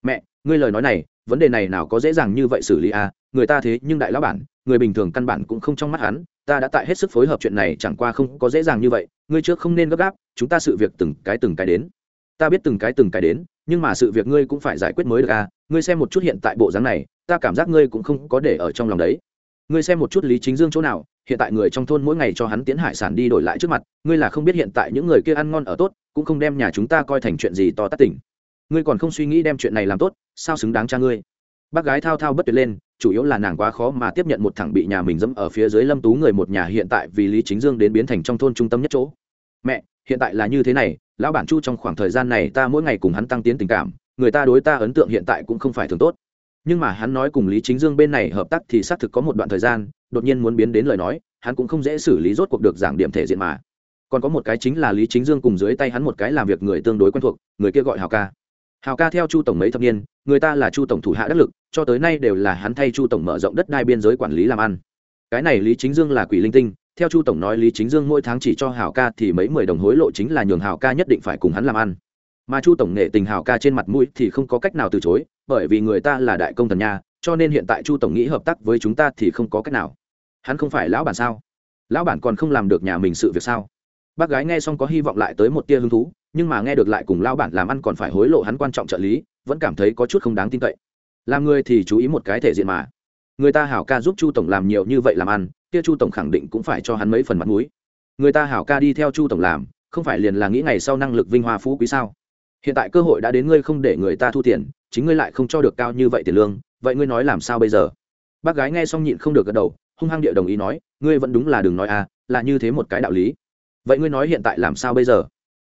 Mẹ, ngươi lời nói này, vấn đề này nào có dễ dàng như vậy xử lý à người ta thế nhưng đại lão bản, người bình thường căn bản cũng không trong mắt hắn, ta đã tại hết sức phối hợp chuyện này chẳng qua không có dễ dàng như vậy, ngươi trước không nên gấp gáp, chúng ta sự việc từng cái từng cái đến ta biết từng cái từng cái đến, nhưng mà sự việc ngươi cũng phải giải quyết mới được à. Ngươi xem một chút hiện tại bộ dáng này, ta cảm giác ngươi cũng không có để ở trong lòng đấy. Ngươi xem một chút lý chính dương chỗ nào, hiện tại người trong thôn mỗi ngày cho hắn tiến hải sản đi đổi lại trước mặt, ngươi là không biết hiện tại những người kia ăn ngon ở tốt, cũng không đem nhà chúng ta coi thành chuyện gì to tát tỉnh. Ngươi còn không suy nghĩ đem chuyện này làm tốt, sao xứng đáng cha ngươi? Bác gái thao thao bất tuyệt lên, chủ yếu là nàng quá khó mà tiếp nhận một thằng bị nhà mình dẫm ở phía dưới lâm tú người một nhà hiện tại vì lý chính dương đến biến thành trong thôn trung tâm nhất chỗ. Mẹ, hiện tại là như thế này lão bản chu trong khoảng thời gian này ta mỗi ngày cùng hắn tăng tiến tình cảm, người ta đối ta ấn tượng hiện tại cũng không phải thường tốt. Nhưng mà hắn nói cùng lý chính dương bên này hợp tác thì xác thực có một đoạn thời gian, đột nhiên muốn biến đến lời nói, hắn cũng không dễ xử lý rốt cuộc được giảng điểm thể diện mà. Còn có một cái chính là lý chính dương cùng dưới tay hắn một cái làm việc người tương đối quen thuộc, người kia gọi hào ca. Hào ca theo chu tổng mấy thập niên, người ta là chu tổng thủ hạ đắc lực, cho tới nay đều là hắn thay chu tổng mở rộng đất đai biên giới quản lý làm ăn. Cái này lý chính dương là quỷ linh tinh theo chu tổng nói lý chính dương mỗi tháng chỉ cho hào ca thì mấy mười đồng hối lộ chính là nhường hào ca nhất định phải cùng hắn làm ăn. Mà chu tổng nghệ tình hào ca trên mặt mũi thì không có cách nào từ chối, bởi vì người ta là đại công thần nha, cho nên hiện tại chu tổng nghĩ hợp tác với chúng ta thì không có cách nào. Hắn không phải lão bản sao? Lão bản còn không làm được nhà mình sự việc sao? Bác gái nghe xong có hy vọng lại tới một tia hứng thú, nhưng mà nghe được lại cùng lão bản làm ăn còn phải hối lộ hắn quan trọng trợ lý, vẫn cảm thấy có chút không đáng tin cậy. Làm người thì chú ý một cái thể diện mà. Người ta hảo ca giúp chu tổng làm nhiều như vậy làm ăn kia chu tổng khẳng định cũng phải cho hắn mấy phần mặt mũi. Người ta hảo ca đi theo chu tổng làm, không phải liền là nghĩ ngày sau năng lực vinh hoa phú quý sao? Hiện tại cơ hội đã đến ngươi không để người ta thu tiền, chính ngươi lại không cho được cao như vậy tiền lương, vậy ngươi nói làm sao bây giờ? Bác gái nghe xong nhịn không được gật đầu, hung hăng địa đồng ý nói, ngươi vẫn đúng là đừng nói à là như thế một cái đạo lý. Vậy ngươi nói hiện tại làm sao bây giờ?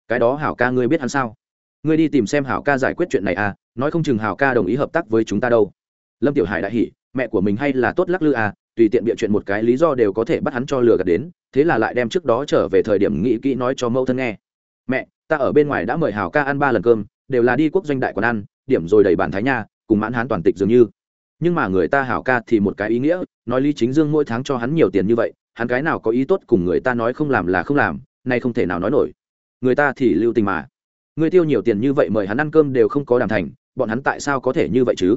Cái đó hảo ca ngươi biết hắn sao? Ngươi đi tìm xem hảo ca giải quyết chuyện này à nói không chừng hảo ca đồng ý hợp tác với chúng ta đâu. Lâm tiểu hải đại hỉ, mẹ của mình hay là tốt lắc lư à tùy tiện bịa chuyện một cái lý do đều có thể bắt hắn cho lừa gạt đến, thế là lại đem trước đó trở về thời điểm nghĩ kỹ nói cho mẫu thân nghe. Mẹ, ta ở bên ngoài đã mời hảo ca ăn ba lần cơm, đều là đi quốc doanh đại quán ăn, điểm rồi đầy bản thái nha, cùng mãn hán toàn tịch dường như. Nhưng mà người ta hảo ca thì một cái ý nghĩa, nói lý chính dương mỗi tháng cho hắn nhiều tiền như vậy, hắn cái nào có ý tốt cùng người ta nói không làm là không làm, nay không thể nào nói nổi. Người ta thì lưu tình mà. Người tiêu nhiều tiền như vậy mời hắn ăn cơm đều không có đàm thành, bọn hắn tại sao có thể như vậy chứ?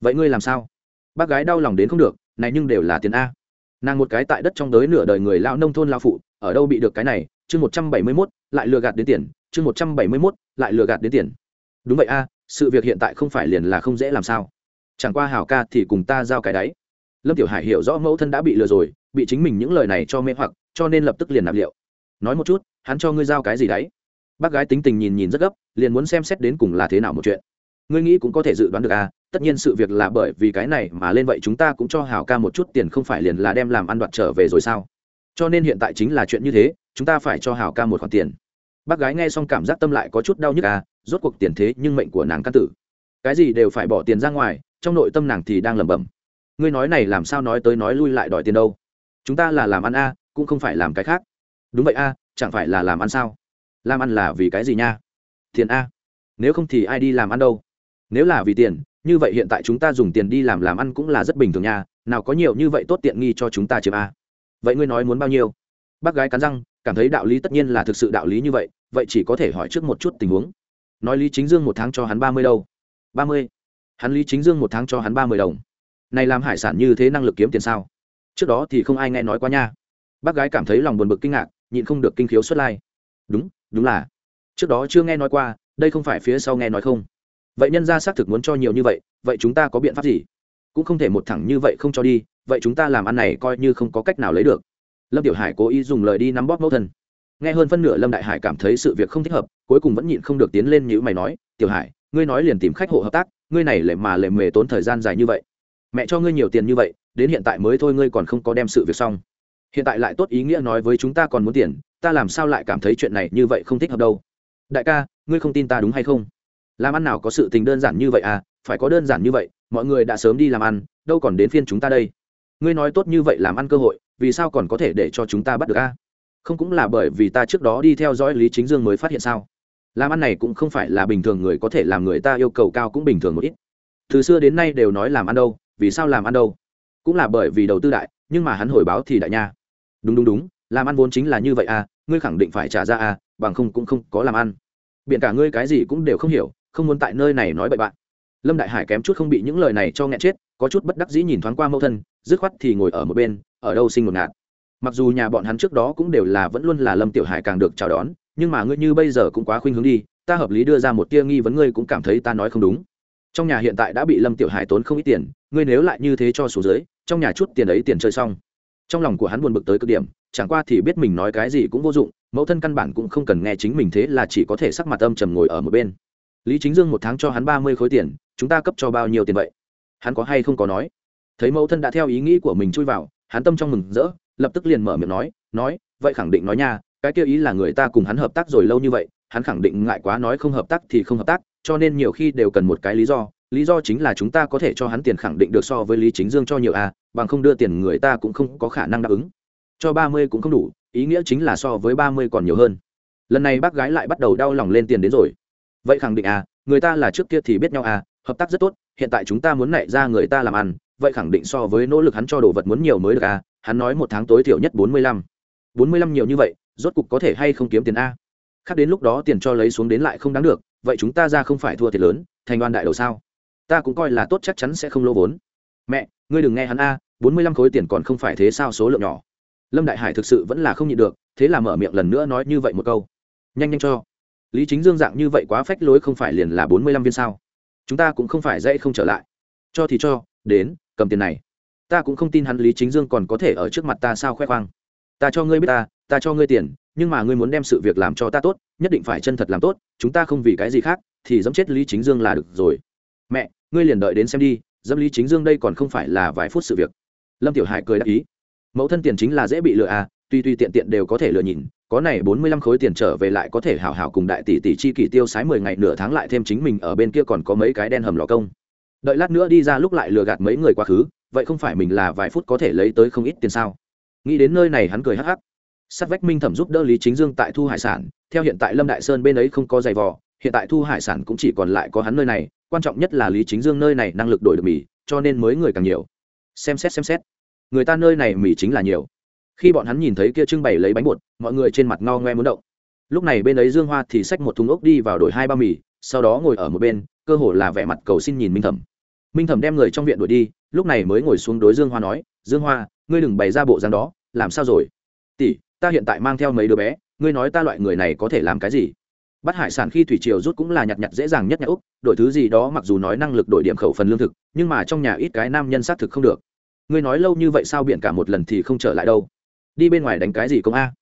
Vậy ngươi làm sao? Bác gái đau lòng đến không được này nhưng đều là tiền a. Nàng một cái tại đất trong đới nửa đời người lao nông thôn lao phụ, ở đâu bị được cái này, chương một trăm bảy mươi mốt, lại lừa gạt đến tiền, chương một trăm bảy mươi mốt, lại lừa gạt đến tiền. Đúng vậy a, sự việc hiện tại không phải liền là không dễ làm sao. Chẳng qua hảo ca thì cùng ta giao cái đáy. Lâm tiểu hải hiểu rõ mẫu thân đã bị lừa rồi, bị chính mình những lời này cho mê hoặc, cho nên lập tức liền nạp liệu. Nói một chút, hắn cho ngươi giao cái gì đấy? Bác gái tính tình nhìn nhìn rất gấp, liền muốn xem xét đến cùng là thế nào một chuyện ngươi nghĩ cũng có thể dự đoán được à tất nhiên sự việc là bởi vì cái này mà lên vậy chúng ta cũng cho hảo ca một chút tiền không phải liền là đem làm ăn đoạt trở về rồi sao? Cho nên hiện tại chính là chuyện như thế, chúng ta phải cho hảo ca một khoản tiền. Bác gái nghe xong cảm giác tâm lại có chút đau nhức à rốt cuộc tiền thế nhưng mệnh của nàng căn tử. Cái gì đều phải bỏ tiền ra ngoài, trong nội tâm nàng thì đang lẩm bẩm. Ngươi nói này làm sao nói tới nói lui lại đòi tiền đâu? Chúng ta là làm ăn a cũng không phải làm cái khác. Đúng vậy a chẳng phải là làm ăn sao? Làm ăn là vì cái gì nha? Tiền a nếu không thì ai đi làm ăn đâu? Nếu là vì tiền, như vậy hiện tại chúng ta dùng tiền đi làm làm ăn cũng là rất bình thường nha. Nào có nhiều như vậy tốt tiện nghi cho chúng ta chiếm a vậy ngươi nói muốn bao nhiêu? Bác gái cắn răng, cảm thấy đạo lý tất nhiên là thực sự đạo lý như vậy vậy chỉ có thể hỏi trước một chút tình huống. Nói lý chính dương một tháng cho hắn ba mươi đâu? Ba mươi. Hắn lý chính dương một tháng cho hắn ba mươi đồng. Này làm hải sản như thế năng lực kiếm tiền sao? Trước đó thì không ai nghe nói qua nha. Bác gái cảm thấy lòng buồn bực kinh ngạc, nhịn không được kinh khiếu xuất lai. Đúng đúng là. Trước đó chưa nghe nói qua, đây không phải phía sau nghe nói không vậy nhân ra xác thực muốn cho nhiều như vậy vậy chúng ta có biện pháp gì? Cũng không thể một thẳng như vậy không cho đi, vậy chúng ta làm ăn này coi như không có cách nào lấy được. Lâm tiểu hải cố ý dùng lời đi nắm bóp mẫu thân. Nghe hơn phân nửa lâm đại hải cảm thấy sự việc không thích hợp, cuối cùng vẫn nhịn không được tiến lên như mày nói, tiểu hải, ngươi nói liền tìm khách hộ hợp tác, ngươi này lệ mà lệ mề tốn thời gian dài như vậy. Mẹ cho ngươi nhiều tiền như vậy, đến hiện tại mới thôi ngươi còn không có đem sự việc xong. Hiện tại lại tốt ý nghĩa nói với chúng ta còn muốn tiền, ta làm sao lại cảm thấy chuyện này như vậy không thích hợp đâu? Đại ca, ngươi không tin ta đúng hay không? Làm ăn nào có sự tình đơn giản như vậy à? Phải có đơn giản như vậy, mọi người đã sớm đi làm ăn, đâu còn đến phiên chúng ta đây. Ngươi nói tốt như vậy làm ăn cơ hội, vì sao còn có thể để cho chúng ta bắt được a? Không cũng là bởi vì ta trước đó đi theo dõi lý chính dương mới phát hiện sao? Làm ăn này cũng không phải là bình thường người có thể làm, người ta yêu cầu cao cũng bình thường một ít. Từ xưa đến nay đều nói làm ăn đâu, vì sao làm ăn đâu? Cũng là bởi vì đầu tư đại, nhưng mà hắn hồi báo thì đại nha. Đúng đúng đúng, làm ăn vốn chính là như vậy à ngươi khẳng định phải trả ra à bằng không cũng không có làm ăn. Biện cả ngươi cái gì cũng đều không hiểu không muốn tại nơi này nói bậy bạn. Lâm đại hải kém chút không bị những lời này cho nghẹn chết, có chút bất đắc dĩ nhìn thoáng qua mẫu thân, dứt khoát thì ngồi ở một bên, ở đâu sinh một ngạt. Mặc dù nhà bọn hắn trước đó cũng đều là vẫn luôn là lâm tiểu hải càng được chào đón, nhưng mà ngươi như bây giờ cũng quá khuynh hướng đi, ta hợp lý đưa ra một tia nghi vấn ngươi cũng cảm thấy ta nói không đúng. Trong nhà hiện tại đã bị lâm tiểu hải tốn không ít tiền, ngươi nếu lại như thế cho số dưới, trong nhà chút tiền ấy tiền chơi xong. Trong lòng của hắn buồn bực tới cực điểm, chẳng qua thì biết mình nói cái gì cũng vô dụng, mẫu thân căn bản cũng không cần nghe chính mình thế là chỉ có thể sắc mặt âm trầm ngồi ở một bên lý chính dương một tháng cho hắn ba mươi khối tiền chúng ta cấp cho bao nhiêu tiền vậy? Hắn có hay không có nói? Thấy mẫu thân đã theo ý nghĩ của mình chui vào hắn tâm trong mừng rỡ lập tức liền mở miệng nói nói vậy khẳng định nói nha cái kia ý là người ta cùng hắn hợp tác rồi lâu như vậy hắn khẳng định ngại quá nói không hợp tác thì không hợp tác cho nên nhiều khi đều cần một cái lý do lý do chính là chúng ta có thể cho hắn tiền khẳng định được so với lý chính dương cho nhiều à, bằng không đưa tiền người ta cũng không có khả năng đáp ứng. Cho ba mươi cũng không đủ ý nghĩa chính là so với ba mươi còn nhiều hơn. Lần này bác gái lại bắt đầu đau lòng lên tiền đến rồi vậy khẳng định à người ta là trước kia thì biết nhau à hợp tác rất tốt, hiện tại chúng ta muốn nảy ra người ta làm ăn, vậy khẳng định so với nỗ lực hắn cho đồ vật muốn nhiều mới được à hắn nói một tháng tối thiểu nhất bốn mươi lăm. bốn mươi lăm nhiều như vậy, rốt cục có thể hay không kiếm tiền a? Khác đến lúc đó tiền cho lấy xuống đến lại không đáng được, vậy chúng ta ra không phải thua thiệt lớn, thành đoàn đại đầu sao? Ta cũng coi là tốt chắc chắn sẽ không lỗ vốn. Mẹ, ngươi đừng nghe hắn a, bốn mươi lăm khối tiền còn không phải thế sao số lượng nhỏ. Lâm đại hải thực sự vẫn là không nhịn được, thế là mở miệng lần nữa nói như vậy một câu. Nhanh nhanh cho lý chính dương dạng như vậy quá phách lối không phải liền là bốn mươi lăm viên sao? Chúng ta cũng không phải dễ không trở lại. Cho thì cho, đến, cầm tiền này. Ta cũng không tin hắn lý chính dương còn có thể ở trước mặt ta sao khoe khoang. Ta cho ngươi biết ta ta cho ngươi tiền, nhưng mà ngươi muốn đem sự việc làm cho ta tốt, nhất định phải chân thật làm tốt, chúng ta không vì cái gì khác, thì dẫm chết lý chính dương là được rồi. Mẹ, ngươi liền đợi đến xem đi, dẫm lý chính dương đây còn không phải là vài phút sự việc. Lâm tiểu hải cười đáp ý. Mẫu thân tiền chính là dễ bị lừa à tuy tuy tiện tiện đều có thể lừa nhìn có này bốn mươi lăm khối tiền trở về lại có thể hảo hảo cùng đại tỷ tỷ chi kỷ tiêu sái mười ngày nửa tháng lại thêm chính mình ở bên kia còn có mấy cái đen hầm lò công. Đợi lát nữa đi ra lúc lại lừa gạt mấy người quá khứ, vậy không phải mình là vài phút có thể lấy tới không ít tiền sao? Nghĩ đến nơi này hắn cười hắc hắc. Sắt vách minh thẩm giúp đỡ lý chính dương tại thu hải sản, theo hiện tại lâm đại sơn bên ấy không có giày vò, hiện tại thu hải sản cũng chỉ còn lại có hắn nơi này, quan trọng nhất là lý chính dương nơi này năng lực đổi được mì, cho nên mới người càng nhiều. Xem xét xem xét. Người ta nơi này mì chính là nhiều khi bọn hắn nhìn thấy kia trưng bày lấy bánh bột, mọi người trên mặt ngao ngoe muốn động. Lúc này bên ấy dương hoa thì xách một thùng ốc đi vào đổi hai bao mì, sau đó ngồi ở một bên, cơ hồ là vẻ mặt cầu xin nhìn minh thẩm. Minh thẩm đem người trong viện đuổi đi, lúc này mới ngồi xuống đối dương hoa nói, dương hoa, ngươi đừng bày ra bộ dáng đó, làm sao rồi? Tỷ, ta hiện tại mang theo mấy đứa bé, ngươi nói ta loại người này có thể làm cái gì? Bắt hải sản khi thủy triều rút cũng là nhặt nhặt dễ dàng nhất nhà úc đổi thứ gì đó mặc dù nói năng lực đổi điểm khẩu phần lương thực, nhưng mà trong nhà ít cái nam nhân xác thực không được. Ngươi nói lâu như vậy sao biển cả một lần thì không trở lại đâu? Đi bên ngoài đánh cái gì công a?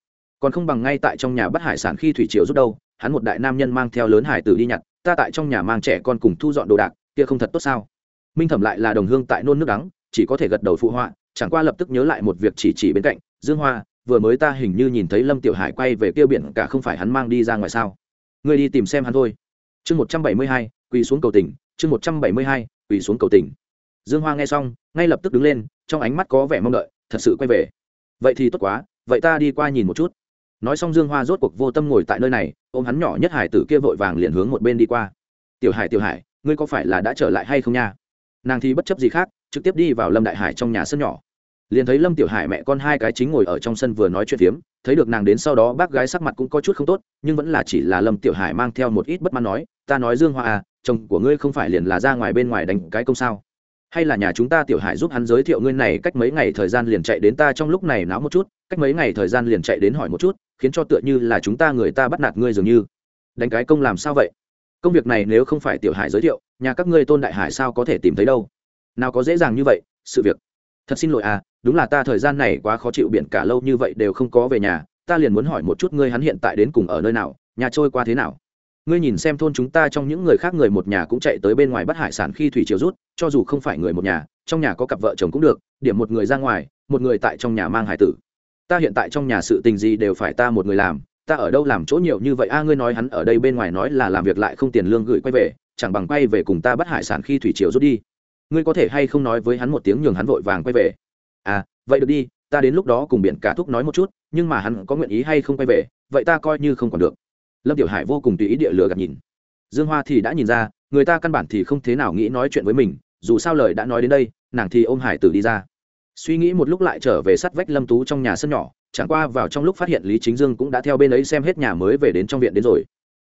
Còn không bằng ngay tại trong nhà bắt hải sản khi thủy triều rút đâu, hắn một đại nam nhân mang theo lớn hải tử đi nhặt, ta tại trong nhà mang trẻ con cùng thu dọn đồ đạc, kia không thật tốt sao? Minh thẩm lại là đồng hương tại nôn nước đắng, chỉ có thể gật đầu phụ họa, chẳng qua lập tức nhớ lại một việc chỉ chỉ bên cạnh, dương hoa, vừa mới ta hình như nhìn thấy lâm tiểu hải quay về kia biển, cả không phải hắn mang đi ra ngoài sao? Ngươi đi tìm xem hắn thôi. Chương một trăm bảy mươi hai, quỳ xuống cầu tỉnh chương một trăm bảy mươi hai, quỳ xuống cầu tỉnh dương hoa nghe xong, ngay lập tức đứng lên, trong ánh mắt có vẻ mong đợi, thật sự quay về vậy thì tốt quá, vậy ta đi qua nhìn một chút. Nói xong dương hoa rốt cuộc vô tâm ngồi tại nơi này, ôm hắn nhỏ nhất hải tử kia vội vàng liền hướng một bên đi qua. Tiểu hải tiểu hải, ngươi có phải là đã trở lại hay không nha? Nàng thì bất chấp gì khác, trực tiếp đi vào lâm đại hải trong nhà sân nhỏ. Liền thấy lâm tiểu hải mẹ con hai cái chính ngồi ở trong sân vừa nói chuyện phiếm, thấy được nàng đến sau đó bác gái sắc mặt cũng có chút không tốt, nhưng vẫn là chỉ là lâm tiểu hải mang theo một ít bất mãn nói, ta nói dương hoa à chồng của ngươi không phải liền là ra ngoài bên ngoài đánh cái công sao? Hay là nhà chúng ta tiểu hải giúp hắn giới thiệu ngươi này cách mấy ngày thời gian liền chạy đến ta trong lúc này náo một chút, cách mấy ngày thời gian liền chạy đến hỏi một chút, khiến cho tựa như là chúng ta người ta bắt nạt ngươi dường như. Đánh cái công làm sao vậy? Công việc này nếu không phải tiểu hải giới thiệu, nhà các ngươi tôn đại hải sao có thể tìm thấy đâu? Nào có dễ dàng như vậy, sự việc. Thật xin lỗi à đúng là ta thời gian này quá khó chịu biển cả lâu như vậy đều không có về nhà, ta liền muốn hỏi một chút ngươi hắn hiện tại đến cùng ở nơi nào, nhà trôi qua thế nào? Ngươi nhìn xem thôn chúng ta trong những người khác người một nhà cũng chạy tới bên ngoài bắt hải sản khi thủy chiều rút, cho dù không phải người một nhà, trong nhà có cặp vợ chồng cũng được, điểm một người ra ngoài, một người tại trong nhà mang hải tử. Ta hiện tại trong nhà sự tình gì đều phải ta một người làm, ta ở đâu làm chỗ nhiều như vậy? A, ngươi nói hắn ở đây bên ngoài nói là làm việc lại không tiền lương gửi quay về, chẳng bằng quay về cùng ta bắt hải sản khi thủy chiều rút đi. Ngươi có thể hay không nói với hắn một tiếng nhường hắn vội vàng quay về? À vậy được đi, ta đến lúc đó cùng biển cả thúc nói một chút, nhưng mà hắn có nguyện ý hay không quay về, vậy ta coi như không còn được lâm tiểu hải vô cùng tùy ý địa lừa gạt nhìn. Dương hoa thì đã nhìn ra, người ta căn bản thì không thế nào nghĩ nói chuyện với mình, dù sao lời đã nói đến đây, nàng thì ôm hải tử đi ra. Suy nghĩ một lúc lại trở về sát vách lâm tú trong nhà sân nhỏ, chẳng qua vào trong lúc phát hiện lý chính dương cũng đã theo bên ấy xem hết nhà mới về đến trong viện đến rồi.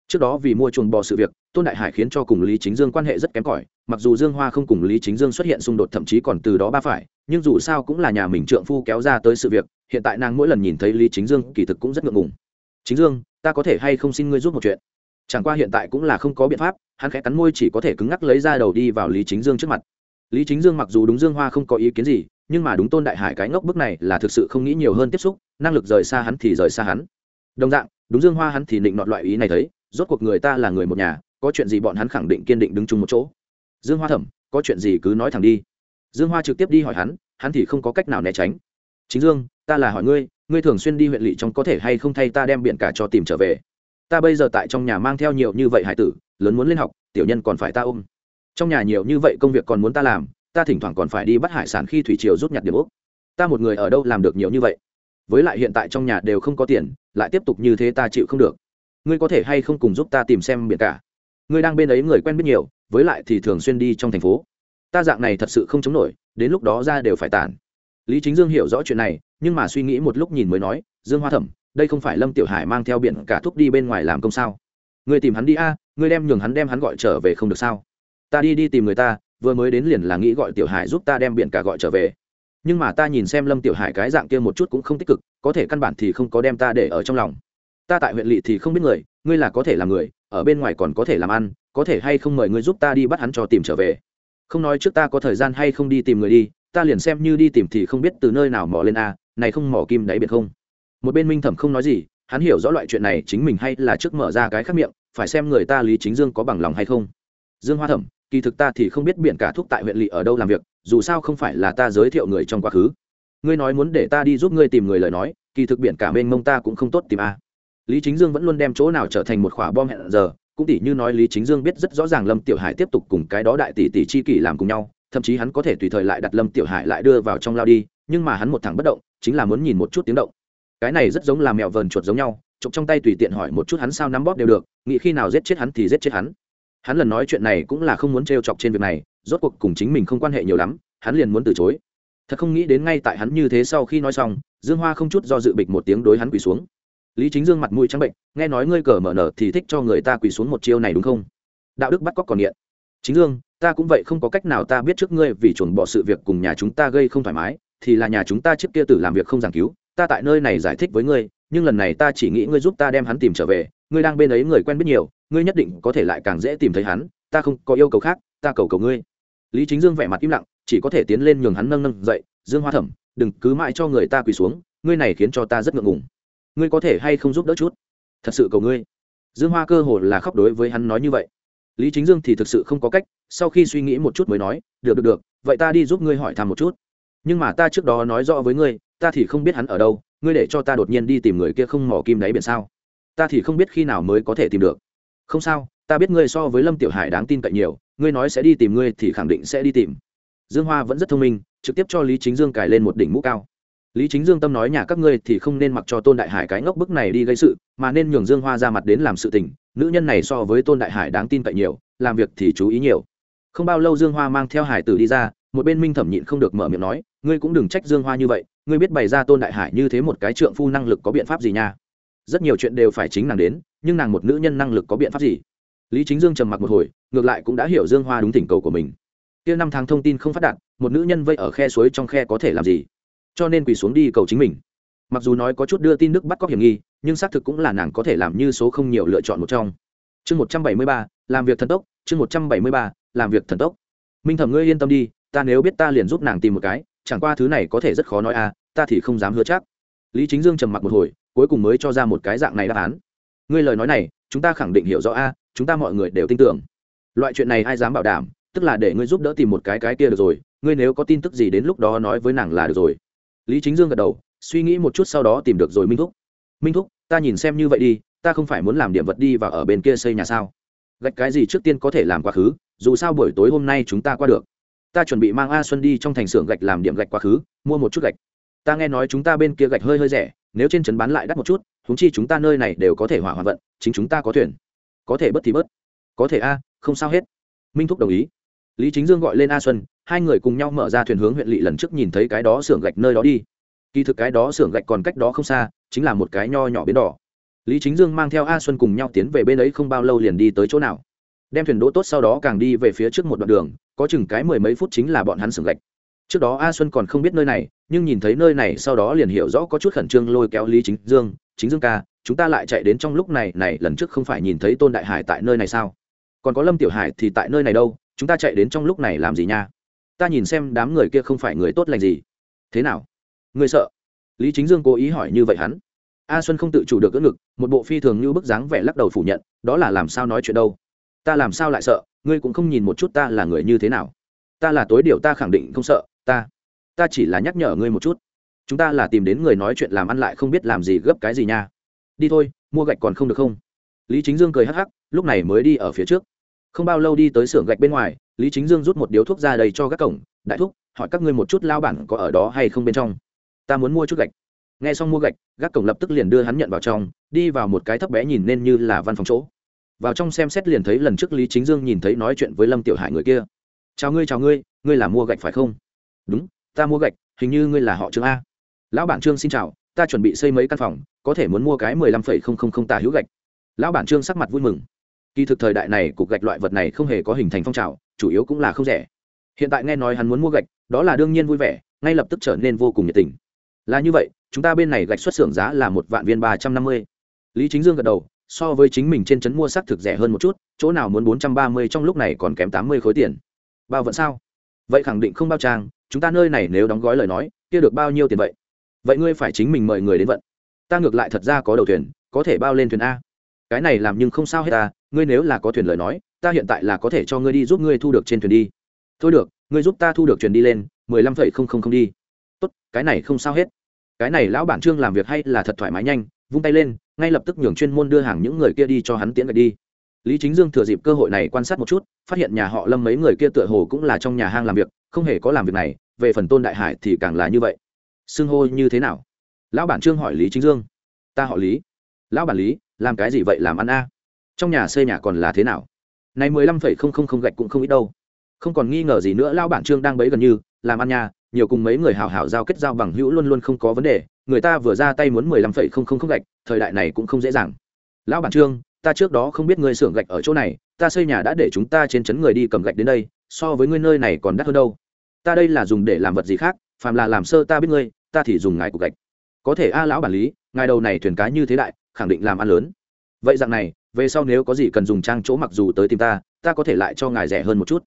Trước đó vì mua chuồng bò sự việc, tôn đại hải khiến cho cùng lý chính dương quan hệ rất kém cỏi, mặc dù dương hoa không cùng lý chính dương xuất hiện xung đột, thậm chí còn từ đó ba phải, nhưng dù sao cũng là nhà mình trượng phu kéo ra tới sự việc, hiện tại nàng mỗi lần nhìn thấy lý chính dương kỳ thực cũng rất ngượng ngùng. Chính dương ta có thể hay không xin ngươi giúp một chuyện? Chẳng qua hiện tại cũng là không có biện pháp, hắn khẽ cắn môi chỉ có thể cứng ngắc lấy ra đầu đi vào lý chính dương trước mặt. Lý chính dương mặc dù đúng dương hoa không có ý kiến gì, nhưng mà đúng tôn đại hải cái ngốc bức này là thực sự không nghĩ nhiều hơn tiếp xúc, năng lực rời xa hắn thì rời xa hắn. Đồng dạng, đúng dương hoa hắn thì định nọt loại ý này thấy, rốt cuộc người ta là người một nhà, có chuyện gì bọn hắn khẳng định kiên định đứng chung một chỗ. Dương hoa thẩm có chuyện gì cứ nói thẳng đi. Dương hoa trực tiếp đi hỏi hắn hắn thì không có cách nào né tránh. Chính dương, ta là hỏi ngươi ngươi thường xuyên đi huyện lỵ trong có thể hay không thay ta đem biển cả cho tìm trở về? Ta bây giờ tại trong nhà mang theo nhiều như vậy hải tử, lớn muốn lên học, tiểu nhân còn phải ta ôm. Trong nhà nhiều như vậy công việc còn muốn ta làm, ta thỉnh thoảng còn phải đi bắt hải sản khi thủy triều rút nhặt điểm úc ta một người ở đâu làm được nhiều như vậy? Với lại hiện tại trong nhà đều không có tiền, lại tiếp tục như thế ta chịu không được. Ngươi có thể hay không cùng giúp ta tìm xem biển cả? Ngươi đang bên ấy người quen biết nhiều, với lại thì thường xuyên đi trong thành phố. Ta dạng này thật sự không chống nổi, đến lúc đó ra đều phải tản. Lý chính dương hiểu rõ chuyện này nhưng mà suy nghĩ một lúc nhìn mới nói, dương hoa thẩm, đây không phải lâm tiểu hải mang theo biển cả thúc đi bên ngoài làm công sao? Ngươi tìm hắn đi a, ngươi đem nhường hắn đem hắn gọi trở về không được sao? Ta đi đi tìm người ta, vừa mới đến liền là nghĩ gọi tiểu hải giúp ta đem biển cả gọi trở về. Nhưng mà ta nhìn xem lâm tiểu hải cái dạng kia một chút cũng không tích cực, có thể căn bản thì không có đem ta để ở trong lòng. Ta tại huyện lỵ thì không biết người, ngươi là có thể làm người, ở bên ngoài còn có thể làm ăn, có thể hay không mời ngươi giúp ta đi bắt hắn cho tìm trở về. Không nói trước ta có thời gian hay không đi tìm người đi, ta liền xem như đi tìm thì không biết từ nơi nào mò lên a này không mỏ kim đáy biệt không? Một bên minh thẩm không nói gì, hắn hiểu rõ loại chuyện này chính mình hay là trước mở ra cái khác miệng, phải xem người ta lý chính dương có bằng lòng hay không. Dương hoa thẩm, kỳ thực ta thì không biết biển cả thuốc tại huyện lỵ ở đâu làm việc, dù sao không phải là ta giới thiệu người trong quá khứ. Ngươi nói muốn để ta đi giúp ngươi tìm người lời nói, kỳ thực biển cả mênh mông ta cũng không tốt tìm a. Lý chính dương vẫn luôn đem chỗ nào trở thành một khỏa bom hẹn giờ, cũng tỷ như nói lý chính dương biết rất rõ ràng lâm tiểu hải tiếp tục cùng cái đó đại tỷ tỷ chi kỷ làm cùng nhau, thậm chí hắn có thể tùy thời lại đặt lâm tiểu hải lại đưa vào trong lao đi nhưng mà hắn một thằng bất động, chính là muốn nhìn một chút tiếng động. Cái này rất giống là mèo vờn chuột giống nhau, chụp trong tay tùy tiện hỏi một chút hắn sao nắm bóp đều được, nghĩ khi nào giết chết hắn thì giết chết hắn. Hắn lần nói chuyện này cũng là không muốn t chọc trên việc này, rốt cuộc cùng chính mình không quan hệ nhiều lắm, hắn liền muốn từ chối. Thật không nghĩ đến ngay tại hắn như thế sau khi nói xong, dương hoa không chút do dự bịch một tiếng đối hắn quỳ xuống. Lý chính dương mặt mũi trắng bệnh, nghe nói ngươi cờ mở nở thì thích cho người ta quỳ xuống một chiêu này đúng không? Đạo đức bắt cóc còn nghiện. Chính dương, ta cũng vậy không có cách nào ta biết trước ngươi vì chuồn bỏ sự việc cùng nhà chúng ta gây không thoải mái thì là nhà chúng ta trước kia tử làm việc không giảng cứu, ta tại nơi này giải thích với ngươi, nhưng lần này ta chỉ nghĩ ngươi giúp ta đem hắn tìm trở về, ngươi đang bên ấy người quen biết nhiều, ngươi nhất định có thể lại càng dễ tìm thấy hắn, ta không có yêu cầu khác, ta cầu cầu ngươi. Lý chính dương vẻ mặt im lặng, chỉ có thể tiến lên nhường hắn nâng nâng dậy, dương hoa thẩm, đừng cứ mãi cho người ta quỳ xuống, ngươi này khiến cho ta rất ngượng ngùng. Ngươi có thể hay không giúp đỡ chút? Thật sự cầu ngươi. Dương hoa cơ hồ là khóc đối với hắn nói như vậy. Lý chính dương thì thực sự không có cách, sau khi suy nghĩ một chút mới nói, được được được, vậy ta đi giúp ngươi hỏi thăm một chút nhưng mà ta trước đó nói rõ với ngươi, ta thì không biết hắn ở đâu, ngươi để cho ta đột nhiên đi tìm người kia không mỏ kim đáy biển sao? Ta thì không biết khi nào mới có thể tìm được. Không sao, ta biết ngươi so với lâm tiểu hải đáng tin cậy nhiều, ngươi nói sẽ đi tìm ngươi thì khẳng định sẽ đi tìm. Dương hoa vẫn rất thông minh, trực tiếp cho lý chính dương cài lên một đỉnh mũ cao. Lý chính dương tâm nói nhà các ngươi thì không nên mặc cho tôn đại hải cái ngốc bức này đi gây sự, mà nên nhường dương hoa ra mặt đến làm sự tình, nữ nhân này so với tôn đại hải đáng tin cậy nhiều, làm việc thì chú ý nhiều. Không bao lâu dương hoa mang theo hải tử đi ra, một bên minh thẩm nhịn không được mở miệng nói ngươi cũng đừng trách dương hoa như vậy, ngươi biết bày ra tôn đại hải như thế một cái trượng phu năng lực có biện pháp gì nha? Rất nhiều chuyện đều phải chính nàng đến, nhưng nàng một nữ nhân năng lực có biện pháp gì? Lý chính dương trầm mặc một hồi, ngược lại cũng đã hiểu dương hoa đúng thỉnh cầu của mình. Kia năm tháng thông tin không phát đạt, một nữ nhân vây ở khe suối trong khe có thể làm gì? Cho nên quỳ xuống đi cầu chính mình. Mặc dù nói có chút đưa tin đức bắt cóc hiểm nghi, nhưng xác thực cũng là nàng có thể làm như số không nhiều lựa chọn một trong. Chương một trăm bảy mươi ba, làm việc thần tốc, chương một trăm bảy mươi ba, làm việc thần tốc. Minh thẩm ngươi yên tâm đi, ta nếu biết ta liền giúp nàng tìm một cái chẳng qua thứ này có thể rất khó nói à ta thì không dám hứa chắc. Lý chính dương trầm mặc một hồi, cuối cùng mới cho ra một cái dạng này đáp án. Ngươi lời nói này, chúng ta khẳng định hiểu rõ a, chúng ta mọi người đều tin tưởng. Loại chuyện này ai dám bảo đảm, tức là để ngươi giúp đỡ tìm một cái cái kia được rồi, ngươi nếu có tin tức gì đến lúc đó nói với nàng là được rồi. Lý chính dương gật đầu, suy nghĩ một chút sau đó tìm được rồi minh thúc. Minh thúc, ta nhìn xem như vậy đi, ta không phải muốn làm điểm vật đi và ở bên kia xây nhà sao? Gạch cái gì trước tiên có thể làm quá khứ, dù sao buổi tối hôm nay chúng ta qua được ta chuẩn bị mang a xuân đi trong thành xưởng gạch làm điểm gạch quá khứ, mua một chút gạch. Ta nghe nói chúng ta bên kia gạch hơi hơi rẻ, nếu trên trấn bán lại đắt một chút húng chi chúng ta nơi này đều có thể hỏa hoạn vận, chính chúng ta có thuyền. Có thể bớt thì bớt. Có thể a, không sao hết. Minh thúc đồng ý. Lý chính dương gọi lên a xuân, hai người cùng nhau mở ra thuyền hướng huyện lỵ lần trước nhìn thấy cái đó xưởng gạch nơi đó đi. Kỳ thực cái đó xưởng gạch còn cách đó không xa, chính là một cái nho nhỏ biến đỏ. Lý chính dương mang theo a xuân cùng nhau tiến về bên ấy không bao lâu liền đi tới chỗ nào đem thuyền đỗ tốt sau đó càng đi về phía trước một đoạn đường, có chừng cái mười mấy phút chính là bọn hắn sừng gạch. Trước đó a xuân còn không biết nơi này, nhưng nhìn thấy nơi này sau đó liền hiểu rõ có chút khẩn trương lôi kéo lý chính dương chính dương ca, chúng ta lại chạy đến trong lúc này này lần trước không phải nhìn thấy tôn đại hải tại nơi này sao? Còn có lâm tiểu hải thì tại nơi này đâu, chúng ta chạy đến trong lúc này làm gì nha? Ta nhìn xem đám người kia không phải người tốt lành gì. Thế nào? Người sợ? Lý chính dương cố ý hỏi như vậy hắn. A xuân không tự chủ được cỡ ngực, một bộ phi thường như bức dáng vẻ lắc đầu phủ nhận, đó là làm sao nói chuyện đâu? Ta làm sao lại sợ, ngươi cũng không nhìn một chút ta là người như thế nào. Ta là tối điều ta khẳng định không sợ, ta ta chỉ là nhắc nhở ngươi một chút. Chúng ta là tìm đến người nói chuyện làm ăn lại không biết làm gì gấp cái gì nha. Đi thôi, mua gạch còn không được không? Lý chính dương cười hắc hắc, lúc này mới đi ở phía trước. Không bao lâu đi tới xưởng gạch bên ngoài, lý chính dương rút một điếu thuốc ra đầy cho các cổng, đại thúc, hỏi các ngươi một chút lao bản có ở đó hay không bên trong? Ta muốn mua chút gạch. Nghe xong mua gạch gác cổng lập tức liền đưa hắn nhận vào trong, đi vào một cái thấp bé nhìn nên như là văn phòng chỗ vào trong xem xét liền thấy lần trước lý chính dương nhìn thấy nói chuyện với lâm tiểu hải người kia. Chào ngươi chào ngươi ngươi là mua gạch phải không? Đúng, ta mua gạch, hình như ngươi là họ trương a. Lão bản trương xin chào, ta chuẩn bị xây mấy căn phòng, có thể muốn mua cái mười lăm phẩy không không không tà hữu gạch. Lão bản trương sắc mặt vui mừng. Kỳ thực thời đại này, cục gạch loại vật này không hề có hình thành phong trào, chủ yếu cũng là không rẻ. Hiện tại nghe nói hắn muốn mua gạch, đó là đương nhiên vui vẻ, ngay lập tức trở nên vô cùng nhiệt tình. Là như vậy, chúng ta bên này gạch xuất xưởng giá là một vạn viên ba trăm năm mươi. Lý chính dương gật đầu so với chính mình trên trấn mua xác thực rẻ hơn một chút, chỗ nào muốn bốn trăm ba mươi trong lúc này còn kém tám mươi khối tiền. Bao vận sao? Vậy khẳng định không bao trang, chúng ta nơi này nếu đóng gói lời nói, kia được bao nhiêu tiền vậy? Vậy ngươi phải chính mình mời người đến vận. Ta ngược lại thật ra có đầu thuyền, có thể bao lên thuyền a. Cái này làm nhưng không sao hết ta, ngươi nếu là có thuyền lời nói, ta hiện tại là có thể cho ngươi đi giúp ngươi thu được trên thuyền đi. Thôi được, ngươi giúp ta thu được thuyền đi lên, mười lăm phẩy không không không đi. Tốt, cái này không sao hết. Cái này lão bản trương làm việc hay là thật thoải mái nhanh, vung tay lên ngay lập tức nhường chuyên môn đưa hàng những người kia đi cho hắn tiễn gạch đi. Lý chính dương thừa dịp cơ hội này quan sát một chút, phát hiện nhà họ lâm mấy người kia tựa hồ cũng là trong nhà hang làm việc, không hề có làm việc này, về phần tôn đại hải thì càng là như vậy. Xưng hô như thế nào? Lão bản trương hỏi lý chính dương. Ta họ lý. Lão bản lý, làm cái gì vậy làm ăn a? Trong nhà xây nhà còn là thế nào? Này mười lăm phẩy không không không gạch cũng không ít đâu. Không còn nghi ngờ gì nữa, lão bản trương đang bấy gần như, làm ăn nhà nhiều cùng mấy người hảo hảo giao kết giao bằng hữu luôn luôn không có vấn đề người ta vừa ra tay muốn mười lăm phẩy không không không gạch, thời đại này cũng không dễ dàng. Lão bản trương, ta trước đó không biết ngươi xưởng gạch ở chỗ này, ta xây nhà đã để chúng ta trên chấn người đi cầm gạch đến đây, so với ngươi nơi này còn đắt hơn đâu. Ta đây là dùng để làm vật gì khác, phàm là làm sơ ta biết ngươi, ta thì dùng ngài cục gạch. Có thể a, lão bản lý, ngài đầu này thuyền cá như thế đại, khẳng định làm ăn lớn. Vậy dạng này, về sau nếu có gì cần dùng trang chỗ mặc dù tới tìm ta ta có thể lại cho ngài rẻ hơn một chút.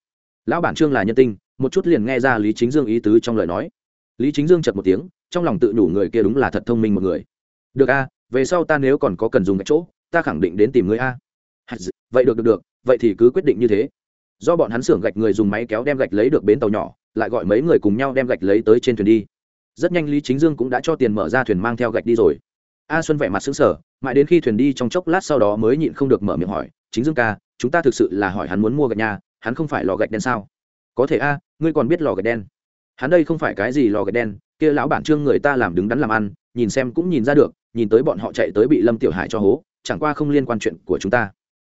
Lão bản trương là nhân tinh, một chút liền nghe ra lý chính dương ý tứ trong lời nói lý chính dương chật một tiếng, trong lòng tự nhủ người kia đúng là thật thông minh một người. Được a, về sau ta nếu còn có cần dùng cái chỗ, ta khẳng định đến tìm người a. Vậy được được được, vậy thì cứ quyết định như thế. Do bọn hắn xưởng gạch người dùng máy kéo đem gạch lấy được bến tàu nhỏ, lại gọi mấy người cùng nhau đem gạch lấy tới trên thuyền đi. Rất nhanh lý chính dương cũng đã cho tiền mở ra thuyền mang theo gạch đi rồi. A xuân vẻ mặt xứng sở mãi đến khi thuyền đi trong chốc lát sau đó mới nhịn không được mở miệng hỏi, chính dương ca, chúng ta thực sự là hỏi hắn muốn mua gạch nhà, hắn không phải lò gạch đen sao? Có thể a, ngươi còn biết lò gạch đen hắn đây không phải cái gì lò gạch đen, kia lão bản trương người ta làm đứng đắn làm ăn, nhìn xem cũng nhìn ra được, nhìn tới bọn họ chạy tới bị lâm tiểu hải cho hố, chẳng qua không liên quan chuyện của chúng ta.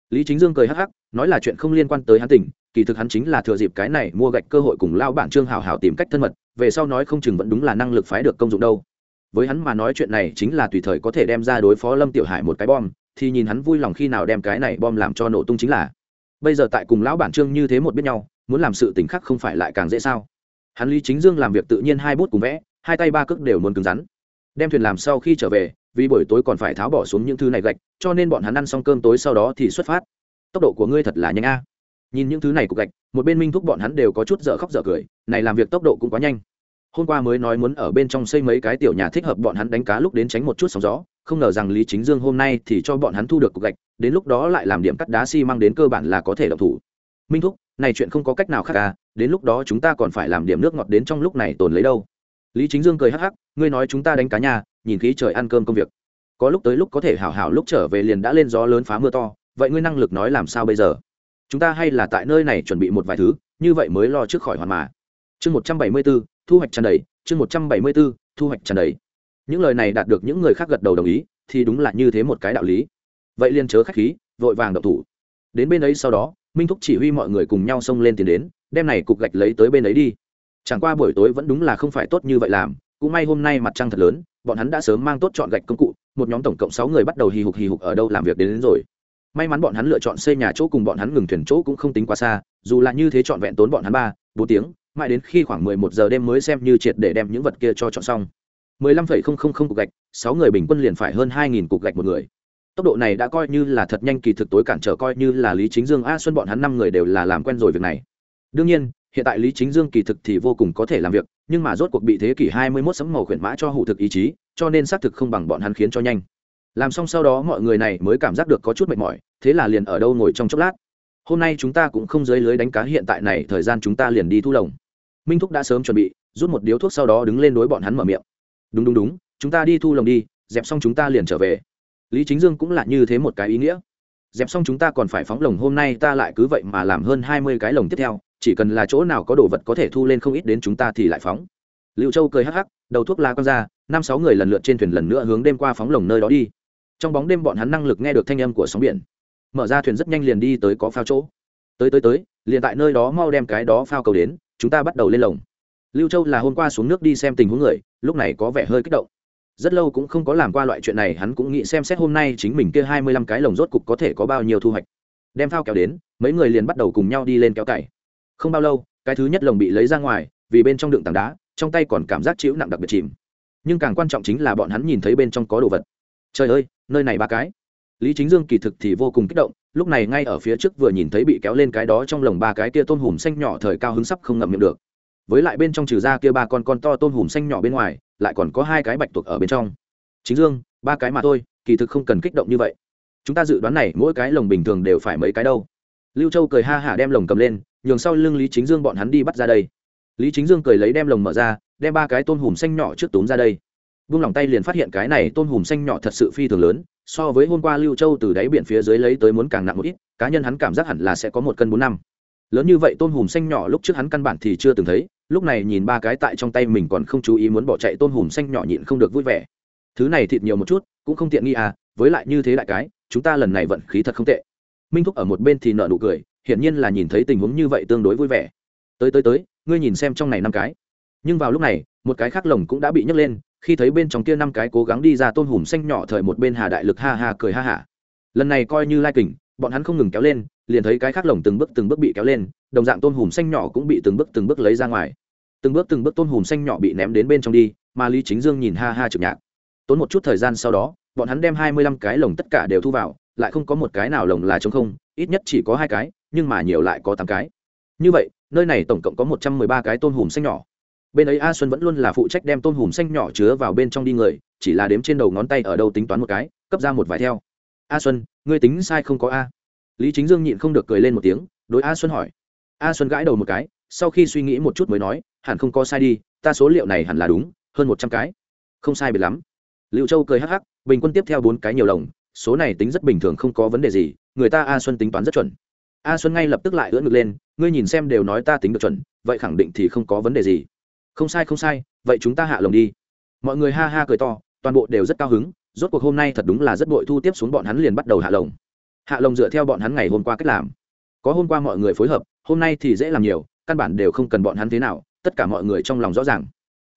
Lý chính dương cười hắc hắc, nói là chuyện không liên quan tới hắn tỉnh, kỳ thực hắn chính là thừa dịp cái này mua gạch cơ hội cùng lao bản trương hào hào tìm cách thân mật, về sau nói không chừng vẫn đúng là năng lực phái được công dụng đâu. Với hắn mà nói chuyện này chính là tùy thời có thể đem ra đối phó lâm tiểu hải một cái bom, thì nhìn hắn vui lòng khi nào đem cái này bom làm cho nổ tung chính là. Bây giờ tại cùng lão bản trương như thế một biết nhau, muốn làm sự tỉnh khác không phải lại càng dễ sao? Hắn lý chính dương làm việc tự nhiên hai bút cùng vẽ, hai tay ba cước đều muốn cứng rắn. Đem thuyền làm sau khi trở về, vì buổi tối còn phải tháo bỏ xuống những thứ này gạch, cho nên bọn hắn ăn xong cơm tối sau đó thì xuất phát. Tốc độ của ngươi thật là nhanh a. Nhìn những thứ này cục gạch, một bên minh thúc bọn hắn đều có chút dở khóc dở cười, này làm việc tốc độ cũng quá nhanh. Hôm qua mới nói muốn ở bên trong xây mấy cái tiểu nhà thích hợp bọn hắn đánh cá lúc đến tránh một chút sóng gió, không ngờ rằng lý chính dương hôm nay thì cho bọn hắn thu được cục gạch, đến lúc đó lại làm điểm cắt đá xi măng đến cơ bản là có thể độc thủ. Minh thúc, này chuyện không có cách nào khác à đến lúc đó chúng ta còn phải làm điểm nước ngọt đến trong lúc này tồn lấy đâu. Lý chính dương cười hắc hắc, ngươi nói chúng ta đánh cá nhà, nhìn khí trời ăn cơm công việc. Có lúc tới lúc có thể hảo hảo lúc trở về liền đã lên gió lớn phá mưa to, vậy ngươi năng lực nói làm sao bây giờ? Chúng ta hay là tại nơi này chuẩn bị một vài thứ, như vậy mới lo trước khỏi hoàn mà. Chương một trăm bảy mươi b ố thu hoạch tràn đầy, chương một trăm bảy mươi b ố thu hoạch tràn đầy. Những lời này đạt được những người khác gật đầu đồng ý, thì đúng là như thế một cái đạo lý. Vậy liền chớ k h á c h khí, vội vàng đậu thủ. Đến bên ấy sau đó, minh thúc chỉ huy mọi người cùng nhau xông lên tiến đến đem này cục gạch lấy tới bên ấy đi. Chẳng qua buổi tối vẫn đúng là không phải tốt như vậy làm cũng may hôm nay mặt trăng thật lớn bọn hắn đã sớm mang tốt chọn gạch công cụ một nhóm tổng cộng sáu người bắt đầu hì hục hì hục ở đâu làm việc đến, đến rồi. May mắn bọn hắn lựa chọn xây nhà chỗ cùng bọn hắn ngừng thuyền chỗ cũng không tính quá xa dù là như thế trọn vẹn tốn bọn hắn ba bốn tiếng mãi đến khi khoảng mười một giờ đêm mới xem như triệt để đem những vật kia cho chọn xong. Mười lăm phẩy không không không cục gạch sáu người bình quân liền phải hơn hai nghìn cục gạch một người. Tốc độ này đã coi như là thật nhanh kỳ thực tối cản trở coi như là lý chính dương a xuân bọn hắn năm người đều là làm quen rồi việc này đương nhiên, hiện tại lý chính dương kỳ thực thì vô cùng có thể làm việc, nhưng mà rốt cuộc bị thế kỷ hai mươi 21 sấm màu khuyển mã cho hủ thực ý chí, cho nên xác thực không bằng bọn hắn khiến cho nhanh. Làm xong sau đó mọi người này mới cảm giác được có chút mệt mỏi, thế là liền ở đâu ngồi trong chốc lát. Hôm nay chúng ta cũng không dưới lưới đánh cá hiện tại này, thời gian chúng ta liền đi thu lồng. Minh thúc đã sớm chuẩn bị, rút một điếu thuốc sau đó đứng lên đối bọn hắn mở miệng. Đúng đúng đúng, chúng ta đi thu lồng đi, dẹp xong chúng ta liền trở về. Lý chính dương cũng là như thế một cái ý nghĩa. Dẹp xong chúng ta còn phải phóng lồng, hôm nay ta lại cứ vậy mà làm hơn hai mươi cái lồng tiếp theo chỉ cần là chỗ nào có đồ vật có thể thu lên không ít đến chúng ta thì lại phóng. Liệu châu cười hắc hắc, đầu thuốc la con ra, năm sáu người lần lượt trên thuyền lần nữa hướng đêm qua phóng lồng nơi đó đi. Trong bóng đêm bọn hắn năng lực nghe được thanh âm của sóng biển. Mở ra thuyền rất nhanh liền đi tới có phao chỗ. Tới tới tới, liền tại nơi đó mau đem cái đó phao cầu đến, chúng ta bắt đầu lên lồng. Lưu châu là hôm qua xuống nước đi xem tình huống người, lúc này có vẻ hơi kích động. Rất lâu cũng không có làm qua loại chuyện này, hắn cũng nghĩ xem xét hôm nay chính mình kia hai mươi lăm cái lồng rốt cục có thể có bao nhiêu thu hoạch. Đem phao kéo đến, mấy người liền bắt đầu cùng nhau đi lên kéo cày không bao lâu, cái thứ nhất lồng bị lấy ra ngoài, vì bên trong đựng tảng đá, trong tay còn cảm giác chịu nặng đặc biệt chìm. Nhưng càng quan trọng chính là bọn hắn nhìn thấy bên trong có đồ vật. Trời ơi, nơi này ba cái. Lý chính dương kỳ thực thì vô cùng kích động, lúc này ngay ở phía trước vừa nhìn thấy bị kéo lên cái đó trong lồng ba cái kia tôm hùm xanh nhỏ thời cao hứng sắp không ngậm miệng được. Với lại bên trong trừ ra kia ba con con to tôm hùm xanh nhỏ bên ngoài, lại còn có hai cái bạch tuộc ở bên trong. Chính dương, ba cái mà thôi, kỳ thực không cần kích động như vậy. Chúng ta dự đoán này mỗi cái lồng bình thường đều phải mấy cái đâu. Lưu châu cười ha hả đem lồng cầm lên nhường sau lưng lý chính dương bọn hắn đi bắt ra đây. Lý chính dương cười lấy đem lồng mở ra, đem ba cái tôm hùm xanh nhỏ trước túm ra đây. Vung lòng tay liền phát hiện cái này tôm hùm xanh nhỏ thật sự phi thường lớn, so với hôm qua lưu châu từ đáy biển phía dưới lấy tới muốn càng nặng một ít, cá nhân hắn cảm giác hẳn là sẽ có một cân bốn năm. Lớn như vậy tôm hùm xanh nhỏ lúc trước hắn căn bản thì chưa từng thấy, lúc này nhìn ba cái tại trong tay mình còn không chú ý muốn bỏ chạy tôm hùm xanh nhỏ nhịn không được vui vẻ. Thứ này thịt nhiều một chút, cũng không tiện nghi à với lại như thế đại cái, chúng ta lần này vận khí thật không tệ. Minh thúc ở một bên thì nợ nụ cười hiển nhiên là nhìn thấy tình huống như vậy tương đối vui vẻ. Tới tới tới, ngươi nhìn xem trong này năm cái. Nhưng vào lúc này, một cái khác lồng cũng đã bị nhấc lên, khi thấy bên trong kia năm cái cố gắng đi ra tôn hùm xanh nhỏ thời một bên hà đại lực ha ha cười ha hả. Lần này coi như lai kình, bọn hắn không ngừng kéo lên, liền thấy cái khác lồng từng bước từng bước bị kéo lên, đồng dạng tôn hùm xanh nhỏ cũng bị từng bước từng bước lấy ra ngoài. Từng bước từng bước tôn hùm xanh nhỏ bị ném đến bên trong đi, mà lý chính dương nhìn ha ha trực nhạc. Tốn một chút thời gian sau đó, bọn hắn đem hai mươi lăm cái lồng tất cả đều thu vào, lại không có một cái nào lồng là trống không, ít nhất chỉ có hai cái nhưng mà nhiều lại có tám cái. Như vậy, nơi này tổng cộng có một trăm mười ba cái tôn hùm xanh nhỏ. Bên ấy a xuân vẫn luôn là phụ trách đem tôn hùm xanh nhỏ chứa vào bên trong đi người, chỉ là đếm trên đầu ngón tay ở đâu tính toán một cái, cấp ra một vài theo. A xuân, ngươi tính sai không có a. Lý chính dương nhịn không được cười lên một tiếng, đối a xuân hỏi. A xuân gãi đầu một cái, sau khi suy nghĩ một chút mới nói, hẳn không có sai đi, ta số liệu này hẳn là đúng, hơn một trăm cái. Không sai biệt lắm. Liệu châu cười hắc hắc, bình quân tiếp theo bốn cái nhiều lồng số này tính rất bình thường không có vấn đề gì, người ta a xuân tính toán rất chuẩn a xuân ngay lập tức lại ưỡn ngực lên, ngươi nhìn xem đều nói ta tính được chuẩn, vậy khẳng định thì không có vấn đề gì. Không sai không sai, vậy chúng ta hạ lồng đi. Mọi người ha ha cười to, toàn bộ đều rất cao hứng, rốt cuộc hôm nay thật đúng là rất bội thu tiếp xuống bọn hắn liền bắt đầu hạ lồng. Hạ lồng dựa theo bọn hắn ngày hôm qua cách làm. Có hôm qua mọi người phối hợp, hôm nay thì dễ làm nhiều, căn bản đều không cần bọn hắn thế nào, tất cả mọi người trong lòng rõ ràng.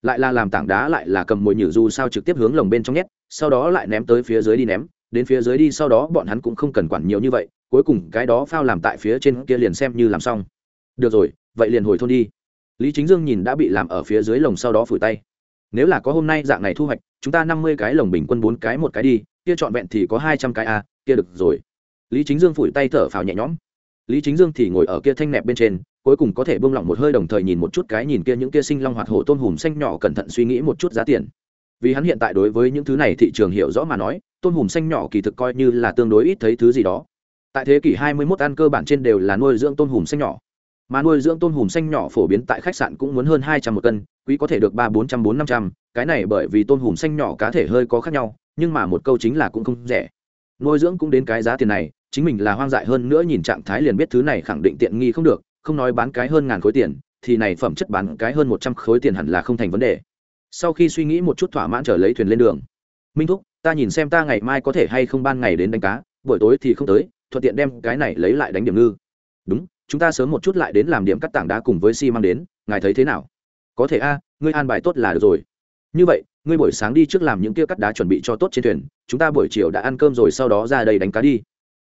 Lại là làm tảng đá, lại là cầm mồi nhử du sao trực tiếp hướng lồng bên trong nhét, sau đó lại ném tới phía dưới đi ném đến phía dưới đi sau đó bọn hắn cũng không cần quản nhiều như vậy cuối cùng cái đó phao làm tại phía trên kia liền xem như làm xong. Được rồi vậy liền hồi thôn đi. Lý chính dương nhìn đã bị làm ở phía dưới lồng sau đó phủi tay. Nếu là có hôm nay dạng này thu hoạch chúng ta năm mươi cái lồng bình quân bốn cái một cái đi kia trọn vẹn thì có hai trăm cái a à, kia được rồi. Lý chính dương phủi tay thở phào nhẹ nhõm. Lý chính dương thì ngồi ở kia thanh nẹp bên trên cuối cùng có thể bông lỏng một hơi đồng thời nhìn một chút cái nhìn kia những kia sinh long hoạt hổ tôn hùm xanh nhỏ cẩn thận suy nghĩ một chút giá tiền vì hắn hiện tại đối với những thứ này thị trường hiểu rõ mà nói tôn hùm xanh nhỏ kỳ thực coi như là tương đối ít thấy thứ gì đó. Tại thế kỷ 21 ăn cơ bản trên đều là nuôi dưỡng tôn hùm xanh nhỏ. Mà nuôi dưỡng tôn hùm xanh nhỏ phổ biến tại khách sạn cũng muốn hơn hai trăm một cân, quý có thể được ba bốn trăm, bốn năm trăm. Cái này bởi vì tôn hùm xanh nhỏ cá thể hơi có khác nhau, nhưng mà một câu chính là cũng không rẻ. Nuôi dưỡng cũng đến cái giá tiền này, chính mình là hoang dại hơn nữa nhìn trạng thái liền biết thứ này khẳng định tiện nghi không được, không nói bán cái hơn ngàn khối tiền, thì này phẩm chất bán cái hơn một trăm khối tiền hẳn là không thành vấn đề sau khi suy nghĩ một chút thỏa mãn trở lấy thuyền lên đường. Minh thúc, ta nhìn xem ta ngày mai có thể hay không ban ngày đến đánh cá, buổi tối thì không tới, thuận tiện đem cái này lấy lại đánh điểm ngư. Đúng, chúng ta sớm một chút lại đến làm điểm cắt tảng đá cùng với xi、si、mang đến, ngài thấy thế nào? Có thể a, ngươi an bài tốt là được rồi. Như vậy, ngươi buổi sáng đi trước làm những kia cắt đá chuẩn bị cho tốt trên thuyền, chúng ta buổi chiều đã ăn cơm rồi sau đó ra đây đánh cá đi.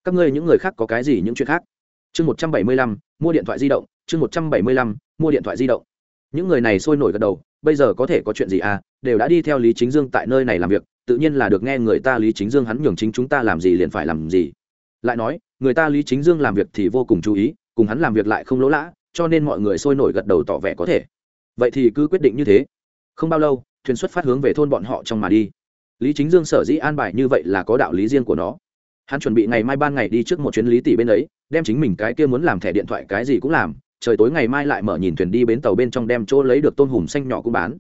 Các ngươi những người khác có cái gì những chuyện khác? Chương một trăm bảy mươi lăm, mua điện thoại di động, chương một trăm bảy mươi lăm, mua điện thoại di động. Những người này sôi nổi gật đầu bây giờ có thể có chuyện gì à đều đã đi theo lý chính dương tại nơi này làm việc, tự nhiên là được nghe người ta lý chính dương hắn nhường chính chúng ta làm gì liền phải làm gì. Lại nói, người ta lý chính dương làm việc thì vô cùng chú ý, cùng hắn làm việc lại không lỗ lã, cho nên mọi người sôi nổi gật đầu tỏ vẻ có thể. Vậy thì cứ quyết định như thế. Không bao lâu, thuyền xuất phát hướng về thôn bọn họ trong mà đi. Lý chính dương sở dĩ an bài như vậy là có đạo lý riêng của nó. Hắn chuẩn bị ngày mai ban ngày đi trước một chuyến lý tỷ bên ấy, đem chính mình cái kia muốn làm thẻ điện thoại cái gì cũng làm trời tối ngày mai lại mở nhìn thuyền đi bến tàu bên trong đem chỗ lấy được tôm hùm xanh nhỏ cũng bán.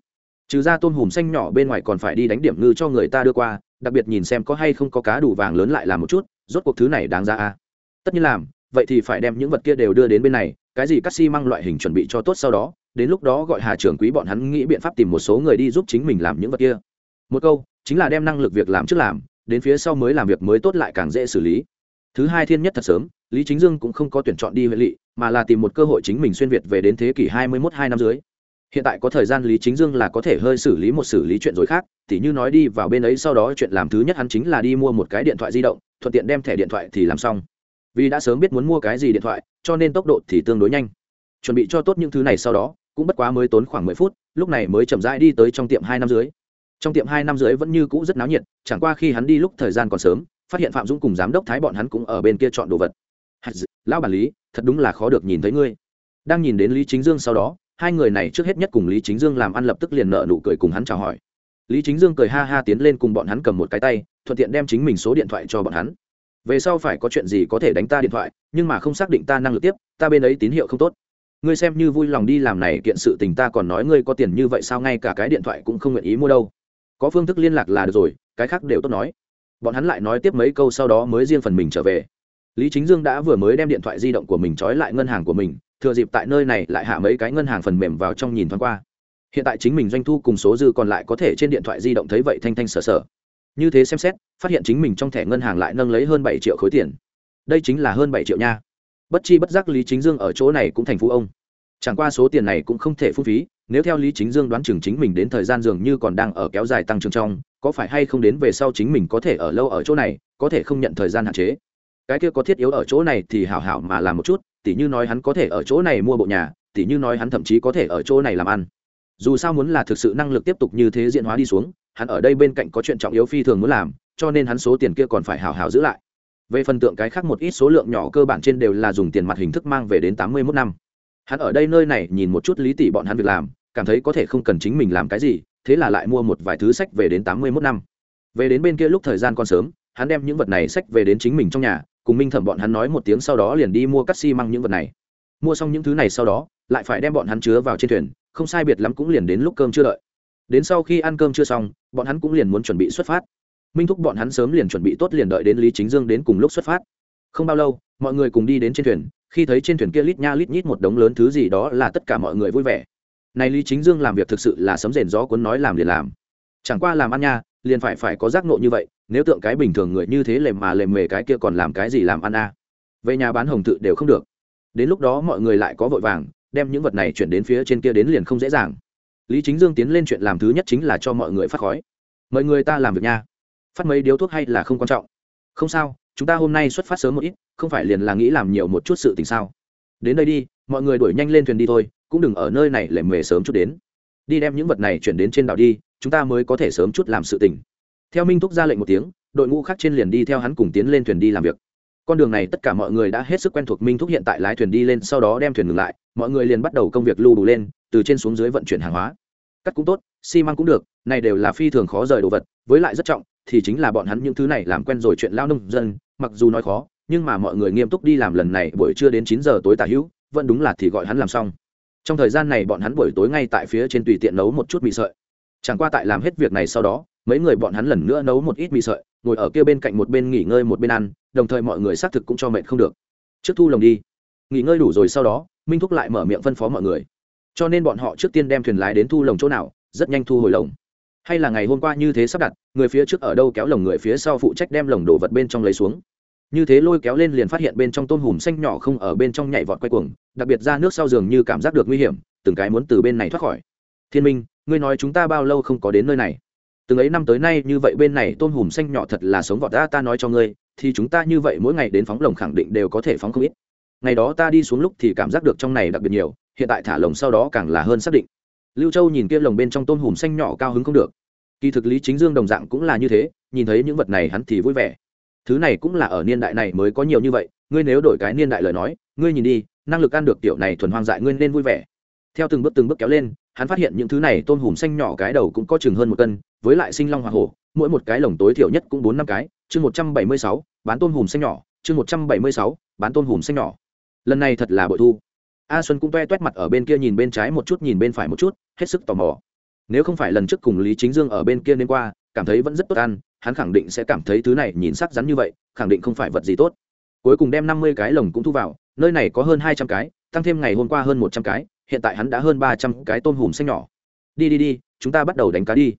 Trừ ra tôm hùm xanh nhỏ bên ngoài còn phải đi đánh điểm ngư cho người ta đưa qua, đặc biệt nhìn xem có hay không có cá đủ vàng lớn lại làm một chút, rốt cuộc thứ này đáng ra a. Tất nhiên làm, vậy thì phải đem những vật kia đều đưa đến bên này, cái gì cắt xi、si、măng loại hình chuẩn bị cho tốt sau đó, đến lúc đó gọi hà trưởng quý bọn hắn nghĩ biện pháp tìm một số người đi giúp chính mình làm những vật kia. Một câu, chính là đem năng lực việc làm trước làm, đến phía sau mới làm việc mới tốt lại càng dễ xử lý. Thứ hai thiên nhất thật sớm, lý chính dương cũng không có tuyển chọn đi huệ lỵ mà là tìm một cơ hội chính mình xuyên việt về đến thế kỷ hai mươi mốt, hai năm dưới. Hiện tại có thời gian lý chính dương là có thể hơi xử lý một xử lý chuyện rồi khác, tỉ như nói đi vào bên ấy sau đó chuyện làm thứ nhất hắn chính là đi mua một cái điện thoại di động, thuận tiện đem thẻ điện thoại thì làm xong. Vì đã sớm biết muốn mua cái gì điện thoại, cho nên tốc độ thì tương đối nhanh. Chuẩn bị cho tốt những thứ này sau đó, cũng bất quá mới tốn khoảng mười phút, lúc này mới chậm rãi đi tới trong tiệm hai năm dưới. Trong tiệm hai năm dưới vẫn như cũ rất náo nhiệt, chẳng qua khi hắn đi lúc thời gian còn sớm, phát hiện phạm dũng cùng giám đốc thái bọn hắn cũng ở bên kia chọn đồ vật. Lão bản lý thật đúng là khó được nhìn thấy ngươi. Đang nhìn đến lý chính dương sau đó, hai người này trước hết nhất cùng lý chính dương làm ăn lập tức liền nợ nụ cười cùng hắn chào hỏi. Lý chính dương cười ha ha tiến lên cùng bọn hắn cầm một cái tay, thuận tiện đem chính mình số điện thoại cho bọn hắn. Về sau phải có chuyện gì có thể đánh ta điện thoại, nhưng mà không xác định ta năng lực tiếp, ta bên ấy tín hiệu không tốt. Ngươi xem như vui lòng đi làm này kiện sự tình ta còn nói ngươi có tiền như vậy sao ngay cả cái điện thoại cũng không nguyện ý mua đâu. Có phương thức liên lạc là được rồi, cái khác đều tốt nói. Bọn hắn lại nói tiếp mấy câu sau đó mới riêng phần mình trở về lý chính dương đã vừa mới đem điện thoại di động của mình trói lại ngân hàng của mình, thừa dịp tại nơi này lại hạ mấy cái ngân hàng phần mềm vào trong nhìn thoáng qua. Hiện tại chính mình doanh thu cùng số dư còn lại có thể trên điện thoại di động thấy vậy thanh thanh sở sở. Như thế xem xét, phát hiện chính mình trong thẻ ngân hàng lại nâng lấy hơn bảy triệu khối tiền. Đây chính là hơn bảy triệu nha. Bất chi bất giác lý chính dương ở chỗ này cũng thành phú ông. Chẳng qua số tiền này cũng không thể phung phí, nếu theo lý chính dương đoán chừng chính mình đến thời gian dường như còn đang ở kéo dài tăng trưởng trong, có phải hay không đến về sau chính mình có thể ở lâu ở chỗ này, có thể không nhận thời gian hạn chế cái kia có thiết yếu ở chỗ này thì hảo hảo mà làm một chút, tỉ như nói hắn có thể ở chỗ này mua bộ nhà, tỉ như nói hắn thậm chí có thể ở chỗ này làm ăn. Dù sao muốn là thực sự năng lực tiếp tục như thế diễn hóa đi xuống, hắn ở đây bên cạnh có chuyện trọng yếu phi thường muốn làm, cho nên hắn số tiền kia còn phải hào hào giữ lại. Về phần tượng cái khác một ít số lượng nhỏ cơ bản trên đều là dùng tiền mặt hình thức mang về đến tám mươi mốt năm. Hắn ở đây nơi này nhìn một chút lý tỷ bọn hắn việc làm, cảm thấy có thể không cần chính mình làm cái gì, thế là lại mua một vài thứ sách về đến tám mươi mốt năm. Về đến bên kia lúc thời gian còn sớm, hắn đem những vật này sách về đến chính mình trong nhà cùng minh thẩm bọn hắn nói một tiếng sau đó liền đi mua cắt xi măng những vật này. Mua xong những thứ này sau đó, lại phải đem bọn hắn chứa vào trên thuyền, không sai biệt lắm cũng liền đến lúc cơm chưa đợi. Đến sau khi ăn cơm chưa xong, bọn hắn cũng liền muốn chuẩn bị xuất phát. Minh thúc bọn hắn sớm liền chuẩn bị tốt liền đợi đến lý chính dương đến cùng lúc xuất phát. Không bao lâu, mọi người cùng đi đến trên thuyền, khi thấy trên thuyền kia lít nha lít nhít một đống lớn thứ gì đó là tất cả mọi người vui vẻ. Này lý chính dương làm việc thực sự là sấm rền gió cuốn nói làm liền làm. Chẳng qua làm ăn nha, liền phải phải có giác nộ như vậy nếu tượng cái bình thường người như thế lềm mà lềm mề cái kia còn làm cái gì làm ăn a à. về nhà bán hồng tự đều không được. Đến lúc đó mọi người lại có vội vàng, đem những vật này chuyển đến phía trên kia đến liền không dễ dàng. Lý chính dương tiến lên chuyện làm thứ nhất chính là cho mọi người phát khói. Mời người ta làm việc nha. Phát mấy điếu thuốc hay là không quan trọng. Không sao, chúng ta hôm nay xuất phát sớm một ít, không phải liền là nghĩ làm nhiều một chút sự tình sao? Đến đây đi, mọi người đuổi nhanh lên thuyền đi thôi, cũng đừng ở nơi này lề mề sớm chút đến. Đi đem những vật này chuyển đến trên đảo đi, chúng ta mới có thể sớm chút làm sự tình theo minh thúc ra lệnh một tiếng, đội ngũ khác trên liền đi theo hắn cùng tiến lên thuyền đi làm việc. Con đường này tất cả mọi người đã hết sức quen thuộc minh thúc hiện tại lái thuyền đi lên, sau đó đem thuyền ngừng lại, mọi người liền bắt đầu công việc lưu đủ lên, từ trên xuống dưới vận chuyển hàng hóa. Cắt cũng tốt, xi măng cũng được, này đều là phi thường khó rời đồ vật, với lại rất trọng, thì chính là bọn hắn những thứ này làm quen rồi chuyện lao nông dân, mặc dù nói khó, nhưng mà mọi người nghiêm túc đi làm lần này, buổi trưa đến chín giờ tối tả hữu, vẫn đúng là thì gọi hắn làm xong. Trong thời gian này bọn hắn buổi tối ngay tại phía trên tùy tiện nấu một chút mì sợi. Chẳng qua tại làm hết việc này sau đó mấy người bọn hắn lần nữa nấu một ít mì sợi, ngồi ở kia bên cạnh một bên nghỉ ngơi một bên ăn, đồng thời mọi người xác thực cũng cho mệt không được. Trước thu lồng đi. Nghỉ ngơi đủ rồi sau đó, minh thúc lại mở miệng phân phó mọi người. Cho nên bọn họ trước tiên đem thuyền lái đến thu lồng chỗ nào, rất nhanh thu hồi lồng. Hay là ngày hôm qua như thế sắp đặt, người phía trước ở đâu kéo lồng người phía sau phụ trách đem lồng đồ vật bên trong lấy xuống. Như thế lôi kéo lên liền phát hiện bên trong tôm hùm xanh nhỏ không ở bên trong nhảy vọt quay cuồng, đặc biệt ra nước sau giường như cảm giác được nguy hiểm, từng cái muốn từ bên này thoát khỏi. Thiên minh, ngươi nói chúng ta bao lâu không có đến nơi này? Từng ấy năm tới nay như vậy bên này tôm hùm xanh nhỏ thật là sống vọt ra, ta nói cho ngươi, thì chúng ta như vậy mỗi ngày đến phóng lồng khẳng định đều có thể phóng không ít. Ngày đó ta đi xuống lúc thì cảm giác được trong này đặc biệt nhiều, hiện tại thả lồng sau đó càng là hơn xác định. Lưu châu nhìn kia lồng bên trong tôm hùm xanh nhỏ cao hứng không được. Kỳ thực lý chính dương đồng dạng cũng là như thế, nhìn thấy những vật này hắn thì vui vẻ. Thứ này cũng là ở niên đại này mới có nhiều như vậy, ngươi nếu đổi cái niên đại lời nói, ngươi nhìn đi, năng lực ăn được tiểu này thuần hoang dại, ngươi nên vui vẻ. Theo từng bước từng bước kéo lên hắn phát hiện những thứ này tôm hùm xanh nhỏ cái đầu cũng có chừng hơn một cân, với lại sinh long hoa hổ, mỗi một cái lồng tối thiểu nhất cũng bốn năm cái, chương một trăm bảy mươi sáu, bán tôm hùm xanh nhỏ, chương một trăm bảy mươi sáu, bán tôm hùm xanh nhỏ. Lần này thật là bội thu. A xuân cũng toe toét mặt ở bên kia nhìn bên trái một chút, nhìn bên phải một chút, hết sức tò mò. Nếu không phải lần trước cùng lý chính dương ở bên kia nên qua, cảm thấy vẫn rất tốt ăn, hắn khẳng định sẽ cảm thấy thứ này nhìn sắc rắn như vậy, khẳng định không phải vật gì tốt. Cuối cùng đem năm mươi cái lồng cũng thu vào, nơi này có hơn hai trăm cái, tăng thêm ngày hôm qua hơn một trăm cái hiện tại hắn đã hơn ba trăm cái tôm hùm xanh nhỏ. Đi đi đi, chúng ta bắt đầu đánh cá đi.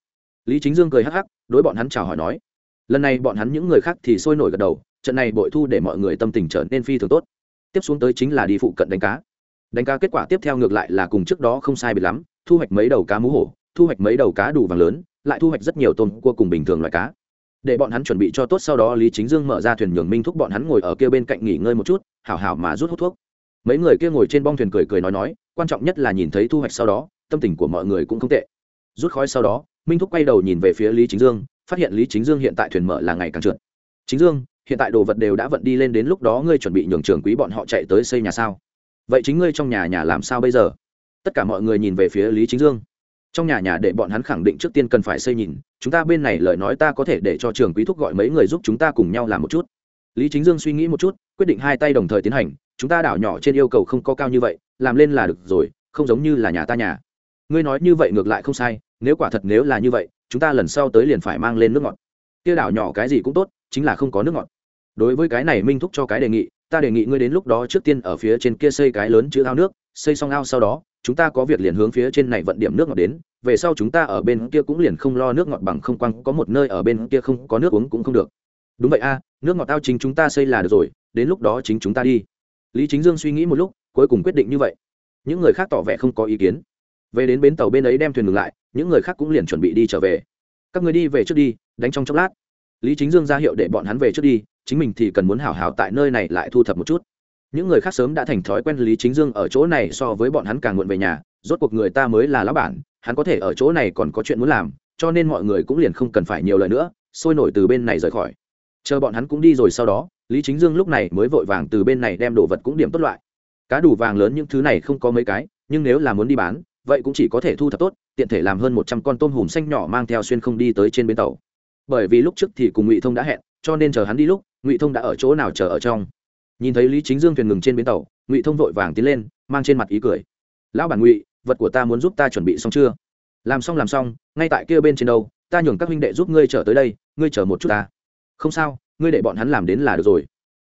Lý chính dương cười hắc hắc, đối bọn hắn chào hỏi nói. Lần này bọn hắn những người khác thì sôi nổi gật đầu, trận này bội thu để mọi người tâm tình trở nên phi thường tốt. Tiếp xuống tới chính là đi phụ cận đánh cá. Đánh cá kết quả tiếp theo ngược lại là cùng trước đó không sai biệt lắm, thu hoạch mấy đầu cá mú hổ, thu hoạch mấy đầu cá đủ vàng lớn, lại thu hoạch rất nhiều tôm cua cùng bình thường loại cá. Để bọn hắn chuẩn bị cho tốt sau đó lý chính dương mở ra thuyền nhường minh thúc bọn hắn ngồi ở kia bên cạnh nghỉ ngơi một chút, hảo hảo mà rút hút thuốc mấy người kia ngồi trên bong thuyền cười cười nói nói, quan trọng nhất là nhìn thấy thu hoạch sau đó, tâm tình của mọi người cũng không tệ. Rút khói sau đó, minh thúc quay đầu nhìn về phía lý chính dương, phát hiện lý chính dương hiện tại thuyền mở là ngày càng trượt. Chính dương, hiện tại đồ vật đều đã vận đi lên đến lúc đó ngươi chuẩn bị nhường trường quý bọn họ chạy tới xây nhà sao? Vậy chính ngươi trong nhà nhà làm sao bây giờ? Tất cả mọi người nhìn về phía lý chính dương. Trong nhà nhà để bọn hắn khẳng định trước tiên cần phải xây nhìn, chúng ta bên này lời nói ta có thể để cho trường quý thúc gọi mấy người giúp chúng ta cùng nhau làm một chút. Lý chính dương suy nghĩ một chút, quyết định hai tay đồng thời tiến hành chúng ta đảo nhỏ trên yêu cầu không có cao như vậy, làm lên là được rồi, không giống như là nhà ta nhà. Ngươi nói như vậy ngược lại không sai, nếu quả thật nếu là như vậy, chúng ta lần sau tới liền phải mang lên nước ngọt. Kia đảo nhỏ cái gì cũng tốt, chính là không có nước ngọt. Đối với cái này minh thúc cho cái đề nghị, ta đề nghị ngươi đến lúc đó trước tiên ở phía trên kia xây cái lớn chữ ao nước, xây xong ao sau đó, chúng ta có việc liền hướng phía trên này vận điểm nước ngọt đến, về sau chúng ta ở bên kia cũng liền không lo nước ngọt bằng không quăng, có một nơi ở bên kia không có nước uống cũng không được. Đúng vậy a, nước ngọt ao chính chúng ta xây là được rồi, đến lúc đó chính chúng ta đi lý chính dương suy nghĩ một lúc, cuối cùng quyết định như vậy. Những người khác tỏ vẻ không có ý kiến. Về đến bến tàu bên ấy đem thuyền ngừng lại, những người khác cũng liền chuẩn bị đi trở về. Các người đi về trước đi, đánh trong chốc lát. Lý chính dương ra hiệu để bọn hắn về trước đi, chính mình thì cần muốn hảo hảo tại nơi này lại thu thập một chút. Những người khác sớm đã thành thói quen lý chính dương ở chỗ này so với bọn hắn càng muộn về nhà, rốt cuộc người ta mới là lão bản, hắn có thể ở chỗ này còn có chuyện muốn làm, cho nên mọi người cũng liền không cần phải nhiều lời nữa, sôi nổi từ bên này rời khỏi. Chờ bọn hắn cũng đi rồi sau đó lý chính dương lúc này mới vội vàng từ bên này đem đồ vật cũng điểm tốt loại. Cá đủ vàng lớn những thứ này không có mấy cái, nhưng nếu là muốn đi bán, vậy cũng chỉ có thể thu thập tốt, tiện thể làm hơn một trăm con tôm hùm xanh nhỏ mang theo xuyên không đi tới trên bến tàu. Bởi vì lúc trước thì cùng ngụy thông đã hẹn, cho nên chờ hắn đi lúc, ngụy thông đã ở chỗ nào chờ ở trong. Nhìn thấy lý chính dương thuyền ngừng trên bến tàu, ngụy thông vội vàng tiến lên, mang trên mặt ý cười. Lão bản ngụy, vật của ta muốn giúp ta chuẩn bị xong chưa? Làm xong làm xong, ngay tại kia bên trên đâu, ta nhường các huynh đệ giúp ngươi trở tới đây, ngươi chờ một chút ta. Không sao ngươi để bọn hắn làm đến là được rồi.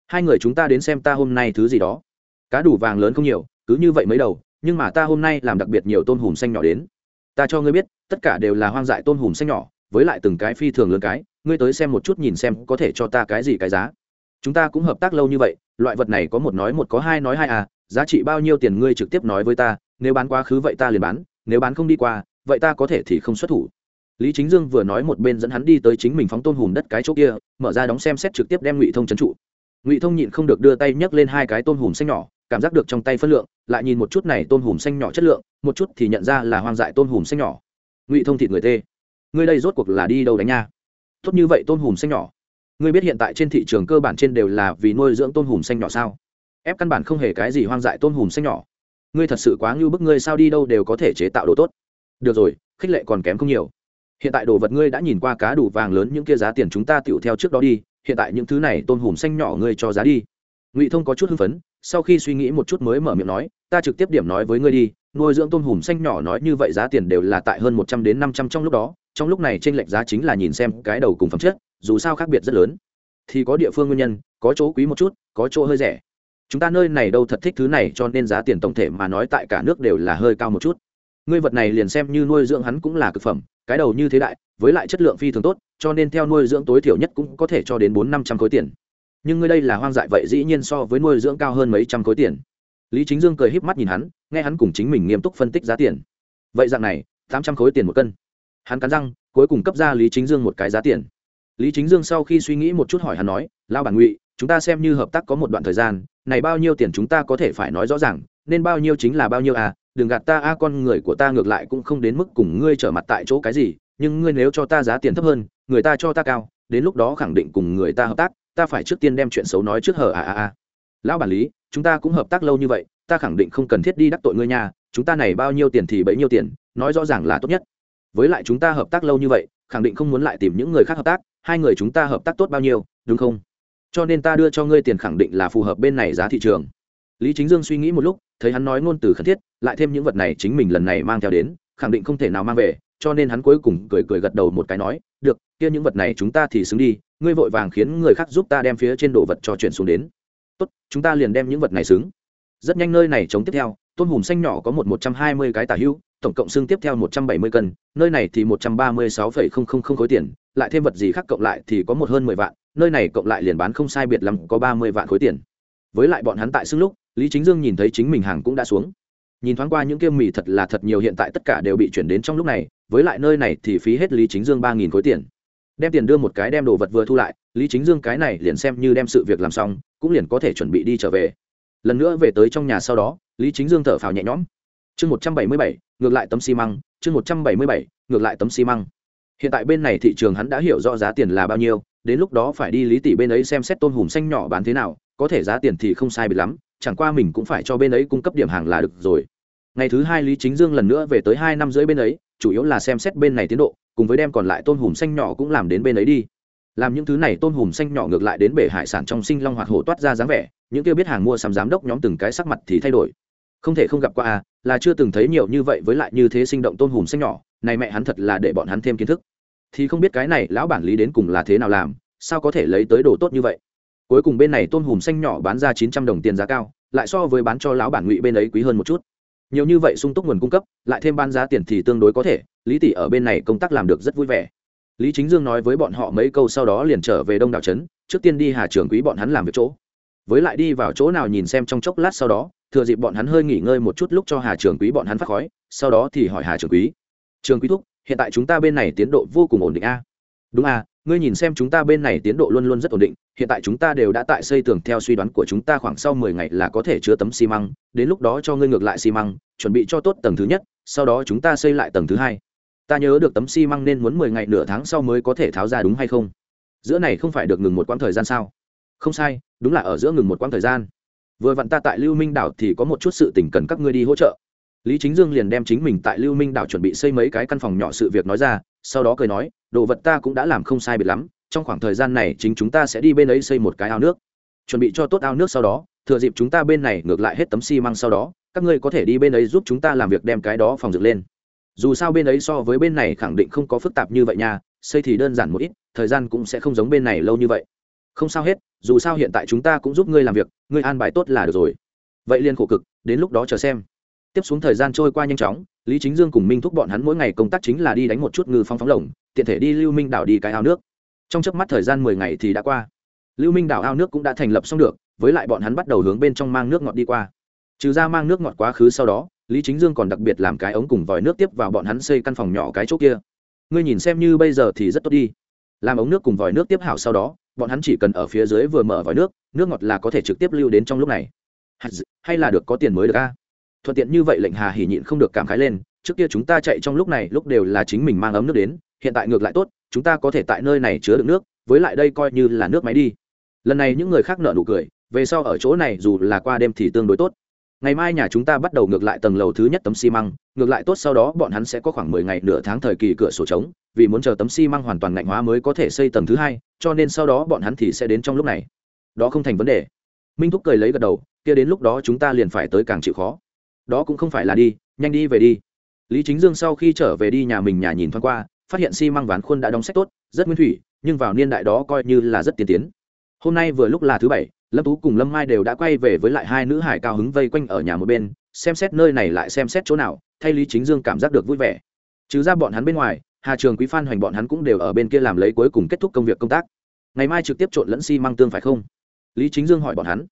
Hai người chúng ta đến xem ta hôm nay thứ gì đó. Cá đủ vàng lớn không nhiều, cứ như vậy mấy đầu, nhưng mà ta hôm nay làm đặc biệt nhiều tôm hùm xanh nhỏ đến. Ta cho ngươi biết, tất cả đều là hoang dại tôm hùm xanh nhỏ, với lại từng cái phi thường lớn cái, ngươi tới xem một chút nhìn xem có thể cho ta cái gì cái giá. Chúng ta cũng hợp tác lâu như vậy, loại vật này có một nói một có hai nói hai à giá trị bao nhiêu tiền ngươi trực tiếp nói với ta, nếu bán quá khứ vậy ta liền bán, nếu bán không đi qua, vậy ta có thể thì không xuất thủ lý chính dương vừa nói một bên dẫn hắn đi tới chính mình phóng tôm hùm đất cái chỗ kia, mở ra đóng xem xét trực tiếp đem ngụy thông trấn trụ. Ngụy thông nhịn không được đưa tay nhấc lên hai cái tôm hùm xanh nhỏ, cảm giác được trong tay phân lượng, lại nhìn một chút này tôm hùm xanh nhỏ chất lượng, một chút thì nhận ra là hoang dại tôm hùm xanh nhỏ. Ngụy thông thịt người tê. Ngươi đây rốt cuộc là đi đâu đánh nha? Tốt như vậy tôm hùm xanh nhỏ. Ngươi biết hiện tại trên thị trường cơ bản trên đều là vì nuôi dưỡng tôm hùm xanh nhỏ sao? Ép căn bản không hề cái gì hoang dại tôm hùm xanh nhỏ. Ngươi thật sự quá ngưu bức ngươi sao đi đâu đều có thể chế tạo đồ tốt. Được rồi, khích lệ còn kém không nhiều hiện tại đồ vật ngươi đã nhìn qua cá đủ vàng lớn, những kia giá tiền chúng ta tựu theo trước đó đi, hiện tại những thứ này tôm hùm xanh nhỏ ngươi cho giá đi. Ngụy thông có chút hưng phấn, sau khi suy nghĩ một chút mới mở miệng nói, ta trực tiếp điểm nói với ngươi đi, nuôi dưỡng tôm hùm xanh nhỏ nói như vậy giá tiền đều là tại hơn một trăm đến năm trăm trong lúc đó, trong lúc này trên lệch giá chính là nhìn xem cái đầu cùng phẩm chất, dù sao khác biệt rất lớn. Thì có địa phương nguyên nhân, có chỗ quý một chút, có chỗ hơi rẻ. Chúng ta nơi này đâu thật thích thứ này, cho nên giá tiền tổng thể mà nói tại cả nước đều là hơi cao một chút. Ngươi vật này liền xem như nuôi dưỡng hắn cũng là cực phẩm cái đầu như thế đại, với lại chất lượng phi thường tốt, cho nên theo nuôi dưỡng tối thiểu nhất cũng có thể cho đến bốn năm trăm khối tiền. Nhưng ngươi đây là hoang dại vậy dĩ nhiên so với nuôi dưỡng cao hơn mấy trăm khối tiền. Lý chính dương cười híp mắt nhìn hắn, nghe hắn cùng chính mình nghiêm túc phân tích giá tiền. Vậy dạng này, tám trăm khối tiền một cân. Hắn cắn răng, cuối cùng cấp ra lý chính dương một cái giá tiền. Lý chính dương sau khi suy nghĩ một chút hỏi hắn nói lao bản ngụy, chúng ta xem như hợp tác có một đoạn thời gian, này bao nhiêu tiền chúng ta có thể phải nói rõ ràng, nên bao nhiêu chính là bao nhiêu à đừng gạt ta a, con người của ta ngược lại cũng không đến mức cùng ngươi trở mặt tại chỗ cái gì, nhưng ngươi nếu cho ta giá tiền thấp hơn, người ta cho ta cao, đến lúc đó khẳng định cùng người ta hợp tác, ta phải trước tiên đem chuyện xấu nói trước hở à à à lão bản lý, chúng ta cũng hợp tác lâu như vậy, ta khẳng định không cần thiết đi đắc tội ngươi nha, chúng ta này bao nhiêu tiền thì bấy nhiêu tiền, nói rõ ràng là tốt nhất. Với lại chúng ta hợp tác lâu như vậy, khẳng định không muốn lại tìm những người khác hợp tác, hai người chúng ta hợp tác tốt bao nhiêu, đúng không? Cho nên ta đưa cho ngươi tiền khẳng định là phù hợp bên này giá thị trường lý chính dương suy nghĩ một lúc, thấy hắn nói ngôn từ khẩn thiết, lại thêm những vật này chính mình lần này mang theo đến, khẳng định không thể nào mang về, cho nên hắn cuối cùng cười cười gật đầu một cái nói, được, kia những vật này chúng ta thì xứng đi, ngươi vội vàng khiến người khác giúp ta đem phía trên đồ vật cho chuyển xuống đến. Tốt, chúng ta liền đem những vật này xứng. Rất nhanh nơi này chống tiếp theo, tôm hùm xanh nhỏ có một một trăm hai mươi cái tả hữu tổng cộng xương tiếp theo một trăm bảy mươi cân, nơi này thì một trăm ba mươi sáu phẩy không không không khối tiền, lại thêm vật gì khác cộng lại thì có một hơn mười vạn, nơi này cộng lại liền bán không sai biệt lắm, có ba mươi vạn khối tiền. Với lại bọn hắn tại xưng lúc lý chính dương nhìn thấy chính mình hàng cũng đã xuống. Nhìn thoáng qua những kia mì thật là thật nhiều hiện tại tất cả đều bị chuyển đến trong lúc này, với lại nơi này thì phí hết lý chính dương ba nghìn khối tiền. Đem tiền đưa một cái đem đồ vật vừa thu lại, lý chính dương cái này liền xem như đem sự việc làm xong, cũng liền có thể chuẩn bị đi trở về. Lần nữa về tới trong nhà sau đó, lý chính dương thở phào nhẹ nhõm. Chương một trăm bảy mươi bảy, ngược lại tấm xi măng, chương một trăm bảy mươi bảy, ngược lại tấm xi măng. Hiện tại bên này thị trường hắn đã hiểu rõ giá tiền là bao nhiêu, đến lúc đó phải đi lý tỷ bên ấy xem xét tôm hùm xanh nhỏ bán thế nào, có thể giá tiền thì không sai bị lắm chẳng qua mình cũng phải cho bên ấy cung cấp điểm hàng là được rồi. Ngày thứ hai lý chính dương lần nữa về tới hai năm rưỡi bên ấy, chủ yếu là xem xét bên này tiến độ, cùng với đem còn lại tôm hùm xanh nhỏ cũng làm đến bên ấy đi. Làm những thứ này tôm hùm xanh nhỏ ngược lại đến bể hải sản trong sinh long hoạt hổ toát ra dáng vẻ, những kia biết hàng mua sắm giám đốc nhóm từng cái sắc mặt thì thay đổi. Không thể không gặp qua à là chưa từng thấy nhiều như vậy với lại như thế sinh động tôm hùm xanh nhỏ, này mẹ hắn thật là để bọn hắn thêm kiến thức. Thì không biết cái này lão bản lý đến cùng là thế nào làm, sao có thể lấy tới đồ tốt như vậy? Cuối cùng bên này tôm hùm xanh nhỏ bán ra chín trăm đồng tiền giá cao, lại so với bán cho lão bản ngụy bên ấy quý hơn một chút. Nhiều như vậy sung túc nguồn cung cấp, lại thêm bán giá tiền thì tương đối có thể, lý tỷ ở bên này công tác làm được rất vui vẻ. Lý chính dương nói với bọn họ mấy câu sau đó liền trở về đông đảo trấn, trước tiên đi hà trường quý bọn hắn làm việc chỗ. Với lại đi vào chỗ nào nhìn xem trong chốc lát sau đó, thừa dịp bọn hắn hơi nghỉ ngơi một chút lúc cho hà trường quý bọn hắn phát khói, sau đó thì hỏi hà trường quý. Trường quý thúc, hiện tại chúng ta bên này tiến độ vô cùng ổn định a? Đúng a ngươi nhìn xem chúng ta bên này tiến độ luôn luôn rất ổn định, hiện tại chúng ta đều đã tại xây tường theo suy đoán của chúng ta khoảng sau mười ngày là có thể chứa tấm xi măng, đến lúc đó cho ngươi ngược lại xi măng, chuẩn bị cho tốt tầng thứ nhất, sau đó chúng ta xây lại tầng thứ hai. Ta nhớ được tấm xi măng nên muốn mười ngày nửa tháng sau mới có thể tháo ra đúng hay không? Giữa này không phải được ngừng một quãng thời gian sao? Không sai, đúng là ở giữa ngừng một quãng thời gian. Vừa vặn ta tại lưu minh đảo thì có một chút sự tình cần các ngươi đi hỗ trợ. Lý chính dương liền đem chính mình tại lưu minh đảo chuẩn bị xây mấy cái căn phòng nhỏ sự việc nói ra, sau đó cười nói đồ vật ta cũng đã làm không sai biệt lắm, trong khoảng thời gian này chính chúng ta sẽ đi bên ấy xây một cái ao nước. Chuẩn bị cho tốt ao nước sau đó, thừa dịp chúng ta bên này ngược lại hết tấm xi măng sau đó, các ngươi có thể đi bên ấy giúp chúng ta làm việc đem cái đó phòng dựng lên. Dù sao bên ấy so với bên này khẳng định không có phức tạp như vậy nha, xây thì đơn giản một ít, thời gian cũng sẽ không giống bên này lâu như vậy. Không sao hết, dù sao hiện tại chúng ta cũng giúp ngươi làm việc, ngươi an bài tốt là được rồi. Vậy liên khổ cực, đến lúc đó chờ xem tiếp xuống thời gian trôi qua nhanh chóng, lý chính dương cùng minh thúc bọn hắn mỗi ngày công tác chính là đi đánh một chút ngư phong phóng lồng, tiện thể đi lưu minh đảo đi cái ao nước. Trong chớp mắt thời gian mười ngày thì đã qua. Lưu minh đảo ao nước cũng đã thành lập xong được, với lại bọn hắn bắt đầu hướng bên trong mang nước ngọt đi qua. Trừ ra mang nước ngọt quá khứ sau đó, lý chính dương còn đặc biệt làm cái ống cùng vòi nước tiếp vào bọn hắn xây căn phòng nhỏ cái chỗ kia. Ngươi nhìn xem như bây giờ thì rất tốt đi. Làm ống nước cùng vòi nước tiếp hảo sau đó, bọn hắn chỉ cần ở phía dưới vừa mở vòi nước nước ngọt là có thể trực tiếp lưu đến trong lúc này. Hay là được có tiền mới được a? Thuận tiện như vậy lệnh hà hỉ nhịn không được cảm khái lên, trước kia chúng ta chạy trong lúc này lúc đều là chính mình mang ấm nước đến, hiện tại ngược lại tốt, chúng ta có thể tại nơi này chứa được nước, với lại đây coi như là nước máy đi. Lần này những người khác nợ nụ cười, về sau ở chỗ này dù là qua đêm thì tương đối tốt. Ngày mai nhà chúng ta bắt đầu ngược lại tầng lầu thứ nhất tấm xi măng, ngược lại tốt sau đó bọn hắn sẽ có khoảng mười ngày nửa tháng thời kỳ cửa sổ trống, vì muốn chờ tấm xi măng hoàn toàn ngạnh hóa mới có thể xây tầng thứ hai, cho nên sau đó bọn hắn thì sẽ đến trong lúc này. Đó không thành vấn đề. Minh thúc cười lấy gật đầu, kia đến lúc đó chúng ta liền phải tới càng chịu khó đó cũng không phải là đi, nhanh đi về đi. Lý chính dương sau khi trở về đi nhà mình nhà nhìn thoáng qua, phát hiện xi măng ván khuôn đã đóng sách tốt, rất nguyên thủy, nhưng vào niên đại đó coi như là rất tiên tiến. Hôm nay vừa lúc là thứ bảy, lâm tú cùng lâm mai đều đã quay về với lại hai nữ hải cao hứng vây quanh ở nhà một bên, xem xét nơi này lại xem xét chỗ nào, thay lý chính dương cảm giác được vui vẻ. Trừ ra bọn hắn bên ngoài, hà trường quý phan hoành bọn hắn cũng đều ở bên kia làm lấy cuối cùng kết thúc công việc công tác. Ngày mai trực tiếp trộn lẫn xi、si、măng tương phải không? Lý chính dương hỏi bọn hắn.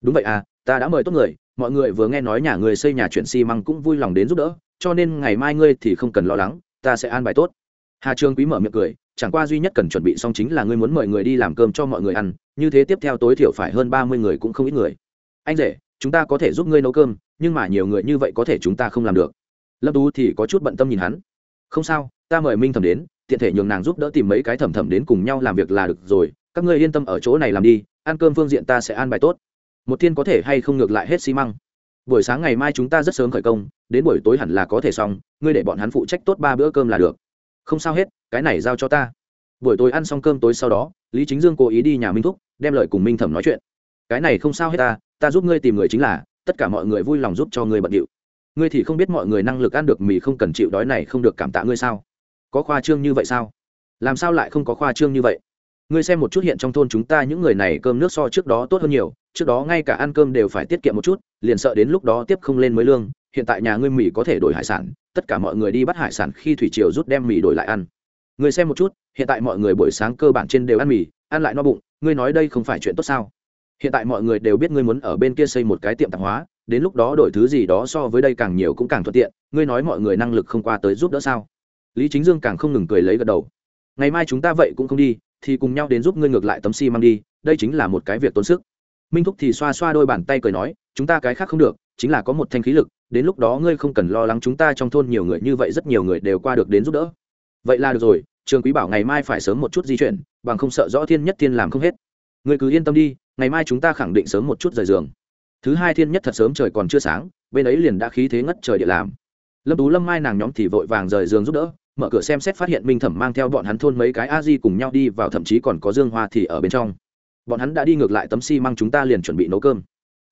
Đúng vậy à ta đã mời tốt người mọi người vừa nghe nói nhà người xây nhà chuyển măng cũng vui lòng đến giúp đỡ, cho nên ngày mai ngươi thì không cần lo lắng, ta sẽ an bài tốt. Hà trường quý mở miệng cười, chẳng qua duy nhất cần chuẩn bị xong chính là ngươi muốn mời người đi làm cơm cho mọi người ăn, như thế tiếp theo tối thiểu phải hơn ba mươi người cũng không ít người. Anh rể, chúng ta có thể giúp ngươi nấu cơm, nhưng mà nhiều người như vậy có thể chúng ta không làm được. Lâm tú thì có chút bận tâm nhìn hắn. Không sao, ta mời minh thẩm đến, tiện thể nhường nàng giúp đỡ tìm mấy cái thẩm thẩm đến cùng nhau làm việc là được rồi, các ngươi yên tâm ở chỗ này làm đi, ăn cơm phương diện ta sẽ an bài tốt một thiên có thể hay không ngược lại hết xi măng. Buổi sáng ngày mai chúng ta rất sớm khởi công, đến buổi tối hẳn là có thể xong, ngươi để bọn hắn phụ trách tốt ba bữa cơm là được. Không sao hết, cái này giao cho ta. Buổi tối ăn xong cơm tối sau đó, lý chính dương cố ý đi nhà minh thúc, đem lời cùng minh thẩm nói chuyện. Cái này không sao hết ta ta giúp ngươi tìm người chính là, tất cả mọi người vui lòng giúp cho ngươi bận điệu. Ngươi thì không biết mọi người năng lực ăn được mì không cần chịu đói này không được cảm tạ ngươi sao? Có khoa trương như vậy sao? Làm sao lại không có khoa trương như vậy? Ngươi xem một chút hiện trong thôn chúng ta những người này cơm nước so trước đó tốt hơn nhiều, trước đó ngay cả ăn cơm đều phải tiết kiệm một chút, liền sợ đến lúc đó tiếp không lên mới lương, hiện tại nhà ngươi mì có thể đổi hải sản, tất cả mọi người đi bắt hải sản khi thủy triều rút đem mì đổi lại ăn. Ngươi xem một chút, hiện tại mọi người buổi sáng cơ bản trên đều ăn mì, ăn lại no bụng, ngươi nói đây không phải chuyện tốt sao? Hiện tại mọi người đều biết ngươi muốn ở bên kia xây một cái tiệm tạp hóa, đến lúc đó đổi thứ gì đó so với đây càng nhiều cũng càng thuận tiện, ngươi nói mọi người năng lực không qua tới giúp đỡ sao? Lý chính dương càng không ngừng cười lấy gật đầu. Ngày mai chúng ta vậy cũng không đi thì cùng nhau đến giúp ngươi ngược lại tấm xi măng đi, đây chính là một cái việc tốn sức. Minh thúc thì xoa xoa đôi bàn tay cười nói, chúng ta cái khác không được, chính là có một thanh khí lực, đến lúc đó ngươi không cần lo lắng chúng ta trong thôn nhiều người như vậy, rất nhiều người đều qua được đến giúp đỡ. Vậy là được rồi, trường quý bảo ngày mai phải sớm một chút di chuyển, bằng không sợ rõ thiên nhất thiên làm không hết. Ngươi cứ yên tâm đi, ngày mai chúng ta khẳng định sớm một chút rời giường. Thứ hai thiên nhất thật sớm trời còn chưa sáng, bên ấy liền đã khí thế ngất trời địa làm. Lâm tú lâm mai nàng nhóm thì vội vàng rời giường giúp đỡ mở cửa xem xét phát hiện minh thẩm mang theo bọn hắn thôn mấy cái a di cùng nhau đi vào, thậm chí còn có dương hoa thì ở bên trong. Bọn hắn đã đi ngược lại tấm xi、si、măng chúng ta liền chuẩn bị nấu cơm.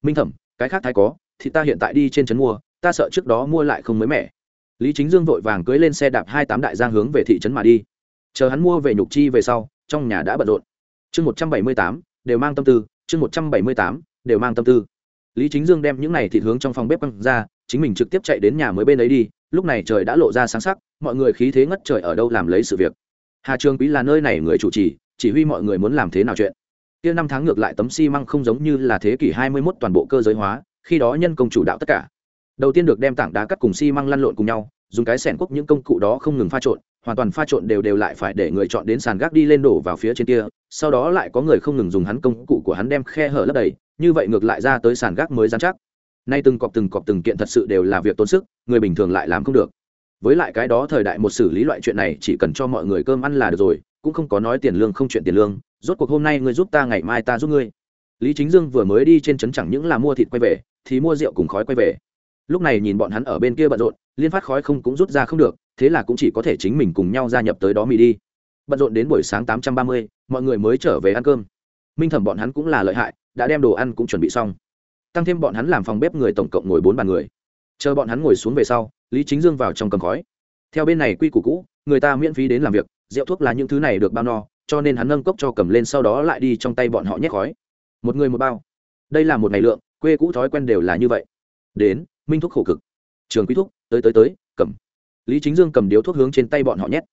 Minh thẩm, cái khác thái có, thì ta hiện tại đi trên trấn mua, ta sợ trước đó mua lại không mới mẻ. Lý chính dương vội vàng cưới lên xe đạp hai tám đại giang hướng về thị trấn mà đi. Chờ hắn mua về nhục chi về sau, trong nhà đã bận rộn. Chương một trăm bảy mươi tám, đều mang tâm tư, chương một trăm bảy mươi tám, đều mang tâm tư. Lý chính dương đem những này thịt hướng trong phòng bếp quăng ra, chính mình trực tiếp chạy đến nhà mới bên ấy đi, lúc này trời đã lộ ra sáng sắc mọi người khí thế ngất trời ở đâu làm lấy sự việc? Hà trường quý là nơi này người chủ trì, chỉ huy mọi người muốn làm thế nào chuyện? Kia năm tháng ngược lại tấm xi măng không giống như là thế kỷ hai mươi 21 toàn bộ cơ giới hóa, khi đó nhân công chủ đạo tất cả. Đầu tiên được đem tảng đá cắt cùng xi măng lăn lộn cùng nhau, dùng cái sẻn quốc những công cụ đó không ngừng pha trộn, hoàn toàn pha trộn đều đều lại phải để người chọn đến sàn gác đi lên đổ vào phía trên kia, sau đó lại có người không ngừng dùng hắn công cụ của hắn đem khe hở lấp đầy, như vậy ngược lại ra tới sàn gác mới dán chắc. Nay từng cọp từng cọp từng kiện thật sự đều là việc tốn sức, người bình thường lại làm không được với lại cái đó thời đại một xử lý loại chuyện này, chỉ cần cho mọi người cơm ăn là được rồi, cũng không có nói tiền lương không chuyện tiền lương, rốt cuộc hôm nay ngươi giúp ta ngày mai ta giúp ngươi. Lý chính dương vừa mới đi trên trấn chẳng những là mua thịt quay về, thì mua rượu cùng khói quay về. Lúc này nhìn bọn hắn ở bên kia bận rộn, liên phát khói không cũng rút ra không được, thế là cũng chỉ có thể chính mình cùng nhau gia nhập tới đó mì đi. Bận rộn đến buổi sáng tám trăm ba mươi, mọi người mới trở về ăn cơm. Minh thẩm bọn hắn cũng là lợi hại, đã đem đồ ăn cũng chuẩn bị xong. Tăng thêm bọn hắn làm phòng bếp người tổng cộng ngồi bốn bàn người chờ bọn hắn ngồi xuống về sau, lý chính dương vào trong cầm khói. Theo bên này quy củ cũ, người ta miễn phí đến làm việc, rượu thuốc là những thứ này được bao no, cho nên hắn nâng cốc cho cầm lên sau đó lại đi trong tay bọn họ nhét khói. Một người một bao. Đây là một ngày lượng, quê cũ thói quen đều là như vậy. Đến, minh thuốc khổ cực. Trường quý thuốc tới tới tới, cầm. Lý chính dương cầm điếu thuốc hướng trên tay bọn họ nhét.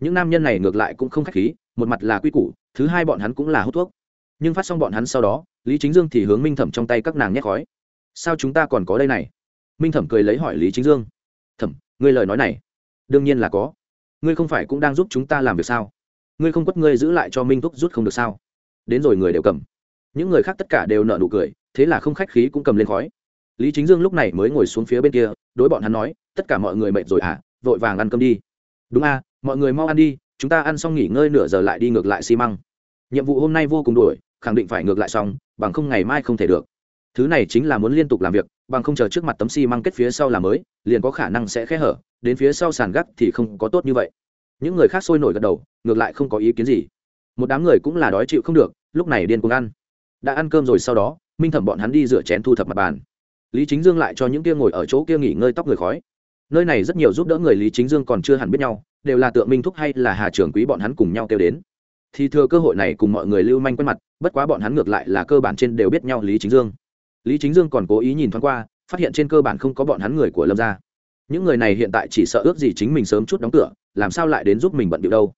Những nam nhân này ngược lại cũng không k h á c h khí, một mặt là quy củ, thứ hai bọn hắn cũng là hút thuốc. Nhưng phát xong bọn hắn sau đó, lý chính dương thì hướng minh thẩm trong tay các nàng nhét khói. Sao chúng ta còn có đây này? Minh thẩm cười lấy hỏi lý chính dương. Thẩm, ngươi lời nói này, đương nhiên là có. Ngươi không phải cũng đang giúp chúng ta làm việc sao? Ngươi không quất ngươi giữ lại cho minh thúc rút không được sao? Đến rồi người đều cầm. Những người khác tất cả đều nợ nụ cười, thế là không khách khí cũng cầm lên khói. Lý chính dương lúc này mới ngồi xuống phía bên kia, đối bọn hắn nói, tất cả mọi người mệt rồi à vội vàng ăn cơm đi. Đúng a, mọi người mau ăn đi, chúng ta ăn xong nghỉ ngơi nửa giờ lại đi ngược lại xi măng. Nhiệm vụ hôm nay vô cùng đuổi, khẳng định phải ngược lại xong, bằng không ngày mai không thể được thứ này chính là muốn liên tục làm việc, bằng không chờ trước mặt tấm xi kết phía sau là mới, liền có khả năng sẽ khé hở, đến phía sau sàn gác thì không có tốt như vậy. Những người khác sôi nổi gật đầu, ngược lại không có ý kiến gì. Một đám người cũng là đói chịu không được, lúc này điên cuồng ăn. Đã ăn cơm rồi sau đó, minh thẩm bọn hắn đi rửa chén thu thập mặt bàn. Lý chính dương lại cho những kia ngồi ở chỗ kia nghỉ ngơi tóc người khói. Nơi này rất nhiều giúp đỡ người lý chính dương còn chưa hẳn biết nhau, đều là tượng minh thúc hay là hà trưởng quý bọn hắn cùng nhau kêu đến. Thì thừa cơ hội này cùng mọi người lưu manh quen mặt, bất quá bọn hắn ngược lại là cơ bản trên đều biết nhau lý chính dương lý chính dương còn cố ý nhìn thoáng qua, phát hiện trên cơ bản không có bọn hắn người của lâm gia. Những người này hiện tại chỉ sợ ước gì chính mình sớm chút đóng cửa, làm sao lại đến giúp mình bận điệu đâu?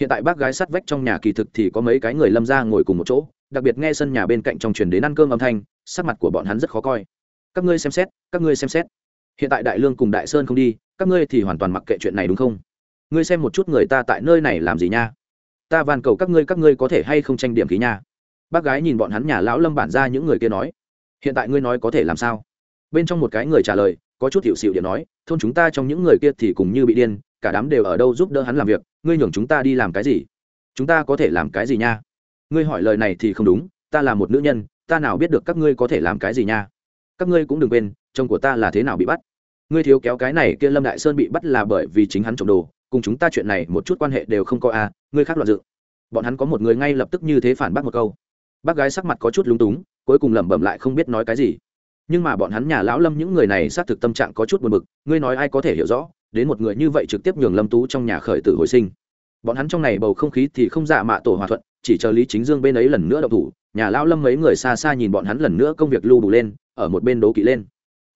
Hiện tại bác gái sắt vách trong nhà kỳ thực thì có mấy cái người lâm gia ngồi cùng một chỗ, đặc biệt nghe sân nhà bên cạnh trong truyền đến ăn cơm âm thanh, sắc mặt của bọn hắn rất khó coi. Các ngươi xem xét, các ngươi xem xét. Hiện tại đại lương cùng đại sơn không đi, các ngươi thì hoàn toàn mặc kệ chuyện này đúng không? Ngươi xem một chút người ta tại nơi này làm gì nha? Ta van cầu các ngươi các ngươi có thể hay không tranh điểm khí nha? Bác gái nhìn bọn hắn nhà lão lâm bản ra những người kia nói hiện tại ngươi nói có thể làm sao? Bên trong một cái người trả lời có chút hiệu xịu điện nói thôn chúng ta trong những người kia thì cùng như bị điên cả đám đều ở đâu giúp đỡ hắn làm việc ngươi nhường chúng ta đi làm cái gì? Chúng ta có thể làm cái gì nha? Ngươi hỏi lời này thì không đúng ta là một nữ nhân ta nào biết được các ngươi có thể làm cái gì nha? Các ngươi cũng đừng quên chồng của ta là thế nào bị bắt? Ngươi thiếu kéo cái này kia lâm đại sơn bị bắt là bởi vì chính hắn trộm đồ cùng chúng ta chuyện này một chút quan hệ đều không có a à, ngươi khác loạn dự. Bọn hắn có một người ngay lập tức như thế phản bác một câu. Bác gái sắc mặt có chút lúng túng cuối cùng lẩm bẩm lại không biết nói cái gì. Nhưng mà bọn hắn nhà lão lâm những người này xác thực tâm trạng có chút buồn bực, ngươi nói ai có thể hiểu rõ, đến một người như vậy trực tiếp nhường lâm tú trong nhà khởi tử hồi sinh. Bọn hắn trong này bầu không khí thì không dạ mạ tổ hòa thuận, chỉ chờ lý chính dương bên ấy lần nữa đậu thủ, nhà lão lâm mấy người xa xa nhìn bọn hắn lần nữa công việc lưu đủ lên, ở một bên đố kỵ lên.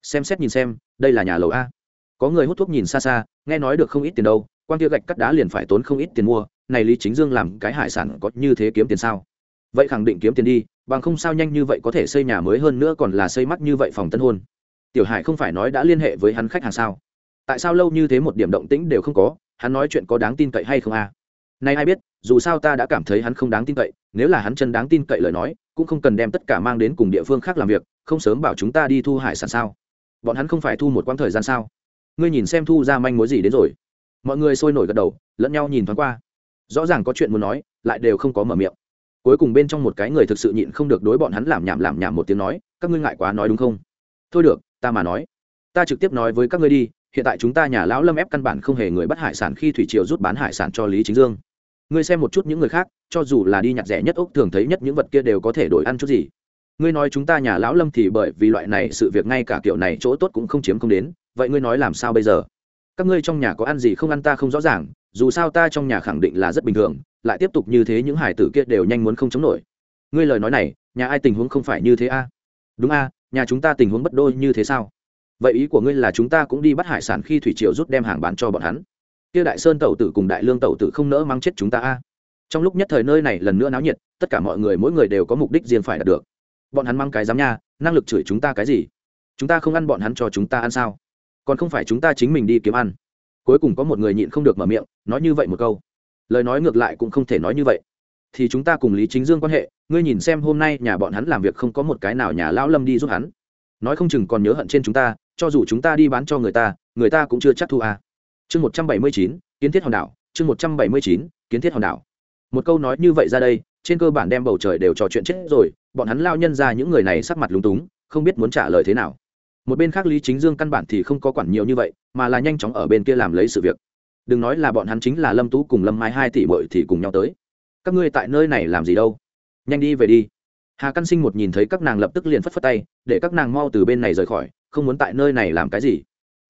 Xem xét nhìn xem, đây là nhà lầu a. Có người hút thuốc nhìn xa xa, nghe nói được không ít tiền đâu quan kia gạch cắt đá liền phải tốn không ít tiền mua, này lý chính dương làm cái hải sản có như thế kiếm tiền sao? Vậy khẳng định kiếm tiền đi bằng không sao nhanh như vậy có thể xây nhà mới hơn nữa còn là xây mắt như vậy phòng tân hôn. Tiểu hải không phải nói đã liên hệ với hắn khách hàng sao? Tại sao lâu như thế một điểm động tĩnh đều không có, hắn nói chuyện có đáng tin cậy hay không a? À? nay ai biết, dù sao ta đã cảm thấy hắn không đáng tin cậy, nếu là hắn chân đáng tin cậy lời nói, cũng không cần đem tất cả mang đến cùng địa phương khác làm việc, không sớm bảo chúng ta đi thu hải sản sao? Bọn hắn không phải thu một quãng thời gian sao? Ngươi nhìn xem thu ra manh mối gì đến rồi. Mọi người sôi nổi gật đầu, lẫn nhau nhìn thoáng qua. Rõ ràng có chuyện muốn nói, lại đều không có mở miệng cuối cùng bên trong một cái người thực sự nhịn không được đối bọn hắn làm nhảm làm nhảm một tiếng nói, các ngươi ngại quá nói đúng không? Thôi được, ta mà nói. Ta trực tiếp nói với các ngươi đi, hiện tại chúng ta nhà lão lâm ép căn bản không hề người bắt hải sản khi thủy triều rút bán hải sản cho lý chính dương. Ngươi xem một chút những người khác, cho dù là đi nhặt rẻ nhất ốc thường thấy nhất những vật kia đều có thể đổi ăn chút gì. Ngươi nói chúng ta nhà lão lâm thì bởi vì loại này sự việc ngay cả kiểu này chỗ tốt cũng không chiếm không đến, vậy ngươi nói làm sao bây giờ? Các ngươi trong nhà có ăn gì không ăn ta không rõ ràng dù sao ta trong nhà khẳng định là rất bình thường, lại tiếp tục như thế những hải tử kia đều nhanh muốn không chống nổi. Ngươi lời nói này, nhà ai tình huống không phải như thế a? Đúng a, nhà chúng ta tình huống bất đôi như thế sao? Vậy ý của ngươi là chúng ta cũng đi bắt hải sản khi thủy triều rút đem hàng bán cho bọn hắn? Kia đại sơn tẩu tử cùng đại lương tẩu tử không nỡ mang chết chúng ta a? Trong lúc nhất thời nơi này lần nữa náo nhiệt, tất cả mọi người mỗi người đều có mục đích riêng phải đạt được. Bọn hắn mang cái dám nha, năng lực chửi chúng ta cái gì? Chúng ta không ăn bọn hắn cho chúng ta ăn sao? Còn không phải chúng ta chính mình đi kiếm ăn cuối cùng có một người nhịn không được mở miệng, nói như vậy một câu. Lời nói ngược lại cũng không thể nói như vậy. Thì chúng ta cùng lý chính dương quan hệ, ngươi nhìn xem hôm nay nhà bọn hắn làm việc không có một cái nào nhà lão lâm đi giúp hắn. Nói không chừng còn nhớ hận trên chúng ta, cho dù chúng ta đi bán cho người ta người ta cũng chưa chắc thu à. chương một trăm bảy mươi chín, kiến thiết hòn đảo, chương một trăm bảy mươi chín, kiến thiết hòn đảo. Một câu nói như vậy ra đây, trên cơ bản đem bầu trời đều trò chuyện chết rồi, bọn hắn lao nhân ra những người này sắc mặt lúng túng, không biết muốn trả lời thế nào một bên khác lý chính dương căn bản thì không có quản nhiều như vậy, mà là nhanh chóng ở bên kia làm lấy sự việc. Đừng nói là bọn hắn chính là lâm tú cùng lâm mai hai tỷ bội thì cùng nhau tới. Các ngươi tại nơi này làm gì đâu? Nhanh đi về đi. Hà căn sinh một nhìn thấy các nàng lập tức liền phất phất tay, để các nàng mau từ bên này rời khỏi, không muốn tại nơi này làm cái gì.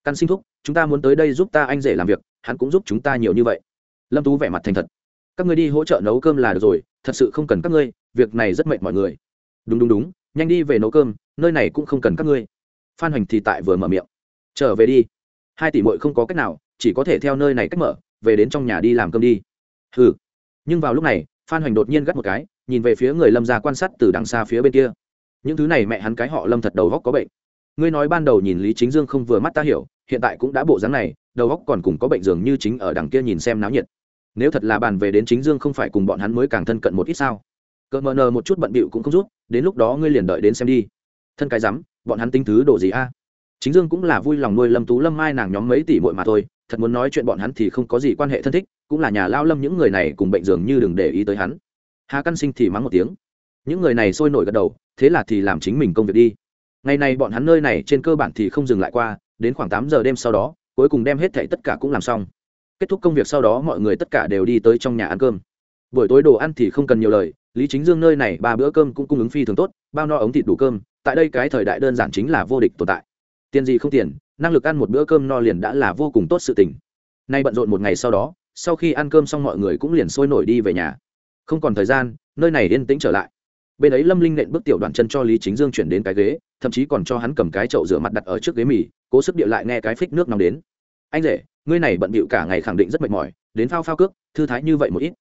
Căn sinh thúc, chúng ta muốn tới đây giúp ta anh rể làm việc, hắn cũng giúp chúng ta nhiều như vậy. Lâm tú vẻ mặt thành thật. Các ngươi đi hỗ trợ nấu cơm là được rồi, thật sự không cần các ngươi, việc này rất mệt mọi người. Đúng đúng đúng, nhanh đi về nấu cơm, nơi này cũng không cần các ngươi phan hoành thì tại vừa mở miệng. Trở về đi. Hai tỷ mội không có cách nào, chỉ có thể theo nơi này cách mở, về đến trong nhà đi làm cơm đi. Ừ nhưng vào lúc này, phan hoành đột nhiên gắt một cái, nhìn về phía người lâm ra quan sát từ đằng xa phía bên kia. Những thứ này mẹ hắn cái họ lâm thật đầu góc có bệnh. Ngươi nói ban đầu nhìn lý chính dương không vừa mắt ta hiểu, hiện tại cũng đã bộ dáng này, đầu góc còn cùng có bệnh dường như chính ở đằng kia nhìn xem náo nhiệt. Nếu thật là bàn về đến chính dương không phải cùng bọn hắn mới càng thân cận một ít sao? Cỡ mờ nờ một chút bận bịu cũng không rút, đến lúc đó ngươi liền đợi đến xem đi. Thân cái rắm bọn hắn tính thứ đồ gì a? Chính dương cũng là vui lòng nuôi lâm tú lâm mai nàng nhóm mấy tỷ muội mà thôi, thật muốn nói chuyện bọn hắn thì không có gì quan hệ thân thích, cũng là nhà lao lâm những người này cùng bệnh dường như đừng để ý tới hắn. Hà căn sinh thì mắng một tiếng. Những người này sôi nổi gật đầu, thế là thì làm chính mình công việc đi. Ngày này bọn hắn nơi này trên cơ bản thì không dừng lại qua, đến khoảng tám giờ đêm sau đó, cuối cùng đem hết thảy tất cả cũng làm xong. Kết thúc công việc sau đó mọi người tất cả đều đi tới trong nhà ăn cơm. Buổi tối đồ ăn thì không cần nhiều lời, lý chính dương nơi này ba bữa cơm cũng cung ứng phi thường tốt bao no ống thịt đủ cơm, tại đây cái thời đại đơn giản chính là vô địch tồn tại. Tiền gì không tiền, năng lực ăn một bữa cơm no liền đã là vô cùng tốt sự tình. Nay bận rộn một ngày sau đó, sau khi ăn cơm xong mọi người cũng liền sôi nổi đi về nhà. Không còn thời gian, nơi này yên tĩnh trở lại. Bên ấy lâm linh nện bước tiểu đoạn chân cho lý chính dương chuyển đến cái ghế, thậm chí còn cho hắn cầm cái chậu rửa mặt đặt ở trước ghế mì, cố sức điệu lại nghe cái phích nước nóng đến. Anh rể, ngươi này bận bịu cả ngày khẳng định rất mệt mỏi, đến phao phao cước, thư thái như vậy một ít.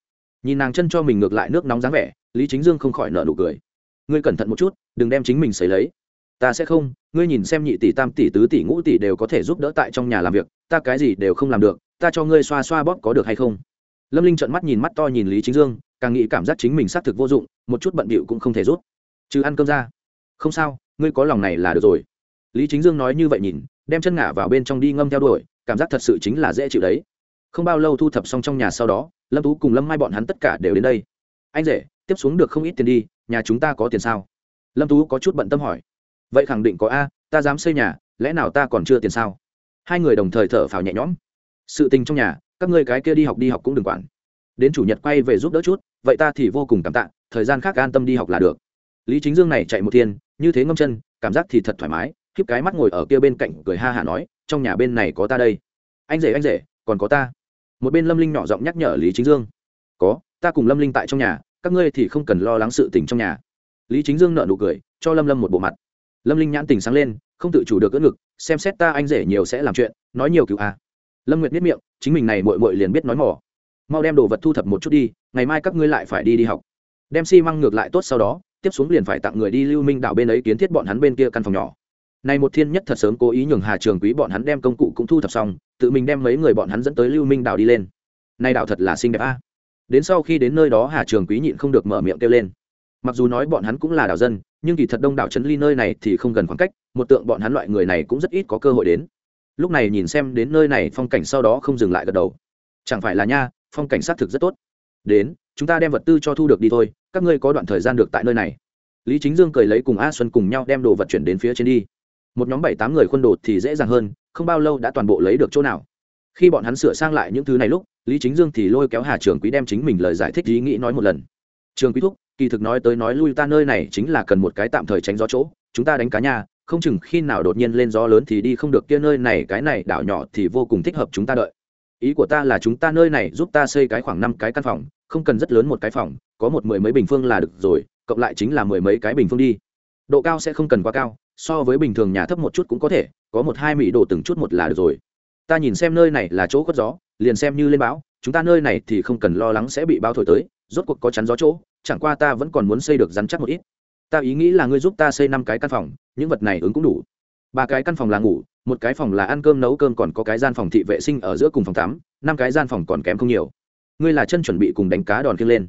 Nhìn nàng chân cho mình ngược lại nước nóng dáng vẻ, lý chính dương không khỏi nợ nụ cười ngươi cẩn thận một chút, đừng đem chính mình xấy lấy. Ta sẽ không, ngươi nhìn xem nhị tỷ, tam tỷ, tứ tỷ, ngũ tỷ đều có thể giúp đỡ tại trong nhà làm việc, ta cái gì đều không làm được, ta cho ngươi xoa xoa bóp có được hay không? Lâm linh trợn mắt nhìn mắt to nhìn lý chính dương, càng nghĩ cảm giác chính mình xác thực vô dụng, một chút bận bịu cũng không thể rút chứ ăn cơm ra. Không sao, ngươi có lòng này là được rồi. Lý chính dương nói như vậy nhìn, đem chân ngả vào bên trong đi ngâm theo đuổi, cảm giác thật sự chính là dễ chịu đấy. Không bao lâu thu thập xong trong nhà sau đó, lâm tú cùng lâm mai bọn hắn tất cả đều đến đây. Anh rể, tiếp xuống được không ít tiền đi nhà chúng ta có tiền sao? Lâm tú có chút bận tâm hỏi. Vậy khẳng định có a, ta dám xây nhà, lẽ nào ta còn chưa tiền sao? Hai người đồng thời thở phào nhẹ nhõm. Sự tình trong nhà, các ngươi cái kia đi học đi học cũng đừng quản. Đến chủ nhật quay về giúp đỡ chút, vậy ta thì vô cùng cảm tạ, thời gian khác an tâm đi học là được. Lý chính dương này chạy một thiên, như thế ngâm chân, cảm giác thì thật thoải mái, khiếp cái mắt ngồi ở kia bên cạnh cười ha hả nói, trong nhà bên này có ta đây. Anh rể anh rể, còn có ta. Một bên lâm linh nhỏ giọng nhắc nhở lý chính dương. Có, ta cùng lâm linh tại trong nhà các ngươi thì không cần lo lắng sự tình trong nhà. Lý chính dương nợ nụ cười, cho lâm lâm một bộ mặt. Lâm linh nhãn tình sáng lên, không tự chủ được ưỡn ngực, xem xét ta anh rể nhiều sẽ làm chuyện, nói nhiều cứu a. Lâm nguyệt biết miệng, chính mình này mội mội liền biết nói mỏ. Mau đem đồ vật thu thập một chút đi, ngày mai các ngươi lại phải đi đi học. Đem xi、si、măng ngược lại tốt sau đó, tiếp xuống liền phải tặng người đi lưu minh đảo bên ấy kiến thiết bọn hắn bên kia căn phòng nhỏ. Này một thiên nhất thật sớm cố ý nhường hà trường quý bọn hắn đem công cụ cũng thu thập xong, tự mình đem mấy người bọn hắn dẫn tới lưu minh đảo đi lên. Nay đảo thật là xinh đẹp a đến sau khi đến nơi đó hà trường quý nhịn không được mở miệng kêu lên. Mặc dù nói bọn hắn cũng là đảo dân, nhưng kỳ thật đông đảo trấn ly nơi này thì không gần khoảng cách, một tượng bọn hắn loại người này cũng rất ít có cơ hội đến. Lúc này nhìn xem đến nơi này, phong cảnh sau đó không dừng lại gật đầu. Chẳng phải là nha, phong cảnh xác thực rất tốt. Đến, chúng ta đem vật tư cho thu được đi thôi, các ngươi có đoạn thời gian được tại nơi này. Lý chính dương cười lấy cùng a xuân cùng nhau đem đồ vật chuyển đến phía trên đi. Một nhóm bảy tám người khuôn đồ thì dễ dàng hơn, không bao lâu đã toàn bộ lấy được chỗ nào khi bọn hắn sửa sang lại những thứ này lúc, lý chính dương thì lôi kéo hà trường quý đem chính mình lời giải thích ý nghĩ nói một lần. Trường quý thúc, kỳ thực nói tới nói lui ta nơi này chính là cần một cái tạm thời tránh gió chỗ, chúng ta đánh cá nhà không chừng khi nào đột nhiên lên gió lớn thì đi không được kia nơi này, cái này đảo nhỏ thì vô cùng thích hợp chúng ta đợi. Ý của ta là chúng ta nơi này giúp ta xây cái khoảng năm cái căn phòng, không cần rất lớn một cái phòng, có một mười mấy bình phương là được rồi, cộng lại chính là mười mấy cái bình phương đi. Độ cao sẽ không cần quá cao, so với bình thường nhà thấp một chút cũng có thể, có một hai mỹ độ từng chút một là được rồi ta nhìn xem nơi này là chỗ cất gió, liền xem như lên bão, chúng ta nơi này thì không cần lo lắng sẽ bị bao thổi tới, rốt cuộc có chắn gió chỗ, chẳng qua ta vẫn còn muốn xây được rắn chắc một ít. Ta ý nghĩ là ngươi giúp ta xây năm cái căn phòng, những vật này ứng cũng đủ. Ba cái căn phòng là ngủ, một cái phòng là ăn cơm nấu cơm còn có cái gian phòng thị vệ sinh ở giữa cùng phòng tắm, năm cái gian phòng còn kém không nhiều. Ngươi là chân chuẩn bị cùng đánh cá đòn kiêng lên.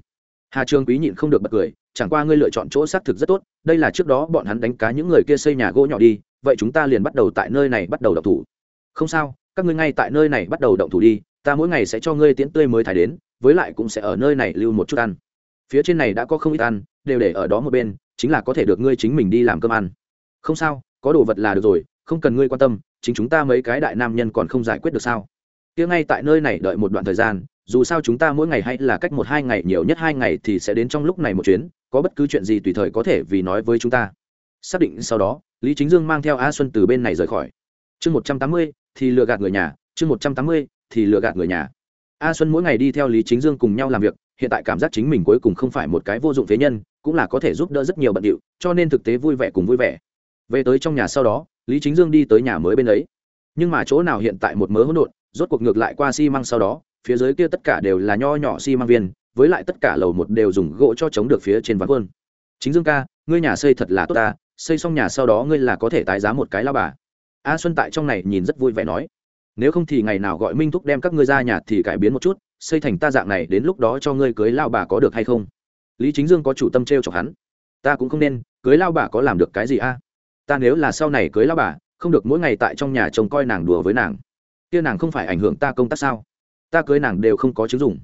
Hà trường quý nhịn không được bật cười, chẳng qua ngươi lựa chọn chỗ xác thực rất tốt, đây là trước đó bọn hắn đánh cá những người kia xây nhà gỗ nhỏ đi, vậy chúng ta liền bắt đầu tại nơi này bắt đầu đập thủ. Không sao các ngươi ngay tại nơi này bắt đầu động thủ đi, ta mỗi ngày sẽ cho ngươi tiễn tươi mới thải đến, với lại cũng sẽ ở nơi này lưu một chút ăn. Phía trên này đã có không ít ăn, đều để ở đó một bên, chính là có thể được ngươi chính mình đi làm cơm ăn. Không sao, có đồ vật là được rồi, không cần ngươi quan tâm, chính chúng ta mấy cái đại nam nhân còn không giải quyết được sao? Tiếng ngay tại nơi này đợi một đoạn thời gian, dù sao chúng ta mỗi ngày hay là cách một hai ngày, nhiều nhất hai ngày thì sẽ đến trong lúc này một chuyến, có bất cứ chuyện gì tùy thời có thể vì nói với chúng ta. Xác định sau đó, lý chính dương mang theo a xuân từ bên này rời khỏi. Chương một trăm tám mươi thì lừa gạt người nhà, chương một trăm tám mươi, thì lừa gạt người nhà. A xuân mỗi ngày đi theo lý chính dương cùng nhau làm việc, hiện tại cảm giác chính mình cuối cùng không phải một cái vô dụng phế nhân, cũng là có thể giúp đỡ rất nhiều bận điệu, cho nên thực tế vui vẻ cùng vui vẻ. Về tới trong nhà sau đó, lý chính dương đi tới nhà mới bên ấy. Nhưng mà chỗ nào hiện tại một mớ hỗn độn, rốt cuộc ngược lại qua xi măng sau đó, phía dưới kia tất cả đều là nho nhỏ xi măng viên, với lại tất cả lầu một đều dùng gỗ cho chống được phía trên ván quân chính dương ca, ngươi nhà xây thật là tốt ta, xây xong nhà sau đó ngươi là có thể tái giá một cái lao bà a xuân tại trong này nhìn rất vui vẻ nói, nếu không thì ngày nào gọi minh thúc đem các ngươi ra nhà thì cải biến một chút, xây thành ta dạng này đến lúc đó cho ngươi cưới lao bà có được hay không? Lý chính dương có chủ tâm t r e o chọc hắn, ta cũng không nên, cưới lao bà có làm được cái gì a? Ta nếu là sau này cưới lao bà, không được mỗi ngày tại trong nhà chồng coi nàng đùa với nàng. Kia nàng không phải ảnh hưởng ta công tác sao? Ta cưới nàng đều không có chứng dùng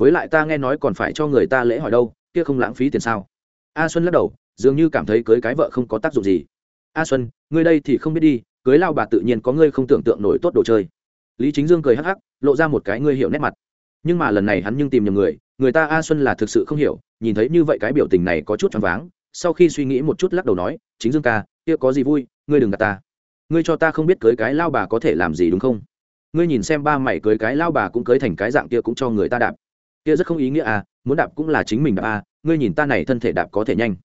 với lại ta nghe nói còn phải cho người ta lễ hỏi đâu, kia không lãng phí tiền sao? A xuân lắc đầu, dường như cảm thấy cưới cái vợ không có tác dụng gì. A xuân, ngươi đây thì không biết đi cưới lao bà tự nhiên có ngươi không tưởng tượng nổi tốt đồ chơi. Lý chính dương cười hắc hắc, lộ ra một cái ngươi hiểu nét mặt. Nhưng mà lần này hắn nhưng tìm nhầm người người ta a xuân là thực sự không hiểu, nhìn thấy như vậy cái biểu tình này có chút choáng váng, sau khi suy nghĩ một chút lắc đầu nói, chính dương ca, kia có gì vui, ngươi đừng gạt ta. Ngươi cho ta không biết cưới cái lao bà có thể làm gì đúng không? Ngươi nhìn xem ba mày cưới cái lao bà cũng cưới thành cái dạng kia cũng cho người ta đạp. Kia rất không ý nghĩa à muốn đạp cũng là chính mình đạp à ngươi nhìn ta này thân thể đạp có thể nhanh.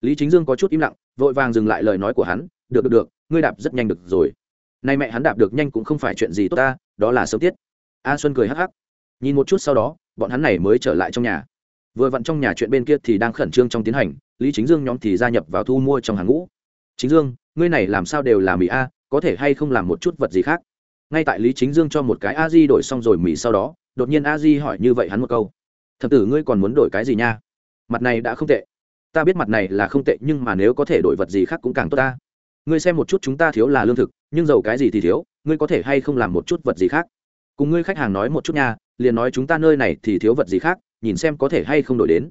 Lý chính dương có chút im lặng, vội vàng dừng lại lời nói của hắn, được được được ngươi đạp rất nhanh được rồi. Nay mẹ hắn đạp được nhanh cũng không phải chuyện gì tốt ta, đó là sớm tiết. A xuân cười hắc hắc. Nhìn một chút sau đó, bọn hắn này mới trở lại trong nhà. Vừa vặn trong nhà chuyện bên kia thì đang khẩn trương trong tiến hành, lý chính dương nhóm thì gia nhập vào thu mua trong hàng ngũ. Chính dương, ngươi này làm sao đều là mì a, có thể hay không làm một chút vật gì khác? Ngay tại lý chính dương cho một cái a di đổi xong rồi mì sau đó, đột nhiên a di hỏi như vậy hắn một câu. Thập tử ngươi còn muốn đổi cái gì nha? Mặt này đã không tệ. Ta biết mặt này là không tệ nhưng mà nếu có thể đổi vật gì khác cũng càng tốt ta ngươi xem một chút chúng ta thiếu là lương thực, nhưng dầu cái gì thì thiếu, ngươi có thể hay không làm một chút vật gì khác? Cùng ngươi khách hàng nói một chút nha, liền nói chúng ta nơi này thì thiếu vật gì khác, nhìn xem có thể hay không đổi đến.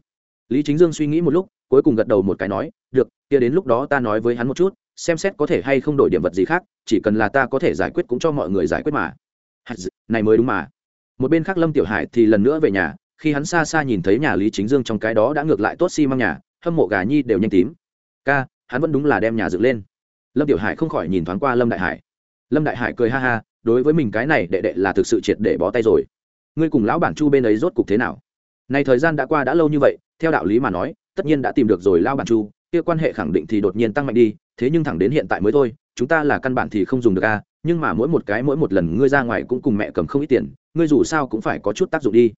Lý chính dương suy nghĩ một lúc, cuối cùng gật đầu một cái nói, được, kia đến lúc đó ta nói với hắn một chút, xem xét có thể hay không đổi điểm vật gì khác, chỉ cần là ta có thể giải quyết cũng cho mọi người giải quyết mà. Này mới đúng mà. Một bên khác lâm tiểu hải thì lần nữa về nhà, khi hắn xa xa nhìn thấy nhà lý chính dương trong cái đó đã ngược lại tốt xi、si、măng nhà, hâm mộ gà nhi đều nhanh tím. Ca, hắn vẫn đúng là đem nhà dựng lên lâm tiểu hải không khỏi nhìn thoáng qua lâm đại hải. Lâm đại hải cười ha ha, đối với mình cái này đệ đệ là thực sự triệt để bó tay rồi. Ngươi cùng lão bản chu bên ấy rốt cục thế nào? Này thời gian đã qua đã lâu như vậy, theo đạo lý mà nói, tất nhiên đã tìm được rồi lao bản chu, kia quan hệ khẳng định thì đột nhiên tăng mạnh đi, thế nhưng thẳng đến hiện tại mới thôi, chúng ta là căn bản thì không dùng được a, nhưng mà mỗi một cái mỗi một lần ngươi ra ngoài cũng cùng mẹ cầm không ít tiền, ngươi dù sao cũng phải có chút tác dụng đi.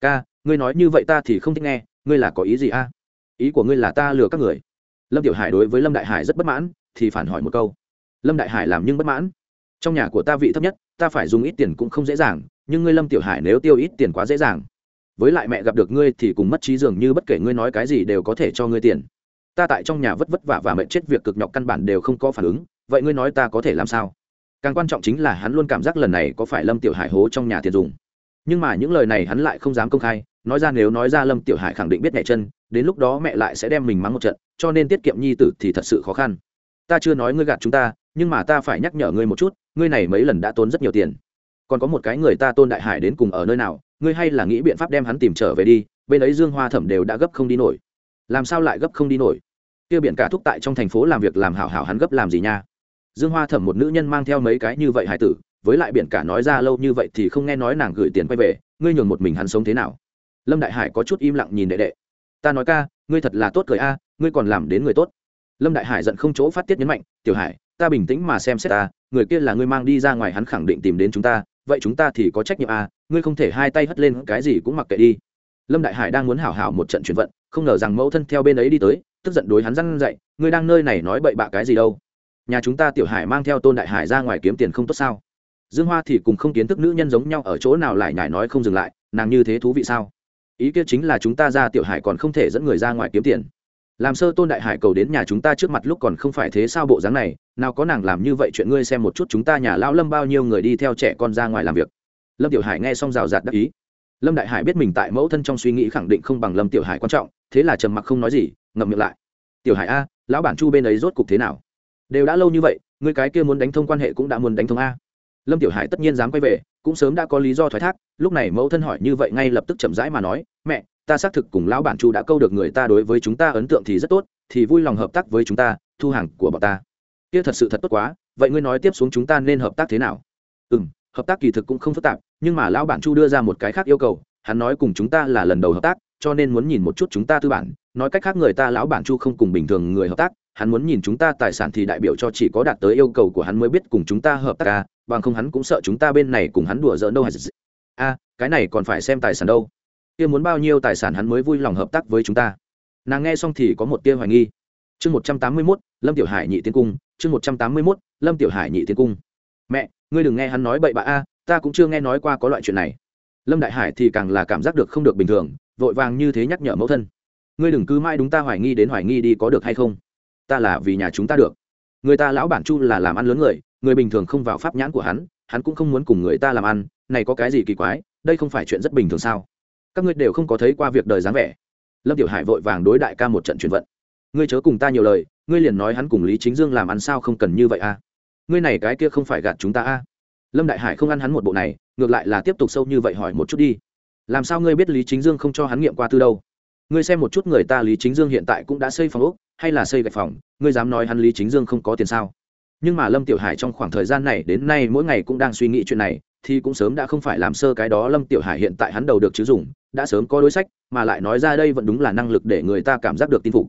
Ca, ngươi nói như vậy ta thì không thích nghe, ngươi là có ý gì a? Ý của ngươi là ta lừa các người. Lâm tiểu hải đối với lâm đại hải rất bất mãn thì phản hỏi một câu. Lâm đại hải làm nhưng bất mãn. Trong nhà của ta vị thấp nhất, ta phải dùng ít tiền cũng không dễ dàng, nhưng ngươi lâm tiểu hải nếu tiêu ít tiền quá dễ dàng. Với lại mẹ gặp được ngươi thì cùng mất trí dường như bất kể ngươi nói cái gì đều có thể cho ngươi tiền. Ta tại trong nhà vất vất vả và mẹ chết việc cực nhọc căn bản đều không có phản ứng, vậy ngươi nói ta có thể làm sao? Càng quan trọng chính là hắn luôn cảm giác lần này có phải lâm tiểu hải hố trong nhà tiền dùng. Nhưng mà những lời này hắn lại không dám công khai, nói ra nếu nói ra lâm tiểu hải khẳng định biết mẹ chân, đến lúc đó mẹ lại sẽ đem mình mắng một trận, cho nên tiết kiệm nhi tử thì thật sự khó khăn ta chưa nói ngươi gạt chúng ta, nhưng mà ta phải nhắc nhở ngươi một chút, ngươi này mấy lần đã tốn rất nhiều tiền. Còn có một cái người ta tôn đại hải đến cùng ở nơi nào, ngươi hay là nghĩ biện pháp đem hắn tìm trở về đi, bên ấy dương hoa thẩm đều đã gấp không đi nổi. Làm sao lại gấp không đi nổi? Kia biển cả thúc tại trong thành phố làm việc làm hảo hảo hắn gấp làm gì nha? Dương hoa thẩm một nữ nhân mang theo mấy cái như vậy hải tử, với lại biển cả nói ra lâu như vậy thì không nghe nói nàng gửi tiền quay về, ngươi nhường một mình hắn sống thế nào? Lâm đại hải có chút im lặng nhìn đệ đệ. Ta nói ca, ngươi thật là tốt cười a, ngươi còn làm đến người tốt lâm đại hải giận không chỗ phát tiết nhấn mạnh, tiểu hải, ta bình tĩnh mà xem xét ta, người kia là ngươi mang đi ra ngoài hắn khẳng định tìm đến chúng ta, vậy chúng ta thì có trách nhiệm a ngươi không thể hai tay hất lên, cái gì cũng mặc kệ đi. Lâm đại hải đang muốn hảo hảo một trận chuyển vận, không ngờ rằng mẫu thân theo bên ấy đi tới, tức giận đối hắn răn dậy ngươi đang nơi này nói bậy bạ cái gì đâu? Nhà chúng ta tiểu hải mang theo tôn đại hải ra ngoài kiếm tiền không tốt sao? Dương hoa thì cùng không kiến thức nữ nhân giống nhau ở chỗ nào lại nhải nói không dừng lại, nàng như thế thú vị sao? Ý kia chính là chúng ta ra tiểu hải còn không thể dẫn người ra ngoài kiếm tiền làm sơ tôn đại hải cầu đến nhà chúng ta trước mặt lúc còn không phải thế sao bộ dáng này, nào có nàng làm như vậy chuyện ngươi xem một chút chúng ta nhà lao lâm bao nhiêu người đi theo trẻ con ra ngoài làm việc. Lâm tiểu hải nghe xong rào rạt đắc ý. Lâm đại hải biết mình tại mẫu thân trong suy nghĩ khẳng định không bằng lâm tiểu hải quan trọng, thế là trầm mặc không nói gì, ngậm miệng lại. Tiểu hải a, lão bản chu bên ấy rốt cục thế nào? Đều đã lâu như vậy người cái kia muốn đánh thông quan hệ cũng đã muốn đánh thông a. Lâm tiểu hải tất nhiên dám quay về, cũng sớm đã có lý do thoái thác, lúc này mẫu thân hỏi như vậy ngay lập tức chậm rãi mà nói, mẹ ta xác thực cùng lão bản chu đã câu được người ta đối với chúng ta ấn tượng thì rất tốt thì vui lòng hợp tác với chúng ta thu hàng của bọn ta. Kia thật sự thật tốt quá vậy ngươi nói tiếp xuống chúng ta nên hợp tác thế nào? Ừ m hợp tác kỳ thực cũng không phức tạp nhưng mà lão bản chu đưa ra một cái khác yêu cầu hắn nói cùng chúng ta là lần đầu hợp tác cho nên muốn nhìn một chút chúng ta tư bản nói cách khác người ta lão bản chu không cùng bình thường người hợp tác hắn muốn nhìn chúng ta tài sản thì đại biểu cho chỉ có đạt tới yêu cầu của hắn mới biết cùng chúng ta hợp tác à, bằng không hắn cũng sợ chúng ta bên này cùng hắn đùa giỡn đâu hay a à, cái này còn phải xem tài sản đâu kia muốn bao nhiêu tài sản hắn mới vui lòng hợp tác với chúng ta? Nàng nghe xong thì có một tia hoài nghi. Chương một trăm tám mươi mốt, lâm tiểu hải nhị tiến cung. Chương một trăm tám mươi mốt, lâm tiểu hải nhị tiến cung. Mẹ, ngươi đừng nghe hắn nói bậy bạ a, ta cũng chưa nghe nói qua có loại chuyện này. Lâm đại hải thì càng là cảm giác được không được bình thường, vội vàng như thế nhắc nhở mẫu thân. Ngươi đừng cứ mãi đúng ta hoài nghi đến hoài nghi đi có được hay không? Ta là vì nhà chúng ta được. Người ta lão bản chu là làm ăn lớn người người bình thường không vào pháp nhãn của hắn hắn cũng không muốn cùng người ta làm ăn, này có cái gì kỳ quái, đây không phải chuyện rất bình thường sao? Các ngươi đều không có thấy qua việc đời dáng vẻ. Lâm tiểu hải vội vàng đối đại ca một trận chuyển vận. Ngươi chớ cùng ta nhiều lời, ngươi liền nói hắn cùng lý chính dương làm ăn sao không cần như vậy a à? ngươi này cái kia không phải gạt chúng ta a à? lâm đại hải không ăn hắn một bộ này, ngược lại là tiếp tục sâu như vậy hỏi một chút đi. Làm sao ngươi biết lý chính dương không cho hắn nghiệm qua từ đâu? Ngươi xem một chút người ta lý chính dương hiện tại cũng đã xây phòng ốc, hay là xây gạch phòng, ngươi dám nói hắn lý chính dương không có tiền sao? Nhưng mà lâm tiểu hải trong khoảng thời gian này, đến nay mỗi ngày cũng đang suy nghĩ chuyện này, thì cũng sớm đã không phải làm sơ cái đó lâm tiểu hải hiện tại hắn đầu được chứ dùng, đã sớm có đối sách, mà lại nói ra đây vẫn đúng là năng lực để người ta cảm giác được tin phục.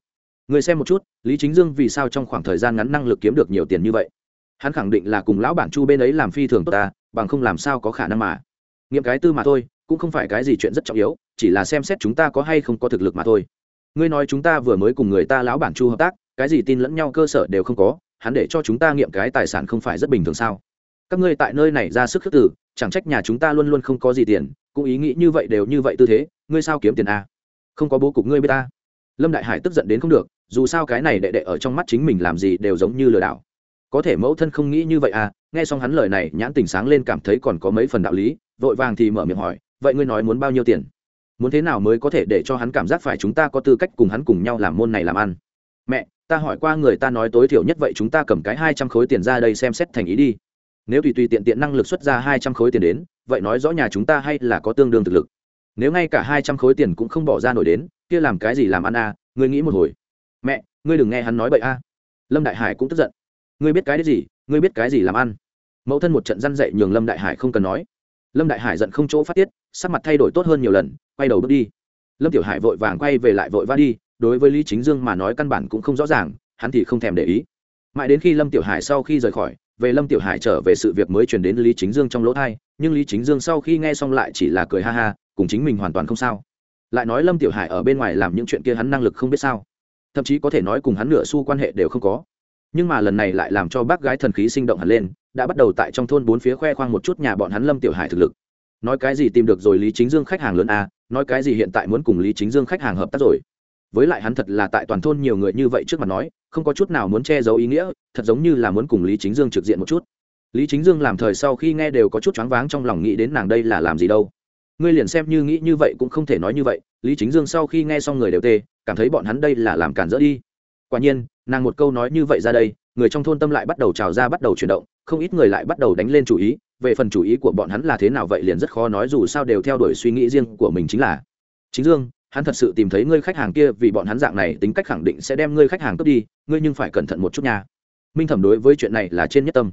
Người xem một chút, lý chính dương vì sao trong khoảng thời gian ngắn năng lực kiếm được nhiều tiền như vậy? Hắn khẳng định là cùng lão bản chu bên ấy làm phi thường tốt ta, bằng không làm sao có khả năng mà. Nghiệm cái tư mà thôi, cũng không phải cái gì chuyện rất trọng yếu, chỉ là xem xét chúng ta có hay không có thực lực mà thôi. Ngươi nói chúng ta vừa mới cùng người ta lão bản chu hợp tác, cái gì tin lẫn nhau cơ sở đều không có hắn để cho chúng ta nghiệm cái tài sản không phải rất bình thường sao? Các ngươi tại nơi này ra sức khước tử chẳng trách nhà chúng ta luôn luôn không có gì tiền, cũng ý nghĩ như vậy đều như vậy tư thế, ngươi sao kiếm tiền à? không có bố cục ngươi b ta. Lâm đại hải tức giận đến không được, dù sao cái này đệ đệ ở trong mắt chính mình làm gì đều giống như lừa đảo. Có thể mẫu thân không nghĩ như vậy à? Nghe xong hắn lời này, nhãn tình sáng lên cảm thấy còn có mấy phần đạo lý, vội vàng thì mở miệng hỏi, vậy ngươi nói muốn bao nhiêu tiền? Muốn thế nào mới có thể để cho hắn cảm giác phải chúng ta có tư cách cùng hắn cùng nhau làm môn này làm ăn? Mẹ ta hỏi qua người ta nói tối thiểu nhất vậy chúng ta cầm cái hai trăm khối tiền ra đây xem xét thành ý đi. Nếu tùy tùy tiện tiện năng lực xuất ra hai trăm khối tiền đến, vậy nói rõ nhà chúng ta hay là có tương đương thực lực. Nếu ngay cả hai trăm khối tiền cũng không bỏ ra nổi đến, kia làm cái gì làm ăn à ngươi nghĩ một hồi. Mẹ, ngươi đừng nghe hắn nói bậy a lâm đại hải cũng tức giận. Ngươi biết cái đấy gì, ngươi biết cái gì làm ăn. Mẫu thân một trận răn dậy nhường lâm đại hải không cần nói. Lâm đại hải giận không chỗ phát tiết, sắc mặt thay đổi tốt hơn nhiều lần, quay đầu bước đi. Lâm tiểu hải vội vàng quay về lại vội va đi đối với lý chính dương mà nói căn bản cũng không rõ ràng, hắn thì không thèm để ý. Mãi đến khi lâm tiểu hải sau khi rời khỏi, về lâm tiểu hải trở về sự việc mới chuyển đến lý chính dương trong lỗ thai nhưng lý chính dương sau khi nghe xong lại chỉ là cười ha ha, cùng chính mình hoàn toàn không sao. Lại nói lâm tiểu hải ở bên ngoài làm những chuyện kia hắn năng lực không biết sao. Thậm chí có thể nói cùng hắn nửa xu quan hệ đều không có. Nhưng mà lần này lại làm cho bác gái thần khí sinh động hẳn lên, đã bắt đầu tại trong thôn bốn phía khoe khoang một chút nhà bọn hắn lâm tiểu hải thực lực. Nói cái gì tìm được rồi lý chính dương khách hàng lớn a, nói cái gì hiện tại muốn cùng lý chính dương khách hàng hợp tác rồi với lại hắn thật là tại toàn thôn nhiều người như vậy trước mặt nói, không có chút nào muốn che giấu ý nghĩa, thật giống như là muốn cùng lý chính dương trực diện một chút. Lý chính dương làm thời sau khi nghe đều có chút choáng váng trong lòng nghĩ đến nàng đây là làm gì đâu. Ngươi liền xem như nghĩ như vậy cũng không thể nói như vậy, lý chính dương sau khi nghe xong người đều tê, cảm thấy bọn hắn đây là làm cản rỡ đi. Quả nhiên, nàng một câu nói như vậy ra đây, người trong thôn tâm lại bắt đầu trào ra bắt đầu chuyển động, không ít người lại bắt đầu đánh lên chủ ý, về phần chủ ý của bọn hắn là thế nào vậy liền rất khó nói dù sao đều theo đuổi suy nghĩ riêng của mình chính là chính dương hắn thật sự tìm thấy ngươi khách hàng kia vì bọn hắn dạng này, tính cách khẳng định sẽ đem ngươi khách hàng cướp đi, ngươi nhưng phải cẩn thận một chút nha. Minh thẩm đối với chuyện này là trên nhất tâm.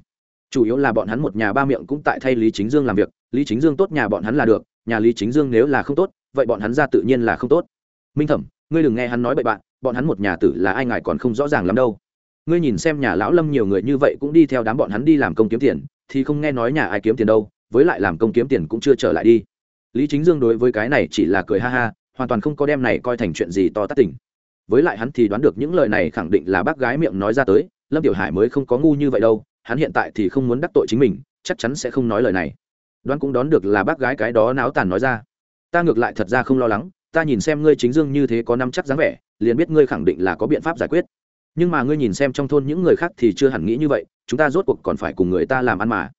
Chủ yếu là bọn hắn một nhà ba miệng cũng tại thay lý chính dương làm việc, lý chính dương tốt nhà bọn hắn là được, nhà lý chính dương nếu là không tốt, vậy bọn hắn ra tự nhiên là không tốt. Minh thẩm, ngươi đừng nghe hắn nói bậy bạn, bọn hắn một nhà tử là ai ngài còn không rõ ràng lắm đâu. Ngươi nhìn xem nhà lão lâm nhiều người như vậy cũng đi theo đám bọn hắn đi làm công kiếm tiền, thì không nghe nói nhà ai kiếm tiền đâu, với lại làm công kiếm tiền cũng chưa trở lại đi. Lý chính dương đối với cái này chỉ là cười ha ha hoàn toàn không có đem này coi thành chuyện gì to tát tỉnh với lại hắn thì đoán được những lời này khẳng định là bác gái miệng nói ra tới, lâm tiểu hải mới không có ngu như vậy đâu, hắn hiện tại thì không muốn đắc tội chính mình, chắc chắn sẽ không nói lời này. Đoán cũng đoán được là bác gái cái đó náo tàn nói ra. Ta ngược lại thật ra không lo lắng, ta nhìn xem ngươi chính dương như thế có năm chắc dáng vẻ, liền biết ngươi khẳng định là có biện pháp giải quyết. Nhưng mà ngươi nhìn xem trong thôn những người khác thì chưa hẳn nghĩ như vậy, chúng ta rốt cuộc còn phải cùng người ta làm ăn mà.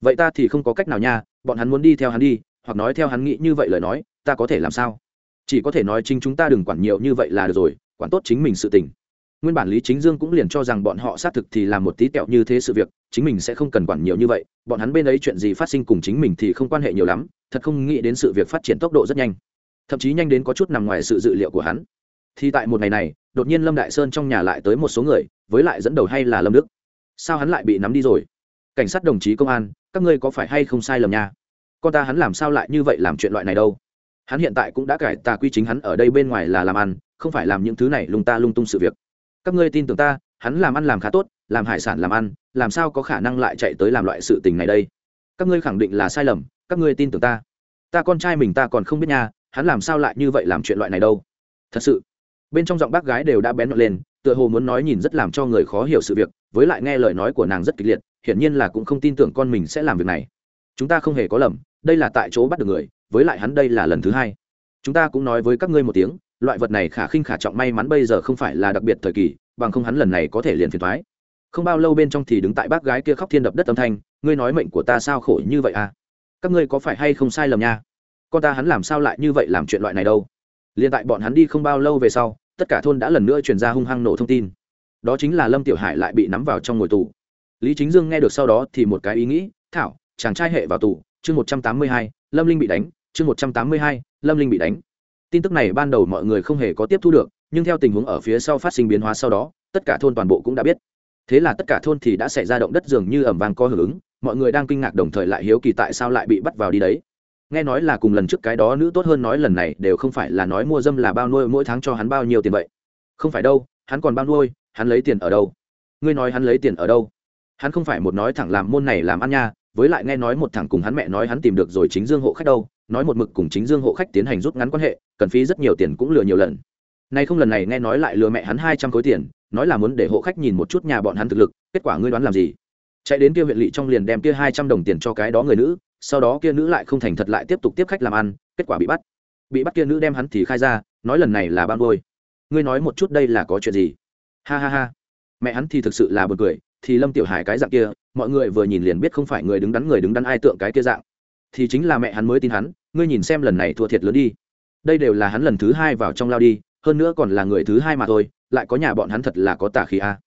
Vậy ta thì không có cách nào nha, bọn hắn muốn đi theo hắn đi, hoặc nói theo hắn nghĩ như vậy lời nói, ta có thể làm sao? Chỉ có thể nói chính chúng ta đừng quản nhiều như vậy là được rồi, quản tốt chính mình sự tình. Nguyên bản lý chính dương cũng liền cho rằng bọn họ xác thực thì làm một tí tẹo như thế sự việc, chính mình sẽ không cần quản nhiều như vậy, bọn hắn bên ấy chuyện gì phát sinh cùng chính mình thì không quan hệ nhiều lắm, thật không nghĩ đến sự việc phát triển tốc độ rất nhanh. Thậm chí nhanh đến có chút nằm ngoài sự dự liệu của hắn. Thì tại một ngày này, đột nhiên lâm đại sơn trong nhà lại tới một số người, với lại dẫn đầu hay là lâm đức. Sao hắn lại bị nắm đi rồi? Cảnh sát đồng chí công an, các ngươi có phải hay không sai lầm nha? Con ta hắn làm sao lại như vậy làm chuyện loại này đâu? Hắn hiện tại cũng đã cải tà quy chính hắn ở đây bên ngoài là làm ăn, không phải làm những thứ này lung ta lung tung sự việc. Các ngươi tin tưởng ta, hắn làm ăn làm khá tốt, làm hải sản làm ăn, làm sao có khả năng lại chạy tới làm loại sự tình này đây? Các ngươi khẳng định là sai lầm, các ngươi tin tưởng ta. Ta con trai mình ta còn không biết nha, hắn làm sao lại như vậy làm chuyện loại này đâu? Thật sự, bên trong giọng bác gái đều đã bén nhọn lên, tựa hồ muốn nói nhìn rất làm cho người khó hiểu sự việc, với lại nghe lời nói của nàng rất kịch liệt, hiển nhiên là cũng không tin tưởng con mình sẽ làm việc này. Chúng ta không hề có lầm, đây là tại chỗ bắt được người với lại hắn đây là lần thứ hai. Chúng ta cũng nói với các ngươi một tiếng, loại vật này khả khinh khả trọng may mắn bây giờ không phải là đặc biệt thời kỳ, bằng không hắn lần này có thể liền phiền thoái không bao lâu bên trong thì đứng tại bác gái kia khóc thiên đập đất âm thanh, ngươi nói mệnh của ta sao khổ như vậy à? Các ngươi có phải hay không sai lầm nha? Con ta hắn làm sao lại như vậy làm chuyện loại này đâu? Liền tại bọn hắn đi không bao lâu về sau, tất cả thôn đã lần nữa truyền ra hung hăng nổ thông tin. Đó chính là lâm tiểu hải lại bị nắm vào trong ngồi tù. Lý chính dương nghe được sau đó thì một cái ý nghĩ, thảo, chàng trai hệ vào tù, chương một trăm tám mươi hai, lâm linh bị đánh chương một trăm tám mươi hai, lâm linh bị đánh. Tin tức này ban đầu mọi người không hề có tiếp thu được, nhưng theo tình huống ở phía sau phát sinh biến hóa sau đó, tất cả thôn toàn bộ cũng đã biết. Thế là tất cả thôn thì đã xảy ra động đất dường như ẩm vang có hưởng ứng, mọi người đang kinh ngạc đồng thời lại hiếu kỳ tại sao lại bị bắt vào đi đấy. Nghe nói là cùng lần trước cái đó nữ tốt hơn nói lần này đều không phải là nói mua dâm là bao nuôi, mỗi tháng cho hắn bao nhiêu tiền vậy? Không phải đâu, hắn còn bao nuôi, hắn lấy tiền ở đâu? Ngươi nói hắn lấy tiền ở đâu? Hắn không phải một nói thẳng làm môn này làm ăn nha, với lại nghe nói một thằng cùng hắn mẹ nói hắn tìm được rồi chính dương hộ khách đâu nói một mực cùng chính dương hộ khách tiến hành rút ngắn quan hệ, cần phí rất nhiều tiền cũng lừa nhiều lần. Nay không lần này nghe nói lại lừa mẹ hắn hai trăm khối tiền, nói là muốn để hộ khách nhìn một chút nhà bọn hắn thực lực, kết quả ngươi đoán làm gì? Chạy đến kia huyện lỵ trong liền đem kia hai trăm đồng tiền cho cái đó người nữ, sau đó kia nữ lại không thành thật lại tiếp tục tiếp khách làm ăn, kết quả bị bắt. Bị bắt kia nữ đem hắn thì khai ra, nói lần này là ban ngôi ngươi nói một chút đây là có chuyện gì? Ha ha ha. Mẹ hắn thì thực sự là buồn cười, thì lâm tiểu hải cái dạng kia, mọi người vừa nhìn liền biết không phải người đứng đắn người đứng đắn ai tượng cái kia dạng thì chính là mẹ hắn mới tin hắn, ngươi nhìn xem lần này thua thiệt lớn đi. Đây đều là hắn lần thứ hai vào trong lao đi, hơn nữa còn là người thứ hai mà thôi, lại có nhà bọn hắn thật là có tả khí a.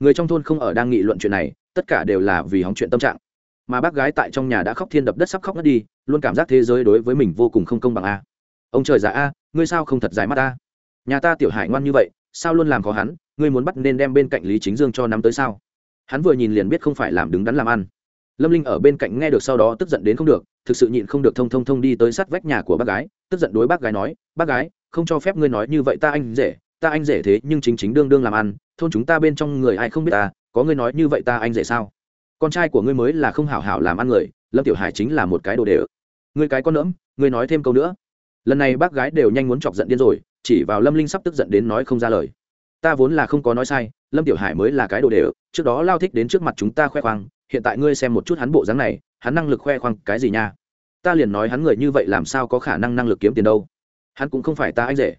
Người trong thôn không ở đang nghị luận chuyện này, tất cả đều là vì hóng chuyện tâm trạng. Mà bác gái tại trong nhà đã khóc thiên đập đất sắp khóc ngất đi, luôn cảm giác thế giới đối với mình vô cùng không công bằng a. Ông trời già a, ngươi sao không thật dài mắt a? Nhà ta tiểu hải ngoan như vậy, sao luôn làm khó hắn, ngươi muốn bắt nên đem bên cạnh lý chính dương cho nắm tới sao? Hắn vừa nhìn liền biết không phải làm đứng đắn làm ăn. Lâm linh ở bên cạnh nghe được sau đó tức giận đến không được thực sự nhịn không được thông thông thông đi tới sát vách nhà của bác gái, tức giận đối bác gái nói, bác gái, không cho phép ngươi nói như vậy, ta anh rể ta anh rể thế, nhưng chính chính đương đương làm ăn, thôn chúng ta bên trong người ai không biết ta, có ngươi nói như vậy ta anh rể sao? Con trai của ngươi mới là không hảo hảo làm ăn người, lâm tiểu hải chính là một cái đồ đề ự ngươi cái con nỡm ngươi nói thêm câu nữa. Lần này bác gái đều nhanh muốn chọc giận điên rồi, chỉ vào lâm linh sắp tức giận đến nói không ra lời. Ta vốn là không có nói sai, lâm tiểu hải mới là cái đồ đề ự trước đó lao thích đến trước mặt chúng ta khoe khoang hiện tại ngươi xem một chút hắn bộ dáng này, hắn năng lực khoe khoang cái gì nha? Ta liền nói hắn người như vậy làm sao có khả năng năng lực kiếm tiền đâu? Hắn cũng không phải ta anh rể.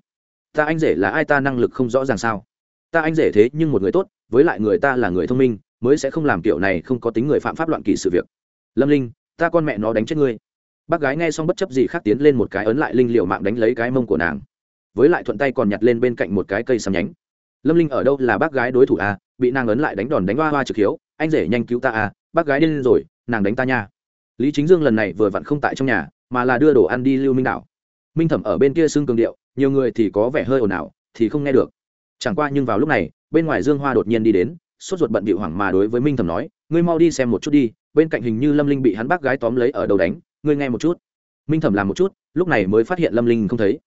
Ta anh rể là ai ta năng lực không rõ ràng sao? Ta anh rể thế nhưng một người tốt, với lại người ta là người thông minh, mới sẽ không làm kiểu này không có tính người phạm pháp loạn kỳ sự việc. Lâm linh, ta con mẹ nó đánh chết ngươi. Bác gái nghe xong bất chấp gì khác tiến lên một cái ấn lại linh liệu mạng đánh lấy cái mông của nàng. Với lại thuận tay còn nhặt lên bên cạnh một cái cây sầm nhánh. Lâm linh ở đâu là bác gái đối thủ à? Bị nàng ấn lại đánh đòn đánh hoa hoa trực hiếu. Anh rể nhanh cứu ta à? Bác gái điên rồi, nàng đánh ta nha. Lý chính dương lần này vừa vặn không tại trong nhà, mà là đưa đồ ăn đi lưu minh đảo. Minh thẩm ở bên kia xưng cường điệu, nhiều người thì có vẻ hơi ồn ào, thì không nghe được. Chẳng qua nhưng vào lúc này, bên ngoài dương hoa đột nhiên đi đến, sốt ruột bận bị hoảng mà đối với minh thẩm nói, ngươi mau đi xem một chút đi, bên cạnh hình như lâm linh bị hắn bác gái tóm lấy ở đầu đánh, ngươi nghe một chút. Minh thẩm làm một chút, lúc này mới phát hiện lâm linh không thấy.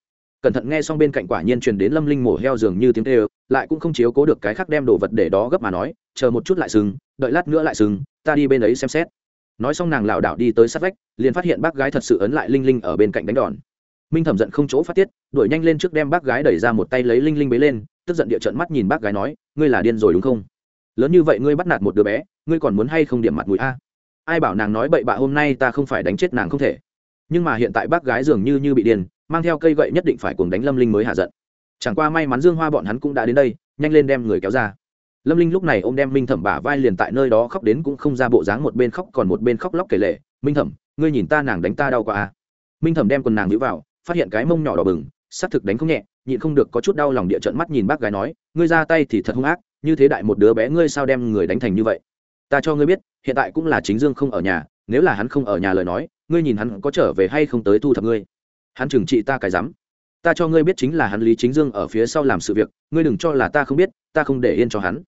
Cẩn thận nghe xong bên cạnh quả nhiên truyền đến lâm linh mổ heo dường như tiếng tê lại cũng không chiếu cố được cái khác đem đồ vật để đó gấp mà nói, chờ một chút lại sừng, đợi lát nữa lại sừng ta đi bên ấy xem xét. Nói xong nàng lảo đảo đi tới sát vách, liền phát hiện bác gái thật sự ấn lại linh linh ở bên cạnh đánh đòn. Minh thẩm giận không chỗ phát tiết, đuổi nhanh lên trước đem bác gái đẩy ra một tay lấy linh linh bế lên, tức giận địa trận mắt nhìn bác gái nói, ngươi là điên rồi đúng không? Lớn như vậy ngươi bắt nạt một đứa bé, ngươi còn muốn hay không điểm mặt mũi a? Ai bảo nàng nói bậy bạ hôm nay ta không phải đánh chết nàng không thể. Nhưng mà hiện tại bác gái dường như như bị điên, mang theo cây gậy nhất định phải cùng đánh lâm linh mới hạ giận. Chẳng qua may mắn dương hoa bọn hắn cũng đã đến đây, nhanh lên đem người kéo ra lâm linh lúc này ô m đem minh thẩm bả vai liền tại nơi đó khóc đến cũng không ra bộ dáng một bên khóc còn một bên khóc lóc kể lệ minh thẩm, ngươi nhìn ta nàng đánh ta đau quá à. minh thẩm đem quần nàng nhữ vào, phát hiện cái mông nhỏ đỏ bừng, xác thực đánh không nhẹ, nhịn không được có chút đau lòng địa trận mắt nhìn bác gái nói, ngươi ra tay thì thật hung ác, như thế đại một đứa bé ngươi sao đem người đánh thành như vậy? Ta cho ngươi biết, hiện tại cũng là chính dương không ở nhà, nếu là hắn không ở nhà lời nói, ngươi nhìn hắn có trở về hay không tới thu thập ngươi. Hắn trừng trị ta cái rắm. Ta cho ngươi biết chính là hắn lý chính dương ở phía sau làm sự việc, ngươi đừng cho là ta không biết, ta không để yên cho hắn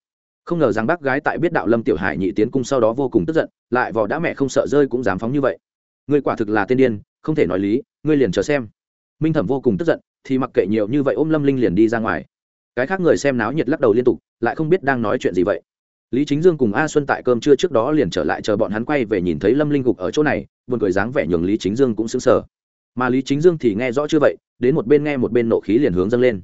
không ngờ rằng bác gái tại biết đạo lâm tiểu hải nhị tiến cung sau đó vô cùng tức giận, lại vò đã mẹ không sợ rơi cũng dám phóng như vậy. Ngươi quả thực là tên điên, không thể nói lý, ngươi liền chờ xem. Minh thẩm vô cùng tức giận, thì mặc kệ nhiều như vậy ôm lâm linh liền đi ra ngoài. Cái khác người xem náo nhiệt lắc đầu liên tục, lại không biết đang nói chuyện gì vậy. Lý chính dương cùng a xuân tại cơm trưa trước đó liền trở lại chờ bọn hắn quay về nhìn thấy lâm linh gục ở chỗ này, buồn cười dáng vẻ nhường lý chính dương cũng xứng sở mà lý chính dương thì nghe rõ chưa vậy, đến một bên nghe một bên nộ khí liền hướng dâng lên.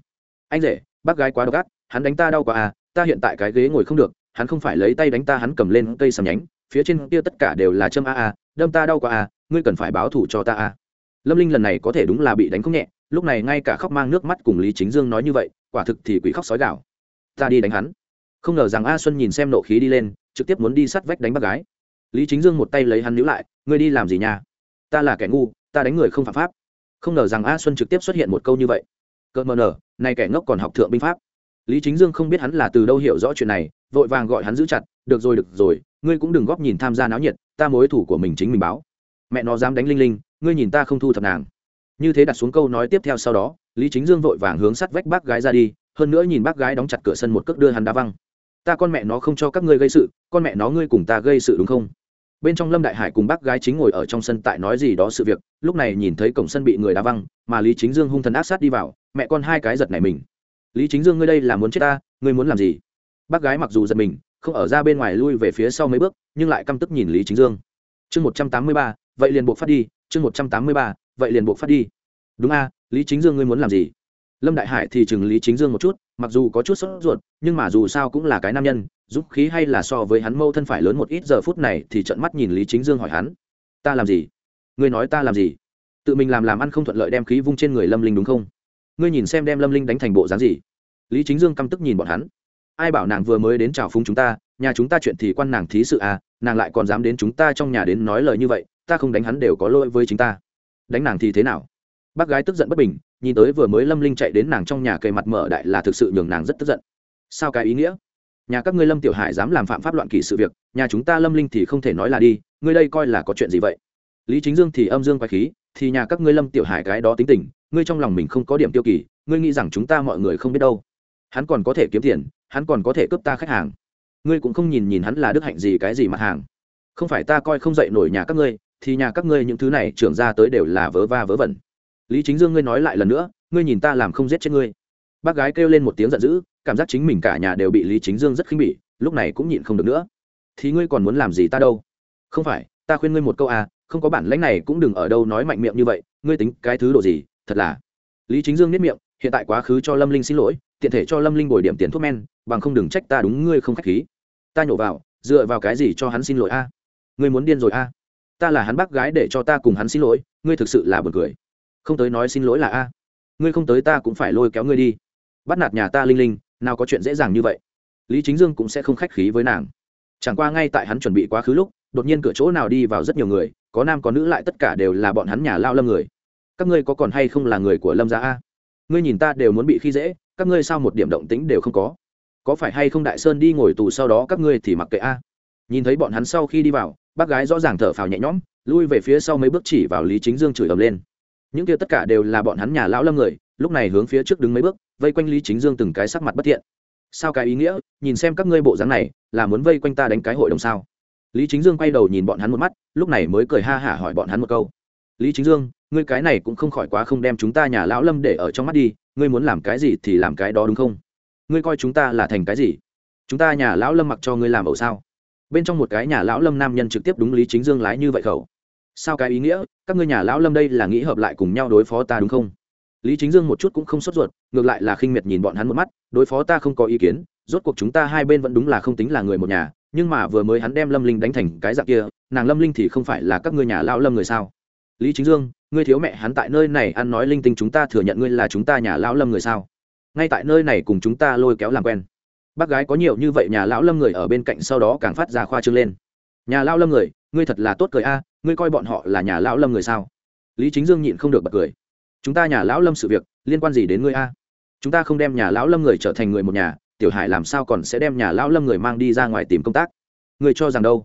Anh rể, bác gái quá độc ác, hắn đánh ta đau quá à ta hiện tại cái ghế ngồi không được hắn không phải lấy tay đánh ta hắn cầm lên cây sầm nhánh phía trên kia tất cả đều là châm a a đâm ta đau quá a, ngươi cần phải báo thủ cho ta a. Lâm linh lần này có thể đúng là bị đánh không nhẹ lúc này ngay cả khóc mang nước mắt cùng lý chính dương nói như vậy quả thực thì quỷ khóc sói gạo ta đi đánh hắn. Không ngờ rằng a xuân nhìn xem nộ khí đi lên trực tiếp muốn đi sắt vách đánh bác gái. Lý chính dương một tay lấy hắn níu lại ngươi đi làm gì nha? Ta là kẻ ngu ta đánh người không phạm pháp. Không ngờ rằng a xuân trực tiếp xuất hiện một câu như vậy. Cợt mờ nở nay kẻ ngốc còn học thượng binh pháp lý chính dương không biết hắn là từ đâu hiểu rõ chuyện này, vội vàng gọi hắn giữ chặt, được rồi được rồi, ngươi cũng đừng góp nhìn tham gia náo nhiệt, ta mối thủ của mình chính mình báo. Mẹ nó dám đánh linh linh, ngươi nhìn ta không thu thập nàng. Như thế đặt xuống câu nói tiếp theo sau đó, lý chính dương vội vàng hướng sắt vách bác gái ra đi, hơn nữa nhìn bác gái đóng chặt cửa sân một cước đưa hắn đá văng. Ta con mẹ nó không cho các ngươi gây sự, con mẹ nó ngươi cùng ta gây sự đúng không? Bên trong lâm đại hải cùng bác gái chính ngồi ở trong sân tại nói gì đó sự việc, lúc này nhìn thấy cổng sân bị người đá văng, mà lý chính dương hung thần ác sát đi vào, mẹ con hai cái giật này mình lý chính dương ngươi đây là muốn chết ta, ngươi muốn làm gì? Bác gái mặc dù giật mình, không ở ra bên ngoài lui về phía sau mấy bước, nhưng lại căm tức nhìn lý chính dương. Chương một trăm tám mươi ba, vậy liền buộc phát đi, chương một trăm tám mươi ba, vậy liền buộc phát đi. Đúng a, lý chính dương ngươi muốn làm gì? Lâm đại hải thì chừng lý chính dương một chút, mặc dù có chút sốt ruột, nhưng mà dù sao cũng là cái nam nhân, dũng khí hay là so với hắn mâu thân phải lớn một ít giờ phút này thì trận mắt nhìn lý chính dương hỏi hắn. Ta làm gì? Ngươi nói ta làm gì? Tự mình làm làm ăn không thuận lợi đem khí vung trên người lâm linh đúng không? Ngươi nhìn xem đem lâm linh đánh thành bộ dáng gì lý chính dương căm tức nhìn bọn hắn ai bảo nàng vừa mới đến chào phúng chúng ta nhà chúng ta chuyện thì quan nàng thí sự à nàng lại còn dám đến chúng ta trong nhà đến nói lời như vậy, ta không đánh hắn đều có lỗi với chính ta. Đánh nàng thì thế nào? Bác gái tức giận bất bình, nhìn tới vừa mới lâm linh chạy đến nàng trong nhà cây mặt mở đại là thực sự nhường nàng rất tức giận. Sao cái ý nghĩa? Nhà các ngươi lâm tiểu hải dám làm phạm pháp loạn kỷ sự việc, nhà chúng ta lâm linh thì không thể nói là đi, ngươi đây coi là có chuyện gì vậy? Lý chính dương thì âm dương quái khí, thì nhà các ngươi lâm tiểu hải cái đó tính tình ngươi trong lòng mình không có điểm tiêu kỳ, ngươi nghĩ rằng chúng ta mọi người không biết đâu. Hắn còn có thể kiếm tiền, hắn còn có thể cướp ta khách hàng. Ngươi cũng không nhìn nhìn hắn là đức hạnh gì cái gì mặt hàng. Không phải ta coi không dậy nổi nhà các ngươi, thì nhà các ngươi những thứ này trưởng ra tới đều là vớ va vớ vẩn. Lý chính dương ngươi nói lại lần nữa, ngươi nhìn ta làm không giết chết ngươi. Bác gái kêu lên một tiếng giận dữ, cảm giác chính mình cả nhà đều bị lý chính dương rất khinh bỉ, lúc này cũng nhịn không được nữa. Thì ngươi còn muốn làm gì ta đâu? Không phải, ta khuyên ngươi một câu à không có bản lãnh này cũng đừng ở đâu nói mạnh miệng như vậy, ngươi tính cái thứ độ gì thật là. Lý chính dương nếp miệng, hiện tại quá khứ cho lâm linh xin lỗi, tiện thể cho lâm linh bồi điểm tiền thuốc men, bằng không đừng trách ta đúng ngươi không k h á c h khí. Ta nhổ vào, dựa vào cái gì cho hắn xin lỗi a? Ngươi muốn điên rồi a? Ta là hắn bác gái để cho ta cùng hắn xin lỗi, ngươi thực sự là b u ồ n cười. Không tới nói xin lỗi là a. Ngươi không tới ta cũng phải lôi kéo ngươi đi. Bắt nạt nhà ta linh linh, nào có chuyện dễ dàng như vậy. Lý chính dương cũng sẽ không khách khí với nàng. Chẳng qua ngay tại hắn chuẩn bị quá khứ lúc, đột nhiên cửa chỗ nào đi vào rất nhiều người, có nam có nữ lại tất cả đều là bọn hắn nhà lao lâm người các ngươi có còn hay không là người của lâm gia a? Ngươi nhìn ta đều muốn bị khi dễ, các ngươi sao một điểm động tĩnh đều không có? Có phải hay không đại sơn đi ngồi tù sau đó các ngươi thì mặc kệ a? Nhìn thấy bọn hắn sau khi đi vào, bác gái rõ ràng thở phào nhẹ nhõm, lui về phía sau mấy bước chỉ vào lý chính dương chửi ầm lên. Những kia tất cả đều là bọn hắn nhà lão lâm người, lúc này hướng phía trước đứng mấy bước, vây quanh lý chính dương từng cái sắc mặt bất thiện. Sao cái ý nghĩa? Nhìn xem các ngươi bộ dáng này, là muốn vây quanh ta đánh cái hội đồng sao? Lý chính dương quay đầu nhìn bọn hắn một mắt, lúc này mới cười ha hả hỏi bọn hắn một câu. Lý chính dương ngươi cái này cũng không khỏi quá không đem chúng ta nhà lão lâm để ở trong mắt đi, ngươi muốn làm cái gì thì làm cái đó đúng không? Ngươi coi chúng ta là thành cái gì? Chúng ta nhà lão lâm mặc cho ngươi làm ẩu sao? Bên trong một cái nhà lão lâm nam nhân trực tiếp đúng lý chính dương lái như vậy khẩu. Sao cái ý nghĩa? Các ngươi nhà lão lâm đây là nghĩ hợp lại cùng nhau đối phó ta đúng không? Lý chính dương một chút cũng không sốt ruột, ngược lại là khinh miệt nhìn bọn hắn một mắt, đối phó ta không có ý kiến, rốt cuộc chúng ta hai bên vẫn đúng là không tính là người một nhà, nhưng mà vừa mới hắn đem lâm linh đánh thành cái dạng kia, nàng lâm linh thì không phải là các ngươi nhà lão lâm người sao? Lý chính dương ngươi thiếu mẹ hắn tại nơi này ăn nói linh tinh chúng ta thừa nhận ngươi là chúng ta nhà lão lâm người sao? Ngay tại nơi này cùng chúng ta lôi kéo làm quen. Bác gái có nhiều như vậy nhà lão lâm người ở bên cạnh sau đó càng phát ra khoa trương lên. Nhà lão lâm người, ngươi thật là tốt cười a, ngươi coi bọn họ là nhà lão lâm người sao? Lý chính dương nhịn không được bật cười. Chúng ta nhà lão lâm sự việc, liên quan gì đến ngươi a? Chúng ta không đem nhà lão lâm người trở thành người một nhà, tiểu hải làm sao còn sẽ đem nhà lão lâm người mang đi ra ngoài tìm công tác? Người cho rằng đâu?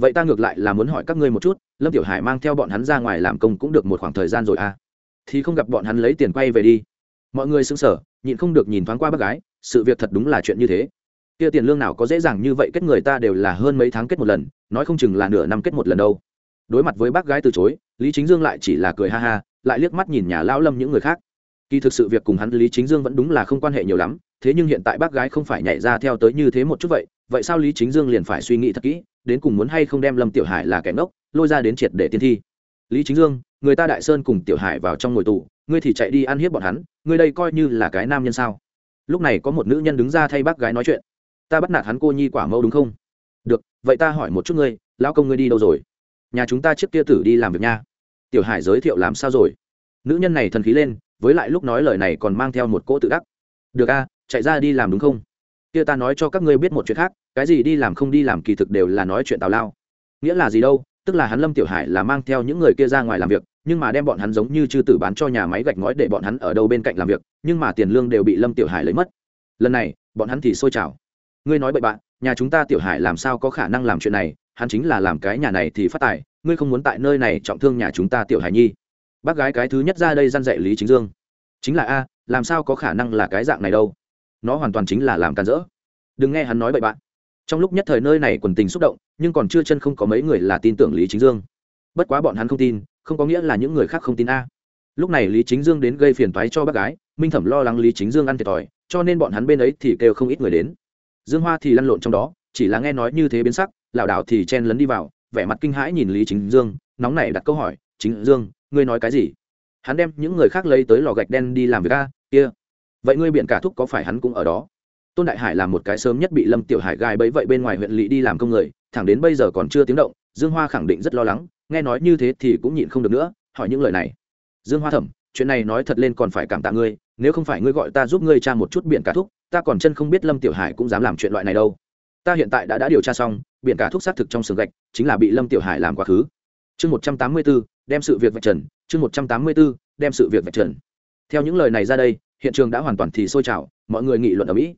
Vậy ta ngược lại là muốn hỏi các ngươi một chút lâm tiểu hải mang theo bọn hắn ra ngoài làm công cũng được một khoảng thời gian rồi à, thì không gặp bọn hắn lấy tiền quay về đi. Mọi người xứng sở nhịn không được nhìn thoáng qua bác gái sự việc thật đúng là chuyện như thế. Kia tiền lương nào có dễ dàng như vậy kết người ta đều là hơn mấy tháng kết một lần nói không chừng là nửa năm kết một lần đâu. Đối mặt với bác gái từ chối lý chính dương lại chỉ là cười ha ha lại liếc mắt nhìn nhà lao lâm những người khác. Kỳ thực sự việc cùng hắn lý chính dương vẫn đúng là không quan hệ nhiều lắm thế nhưng hiện tại bác gái không phải nhảy ra theo tới như thế một chút vậy vậy sao lý chính dương liền phải suy nghĩ thật kỹ? Đến cùng muốn hay không đem lâm tiểu hải là kẻ ngốc, lôi ra đến triệt để tiên thi. Lý chính dương, người ta đại sơn cùng tiểu hải vào trong ngồi tù, ngươi thì chạy đi ăn hiếp bọn hắn, ngươi đây coi như là cái nam nhân sao? Lúc này có một nữ nhân đứng ra thay bác gái nói chuyện. Ta bắt nạt hắn cô nhi quả mẫu đúng không? Được, vậy ta hỏi một chút ngươi, lão công ngươi đi đâu rồi? Nhà chúng ta trước kia tử đi làm việc nha. Tiểu hải giới thiệu làm sao rồi? Nữ nhân này thần khí lên, với lại lúc nói lời này còn mang theo một cỗ tự đắc. Được a, chạy ra đi làm đúng không? Kia ta nói cho các ngươi biết một chuyện khác, cái gì đi làm không đi làm kỳ thực đều là nói chuyện tào lao. Nghĩa là gì đâu, tức là hắn lâm tiểu hải là mang theo những người kia ra ngoài làm việc, nhưng mà đem bọn hắn giống như chư tử bán cho nhà máy gạch ngói để bọn hắn ở đâu bên cạnh làm việc, nhưng mà tiền lương đều bị lâm tiểu hải lấy mất. Lần này, bọn hắn thì sôi trào ngươi nói bậy bạn, nhà chúng ta tiểu hải làm sao có khả năng làm chuyện này, hắn chính là làm cái nhà này thì phát tài, ngươi không muốn tại nơi này trọng thương nhà chúng ta tiểu hải nhi. Bác gái cái thứ nhất ra đây dăn dạy lý chính dương. Chính là a, làm sao có khả năng là cái dạng này đâu? Nó hoàn toàn chính là làm càn rỡ. Đừng nghe hắn nói bậy bạn. Trong lúc nhất thời nơi này quần tình xúc động, nhưng còn chưa chân không có mấy người là tin tưởng lý chính dương. Bất quá bọn hắn không tin, không có nghĩa là những người khác không tin a. Lúc này lý chính dương đến gây phiền toái cho bác gái, minh thẩm lo lắng lý chính dương ăn thiệt thòi, cho nên bọn hắn bên ấy thì kêu không ít người đến. Dương hoa thì lăn lộn trong đó, chỉ là nghe nói như thế biến sắc, lảo đảo thì chen lấn đi vào, vẻ mặt kinh hãi nhìn lý chính dương, nóng nảy đặt câu hỏi, chính dương, ngươi nói cái gì? Hắn đem những người khác lấy tới lò gạch đen đi làm việc a, kia vậy ngươi biện cả thúc có phải hắn cũng ở đó? Tôn đại hải là một cái sớm nhất bị lâm tiểu hải gai bẫy vậy bên ngoài huyện lỵ đi làm công người, thẳng đến bây giờ còn chưa tiếng động, dương hoa khẳng định rất lo lắng, nghe nói như thế thì cũng nhịn không được nữa, hỏi những lời này. Dương hoa thẩm chuyện này nói thật lên còn phải cảm tạ ngươi, nếu không phải ngươi gọi ta giúp ngươi tra một chút biển cả thúc, ta còn chân không biết lâm tiểu hải cũng dám làm chuyện loại này đâu. Ta hiện tại đã đã điều tra xong, biển cả thúc xác thực trong sườn gạch, chính là bị lâm tiểu hải làm quá khứ. Chương một trăm tám mươi b ố đem sự việc vạch trần, chương một trăm tám mươi b ố đem sự việc vạch trần. Theo những lời này ra đây hiện trường đã hoàn toàn thì sôi trào, mọi người nghị luận ở mỹ.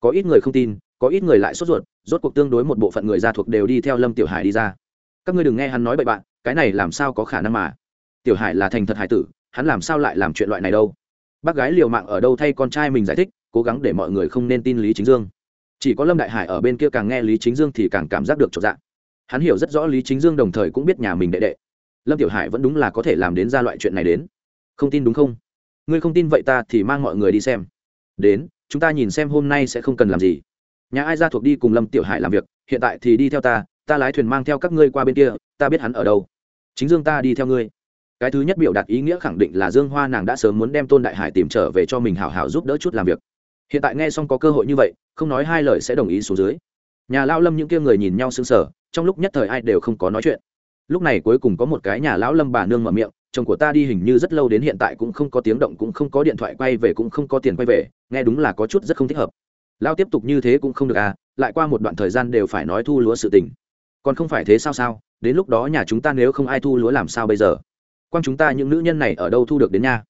Có ít người không tin, có ít người lại sốt ruột, rốt cuộc tương đối một bộ phận người gia thuộc đều đi theo lâm tiểu hải đi ra. Các ngươi đừng nghe hắn nói bậy bạn, cái này làm sao có khả năng mà? Tiểu hải là thành thật hải tử, hắn làm sao lại làm chuyện loại này đâu? Bác gái liều mạng ở đâu thay con trai mình giải thích, cố gắng để mọi người không nên tin lý chính dương. Chỉ có lâm đại hải ở bên kia càng nghe lý chính dương thì càng cảm giác được trọn dạng hắn hiểu rất rõ lý chính dương đồng thời cũng biết nhà mình đệ đệ. Lâm tiểu hải vẫn đúng là có thể làm đến ra loại chuyện này đến. Không tin đúng không? Ngươi không tin vậy ta thì mang mọi người đi xem. Đến, chúng ta nhìn xem hôm nay sẽ không cần làm gì. Nhà ai ra thuộc đi cùng lâm tiểu hải làm việc, hiện tại thì đi theo ta ta lái thuyền mang theo các ngươi qua bên kia, ta biết hắn ở đâu. Chính dương ta đi theo ngươi. Cái thứ nhất biểu đạt ý nghĩa khẳng định là dương hoa nàng đã sớm muốn đem tôn đại hải tìm trở về cho mình hảo hảo giúp đỡ chút làm việc. Hiện tại nghe xong có cơ hội như vậy, không nói hai lời sẽ đồng ý xuống dưới. Nhà lão lâm những kia người nhìn nhau sững sờ, trong lúc nhất thời ai đều không có nói chuyện. Lúc này cuối cùng có một cái nhà lão lâm bà nương mở miệng chồng của ta đi hình như rất lâu đến hiện tại cũng không có tiếng động, cũng không có điện thoại quay về, cũng không có tiền quay về, nghe đúng là có chút rất không thích hợp. Lao tiếp tục như thế cũng không được à lại qua một đoạn thời gian đều phải nói thu lúa sự tình. Còn không phải thế sao sao, đến lúc đó nhà chúng ta nếu không ai thu lúa làm sao bây giờ? Quang chúng ta những nữ nhân này ở đâu thu được đến nha?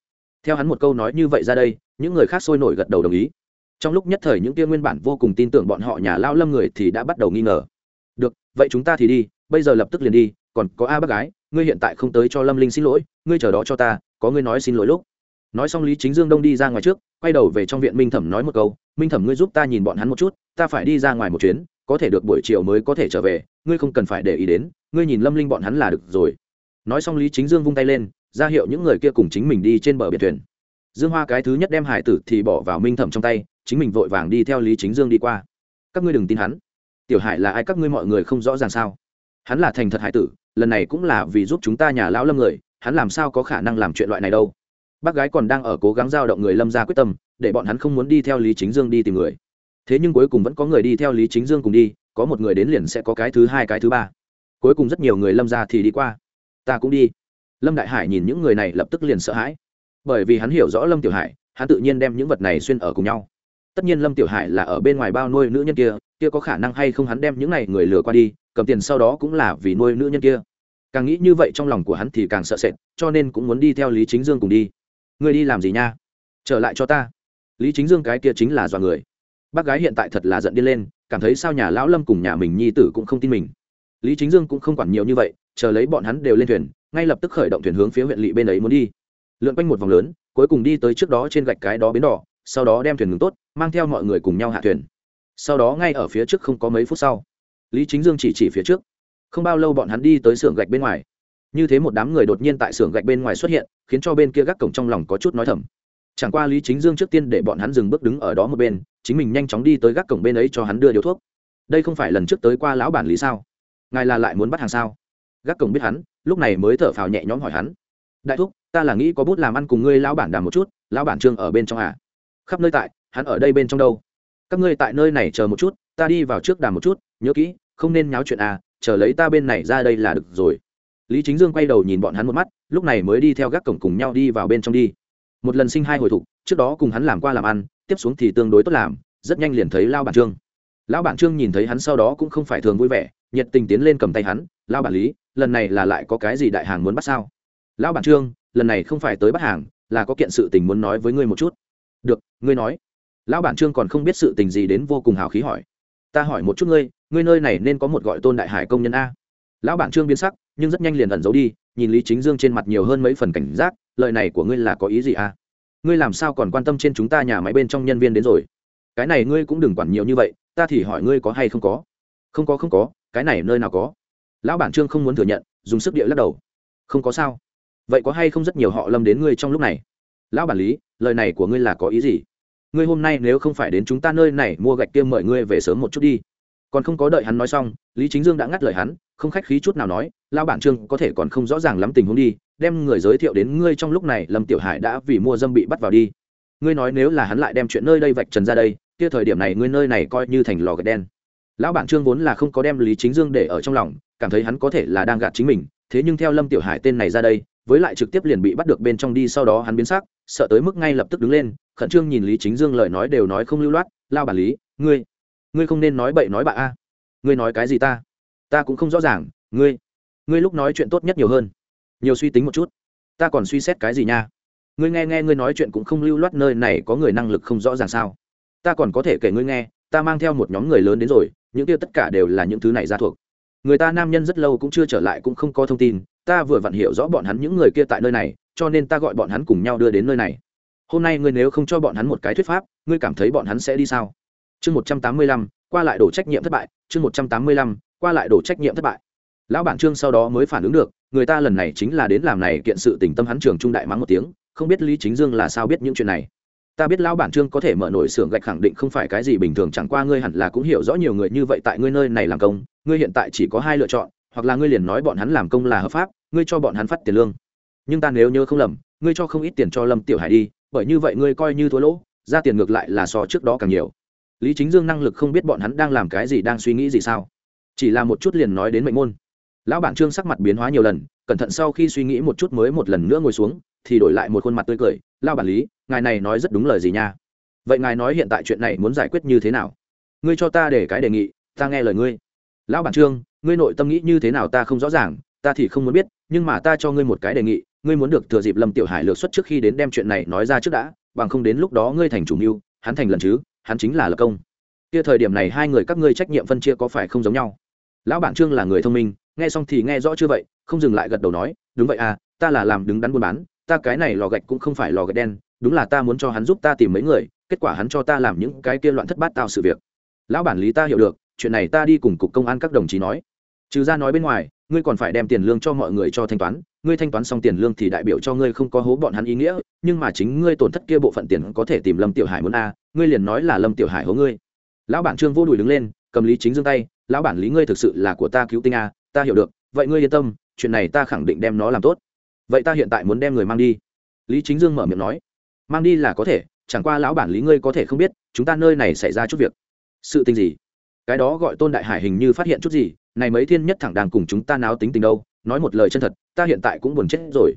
Theo hắn một câu nói như vậy ra đây, những người khác sôi nổi gật đầu đồng ý. Trong lúc nhất thời những kia nguyên bản vô cùng tin tưởng bọn họ nhà lao lâm người thì đã bắt đầu nghi ngờ. Được, vậy chúng ta thì đi, bây giờ lập tức liền đi, còn có a bác gái ngươi hiện tại không tới cho lâm linh xin lỗi, ngươi chờ đó cho ta, có ngươi nói xin lỗi lúc. Nói xong lý chính dương đông đi ra ngoài trước, quay đầu về trong viện minh thẩm nói một câu, minh thẩm ngươi giúp ta nhìn bọn hắn một chút, ta phải đi ra ngoài một chuyến, có thể được buổi chiều mới có thể trở về, ngươi không cần phải để ý đến, ngươi nhìn lâm linh bọn hắn là được rồi. Nói xong lý chính dương vung tay lên, ra hiệu những người kia cùng chính mình đi trên bờ biển thuyền. Dương hoa cái thứ nhất đem hải tử thì bỏ vào minh thẩm trong tay, chính mình vội vàng đi theo lý chính dương đi qua. Các ngươi đừng tin hắn. Tiểu hải là ai các ngươi mọi người không rõ ràng sao? Hắn là thành thật hải tử lần này cũng là vì giúp chúng ta nhà lão lâm người, hắn làm sao có khả năng làm chuyện loại này đâu. Bác gái còn đang ở cố gắng giao động người lâm ra quyết tâm, để bọn hắn không muốn đi theo lý chính dương đi tìm người. Thế nhưng cuối cùng vẫn có người đi theo lý chính dương cùng đi, có một người đến liền sẽ có cái thứ hai, cái thứ ba. Cuối cùng rất nhiều người lâm ra thì đi qua. Ta cũng đi. Lâm đại hải nhìn những người này lập tức liền sợ hãi. Bởi vì hắn hiểu rõ lâm tiểu hải, hắn tự nhiên đem những vật này xuyên ở cùng nhau. Tất nhiên lâm tiểu hải là ở bên ngoài bao nuôi nữ nhân kia kia có khả năng hay không hắn đem những này người lừa qua đi, cầm tiền sau đó cũng là vì nuôi nữ nhân kia. Càng nghĩ như vậy trong lòng của hắn thì càng sợ sệt, cho nên cũng muốn đi theo lý chính dương cùng đi. Người đi làm gì nha? Trở lại cho ta. Lý chính dương cái kia chính là dọa người. Bác gái hiện tại thật là giận đi lên, cảm thấy sao nhà lão lâm cùng nhà mình nhi tử cũng không tin mình. Lý chính dương cũng không quản nhiều như vậy, chờ lấy bọn hắn đều lên thuyền, ngay lập tức khởi động thuyền hướng phía huyện lỵ bên ấy muốn đi. Lượn quanh một vòng lớn, cuối cùng đi tới trước đó trên gạch cái đó bến đỏ, sau đó đem thuyền ngừng tốt, mang theo mọi người cùng nhau hạ thuyền sau đó ngay ở phía trước không có mấy phút sau, lý chính dương chỉ chỉ phía trước. Không bao lâu bọn hắn đi tới xưởng gạch bên ngoài. Như thế một đám người đột nhiên tại xưởng gạch bên ngoài xuất hiện, khiến cho bên kia gác cổng trong lòng có chút nói thầm. Chẳng qua lý chính dương trước tiên để bọn hắn dừng bước đứng ở đó một bên, chính mình nhanh chóng đi tới gác cổng bên ấy cho hắn đưa điếu thuốc. Đây không phải lần trước tới qua lão bản lý sao? Ngài là lại muốn bắt hàng sao? Gác cổng biết hắn, lúc này mới thở phào nhẹ nhõm hỏi hắn. Đại thúc, ta là nghĩ có bút làm ăn cùng ngươi lão bản đàm một chút, lão bản trương ở bên trong à? Khắp nơi tại, hắn ở đây bên trong đâu? Các ngươi tại nơi này chờ một chút, ta đi vào trước đàm một chút, nhớ kỹ, không nên nháo chuyện à chờ lấy ta bên này ra đây là được rồi. Lý chính dương quay đầu nhìn bọn hắn một mắt, lúc này mới đi theo gác cổng cùng nhau đi vào bên trong đi. Một lần sinh hai hồi thục, trước đó cùng hắn làm qua làm ăn, tiếp xuống thì tương đối tốt làm, rất nhanh liền thấy lao bản trương. Lão bản trương nhìn thấy hắn sau đó cũng không phải thường vui vẻ, nhiệt tình tiến lên cầm tay hắn lao bản lý, lần này là lại có cái gì đại hàng muốn bắt sao? Lão bản trương, lần này không phải tới bắt hàng, là có kiện sự tình muốn nói với ngươi một chút. Được, ngươi nói lão bản trương còn không biết sự tình gì đến vô cùng hào khí hỏi. Ta hỏi một chút ngươi ngươi nơi này nên có một gọi tôn đại hải công nhân a. Lão bản trương biến sắc, nhưng rất nhanh liền ẩn giấu đi, nhìn lý chính dương trên mặt nhiều hơn mấy phần cảnh giác, lời này của ngươi là có ý gì a? Ngươi làm sao còn quan tâm trên chúng ta nhà máy bên trong nhân viên đến rồi? Cái này ngươi cũng đừng quản nhiều như vậy, ta thì hỏi ngươi có hay không có. Không có không có, cái này nơi nào có? Lão bản trương không muốn thừa nhận, dùng sức địa lắc đầu. Không có sao. Vậy có hay không rất nhiều họ lâm đến ngươi trong lúc này? Lão bản lý, lời này của ngươi là có ý gì? Ngươi hôm nay nếu không phải đến chúng ta nơi này mua gạch kia mời ngươi về sớm một chút đi. Còn không có đợi hắn nói xong, lý chính dương đã ngắt lời hắn, không khách khí chút nào nói lao bản trương, có thể còn không rõ ràng lắm tình huống đi, đem người giới thiệu đến ngươi trong lúc này, lâm tiểu hải đã vì mua dâm bị bắt vào đi. Ngươi nói nếu là hắn lại đem chuyện nơi đây vạch trần ra đây, kia thời điểm này ngươi nơi này coi như thành lò gạch đen. Lão bản trương vốn là không có đem lý chính dương để ở trong lòng, cảm thấy hắn có thể là đang gạt chính mình thế nhưng theo lâm tiểu hải tên này ra đây, với lại trực tiếp liền bị bắt được bên trong đi, sau đó hắn biến sắc, sợ tới mức ngay lập tức đứng lên, khẩn trương nhìn lý chính dương lời nói đều nói không lưu loát, lao bản lý, ngươi ngươi không nên nói bậy nói bạ a. Ngươi nói cái gì ta? Ta cũng không rõ ràng, ngươi ngươi lúc nói chuyện tốt nhất nhiều hơn. Nhiều suy tính một chút. Ta còn suy xét cái gì nha? Ngươi nghe nghe, ngươi nói chuyện cũng không lưu loát nơi này có người năng lực không rõ ràng sao? Ta còn có thể kể ngươi nghe, ta mang theo một nhóm người lớn đến rồi, những kia tất cả đều là những thứ này ra thuộc người ta nam nhân rất lâu cũng chưa trở lại cũng không có thông tin, ta vừa vặn hiểu rõ bọn hắn những người kia tại nơi này, cho nên ta gọi bọn hắn cùng nhau đưa đến nơi này. Hôm nay ngươi nếu không cho bọn hắn một cái thuyết pháp, ngươi cảm thấy bọn hắn sẽ đi sao? Chương một trăm tám mươi lăm, qua lại đổ trách nhiệm thất bại. Chương một trăm tám mươi lăm, qua lại đổ trách nhiệm thất bại. Lão bản trương sau đó mới phản ứng được, người ta lần này chính là đến làm này kiện sự tình tâm hắn trường trung đại mắng một tiếng, không biết lý chính dương là sao biết những chuyện này ta biết lão bản trương có thể mở nổi xưởng gạch khẳng định không phải cái gì bình thường, chẳng qua ngươi hẳn là cũng hiểu rõ nhiều người như vậy tại ngươi nơi này làm công, ngươi hiện tại chỉ có hai lựa chọn, hoặc là ngươi liền nói bọn hắn làm công là hợp pháp, ngươi cho bọn hắn phát tiền lương. Nhưng ta nếu nhớ không lầm, ngươi cho không ít tiền cho lâm tiểu hải đi, bởi như vậy ngươi coi như thua lỗ, ra tiền ngược lại là so trước đó càng nhiều. Lý chính dương năng lực không biết bọn hắn đang làm cái gì, đang suy nghĩ gì sao? Chỉ là một chút liền nói đến mệnh môn. Lão bản trương sắc mặt biến hóa nhiều lần, cẩn thận sau khi suy nghĩ một chút mới một lần nữa ngồi xuống, thì đổi lại một khuôn mặt tươi cười lao bản lý, ngài này nói rất đúng lời gì nha. Vậy ngài nói hiện tại chuyện này muốn giải quyết như thế nào? Ngươi cho ta để cái đề nghị, ta nghe lời ngươi. Lão bản trương, ngươi nội tâm nghĩ như thế nào ta không rõ ràng, ta thì không muốn biết, nhưng mà ta cho ngươi một cái đề nghị, ngươi muốn được thừa dịp lâm tiểu hải lược xuất trước khi đến đem chuyện này nói ra trước đã, bằng không đến lúc đó ngươi thành chủ mưu, hắn thành lần chứ, hắn chính là lập công. Kia thời điểm này hai người các ngươi trách nhiệm phân chia có phải không giống nhau? Lão bản trương là người thông minh, nghe xong thì nghe rõ chưa vậy, không dừng lại gật đầu nói, đúng vậy à ta là làm đứng đắn buôn bán ta cái này lò gạch cũng không phải lò gạch đen, đúng là ta muốn cho hắn giúp ta tìm mấy người, kết quả hắn cho ta làm những cái kia loạn thất bát tạo sự việc. Lão bản lý ta hiểu được, chuyện này ta đi cùng cục công an các đồng chí nói. Trừ ra nói bên ngoài, ngươi còn phải đem tiền lương cho mọi người cho thanh toán, ngươi thanh toán xong tiền lương thì đại biểu cho ngươi không có hố bọn hắn ý nghĩa, nhưng mà chính ngươi tổn thất kia bộ phận tiền có thể tìm lâm tiểu hải muốn a, ngươi liền nói là lâm tiểu hải hố ngươi. Lão bản trương vô đùi đứng lên, cầm lý chính dương tay, lão bản lý ngươi thực sự là của ta cứu tinh a, ta hiểu được, vậy ngươi yên tâm, chuyện này ta khẳng định đem nó làm tốt vậy ta hiện tại muốn đem người mang đi. Lý chính dương mở miệng nói. Mang đi là có thể chẳng qua lão bản lý ngươi có thể không biết chúng ta nơi này xảy ra chút việc. Sự tình gì? Cái đó gọi tôn đại hải hình như phát hiện chút gì này mấy thiên nhất thẳng đang cùng chúng ta náo tính tình đâu nói một lời chân thật ta hiện tại cũng buồn chết rồi.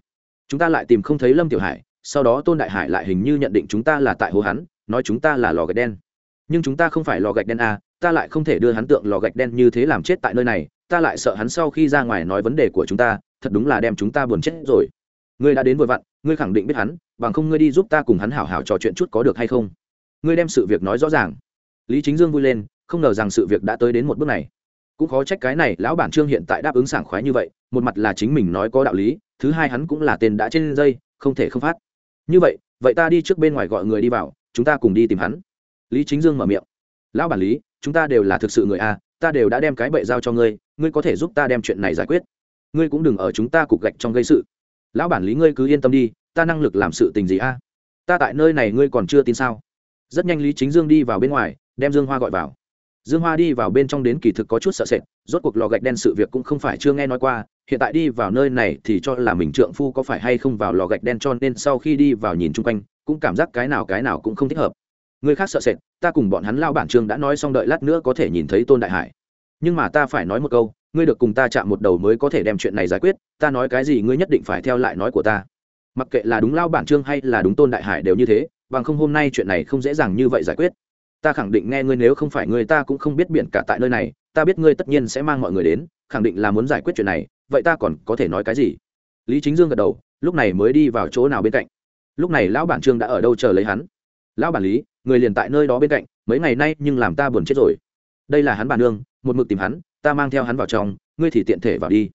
Chúng ta lại tìm không thấy lâm tiểu hải sau đó tôn đại hải lại hình như nhận định chúng ta là tại hồ hắn nói chúng ta là lò gạch đen. Nhưng chúng ta không phải lò gạch đen à, ta lại không thể đưa hắn tượng lò gạch đen như thế làm chết tại nơi này ta lại sợ hắn sau khi ra ngoài nói vấn đề của chúng ta, thật đúng là đem chúng ta buồn chết rồi. Ngươi đã đến vội vặn, ngươi khẳng định biết hắn, bằng không ngươi đi giúp ta cùng hắn hảo hảo trò chuyện chút có được hay không? Ngươi đem sự việc nói rõ ràng. Lý chính dương vui lên, không ngờ rằng sự việc đã tới đến một bước này. Cũng khó trách cái này, lão bản trương hiện tại đáp ứng sảng khoái như vậy, một mặt là chính mình nói có đạo lý, thứ hai hắn cũng là tên đã trên dây, không thể không phát. Như vậy vậy ta đi trước bên ngoài gọi người đi vào, chúng ta cùng đi tìm hắn. Lý chính dương mở miệng. Lão bản lý, chúng ta đều là thực sự người a, ta đều đã đem cái bệ giao cho ngươi ngươi có thể giúp ta đem chuyện này giải quyết. Ngươi cũng đừng ở chúng ta cục gạch trong gây sự. Lão bản lý ngươi cứ yên tâm đi, ta năng lực làm sự tình gì a? Ta tại nơi này ngươi còn chưa tin sao? Rất nhanh lý chính dương đi vào bên ngoài, đem dương hoa gọi vào. Dương hoa đi vào bên trong đến kỳ thực có chút sợ sệt, rốt cuộc lò gạch đen sự việc cũng không phải chưa nghe nói qua, hiện tại đi vào nơi này thì cho là mình trượng phu có phải hay không vào lò gạch đen cho nên sau khi đi vào nhìn chung quanh, cũng cảm giác cái nào cái nào cũng không thích hợp. Người khác sợ sệt, ta cùng bọn hắn lao bản trương đã nói xong đợi lát nữa có thể nhìn thấy tôn đại hải nhưng mà ta phải nói một câu, ngươi được cùng ta chạm một đầu mới có thể đem chuyện này giải quyết, ta nói cái gì ngươi nhất định phải theo lại nói của ta. Mặc kệ là đúng lao bản trương hay là đúng tôn đại hải đều như thế, bằng không hôm nay chuyện này không dễ dàng như vậy giải quyết. Ta khẳng định nghe ngươi nếu không phải ngươi ta cũng không biết biển cả tại nơi này, ta biết ngươi tất nhiên sẽ mang mọi người đến, khẳng định là muốn giải quyết chuyện này, vậy ta còn có thể nói cái gì? Lý chính dương gật đầu, lúc này mới đi vào chỗ nào bên cạnh? Lúc này lão bản trương đã ở đâu chờ lấy hắn? Lão bản lý, người liền tại nơi đó bên cạnh, mấy ngày nay nhưng làm ta buồn chết rồi đây là hắn bà nương, một mực tìm hắn, ta mang theo hắn vào trong, ngươi thì tiện thể vào đi.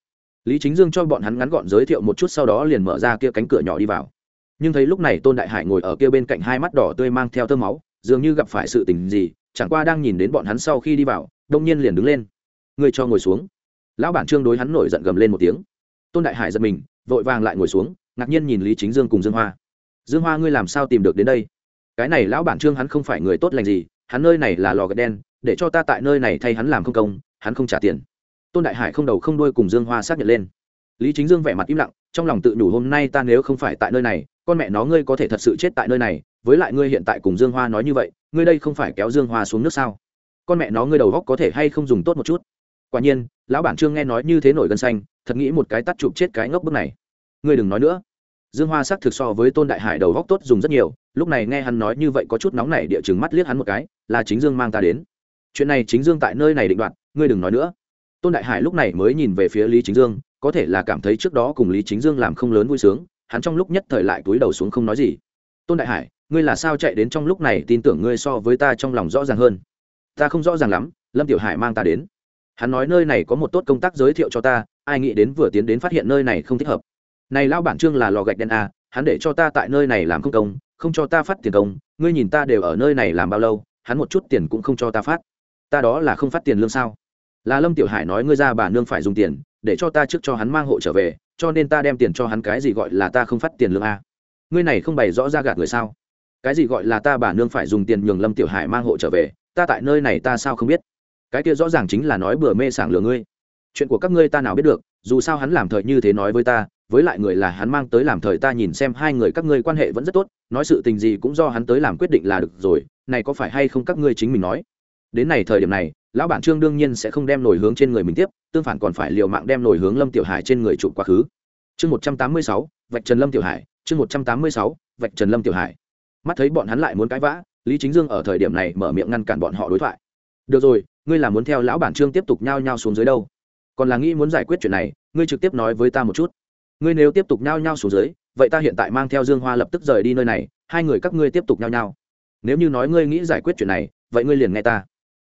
Lý chính dương cho bọn hắn ngắn gọn giới thiệu một chút sau đó liền mở ra kia cánh cửa nhỏ đi vào. Nhưng thấy lúc này tôn đại hải ngồi ở kia bên cạnh hai mắt đỏ tươi mang theo tơ máu, dường như gặp phải sự tình gì, chẳng qua đang nhìn đến bọn hắn sau khi đi vào, đông nhiên liền đứng lên. Ngươi cho ngồi xuống. Lão bản trương đối hắn nổi giận gầm lên một tiếng. Tôn đại hải giật mình, vội vàng lại ngồi xuống, ngạc nhiên nhìn lý chính dương cùng dương hoa. Dương hoa, ngươi làm sao tìm được đến đây? Cái này lão bản trương hắn không phải người tốt lành gì, hắn nơi này là lò gạch đen để cho ta tại nơi này thay hắn làm không công, hắn không trả tiền. Tôn đại hải không đầu không đuôi cùng dương hoa xác nhận lên. Lý chính dương vẻ mặt im lặng, trong lòng tự nhủ hôm nay ta nếu không phải tại nơi này, con mẹ nó ngươi có thể thật sự chết tại nơi này, với lại ngươi hiện tại cùng dương hoa nói như vậy, ngươi đây không phải kéo dương hoa xuống nước sao? Con mẹ nó ngươi đầu góc có thể hay không dùng tốt một chút? Quả nhiên, lão bản trương nghe nói như thế nổi gân xanh, thật nghĩ một cái tắt chụp chết cái ngốc bức này. Ngươi đừng nói nữa. Dương hoa sắc thực so với tôn đại hải đầu góc tốt dùng rất nhiều, lúc này nghe hắn nói như vậy có chút nóng này địa chừng mắt liếc hắn một cái, là chính dương mang ta đến chuyện này chính dương tại nơi này định đoạt ngươi đừng nói nữa. Tôn đại hải lúc này mới nhìn về phía lý chính dương có thể là cảm thấy trước đó cùng lý chính dương làm không lớn vui sướng hắn trong lúc nhất thời lại túi đầu xuống không nói gì. Tôn đại hải ngươi là sao chạy đến trong lúc này tin tưởng ngươi so với ta trong lòng rõ ràng hơn? Ta không rõ ràng lắm lâm tiểu hải mang ta đến. Hắn nói nơi này có một tốt công tác giới thiệu cho ta ai nghĩ đến vừa tiến đến phát hiện nơi này không thích hợp. Này lao bản trương là lò gạch đen à, hắn để cho ta tại nơi này làm công công không cho ta phát tiền công ngươi nhìn ta đều ở nơi này làm bao lâu hắn một chút tiền cũng không cho ta phát ta đó là không phát tiền lương sao? Là lâm tiểu hải nói ngươi ra bà nương phải dùng tiền, để cho ta trước cho hắn mang hộ trở về, cho nên ta đem tiền cho hắn cái gì gọi là ta không phát tiền lương à. ngươi này không bày rõ ra gạt người sao? Cái gì gọi là ta bà nương phải dùng tiền nhường lâm tiểu hải mang hộ trở về, ta tại nơi này ta sao không biết? Cái kia rõ ràng chính là nói bừa mê sảng lừa ngươi. Chuyện của các ngươi ta nào biết được, dù sao hắn làm thời như thế nói với ta, với lại người là hắn mang tới làm thời ta nhìn xem hai người các ngươi quan hệ vẫn rất tốt, nói sự tình gì cũng do hắn tới làm quyết định là được rồi, này có phải hay không các ngươi chính mình nói? Đến này thời điểm này, lão bản trương đương nhiên sẽ không đem nổi hướng trên người mình tiếp, tương phản còn phải liều mạng đem nổi hướng lâm tiểu hải trên người chụp quá khứ. Chương một trăm tám mươi sáu, vạch trần lâm tiểu hải, chương một trăm tám mươi sáu, vạch trần lâm tiểu hải. Mắt thấy bọn hắn lại muốn cãi vã, lý chính dương ở thời điểm này mở miệng ngăn cản bọn họ đối thoại. Được rồi, ngươi là muốn theo lão bản trương tiếp tục nhao nhao xuống dưới đâu? Còn là nghĩ muốn giải quyết chuyện này, ngươi trực tiếp nói với ta một chút. Ngươi nếu tiếp tục nhao nhao xuống dưới, vậy ta hiện tại mang theo dương hoa lập tức rời đi nơi này, hai người các ngươi tiếp tục nhao nhao. Nếu như nói ngươi nghĩ giải quyết chuyện này, vậy ngươi liền nghe ta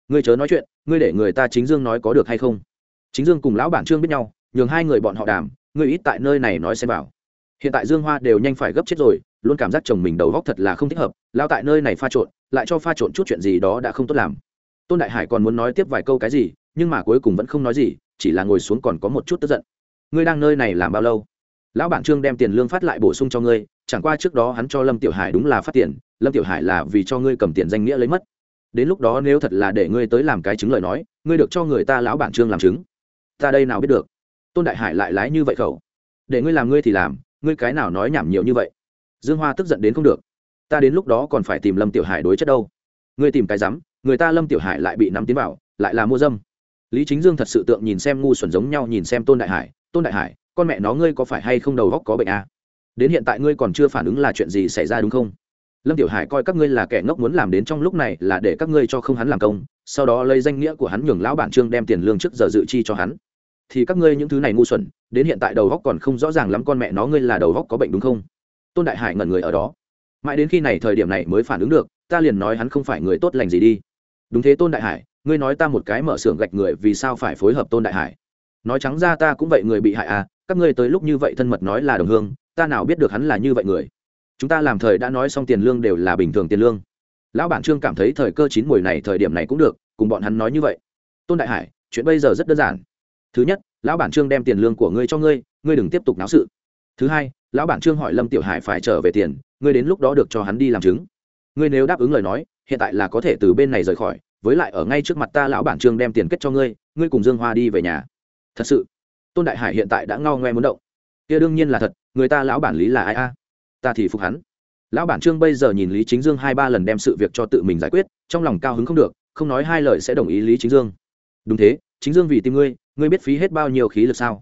ngươi chớ nói chuyện, ngươi để người ta chính dương nói có được hay không? Chính dương cùng lão bản trương biết nhau, nhường hai người bọn họ đàm, ngươi ít tại nơi này nói xem vào. Hiện tại dương hoa đều nhanh phải gấp chết rồi, luôn cảm giác chồng mình đầu góc thật là không thích hợp, lao tại nơi này pha trộn, lại cho pha trộn chút chuyện gì đó đã không tốt làm. Tôn đại hải còn muốn nói tiếp vài câu cái gì, nhưng mà cuối cùng vẫn không nói gì, chỉ là ngồi xuống còn có một chút tức giận. Ngươi đang nơi này làm bao lâu? Lão bản trương đem tiền lương phát lại bổ sung cho ngươi, chẳng qua trước đó hắn cho lâm tiểu hải đúng là phát tiền, lâm tiểu hải là vì cho ngươi cầm tiền danh nghĩa lấy mất đến lúc đó nếu thật là để ngươi tới làm cái chứng lời nói, ngươi được cho người ta lão bản trương làm chứng. Ta đây nào biết được? Tôn đại hải lại lái như vậy khẩu. Để ngươi làm ngươi thì làm, ngươi cái nào nói nhảm nhiều như vậy? Dương hoa tức giận đến không được. Ta đến lúc đó còn phải tìm lâm tiểu hải đối chất đâu? Ngươi tìm cái rắm người ta lâm tiểu hải lại bị nắm tiến vào, lại là mua dâm. Lý chính dương thật sự tượng nhìn xem ngu xuẩn giống nhau nhìn xem tôn đại hải, tôn đại hải, con mẹ nó ngươi có phải hay không đầu góc có bệnh à? đến hiện tại ngươi còn chưa phản ứng là chuyện gì xảy ra đúng không? Lâm tiểu hải coi các ngươi là kẻ ngốc muốn làm đến trong lúc này là để các ngươi cho không hắn làm công, sau đó lấy danh nghĩa của hắn nhường lão bản trương đem tiền lương trước giờ dự chi cho hắn. Thì các ngươi những thứ này ngu xuẩn, đến hiện tại đầu góc còn không rõ ràng lắm con mẹ nó ngươi là đầu góc có bệnh đúng không? Tôn đại hải ngẩn người ở đó. Mãi đến khi này thời điểm này mới phản ứng được, ta liền nói hắn không phải người tốt lành gì đi. Đúng thế tôn đại hải, ngươi nói ta một cái mở xưởng gạch người vì sao phải phối hợp tôn đại hải? Nói trắng ra ta cũng vậy người bị hại à các ngươi tới lúc như vậy thân mật nói là đồng hương, ta nào biết được hắn là như vậy người? Chúng ta làm thời đã nói xong tiền lương đều là bình thường tiền lương. Lão bản trương cảm thấy thời cơ chín mùi này thời điểm này cũng được, cùng bọn hắn nói như vậy. Tôn đại hải, chuyện bây giờ rất đơn giản. Thứ nhất, lão bản trương đem tiền lương của ngươi cho ngươi ngươi đừng tiếp tục náo sự. Thứ hai, lão bản trương hỏi lâm tiểu hải phải trở về tiền, ngươi đến lúc đó được cho hắn đi làm chứng. Ngươi nếu đáp ứng lời nói, hiện tại là có thể từ bên này rời khỏi, với lại ở ngay trước mặt ta lão bản trương đem tiền kết cho ngươi ngươi cùng dương hoa đi về nhà. Thật sự, tôn đại hải hiện tại đã ngao ngoe muốn động. Kia đương nhiên là thật, người ta lão bản lý là ai a? Ta thì phục hắn. Lão bản trương bây giờ nhìn lý chính dương hai ba lần đem sự việc cho tự mình giải quyết, trong lòng cao hứng không được, không nói hai lời sẽ đồng ý lý chính dương. Đúng thế, chính dương vì tìm ngươi ngươi biết phí hết bao nhiêu khí lực sao?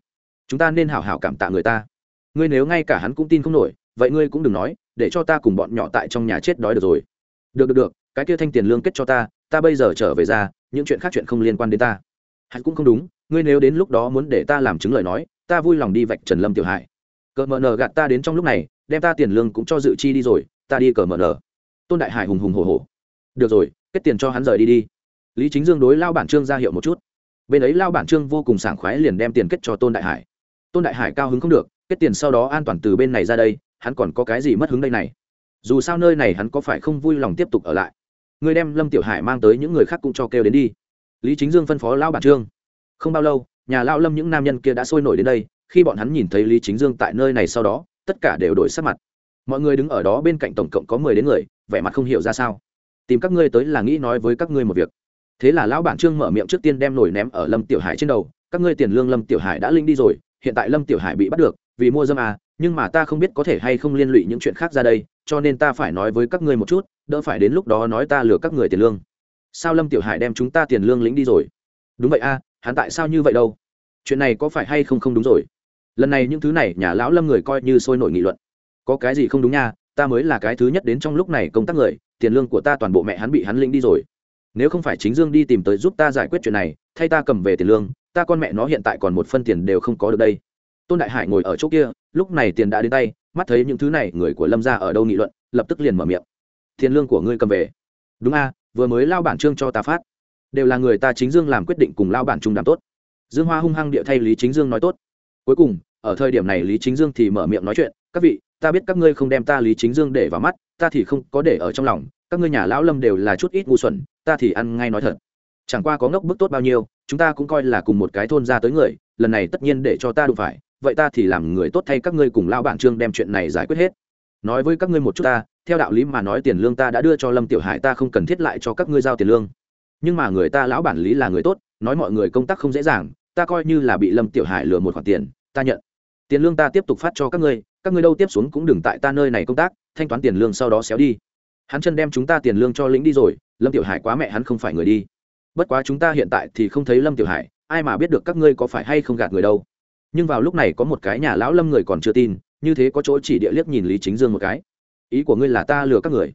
Chúng ta nên hảo hảo cảm tạ người ta. Ngươi nếu ngay cả hắn cũng tin không nổi, vậy ngươi cũng đừng nói, để cho ta cùng bọn nhỏ tại trong nhà chết đói được rồi. Được được được, cái kia thanh tiền lương kết cho ta ta bây giờ trở về ra, những chuyện khác chuyện không liên quan đến ta. Hắn cũng không đúng, ngươi nếu đến lúc đó muốn để ta làm chứng lời nói, ta vui lòng đi vạch trần lâm tiểu hải cỡ mờ nờ gạt ta đến trong lúc này đem ta tiền lương cũng cho dự chi đi rồi, ta đi cờ mờ nờ tôn đại hải hùng hùng hồ hồ được rồi, kết tiền cho hắn rời đi đi. Lý chính dương đối lao bản trương ra hiệu một chút. Bên ấy lao bản trương vô cùng sảng khoái liền đem tiền kết cho tôn đại hải. Tôn đại hải cao hứng không được, kết tiền sau đó an toàn từ bên này ra đây, hắn còn có cái gì mất hứng đây này? Dù sao nơi này hắn có phải không vui lòng tiếp tục ở lại? Người đem lâm tiểu hải mang tới những người khác cũng cho kêu đến đi. Lý chính dương phân phó lao bản trương. Không bao lâu, nhà lao lâm những nam nhân kia đã sôi nổi đến đây, khi bọn hắn nhìn thấy lý chính dương tại nơi này sau đó tất cả đều đổi sắc mặt. Mọi người đứng ở đó bên cạnh tổng cộng có mười đến người vẻ mặt không hiểu ra sao. Tìm các ngươi tới là nghĩ nói với các ngươi một việc. Thế là lão bản trương mở miệng trước tiên đem nổi ném ở lâm tiểu hải trên đầu các ngươi tiền lương lâm tiểu hải đã linh đi rồi hiện tại lâm tiểu hải bị bắt được vì mua dâm à nhưng mà ta không biết có thể hay không liên lụy những chuyện khác ra đây cho nên ta phải nói với các ngươi một chút đỡ phải đến lúc đó nói ta lừa các người tiền lương. Sao lâm tiểu hải đem chúng ta tiền lương lĩnh đi rồi? Đúng vậy a à, hắn tại sao như vậy đâu? Chuyện này có phải hay không không đúng rồi? Lần này những thứ này nhà lão lâm người coi như sôi nổi nghị luận. Có cái gì không đúng nha, ta mới là cái thứ nhất đến trong lúc này công tác người, tiền lương của ta toàn bộ mẹ hắn bị hắn lĩnh đi rồi. Nếu không phải chính dương đi tìm tới giúp ta giải quyết chuyện này, thay ta cầm về tiền lương, ta con mẹ nó hiện tại còn một phân tiền đều không có được đây. Tôn đại hải ngồi ở chỗ kia, lúc này tiền đã đến tay, mắt thấy những thứ này, người của lâm ra ở đâu nghị luận, lập tức liền mở miệng. Tiền lương của ngươi cầm về. Đúng a, vừa mới lao bản trương cho ta phát. Đều là người ta chính dương làm quyết định cùng lao bản trung đàm tốt. Dương hoa hung hăng địa thay lý chính dương nói tốt. Cuối cùng ở thời điểm này lý chính dương thì mở miệng nói chuyện, các vị, ta biết các ngươi không đem ta lý chính dương để vào mắt, ta thì không có để ở trong lòng, các ngươi nhà lão lâm đều là chút ít ngu xuẩn, ta thì ăn ngay nói thật. Chẳng qua có ngốc bức tốt bao nhiêu, chúng ta cũng coi là cùng một cái thôn ra tới người, lần này tất nhiên để cho ta đụng phải, vậy ta thì làm người tốt thay các ngươi cùng lao bản trương đem chuyện này giải quyết hết. Nói với các ngươi một chút ta, theo đạo lý mà nói tiền lương ta đã đưa cho lâm tiểu hải, ta không cần thiết lại cho các ngươi giao tiền lương. Nhưng mà người ta lão bản lý là người tốt, nói mọi người công tác không dễ dàng, ta coi như là bị lâm tiểu hải lừa một khoản tiền, ta nhận tiền lương ta tiếp tục phát cho các ngươi các ngươi đâu tiếp xuống cũng đừng tại ta nơi này công tác, thanh toán tiền lương sau đó xéo đi. Hắn chân đem chúng ta tiền lương cho lĩnh đi rồi, lâm tiểu hải quá mẹ hắn không phải người đi. Bất quá chúng ta hiện tại thì không thấy lâm tiểu hải, ai mà biết được các ngươi có phải hay không gạt người đâu. Nhưng vào lúc này có một cái nhà lão lâm người còn chưa tin, như thế có chỗ chỉ địa liếc nhìn lý chính dương một cái. Ý của ngươi là ta lừa các người.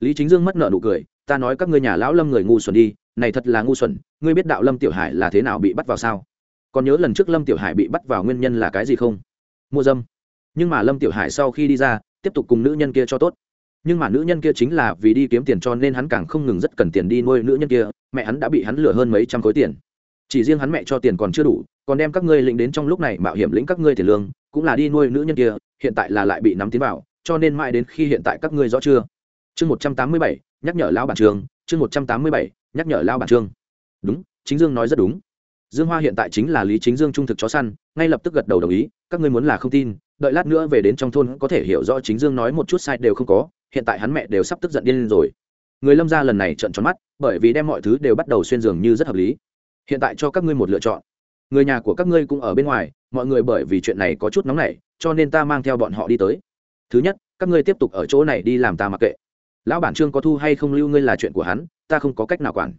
Lý chính dương mất nợ nụ cười, ta nói các ngươi nhà lão lâm người ngu xuẩn đi, này thật là ngu xuẩn, ngươi biết đạo lâm tiểu hải là thế nào bị bắt vào sao? Còn nhớ lần trước lâm tiểu hải bị bắt vào nguyên nhân là cái gì không? Mua dâm. Nhưng mà lâm tiểu hải sau khi đi ra, tiếp tục cùng nữ nhân kia cho tốt. Nhưng mà nữ nhân kia chính là vì đi kiếm tiền cho nên hắn càng không ngừng rất cần tiền đi nuôi nữ nhân kia. Mẹ hắn đã bị hắn lừa hơn mấy trăm khối tiền. Chỉ riêng hắn mẹ cho tiền còn chưa đủ, còn đem các ngươi lĩnh đến trong lúc này mạo hiểm lĩnh các ngươi tiền lương, cũng là đi nuôi nữ nhân kia, hiện tại là lại bị nắm tiến vào, cho nên mãi đến khi hiện tại các ngươi rõ chưa? Chương một trăm tám mươi bảy, nhắc nhở lão bản trường, chương một trăm tám mươi bảy, nhắc nhở lão bản trường. đúng, chính dương nói rất đúng dương hoa hiện tại chính là lý chính dương trung thực chó săn, ngay lập tức gật đầu đồng ý, các ngươi muốn là không tin, đợi lát nữa về đến trong thôn có thể hiểu rõ chính dương nói một chút sai đều không có, hiện tại hắn mẹ đều sắp tức giận điên lên rồi. Người lâm gia lần này trận tròn mắt, bởi vì đem mọi thứ đều bắt đầu xuyên giường như rất hợp lý. Hiện tại cho các ngươi một lựa chọn. Người nhà của các ngươi cũng ở bên ngoài, mọi người bởi vì chuyện này có chút nóng nảy, cho nên ta mang theo bọn họ đi tới. Thứ nhất, các ngươi tiếp tục ở chỗ này đi làm ta mặc kệ. Lão bản trương có thu hay không lưu ngươi là chuyện của hắn, ta không có cách nào quản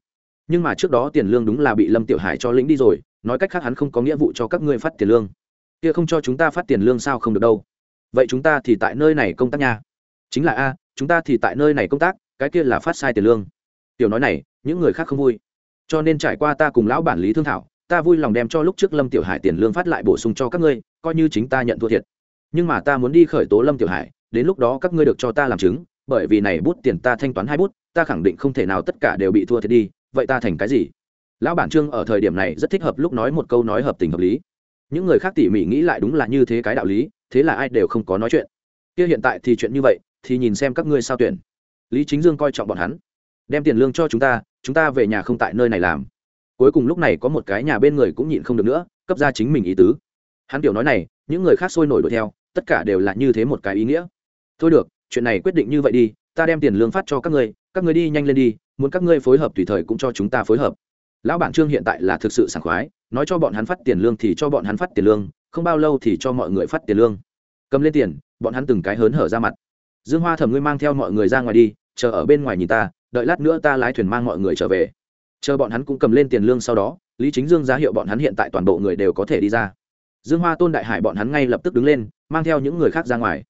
nhưng mà trước đó tiền lương đúng là bị lâm tiểu hải cho lĩnh đi rồi, nói cách khác hắn không có nghĩa vụ cho các ngươi phát tiền lương. Kia không cho chúng ta phát tiền lương sao không được đâu. Vậy chúng ta thì tại nơi này công tác nha. Chính là a, chúng ta thì tại nơi này công tác, cái kia là phát sai tiền lương. Tiểu nói này, những người khác không vui. Cho nên trải qua ta cùng lão bản lý thương thảo, ta vui lòng đem cho lúc trước lâm tiểu hải tiền lương phát lại bổ sung cho các ngươi, coi như chính ta nhận thua thiệt. Nhưng mà ta muốn đi khởi tố lâm tiểu hải, đến lúc đó các ngươi được cho ta làm chứng, bởi vì này bút tiền ta thanh toán hai bút, ta khẳng định không thể nào tất cả đều bị thua thiệt đi vậy ta thành cái gì? Lão bản trương ở thời điểm này rất thích hợp lúc nói một câu nói hợp tình hợp lý. Những người khác tỉ mỉ nghĩ lại đúng là như thế cái đạo lý, thế là ai đều không có nói chuyện. Kia hiện tại thì chuyện như vậy, thì nhìn xem các ngươi sao tuyển. Lý chính dương coi trọng bọn hắn. Đem tiền lương cho chúng ta chúng ta về nhà không tại nơi này làm. Cuối cùng lúc này có một cái nhà bên người cũng nhịn không được nữa, cấp ra chính mình ý tứ. Hắn kiểu nói này, những người khác sôi nổi đuổi theo, tất cả đều là như thế một cái ý nghĩa. Thôi được, chuyện này quyết định như vậy đi ta đem tiền lương phát cho các ngươi các ngươi đi nhanh lên đi, muốn các ngươi phối hợp tùy thời cũng cho chúng ta phối hợp. Lão bản trương hiện tại là thực sự sảng khoái, nói cho bọn hắn phát tiền lương thì cho bọn hắn phát tiền lương, không bao lâu thì cho mọi người phát tiền lương. Cầm lên tiền, bọn hắn từng cái hớn hở ra mặt. Dương hoa thẩm ngươi mang theo mọi người ra ngoài đi, chờ ở bên ngoài nhìn ta, đợi lát nữa ta lái thuyền mang mọi người trở về. Chờ bọn hắn cũng cầm lên tiền lương sau đó, lý chính dương giá hiệu bọn hắn hiện tại toàn bộ người đều có thể đi ra. Dương hoa tôn đại hải bọn hắn ngay lập tức đứng lên, mang theo những người khác ra ngoài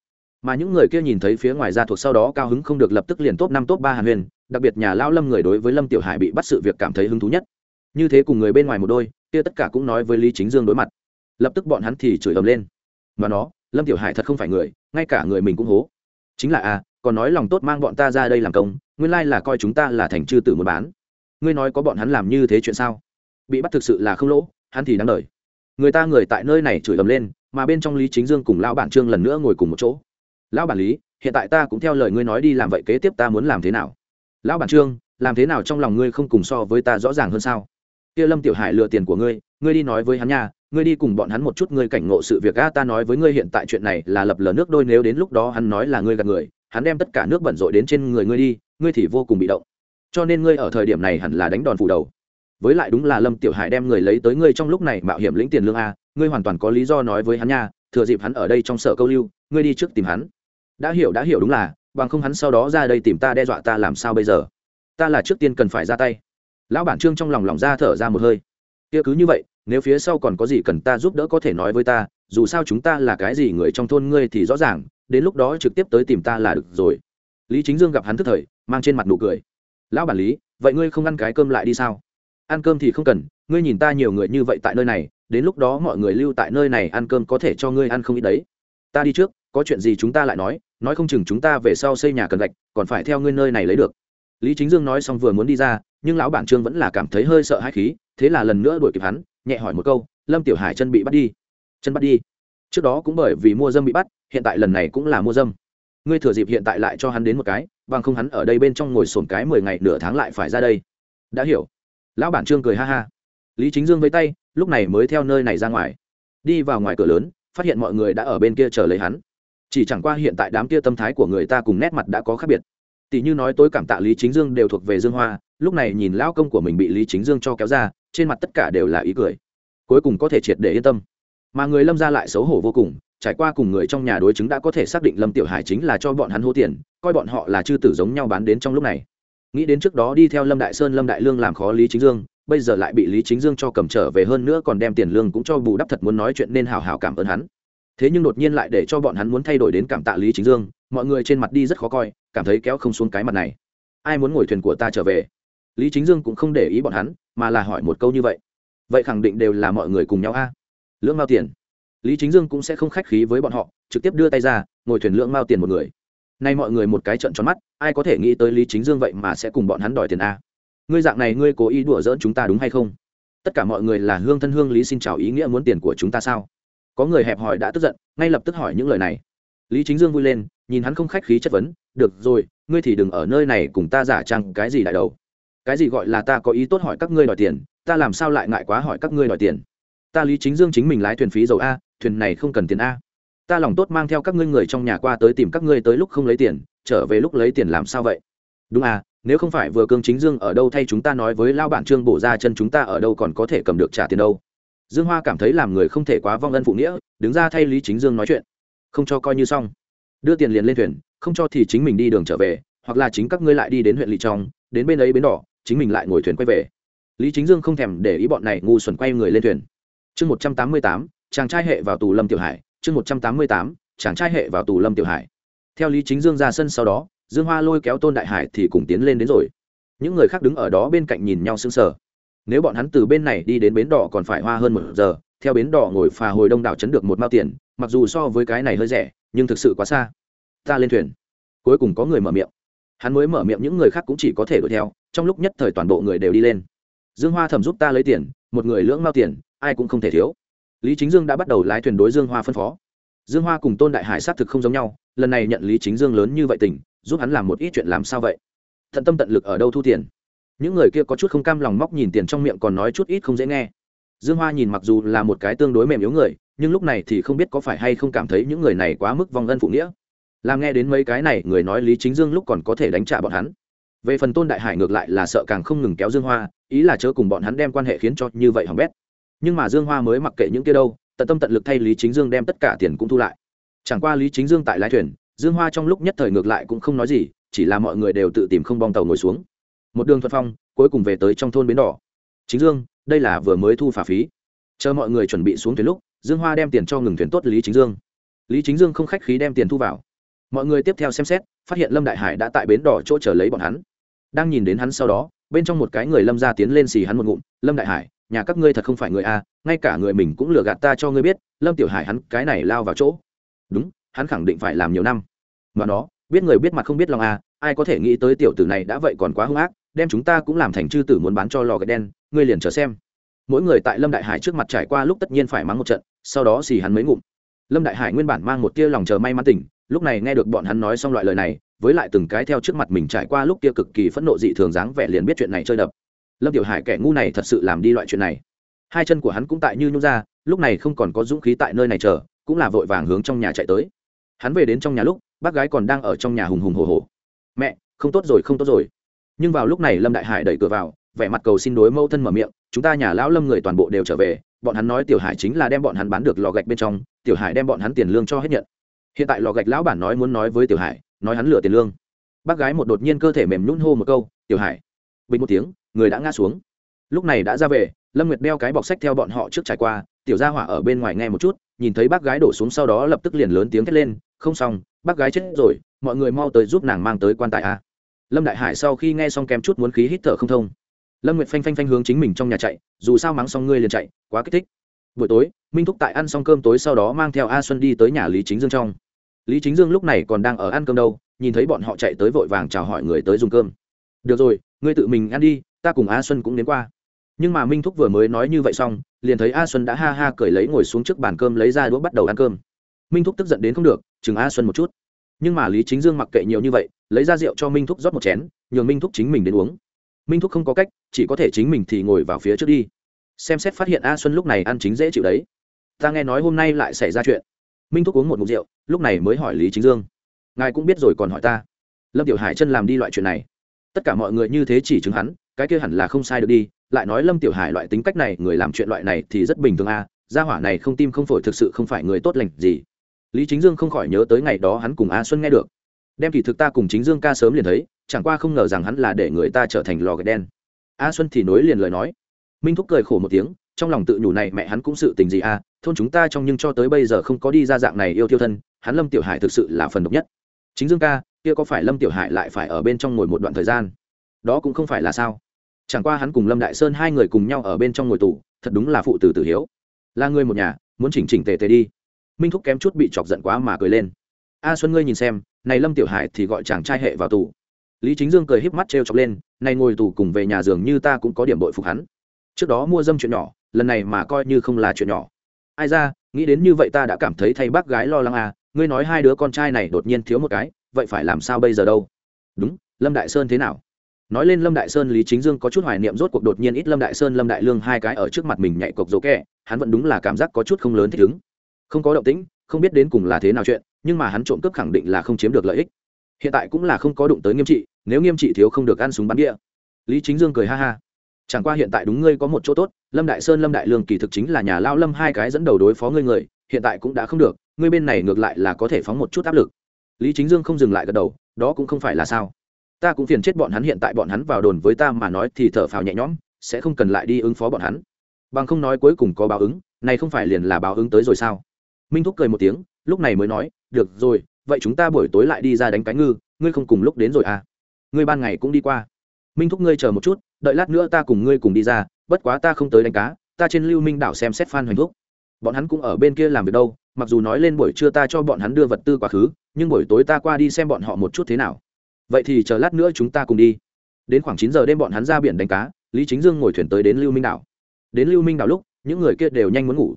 mà những người kia nhìn thấy phía ngoài ra thuộc sau đó cao hứng không được lập tức liền top năm top ba hàn huyền đặc biệt nhà lao lâm người đối với lâm tiểu hải bị bắt sự việc cảm thấy hứng thú nhất. Như thế cùng người bên ngoài một đôi kia tất cả cũng nói với lý chính dương đối mặt. Lập tức bọn hắn thì chửi ầm lên. Mà nó lâm tiểu hải thật không phải người ngay cả người mình cũng hố. Chính là a à, còn nói lòng tốt mang bọn ta ra đây làm công nguyên lai là coi chúng ta là thành chư tử muốn bán. Ngươi nói có bọn hắn làm như thế chuyện sao? Bị bắt thực sự là không lỗ hắn thì đáng đời. Người ta người tại nơi này chửi ầm lên mà bên trong lý chính dương cùng lão bản trương lần nữa ngồi cùng một chỗ lão bản lý, hiện tại ta cũng theo lời ngươi nói đi làm vậy kế tiếp ta muốn làm thế nào? Lão bản trương, làm thế nào trong lòng ngươi không cùng so với ta rõ ràng hơn sao? Kia lâm tiểu hải lừa tiền của ngươi ngươi đi nói với hắn nha, ngươi đi cùng bọn hắn một chút, ngươi cảnh ngộ sự việc a ta nói với ngươi hiện tại chuyện này là lập lờ nước đôi nếu đến lúc đó hắn nói là ngươi gạt người, hắn đem tất cả nước bẩn rội đến trên người ngươi đi, ngươi thì vô cùng bị động. Cho nên ngươi ở thời điểm này hẳn là đánh đòn phủ đầu. Với lại đúng là lâm tiểu hải đem người lấy tới ngươi trong lúc này mạo hiểm lĩnh tiền lương a, ngươi hoàn toàn có lý do nói với hắn nha, thừa dịp hắn ở đây trong sở câu lưu, ngươi đi trước tìm hắn đã hiểu đã hiểu đúng là, bằng không hắn sau đó ra đây tìm ta đe dọa ta làm sao bây giờ? Ta là trước tiên cần phải ra tay. Lão bản trương trong lòng lòng ra thở ra một hơi. Kia cứ như vậy, nếu phía sau còn có gì cần ta giúp đỡ có thể nói với ta, dù sao chúng ta là cái gì người trong thôn ngươi thì rõ ràng, đến lúc đó trực tiếp tới tìm ta là được rồi. Lý chính dương gặp hắn thức thời, mang trên mặt nụ cười. Lão bản lý, vậy ngươi không ăn cái cơm lại đi sao? Ăn cơm thì không cần, ngươi nhìn ta nhiều người như vậy tại nơi này, đến lúc đó mọi người lưu tại nơi này ăn cơm có thể cho ngươi ăn không ít đấy. Ta đi trước, có chuyện gì chúng ta lại nói nói không chừng chúng ta về sau xây nhà cần gạch, còn phải theo ngươi nơi này lấy được. Lý chính dương nói xong vừa muốn đi ra, nhưng lão bản trương vẫn là cảm thấy hơi sợ hãi khí, thế là lần nữa đuổi kịp hắn, nhẹ hỏi một câu, lâm tiểu hải chân bị bắt đi? Chân bắt đi. Trước đó cũng bởi vì mua dâm bị bắt, hiện tại lần này cũng là mua dâm. Ngươi thừa dịp hiện tại lại cho hắn đến một cái, bằng không hắn ở đây bên trong ngồi sồn cái mười ngày nửa tháng lại phải ra đây. Đã hiểu. Lão bản trương cười ha ha. Lý chính dương với tay, lúc này mới theo nơi này ra ngoài. Đi vào ngoài cửa lớn, phát hiện mọi người đã ở bên kia chờ lấy hắn chỉ chẳng qua hiện tại đám kia tâm thái của người ta cùng nét mặt đã có khác biệt. Tỷ như nói tối cảm tạ lý chính dương đều thuộc về dương hoa, lúc này nhìn lão công của mình bị lý chính dương cho kéo ra, trên mặt tất cả đều là ý cười. Cuối cùng có thể triệt để yên tâm. Mà người lâm ra lại xấu hổ vô cùng, trải qua cùng người trong nhà đối chứng đã có thể xác định lâm tiểu hải chính là cho bọn hắn hô tiền, coi bọn họ là chư tử giống nhau bán đến trong lúc này. Nghĩ đến trước đó đi theo lâm đại sơn, lâm đại lương làm khó lý chính dương, bây giờ lại bị lý chính dương cho cầm trở về hơn nữa còn đem tiền lương cũng cho bù đắp thật muốn nói chuyện nên hào hào cảm ơn hắn thế nhưng đột nhiên lại để cho bọn hắn muốn thay đổi đến cảm tạ lý chính dương, mọi người trên mặt đi rất khó coi, cảm thấy kéo không xuống cái mặt này. Ai muốn ngồi thuyền của ta trở về? Lý chính dương cũng không để ý bọn hắn, mà là hỏi một câu như vậy. Vậy khẳng định đều là mọi người cùng nhau a. Lưỡng mao tiền. Lý chính dương cũng sẽ không khách khí với bọn họ, trực tiếp đưa tay ra, ngồi thuyền lưỡng mao tiền một người. Nay mọi người một cái trận tròn mắt, ai có thể nghĩ tới lý chính dương vậy mà sẽ cùng bọn hắn đòi tiền a? Ngươi dạng này ngươi cố ý đùa dỡn chúng ta đúng hay không? Tất cả mọi người là hương thân hương lý xin chào ý nghĩa muốn tiền của chúng ta sao? Có người hẹp hỏi đã tức giận, ngay lập tức hỏi những lời này. Lý chính dương vui lên, nhìn hắn không khách khí chất vấn, được rồi, ngươi thì đừng ở nơi này cùng ta giả trăng cái gì đại đầu. Cái gì gọi là ta có ý tốt hỏi các ngươi đòi tiền, ta làm sao lại ngại quá hỏi các ngươi đòi tiền? Ta lý chính dương chính mình lái thuyền phí dầu a, thuyền này không cần tiền a. Ta lòng tốt mang theo các ngươi người trong nhà qua tới tìm các ngươi tới lúc không lấy tiền, trở về lúc lấy tiền làm sao vậy? Đúng à nếu không phải vừa cương chính dương ở đâu thay chúng ta nói với lao bản trương bổ ra chân chúng ta ở đâu còn có thể cầm được trả tiền đâu dương hoa cảm thấy làm người không thể quá vong ân phụ nghĩa, đứng ra thay lý chính dương nói chuyện. Không cho coi như xong. Đưa tiền liền lên thuyền, không cho thì chính mình đi đường trở về, hoặc là chính các ngươi lại đi đến huyện lỵ trong, đến bên ấy bến đỏ, chính mình lại ngồi thuyền quay về. Lý chính dương không thèm để ý bọn này ngu xuẩn quay người lên thuyền. Chương một trăm tám mươi tám, chàng trai hệ vào tù lâm tiểu hải, chương một trăm tám mươi tám, chàng trai hệ vào tù lâm tiểu hải. Theo lý chính dương ra sân sau đó, dương hoa lôi kéo tôn đại hải thì cùng tiến lên đến rồi. Những người khác đứng ở đó bên cạnh nhìn nhau sững sờ nếu bọn hắn từ bên này đi đến bến đỏ còn phải hoa hơn một giờ, theo bến đỏ ngồi phà hồi đông đảo chấn được một mao tiền, mặc dù so với cái này hơi rẻ, nhưng thực sự quá xa. Ta lên thuyền. Cuối cùng có người mở miệng. Hắn mới mở miệng những người khác cũng chỉ có thể đuổi theo, trong lúc nhất thời toàn bộ người đều đi lên. Dương hoa thầm giúp ta lấy tiền, một người lưỡng mao tiền, ai cũng không thể thiếu. Lý chính dương đã bắt đầu lái thuyền đối dương hoa phân phó. Dương hoa cùng tôn đại hải xác thực không giống nhau, lần này nhận lý chính dương lớn như vậy tình, giúp hắn làm một ít chuyện làm sao vậy? Tận tâm tận lực ở đâu thu tiền? Những người kia có chút không cam lòng móc nhìn tiền trong miệng còn nói chút ít không dễ nghe. Dương hoa nhìn mặc dù là một cái tương đối mềm yếu người, nhưng lúc này thì không biết có phải hay không cảm thấy những người này quá mức vong ân phụ nghĩa. Làm nghe đến mấy cái này, người nói lý chính dương lúc còn có thể đánh trả bọn hắn. Về phần tôn đại hải ngược lại là sợ càng không ngừng kéo dương hoa, ý là chớ cùng bọn hắn đem quan hệ khiến cho như vậy hỏng bét. Nhưng mà dương hoa mới mặc kệ những kia đâu, tận tâm tận lực thay lý chính dương đem tất cả tiền cũng thu lại. Chẳng qua lý chính dương tại lái thuyền, dương hoa trong lúc nhất thời ngược lại cũng không nói gì, chỉ là mọi người đều tự tìm không bong tàu ngồi xuống một đường thuận phong, cuối cùng về tới trong thôn bến đỏ. Chính dương, đây là vừa mới thu phả phí. Chờ mọi người chuẩn bị xuống thuyền lúc, dương hoa đem tiền cho ngừng thuyền tốt lý chính dương. Lý chính dương không khách khí đem tiền thu vào. Mọi người tiếp theo xem xét, phát hiện lâm đại hải đã tại bến đỏ chỗ chờ lấy bọn hắn. Đang nhìn đến hắn sau đó, bên trong một cái người lâm ra tiến lên xì hắn một ngụm, lâm đại hải, nhà các ngươi thật không phải người a, ngay cả người mình cũng lừa gạt ta cho ngươi biết, lâm tiểu hải hắn cái này lao vào chỗ. Đúng, hắn khẳng định phải làm nhiều năm. Mà nó, biết người biết mặt không biết lòng a, ai có thể nghĩ tới tiểu tử này đã vậy còn quá hung ác đem chúng ta cũng làm thành chư tử muốn bán cho lò gạch đen, ngươi liền chờ xem. Mỗi người tại lâm đại hải trước mặt trải qua lúc tất nhiên phải mắng một trận, sau đó xì hắn mấy ngụm. Lâm đại hải nguyên bản mang một tia lòng chờ may mắn tỉnh lúc này nghe được bọn hắn nói xong loại lời này, với lại từng cái theo trước mặt mình trải qua lúc kia cực kỳ phẫn nộ dị thường dáng vẻ liền biết chuyện này chơi đập. Lâm tiểu hải kẻ ngu này thật sự làm đi loại chuyện này. Hai chân của hắn cũng tại như nhung ra, lúc này không còn có dũng khí tại nơi này chờ, cũng là vội vàng hướng trong nhà chạy tới. Hắn về đến trong nhà lúc, bác gái còn đang ở trong nhà hùng hùng hồ hồ mẹ, không tốt rồi, không tốt rồi nhưng vào lúc này lâm đại hải đẩy cửa vào, vẻ mặt cầu xin đối mẫu thân mở miệng, chúng ta nhà lão lâm người toàn bộ đều trở về, bọn hắn nói tiểu hải chính là đem bọn hắn bán được lò gạch bên trong, tiểu hải đem bọn hắn tiền lương cho hết nhận. Hiện tại lò gạch lão bản nói muốn nói với tiểu hải, nói hắn lừa tiền lương. Bác gái một đột nhiên cơ thể mềm nhún hô một câu, tiểu hải. Bình một tiếng, người đã ngã xuống. Lúc này đã ra về, lâm nguyệt đeo cái bọc sách theo bọn họ trước trải qua, tiểu gia hỏa ở bên ngoài nghe một chút, nhìn thấy bác gái đổ xuống sau đó lập tức liền lớn tiếng thét lên, không xong, bác gái chết rồi, mọi người mau tới giúp nàng mang tới quan tài a lâm đại hải sau khi nghe xong kém chút muốn khí hít thở không thông. Lâm nguyệt phanh phanh phanh hướng chính mình trong nhà chạy, dù sao mắng xong ngươi liền chạy, quá kích thích. Buổi tối, minh thúc tại ăn xong cơm tối sau đó mang theo a xuân đi tới nhà lý chính dương trong. Lý chính dương lúc này còn đang ở ăn cơm đâu, nhìn thấy bọn họ chạy tới vội vàng chào hỏi người tới dùng cơm. Được rồi, ngươi tự mình ăn đi, ta cùng a xuân cũng đến qua. Nhưng mà minh thúc vừa mới nói như vậy xong, liền thấy a xuân đã ha ha cởi lấy ngồi xuống trước bàn cơm lấy ra đũa bắt đầu ăn cơm. Minh thúc tức giận đến không được, chừng a xuân một chút. Nhưng mà lý chính dương mặc kệ nhiều như vậy lấy ra rượu cho minh thúc rót một chén, nhường minh thúc chính mình đến uống. Minh thúc không có cách, chỉ có thể chính mình thì ngồi vào phía trước đi. Xem xét phát hiện a xuân lúc này ăn chính dễ chịu đấy. Ta nghe nói hôm nay lại xảy ra chuyện. Minh thúc uống một mục rượu, lúc này mới hỏi lý chính dương. Ngài cũng biết rồi còn hỏi ta. Lâm tiểu hải chân làm đi loại chuyện này. Tất cả mọi người như thế chỉ chứng hắn, cái kia hẳn là không sai được đi. Lại nói lâm tiểu hải loại tính cách này, người làm chuyện loại này thì rất bình thường a. Gia hỏa này không tim không phổi thực sự không phải người tốt lành gì. Lý chính dương không khỏi nhớ tới ngày đó hắn cùng a xuân nghe được đem kỳ thực ta cùng chính dương ca sớm liền thấy, chẳng qua không ngờ rằng hắn là để người ta trở thành lò gạch đen. A xuân thì nối liền lời nói. Minh thúc cười khổ một tiếng, trong lòng tự nhủ này mẹ hắn cũng sự tình gì à thôn chúng ta trong nhưng cho tới bây giờ không có đi ra dạng này yêu tiêu thân, hắn lâm tiểu hải thực sự là phần độc nhất. Chính dương ca, kia có phải lâm tiểu hải lại phải ở bên trong ngồi một đoạn thời gian? Đó cũng không phải là sao. Chẳng qua hắn cùng lâm đại sơn hai người cùng nhau ở bên trong ngồi tù, thật đúng là phụ tử tử hiếu. Là người một nhà, muốn chỉnh chỉnh tề tề đi. Minh thúc kém chút bị chọc giận quá mà cười lên a xuân ngươi nhìn xem, này lâm tiểu hải thì gọi chàng trai hệ vào tù. Lý chính dương cười híp mắt t r e o chọc lên, này ngồi tù cùng về nhà giường như ta cũng có điểm bội phục hắn. Trước đó mua dâm chuyện nhỏ, lần này mà coi như không là chuyện nhỏ. Ai ra, nghĩ đến như vậy ta đã cảm thấy thay bác gái lo lắng à ngươi nói hai đứa con trai này đột nhiên thiếu một cái, vậy phải làm sao bây giờ đâu? Đúng, lâm đại sơn thế nào? Nói lên lâm đại sơn, lý chính dương có chút hoài niệm rốt cuộc đột nhiên ít lâm đại sơn, lâm đại lương hai cái ở trước mặt mình nhạy cộc dỗ kẹ, hắn vẫn đúng là cảm giác có chút không lớn thích ứng. Không có động tĩnh, không biết đến cùng là thế nào chuyện nhưng mà hắn trộm cướp khẳng định là không chiếm được lợi ích. Hiện tại cũng là không có đụng tới nghiêm trị, nếu nghiêm trị thiếu không được ăn súng bắn địa. Lý chính dương cười ha ha. Chẳng qua hiện tại đúng ngươi có một chỗ tốt, lâm đại sơn, lâm đại lương kỳ thực chính là nhà lao lâm hai cái dẫn đầu đối phó ngươi người, hiện tại cũng đã không được, ngươi bên này ngược lại là có thể phóng một chút áp lực. Lý chính dương không dừng lại gật đầu, đó cũng không phải là sao. Ta cũng phiền chết bọn hắn hiện tại bọn hắn vào đồn với ta mà nói thì thở phào nhẹ nhõm, sẽ không cần lại đi ứng phó bọn hắn. Bằng không nói cuối cùng có báo ứng, này không phải liền là báo ứng tới rồi sao? Minh thúc cười một tiếng lúc này mới nói, được rồi, vậy chúng ta buổi tối lại đi ra đánh cái ngư, ngươi không cùng lúc đến rồi à? Ngươi ban ngày cũng đi qua. Minh thúc ngươi chờ một chút, đợi lát nữa ta cùng ngươi cùng đi ra, bất quá ta không tới đánh cá, ta trên lưu minh đảo xem xét phan hoành thúc. Bọn hắn cũng ở bên kia làm việc đâu, mặc dù nói lên buổi trưa ta cho bọn hắn đưa vật tư quá khứ, nhưng buổi tối ta qua đi xem bọn họ một chút thế nào. Vậy thì chờ lát nữa chúng ta cùng đi. Đến khoảng chín giờ đêm bọn hắn ra biển đánh cá, lý chính dương ngồi thuyền tới đến lưu minh đảo. Đến lưu minh đảo lúc, những người kia đều nhanh muốn ngủ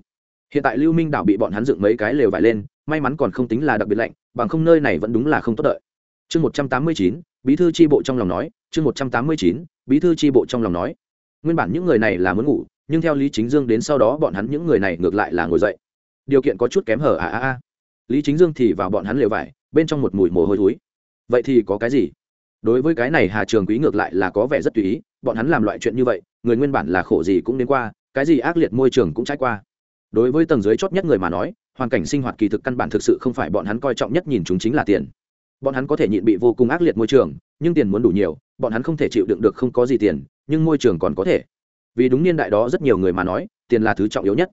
hiện tại lưu minh đảo bị bọn hắn dựng mấy cái lều vải lên, may mắn còn không tính là đặc biệt lạnh, bằng không nơi này vẫn đúng là không tốt đợi. Chương một trăm tám mươi chín, bí thư tri bộ trong lòng nói, chương một trăm tám mươi chín, bí thư tri bộ trong lòng nói. Nguyên bản những người này là muốn ngủ, nhưng theo lý chính dương đến sau đó bọn hắn những người này ngược lại là ngồi dậy. Điều kiện có chút kém hở à à à. Lý chính dương thì vào bọn hắn lều vải, bên trong một mùi mồ hôi thối. Vậy thì có cái gì? Đối với cái này hà trường quý ngược lại là có vẻ rất tùy ý, bọn hắn làm loại chuyện như vậy, người nguyên bản là khổ gì cũng đến qua, cái gì ác liệt môi trường cũng trải qua đối với tầng dưới chót nhất người mà nói, hoàn cảnh sinh hoạt kỳ thực căn bản thực sự không phải bọn hắn coi trọng nhất nhìn chúng chính là tiền. Bọn hắn có thể nhịn bị vô cùng ác liệt môi trường, nhưng tiền muốn đủ nhiều, bọn hắn không thể chịu đựng được không có gì tiền, nhưng môi trường còn có thể. Vì đúng niên đại đó rất nhiều người mà nói, tiền là thứ trọng yếu nhất.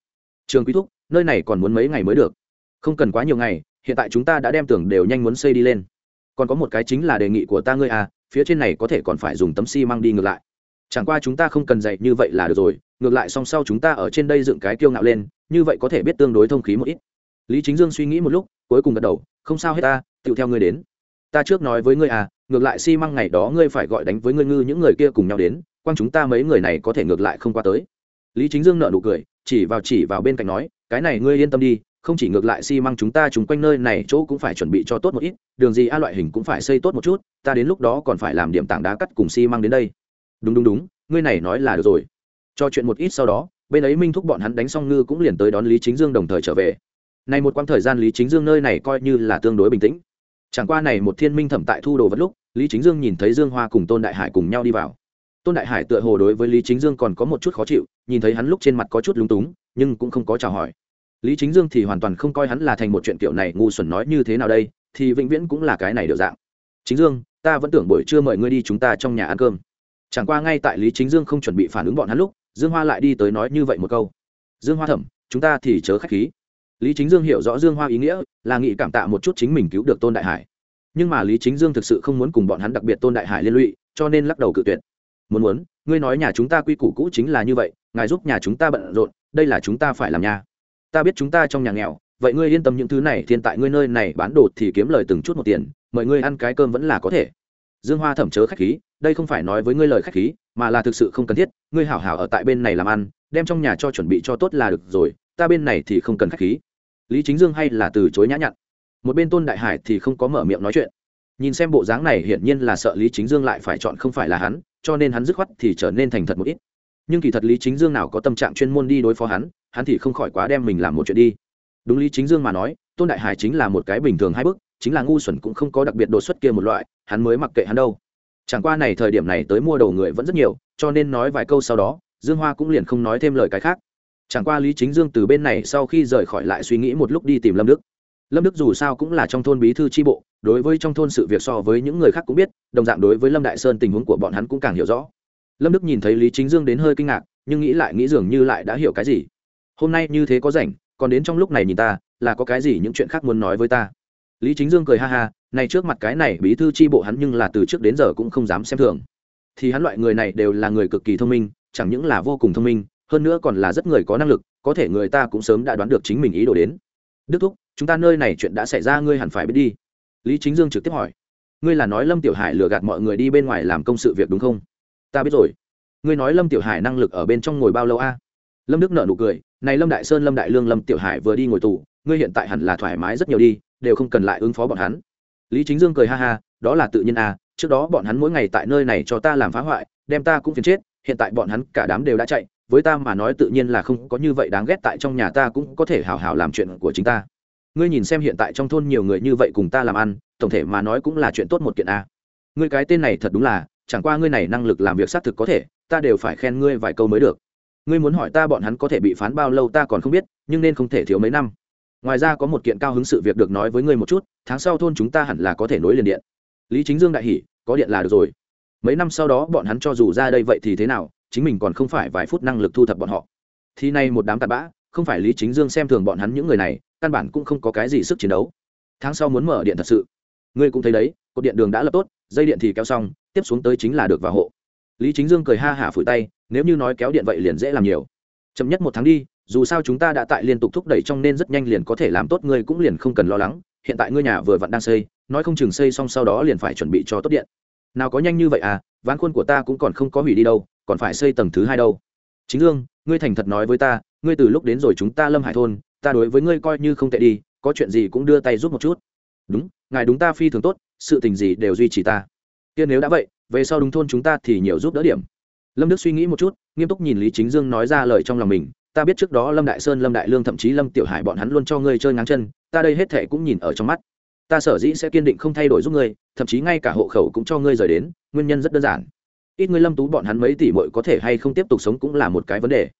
Trường quý thúc, nơi này còn muốn mấy ngày mới được. Không cần quá nhiều ngày, hiện tại chúng ta đã đem tường đều nhanh muốn xây đi lên. Còn có một cái chính là đề nghị của ta ngươi à phía trên này có thể còn phải dùng tấm xi măng đi ngược lại chẳng qua chúng ta không cần dạy như vậy là được rồi, ngược lại song sau chúng ta ở trên đây dựng cái kiêu ngạo lên, như vậy có thể biết tương đối thông khí một ít. Lý chính dương suy nghĩ một lúc, cuối cùng gật đầu, không sao hết ta tựu theo ngươi đến. Ta trước nói với ngươi à ngược lại xi măng ngày đó ngươi phải gọi đánh với ngươi ngư những người kia cùng nhau đến quang chúng ta mấy người này có thể ngược lại không qua tới. Lý chính dương nợ nụ cười, chỉ vào chỉ vào bên cạnh nói, cái này ngươi yên tâm đi, không chỉ ngược lại xi măng chúng ta chúng quanh nơi này chỗ cũng phải chuẩn bị cho tốt một ít, đường gì a loại hình cũng phải xây tốt một chút, ta đến lúc đó còn phải làm điểm tảng đá cắt cùng xi măng đến đây đúng đúng đúng, ngươi này nói là được rồi. Cho chuyện một ít sau đó, bên ấy minh thúc bọn hắn đánh xong ngư cũng liền tới đón lý chính dương đồng thời trở về. Này một quãng thời gian lý chính dương nơi này coi như là tương đối bình tĩnh. Chẳng qua này một thiên minh thẩm tại thu đồ vật lúc, lý chính dương nhìn thấy dương hoa cùng tôn đại hải cùng nhau đi vào. Tôn đại hải tựa hồ đối với lý chính dương còn có một chút khó chịu, nhìn thấy hắn lúc trên mặt có chút lúng túng, nhưng cũng không có chào hỏi. Lý chính dương thì hoàn toàn không coi hắn là thành một chuyện kiểu này, ngu xuẩn nói như thế nào đây, thì vĩnh viễn cũng là cái này được dạng. Chính dương, ta vẫn tưởng buổi trưa mời ngươi đi chúng ta trong nhà ăn cơm chẳng qua ngay tại lý chính dương không chuẩn bị phản ứng bọn hắn lúc, dương hoa lại đi tới nói như vậy một câu. Dương hoa thẩm chúng ta thì chớ k h á c h khí. Lý chính dương hiểu rõ dương hoa ý nghĩa, là nghị cảm tạ một chút chính mình cứu được tôn đại hải. Nhưng mà lý chính dương thực sự không muốn cùng bọn hắn đặc biệt tôn đại hải liên lụy, cho nên lắc đầu cự tuyệt. Muốn muốn, ngươi nói nhà chúng ta quy củ cũ chính là như vậy, ngài giúp nhà chúng ta bận rộn, đây là chúng ta phải làm nha. Ta biết chúng ta trong nhà nghèo, vậy ngươi yên tâm những thứ này thiên tại ngươi nơi này bán đồ thì kiếm lời từng chút một tiền, mời ngươi ăn cái cơm vẫn là có thể dương hoa thẩm chớ khách khí, đây không phải nói với ngươi lời khách khí, mà là thực sự không cần thiết, ngươi hảo hảo ở tại bên này làm ăn, đem trong nhà cho chuẩn bị cho tốt là được rồi, ta bên này thì không cần khách khí. Lý chính dương hay là từ chối nhã nhặn. Một bên tôn đại hải thì không có mở miệng nói chuyện. Nhìn xem bộ dáng này hiển nhiên là sợ lý chính dương lại phải chọn không phải là hắn, cho nên hắn dứt khoát thì trở nên thành thật một ít. Nhưng kỳ thật lý chính dương nào có tâm trạng chuyên môn đi đối phó hắn hắn thì không khỏi quá đem mình làm một chuyện đi. Đúng lý chính dương mà nói, tôn đại hải chính là một cái bình thường hai bước chính là ngu xuẩn cũng không có đặc biệt đột xuất kia một loại, hắn mới mặc kệ hắn đâu. Chẳng qua này thời điểm này tới mua đầu người vẫn rất nhiều, cho nên nói vài câu sau đó, dương hoa cũng liền không nói thêm lời cái khác. Chẳng qua lý chính dương từ bên này sau khi rời khỏi lại suy nghĩ một lúc đi tìm lâm đức. Lâm đức dù sao cũng là trong thôn bí thư tri bộ, đối với trong thôn sự việc so với những người khác cũng biết, đồng dạng đối với lâm đại sơn tình huống của bọn hắn cũng càng hiểu rõ. Lâm đức nhìn thấy lý chính dương đến hơi kinh ngạc, nhưng nghĩ lại nghĩ dường như lại đã hiểu cái gì. Hôm nay như thế có rảnh, còn đến trong lúc này nhìn ta, là có cái gì những chuyện khác muốn nói với ta? Lý chính dương cười ha ha, này trước mặt cái này bí thư tri bộ hắn nhưng là từ trước đến giờ cũng không dám xem thường. Thì hắn loại người này đều là người cực kỳ thông minh, chẳng những là vô cùng thông minh, hơn nữa còn là rất người có năng lực, có thể người ta cũng sớm đã đoán được chính mình ý đồ đến. Đức thúc, chúng ta nơi này chuyện đã xảy ra ngươi hẳn phải biết đi. Lý chính dương trực tiếp hỏi. Ngươi là nói lâm tiểu hải lừa gạt mọi người đi bên ngoài làm công sự việc đúng không? Ta biết rồi. Ngươi nói lâm tiểu hải năng lực ở bên trong ngồi bao lâu a? Lâm đức nợ nụ cười. Này lâm đại sơn, lâm đại lương, lâm tiểu hải vừa đi ngồi tù, ngươi hiện tại hẳn là thoải mái rất nhiều đi đều không cần lại ứng phó bọn hắn. Lý chính dương cười ha ha, đó là tự nhiên à? trước đó bọn hắn mỗi ngày tại nơi này cho ta làm phá hoại, đem ta cũng phiền chết, hiện tại bọn hắn cả đám đều đã chạy, với ta mà nói tự nhiên là không có như vậy đáng ghét tại trong nhà ta cũng có thể hào hào làm chuyện của chính ta. Ngươi nhìn xem hiện tại trong thôn nhiều người như vậy cùng ta làm ăn, tổng thể mà nói cũng là chuyện tốt một kiện a ngươi cái tên này thật đúng là, chẳng qua ngươi này năng lực làm việc xác thực có thể, ta đều phải khen ngươi vài câu mới được. Ngươi muốn hỏi ta bọn hắn có thể bị phán bao lâu ta còn không biết, nhưng nên không thể thiếu mấy năm ngoài ra có một kiện cao hứng sự việc được nói với ngươi một chút, tháng sau thôn chúng ta hẳn là có thể nối liền điện. Lý chính dương đại hỉ, có điện là được rồi. Mấy năm sau đó bọn hắn cho dù ra đây vậy thì thế nào, chính mình còn không phải vài phút năng lực thu thập bọn họ. Thì nay một đám tạt bã, không phải lý chính dương xem thường bọn hắn những người này, căn bản cũng không có cái gì sức chiến đấu. Tháng sau muốn mở điện thật sự. Ngươi cũng thấy đấy, cột điện đường đã lập tốt, dây điện thì kéo xong, tiếp xuống tới chính là được vào hộ. Lý chính dương cười ha hả phủi tay, nếu như nói kéo điện vậy liền dễ làm nhiều. Chậm nhất một tháng đi dù sao chúng ta đã tại liên tục thúc đẩy trong nên rất nhanh liền có thể làm tốt, ngươi cũng liền không cần lo lắng, hiện tại ngươi nhà vừa vặn đang xây, nói không chừng xây xong sau đó liền phải chuẩn bị cho tốt điện. Nào có nhanh như vậy à ván khuôn của ta cũng còn không có hủy đi đâu, còn phải xây tầng thứ hai đâu. Chính dương, ngươi thành thật nói với ta, ngươi từ lúc đến rồi chúng ta lâm hải thôn, ta đối với ngươi coi như không tệ đi, có chuyện gì cũng đưa tay giúp một chút. Đúng, ngài đúng ta phi thường tốt, sự tình gì đều duy trì ta. Kia nếu đã vậy, về sau đúng thôn chúng ta thì nhiều giúp đỡ điểm. Lâm đức suy nghĩ một chút, nghiêm túc nhìn lý chính dương nói ra lời trong lòng mình ta biết trước đó lâm đại sơn, lâm đại lương, thậm chí lâm tiểu hải bọn hắn luôn cho ngươi chơi ngáng chân, ta đây hết thệ cũng nhìn ở trong mắt. Ta sở dĩ sẽ kiên định không thay đổi giúp ngươi, thậm chí ngay cả hộ khẩu cũng cho ngươi rời đến, nguyên nhân rất đơn giản. Ít ngươi lâm tú bọn hắn mấy tỷ mội có thể hay không tiếp tục sống cũng là một cái vấn đề.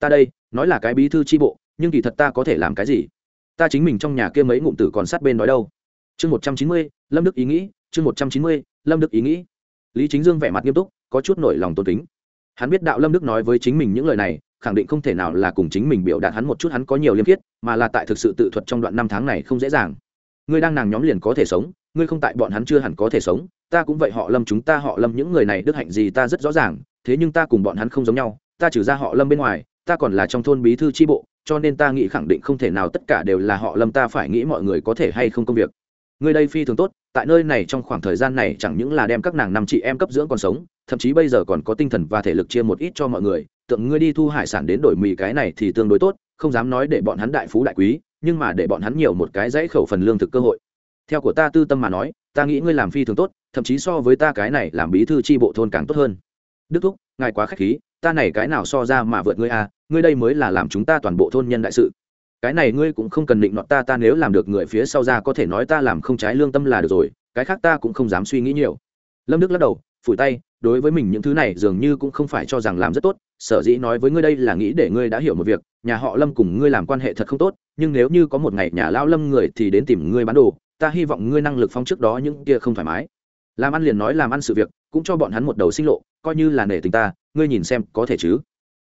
Ta đây, nói là cái bí thư tri bộ, nhưng kỳ thật ta có thể làm cái gì? Ta chính mình trong nhà kia mấy ngụm tử còn sát bên nói đâu. Chương một trăm chín mươi, lâm đức ý nghĩ, chương một trăm chín mươi, lâm đức ý nghĩ. Lý chính dương vẻ mặt nghiêm túc, có chút nổi lòng tôn kính. Hắn biết đạo lâm đức nói với chính mình những lời này khẳng định không thể nào là cùng chính mình biểu đạt hắn một chút hắn có nhiều liêm khiết, mà là tại thực sự tự thuật trong đoạn năm tháng này không dễ dàng. Ngươi đang nàng nhóm liền có thể sống, ngươi không tại bọn hắn chưa hẳn có thể sống, ta cũng vậy họ lâm chúng ta họ lâm những người này đức hạnh gì ta rất rõ ràng, thế nhưng ta cùng bọn hắn không giống nhau, ta trừ ra họ lâm bên ngoài, ta còn là trong thôn bí thư tri bộ, cho nên ta nghĩ khẳng định không thể nào tất cả đều là họ lâm, ta phải nghĩ mọi người có thể hay không công việc người đây phi thường tốt, tại nơi này trong khoảng thời gian này chẳng những là đem các nàng năm chị em cấp dưỡng còn sống, thậm chí bây giờ còn có tinh thần và thể lực chia một ít cho mọi người, tượng ngươi đi thu hải sản đến đổi mì cái này thì tương đối tốt, không dám nói để bọn hắn đại phú đại quý, nhưng mà để bọn hắn nhiều một cái dãy khẩu phần lương thực cơ hội. Theo của ta tư tâm mà nói, ta nghĩ ngươi làm phi thường tốt, thậm chí so với ta cái này làm bí thư tri bộ thôn càng tốt hơn. Đức thúc, ngài quá k h á c h khí, ta này cái nào so ra mà vượt ngươi à ngươi đây mới là làm chúng ta toàn bộ thôn nhân đại sự cái này ngươi cũng không cần định nọt ta ta nếu làm được người phía sau ra có thể nói ta làm không trái lương tâm là được rồi, cái khác ta cũng không dám suy nghĩ nhiều. Lâm đức lắc đầu, phủi tay, đối với mình những thứ này dường như cũng không phải cho rằng làm rất tốt, sở dĩ nói với ngươi đây là nghĩ để ngươi đã hiểu một việc, nhà họ lâm cùng ngươi làm quan hệ thật không tốt, nhưng nếu như có một ngày nhà lao lâm người thì đến tìm ngươi bán đồ, ta hy vọng ngươi năng lực phong trước đó những kia không thoải mái. Làm ăn liền nói làm ăn sự việc, cũng cho bọn hắn một đầu sinh lộ, coi như là nể tình ta, ngươi nhìn xem có thể chứ?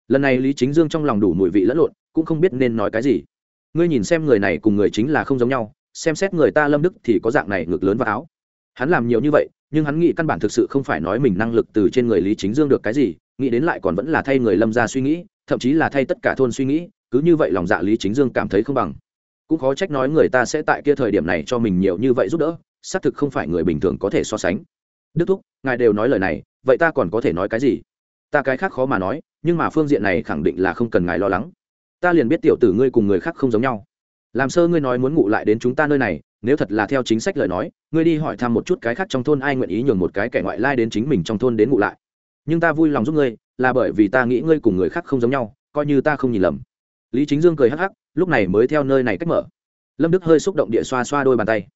Lần này lý chính dương trong lòng đủ mùi vị lẫn lộn, cũng không biết nên nói cái gì ngươi nhìn xem người này cùng người chính là không giống nhau, xem xét người ta lâm đức thì có dạng này ngược lớn vào áo. Hắn làm nhiều như vậy, nhưng hắn nghĩ căn bản thực sự không phải nói mình năng lực từ trên người lý chính dương được cái gì, nghĩ đến lại còn vẫn là thay người lâm ra suy nghĩ, thậm chí là thay tất cả thôn suy nghĩ, cứ như vậy lòng dạ lý chính dương cảm thấy không bằng. Cũng khó trách nói người ta sẽ tại kia thời điểm này cho mình nhiều như vậy giúp đỡ, xác thực không phải người bình thường có thể so sánh. Đức thúc, ngài đều nói lời này, vậy ta còn có thể nói cái gì? Ta cái khác khó mà nói, nhưng mà phương diện này khẳng định là không cần ngài lo lắng ta liền biết tiểu tử ngươi cùng người khác không giống nhau. Làm sơ ngươi nói muốn ngụ lại đến chúng ta nơi này, nếu thật là theo chính sách lời nói, ngươi đi hỏi thăm một chút cái khác trong thôn ai nguyện ý nhường một cái kẻ ngoại lai đến chính mình trong thôn đến ngụ lại. Nhưng ta vui lòng giúp ngươi, là bởi vì ta nghĩ ngươi cùng người khác không giống nhau, coi như ta không nhìn lầm. Lý chính dương cười hắc hắc, lúc này mới theo nơi này cách mở. Lâm đức hơi xúc động địa xoa xoa đôi bàn tay.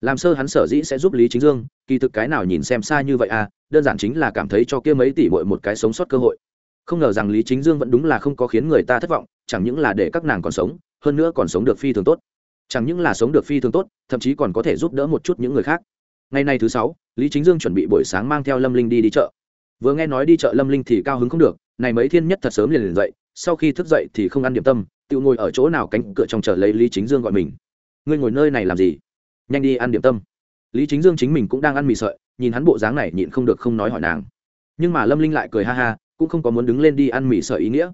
Làm sơ hắn sở dĩ sẽ giúp lý chính dương, kỳ thực cái nào nhìn xem xa như vậy à đơn giản chính là cảm thấy cho kia mấy tỷ bội một cái sống sót cơ hội. Không ngờ rằng lý chính dương vẫn đúng là không có khiến người ta thất vọng chẳng những là để các nàng còn sống, hơn nữa còn sống được phi thường tốt. Chẳng những là sống được phi thường tốt, thậm chí còn có thể giúp đỡ một chút những người khác. Ngày nay thứ sáu, lý chính dương chuẩn bị buổi sáng mang theo lâm linh đi đi chợ. Vừa nghe nói đi chợ lâm linh thì cao hứng không được, này mấy thiên nhất thật sớm liền liền dậy, sau khi thức dậy thì không ăn điểm tâm, tự ngồi ở chỗ nào cánh cửa trong chờ lấy lý chính dương gọi mình. Ngươi ngồi nơi này làm gì? Nhanh đi ăn điểm tâm. Lý chính dương chính mình cũng đang ăn mì sợi, nhìn hắn bộ dáng này nhịn không được không nói hỏi nàng. Nhưng mà lâm linh lại cười ha ha, cũng không có muốn đứng lên đi ăn mì sợi ý nghĩa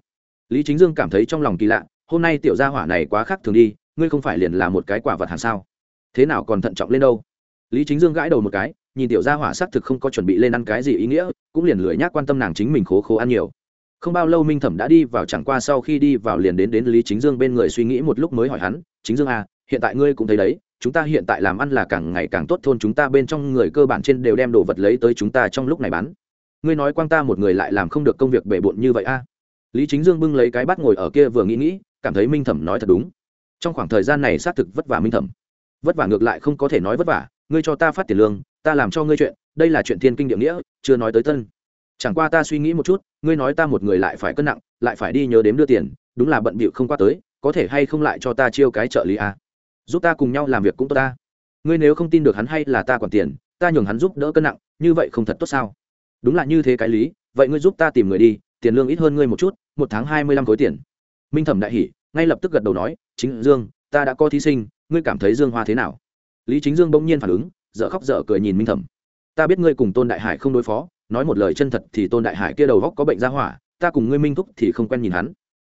lý chính dương cảm thấy trong lòng kỳ lạ, hôm nay tiểu gia hỏa này quá khác thường đi, ngươi không phải liền là một cái quả vật hàng sao? Thế nào còn thận trọng lên đâu? Lý chính dương gãi đầu một cái, nhìn tiểu gia hỏa xác thực không có chuẩn bị lên ăn cái gì ý nghĩa, cũng liền lười nhác quan tâm nàng chính mình khố khố ăn nhiều. Không bao lâu minh thẩm đã đi vào chẳng qua sau khi đi vào liền đến đến lý chính dương bên người suy nghĩ một lúc mới hỏi hắn, chính dương à hiện tại ngươi cũng thấy đấy, chúng ta hiện tại làm ăn là càng ngày càng tốt, thôn chúng ta bên trong người cơ bản trên đều đem đồ vật lấy tới chúng ta trong lúc này bán. Ngươi nói quang ta một người lại làm không được công việc bể bộn như vậy a à? Lý chính dương bưng lấy cái bát ngồi ở kia vừa nghĩ nghĩ, cảm thấy minh thẩm nói thật đúng. Trong khoảng thời gian này xác thực vất vả minh thẩm. Vất vả ngược lại không có thể nói vất vả, ngươi cho ta phát tiền lương, ta làm cho ngươi chuyện, đây là chuyện thiên kinh địa nghĩa, chưa nói tới tân. Chẳng qua ta suy nghĩ một chút, ngươi nói ta một người lại phải cân nặng, lại phải đi nhớ đếm đưa tiền, đúng là bận bịu không qua tới, có thể hay không lại cho ta chiêu cái trợ lý à. giúp ta cùng nhau làm việc cũng tốt ta. Ngươi nếu không tin được hắn hay là ta còn tiền, ta nhường hắn giúp đỡ cân nặng, như vậy không thật tốt sao? Đúng là như thế cái lý, vậy ngươi giúp ta tìm người đi tiền lương ít hơn ngươi một chút, một tháng hai mươi lăm khối tiền. Minh thẩm đại hỉ, ngay lập tức gật đầu nói, chính dương, ta đã có thí sinh, ngươi cảm thấy dương hoa thế nào? Lý chính dương bỗng nhiên phản ứng, dở khóc dở cười nhìn minh thẩm. Ta biết ngươi cùng tôn đại hải không đối phó, nói một lời chân thật thì tôn đại hải kia đầu góc có bệnh ra hỏa, ta cùng ngươi minh thúc thì không quen nhìn hắn.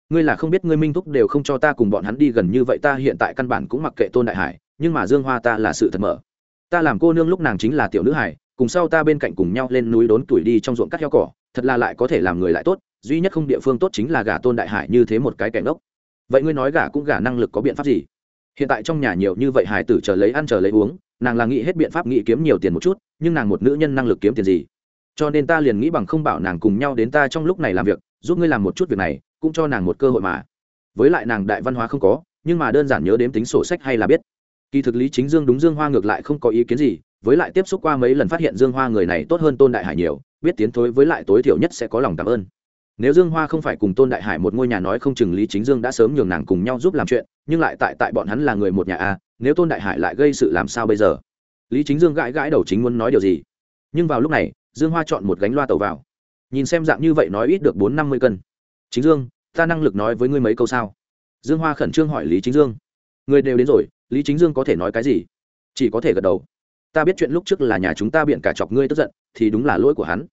Ngươi là không biết ngươi minh thúc đều không cho ta cùng bọn hắn đi gần như vậy, ta hiện tại căn bản cũng mặc kệ tôn đại hải, nhưng mà dương hoa ta là sự thật mở. Ta làm cô nương lúc nàng chính là tiểu nữ hải cùng sau ta bên cạnh cùng nhau lên núi đốn tuổi đi trong ruộng cắt heo cỏ thật là lại có thể làm người lại tốt, duy nhất không địa phương tốt chính là gả tôn đại hải như thế một cái cảnh đốc vậy ngươi nói gả cũng gả năng lực có biện pháp gì? Hiện tại trong nhà nhiều như vậy hải tử chờ lấy ăn chờ lấy uống, nàng là nghĩ hết biện pháp nghĩ kiếm nhiều tiền một chút, nhưng nàng một nữ nhân năng lực kiếm tiền gì? Cho nên ta liền nghĩ bằng không bảo nàng cùng nhau đến ta trong lúc này làm việc, giúp ngươi làm một chút việc này, cũng cho nàng một cơ hội mà. Với lại nàng đại văn hóa không có, nhưng mà đơn giản nhớ đếm tính sổ sách hay là biết. Kỳ thực lý chính dương đúng dương hoa ngược lại không có ý kiến gì, với lại tiếp xúc qua mấy lần phát hiện dương hoa người này tốt hơn tôn đại hải nhiều biết tiến thối với lại tối thiểu nhất sẽ có lòng cảm ơn. Nếu dương hoa không phải cùng tôn đại hải một ngôi nhà nói không chừng lý chính dương đã sớm nhường nàng cùng nhau giúp làm chuyện, nhưng lại tại tại bọn hắn là người một nhà a nếu tôn đại hải lại gây sự làm sao bây giờ? Lý chính dương gãi gãi đầu chính muốn nói điều gì? Nhưng vào lúc này, dương hoa chọn một gánh loa tàu vào. Nhìn xem dạng như vậy nói ít được bốn năm mươi cân. Chính dương, ta năng lực nói với ngươi mấy câu sao? Dương hoa khẩn trương hỏi lý chính dương. Người đều đến rồi, lý chính dương có thể nói cái gì? Chỉ có thể gật đầu ta biết chuyện lúc trước là nhà chúng ta biện cả chọc ngươi tức giận, thì đúng là lỗi của hắn.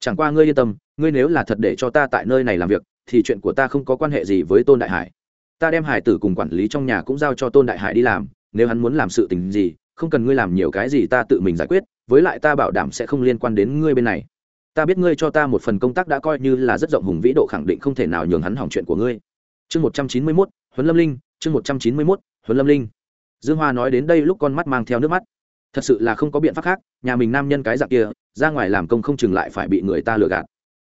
Chẳng qua ngươi yên tâm, ngươi nếu là thật để cho ta tại nơi này làm việc, thì chuyện của ta không có quan hệ gì với tôn đại hải. Ta đem hải tử cùng quản lý trong nhà cũng giao cho tôn đại hải đi làm, nếu hắn muốn làm sự tình gì, không cần ngươi làm nhiều cái gì ta tự mình giải quyết, với lại ta bảo đảm sẽ không liên quan đến ngươi bên này. Ta biết ngươi cho ta một phần công tác đã coi như là rất rộng hùng vĩ độ khẳng định không thể nào nhường hắn hỏng chuyện của ngươi. Chương một trăm chín mươi mốt, huấn lâm linh, chương một trăm chín mươi mốt, huấn lâm linh. Dương hoa nói đến đây lúc con mắt mang theo nước mắt thật sự là không có biện pháp khác, nhà mình nam nhân cái dạng kia, ra ngoài làm công không chừng lại phải bị người ta lừa gạt.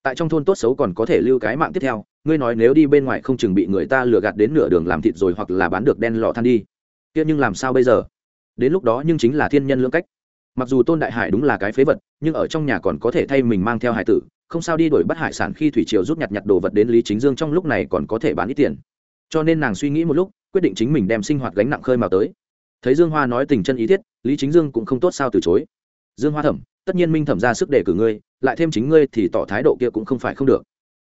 Tại trong thôn tốt xấu còn có thể lưu cái mạng tiếp theo, ngươi nói nếu đi bên ngoài không chừng bị người ta lừa gạt đến nửa đường làm thịt rồi hoặc là bán được đen lọ than đi. Kia nhưng làm sao bây giờ? Đến lúc đó nhưng chính là thiên nhân lưỡng cách. Mặc dù tôn đại hải đúng là cái phế vật, nhưng ở trong nhà còn có thể thay mình mang theo hải tử, không sao đi đổi bắt hải sản khi thủy triều rút nhặt nhặt đồ vật đến lý chính dương trong lúc này còn có thể bán ít tiền. Cho nên nàng suy nghĩ một lúc, quyết định chính mình đem sinh hoạt gánh nặng khơi mào tới thấy dương hoa nói tình chân ý thiết, lý chính dương cũng không tốt sao từ chối. Dương hoa thẩm tất nhiên minh thẩm ra sức để cử ngươi, lại thêm chính ngươi thì tỏ thái độ kia cũng không phải không được.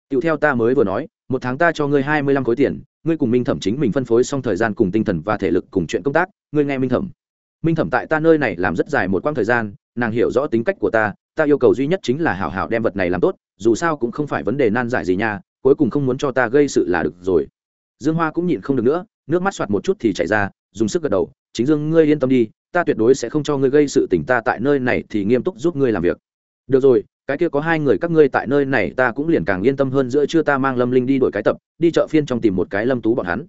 Tựu theo ta mới vừa nói, một tháng ta cho ngươi hai mươi lăm khối tiền, ngươi cùng minh thẩm chính mình phân phối xong thời gian cùng tinh thần và thể lực cùng chuyện công tác, ngươi nghe minh thẩm. Minh thẩm tại ta nơi này làm rất dài một quãng thời gian, nàng hiểu rõ tính cách của ta ta yêu cầu duy nhất chính là hảo hảo đem vật này làm tốt, dù sao cũng không phải vấn đề nan giải gì nha, cuối cùng không muốn cho ta gây sự là được rồi. Dương hoa cũng nhịn không được nữa, nước mắt soạt một chút thì chảy ra dùng sức gật đầu, chính dương, ngươi yên tâm đi, ta tuyệt đối sẽ không cho ngươi gây sự tình ta tại nơi này thì nghiêm túc giúp ngươi làm việc. Được rồi, cái kia có hai người các ngươi tại nơi này ta cũng liền càng yên tâm hơn giữa chưa ta mang lâm linh đi đổi cái tập, đi chợ phiên trong tìm một cái lâm tú bọn hắn.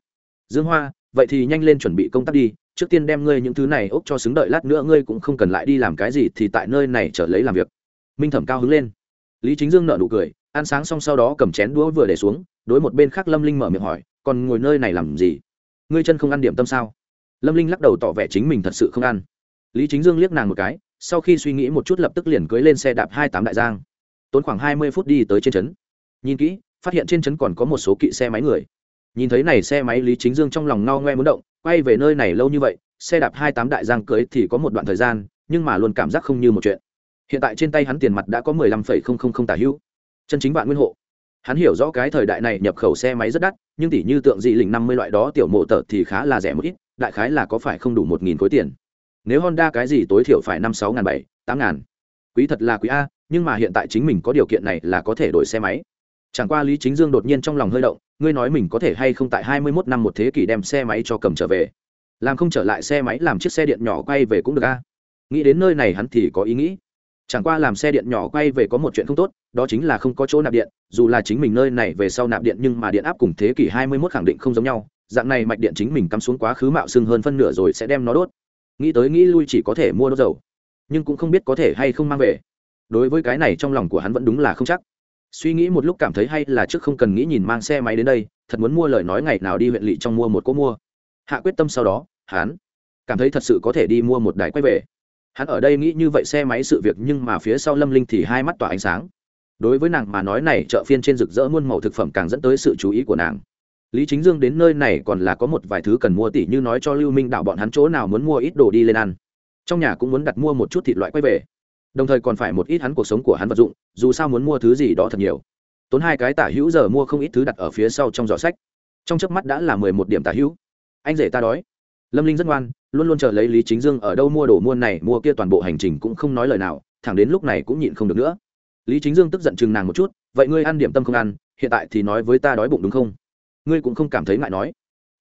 Dương hoa, vậy thì nhanh lên chuẩn bị công tác đi, trước tiên đem ngươi những thứ này ốc cho xứng đợi lát nữa ngươi cũng không cần lại đi làm cái gì thì tại nơi này trở lấy làm việc. Minh thẩm cao hứng lên. Lý chính dương nợ nụ cười, ăn sáng xong sau đó cầm chén đũa vừa để xuống, đối một bên khác lâm linh mở miệng hỏi, còn ngồi nơi này làm gì? Ngươi chân không ăn điểm tâm sao? Lâm linh lắc đầu tỏ vẻ chính mình thật sự không ăn. Lý chính dương liếc nàng một cái, sau khi suy nghĩ một chút lập tức liền cưới lên xe đạp hai tám đại giang. Tốn khoảng hai mươi phút đi tới trên trấn. Nhìn kỹ, phát hiện trên trấn còn có một số kỵ xe máy người. Nhìn thấy này xe máy, lý chính dương trong lòng no ngoe muốn động, quay về nơi này lâu như vậy, xe đạp hai tám đại giang cưới thì có một đoạn thời gian, nhưng mà luôn cảm giác không như một chuyện. Hiện tại trên tay hắn tiền mặt đã có mười lăm phẩy không không không tả hữu. Chân chính vạn nguyên hộ. Hắn hiểu rõ cái thời đại này nhập khẩu xe máy rất đắt, nhưng tỷ như tượng dị lình năm mươi loại đó tiểu mộ tở thì khá là rẻ một ít đại khái là có phải không đủ một nghìn khối tiền? Nếu honda cái gì tối thiểu phải năm sáu ngàn bảy, tám ngàn. Quý thật là quý a, nhưng mà hiện tại chính mình có điều kiện này là có thể đổi xe máy. Chẳng qua lý chính dương đột nhiên trong lòng hơi động, ngươi nói mình có thể hay không tại hai mươi mốt năm một thế kỷ đem xe máy cho cầm trở về? Làm không trở lại xe máy, làm chiếc xe điện nhỏ quay về cũng được a. Nghĩ đến nơi này hắn thì có ý nghĩ. Chẳng qua làm xe điện nhỏ quay về có một chuyện không tốt, đó chính là không có chỗ nạp điện, dù là chính mình nơi này về sau nạp điện nhưng mà điện áp cùng thế kỷ hai mươi 21 khẳng định không giống nhau dạng này mạch điện chính mình cắm xuống quá khứ mạo xưng hơn phân nửa rồi sẽ đem nó đốt. Nghĩ tới nghĩ lui chỉ có thể mua đốt dầu. Nhưng cũng không biết có thể hay không mang về. Đối với cái này trong lòng của hắn vẫn đúng là không chắc. Suy nghĩ một lúc cảm thấy hay là trước không cần nghĩ nhìn mang xe máy đến đây, thật muốn mua lời nói ngày nào đi huyện lỵ trong mua một cỗ mua. Hạ quyết tâm sau đó, hắn cảm thấy thật sự có thể đi mua một đài quay về. Hắn ở đây nghĩ như vậy xe máy sự việc nhưng mà phía sau lâm linh thì hai mắt tỏa ánh sáng. Đối với nàng mà nói này chợ phiên trên rực rỡ muôn màu thực phẩm càng dẫn tới sự chú ý của nàng lý chính dương đến nơi này còn là có một vài thứ cần mua tỷ như nói cho lưu minh đạo bọn hắn chỗ nào muốn mua ít đồ đi lên ăn. Trong nhà cũng muốn đặt mua một chút thịt loại quay về. Đồng thời còn phải một ít hắn cuộc sống của hắn vật dụng, dù sao muốn mua thứ gì đó thật nhiều. Tốn hai cái tả hữu giờ mua không ít thứ đặt ở phía sau trong giỏ sách. Trong chớp mắt đã là mười một điểm tả hữu. Anh rể ta đói. Lâm linh rất ngoan, luôn luôn chờ lấy lý chính dương ở đâu mua đồ mua này, mua kia toàn bộ hành trình cũng không nói lời nào, thẳng đến lúc này cũng nhịn không được nữa. Lý chính dương tức giận chừng nàng một chút, vậy ngươi ăn điểm tâm không ăn, hiện tại thì nói với ta đói bụng đúng không? Ngươi cũng không cảm thấy ngại nói.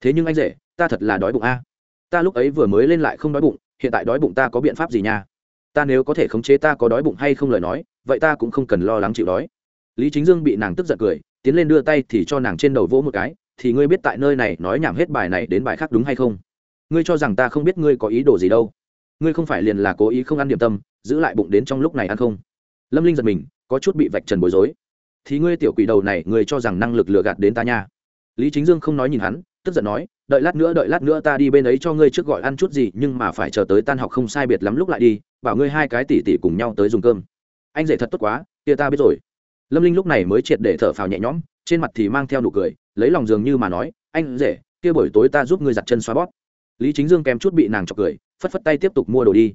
Thế nhưng anh rể, ta thật là đói bụng a. Ta lúc ấy vừa mới lên lại không đói bụng, hiện tại đói bụng ta có biện pháp gì nha? Ta nếu có thể khống chế ta có đói bụng hay không lời nói, vậy ta cũng không cần lo lắng chịu đói. Lý chính dương bị nàng tức giận cười, tiến lên đưa tay thì cho nàng trên đầu vỗ một cái, thì ngươi biết tại nơi này nói nhảm hết bài này đến bài khác đúng hay không? Ngươi cho rằng ta không biết ngươi có ý đồ gì đâu. Ngươi không phải liền là cố ý không ăn điểm tâm, giữ lại bụng đến trong lúc này ăn không? Lâm linh giật mình, có chút bị vạch trần bối rối. Thì ngươi tiểu quỷ đầu này, ngươi cho rằng năng lực lừa gạt đến ta nha lý chính dương không nói nhìn hắn, tức giận nói, đợi lát nữa, đợi lát nữa ta đi bên ấy cho ngươi trước gọi ăn chút gì, nhưng mà phải chờ tới tan học không sai biệt lắm lúc lại đi, bảo ngươi hai cái tỉ tỉ cùng nhau tới dùng cơm. Anh dạy thật tốt quá, kia ta biết rồi. Lâm linh lúc này mới triệt để thở phào nhẹ nhõm, trên mặt thì mang theo nụ cười, lấy lòng dường như mà nói, anh rể, kia buổi tối ta giúp ngươi giặt chân xoa bóp. Lý chính dương kèm chút bị nàng chọc cười, phất phất tay tiếp tục mua đồ đi.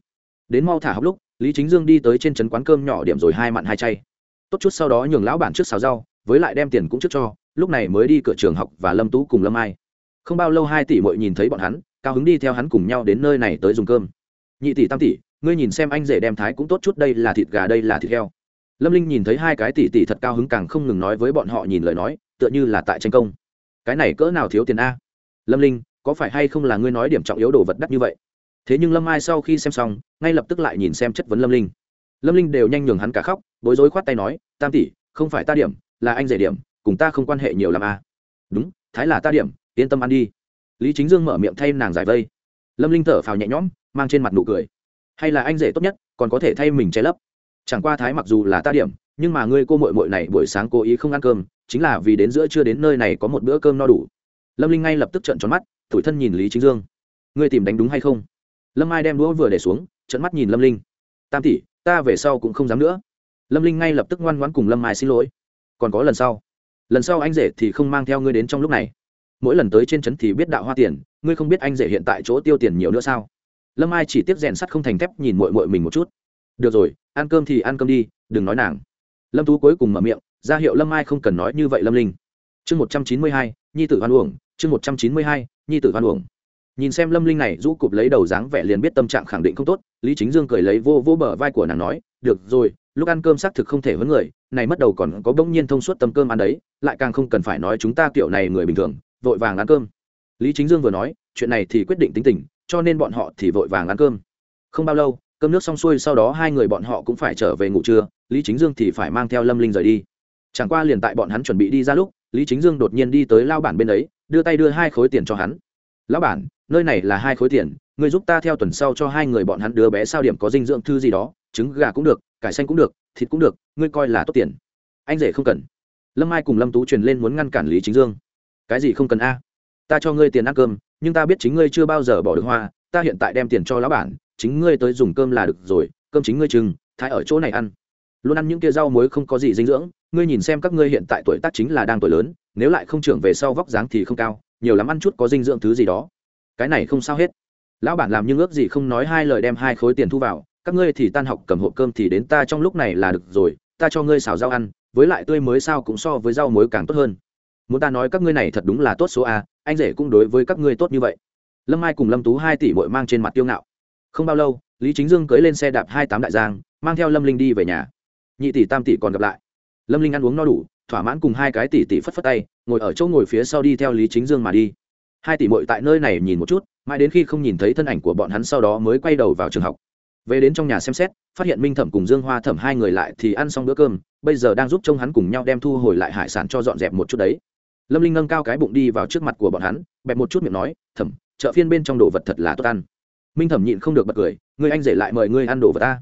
Đến mau thả học lúc, lý chính dương đi tới trên trấn quán cơm nhỏ điểm rồi hai mặn hai chay. Tốt chút, sau đó nhường lão bản trước xào rau, với lại đem tiền cũng trước cho lúc này mới đi cửa trường học và lâm tú cùng lâm ai. Không bao lâu hai tỷ mội nhìn thấy bọn hắn, cao hứng đi theo hắn cùng nhau đến nơi này tới dùng cơm. Nhị tỷ tam tỷ, ngươi nhìn xem anh rể đem thái cũng tốt chút, đây là thịt gà, đây là thịt heo. Lâm linh nhìn thấy hai cái tỷ tỷ thật cao hứng càng không ngừng nói với bọn họ nhìn lời nói, tựa như là tại tranh công. Cái này cỡ nào thiếu tiền a? Lâm linh, có phải hay không là ngươi nói điểm trọng yếu đồ vật đắt như vậy? Thế nhưng lâm ai sau khi xem xong, ngay lập tức lại nhìn xem chất vấn lâm linh. Lâm linh đều nhanh nhường hắn cả khóc, bối rối khoát tay nói, tam tỷ, không phải ta điểm, là anh rể điểm cùng ta không quan hệ nhiều làm a à. đúng, thái là ta điểm, yên tâm ăn đi. Lý chính dương mở miệng thay nàng giải vây. Lâm linh thở phào nhẹ nhõm, mang trên mặt nụ cười. Hay là anh rể tốt nhất, còn có thể thay mình che lấp. Chẳng qua thái mặc dù là ta điểm, nhưng mà ngươi cô mội mội này buổi sáng cố ý không ăn cơm, chính là vì đến giữa trưa đến nơi này có một bữa cơm no đủ. Lâm linh ngay lập tức trợn tròn mắt tủi thân nhìn lý chính dương. Ngươi tìm đánh đúng hay không? Lâm ai đem đũa vừa để xuống trận mắt nhìn lâm linh. Tam tỷ, ta về sau cũng không dám nữa. Lâm linh ngay lập tức ngoan ngoãn cùng lâm ai xin lỗi. Còn có lần sau lần sau anh rể thì không mang theo ngươi đến trong lúc này. Mỗi lần tới trên trấn thì biết đạo hoa tiền, ngươi không biết anh rể hiện tại chỗ tiêu tiền nhiều nữa sao? Lâm ai chỉ tiếp rèn sắt không thành thép nhìn mội mội mình một chút. Được rồi, ăn cơm thì ăn cơm đi, đừng nói nàng. Lâm tú cuối cùng mở miệng, ra hiệu lâm ai không cần nói như vậy lâm linh. Chương một trăm chín mươi hai, nhi tử hoan uổng, chương một trăm chín mươi hai, nhi tử hoan uổng. Nhìn xem lâm linh này rũ cụp lấy đầu dáng vẻ liền biết tâm trạng khẳng định không tốt, lý chính dương cười lấy vô vô bờ vai của nàng nói, được rồi lúc ăn cơm xác thực không thể với người, này mất đầu còn có bỗng nhiên thông suốt tấm cơm ăn đấy, lại càng không cần phải nói chúng ta kiểu này người bình thường, vội vàng ăn cơm. Lý chính dương vừa nói, chuyện này thì quyết định tính tình, cho nên bọn họ thì vội vàng ăn cơm. Không bao lâu, cơm nước xong xuôi sau đó hai người bọn họ cũng phải trở về ngủ trưa, lý chính dương thì phải mang theo lâm linh rời đi. Chẳng qua liền tại bọn hắn chuẩn bị đi ra lúc, lý chính dương đột nhiên đi tới lao bản bên ấy, đưa tay đưa hai khối tiền cho hắn. Lão bản, nơi này là hai khối tiền người giúp ta theo tuần sau cho hai người bọn hắn đứa bé sao điểm có dinh dưỡng thư gì đó, trứng gà cũng được cải xanh cũng được, thịt cũng được, ngươi coi là tốt tiền. Anh rể không cần. Lâm mai cùng lâm tú truyền lên muốn ngăn cản lý chính dương. Cái gì không cần a? Ta cho ngươi tiền ăn cơm, nhưng ta biết chính ngươi chưa bao giờ bỏ được hoa, ta hiện tại đem tiền cho lão bản, chính ngươi tới dùng cơm là được rồi, cơm chính ngươi chừng thái ở chỗ này ăn. Luôn ăn những kia rau muối không có gì dinh dưỡng, ngươi nhìn xem các ngươi hiện tại tuổi tác chính là đang tuổi lớn, nếu lại không trưởng về sau vóc dáng thì không cao, nhiều lắm ăn chút có dinh dưỡng thứ gì đó. Cái này không sao hết. Lão bản làm nhưng ước gì không nói hai lời đem hai khối tiền thu vào các ngươi thì tan học cầm hộp cơm thì đến ta trong lúc này là được rồi, ta cho ngươi xào rau ăn, với lại tươi mới sao cũng so với rau muối càng tốt hơn. Muốn ta nói các ngươi này thật đúng là tốt số a, anh rể cũng đối với các ngươi tốt như vậy. Lâm mai cùng lâm tú hai tỷ bội mang trên mặt tiêu ngạo. Không bao lâu, lý chính dương cưới lên xe đạp hai tám đại giang, mang theo lâm linh đi về nhà. Nhị tỷ tam tỷ còn gặp lại. Lâm linh ăn uống no đủ, thỏa mãn cùng hai cái tỷ tỷ phất phất tay, ngồi ở chỗ ngồi phía sau đi theo lý chính dương mà đi. Hai tỷ mội tại nơi này nhìn một chút, mãi đến khi không nhìn thấy thân ảnh của bọn hắn sau đó mới quay đầu vào trường học về đến trong nhà xem xét, phát hiện minh thẩm cùng dương hoa thẩm hai người lại thì ăn xong bữa cơm, bây giờ đang giúp trông hắn cùng nhau đem thu hồi lại hải sản cho dọn dẹp một chút đấy. Lâm linh nâng cao cái bụng đi vào trước mặt của bọn hắn, bẹp một chút miệng nói, thẩm, chợ phiên bên trong đồ vật thật là tốt ăn. Minh thẩm nhịn không được bật cười, người anh rể lại mời ngươi ăn đồ vật ta.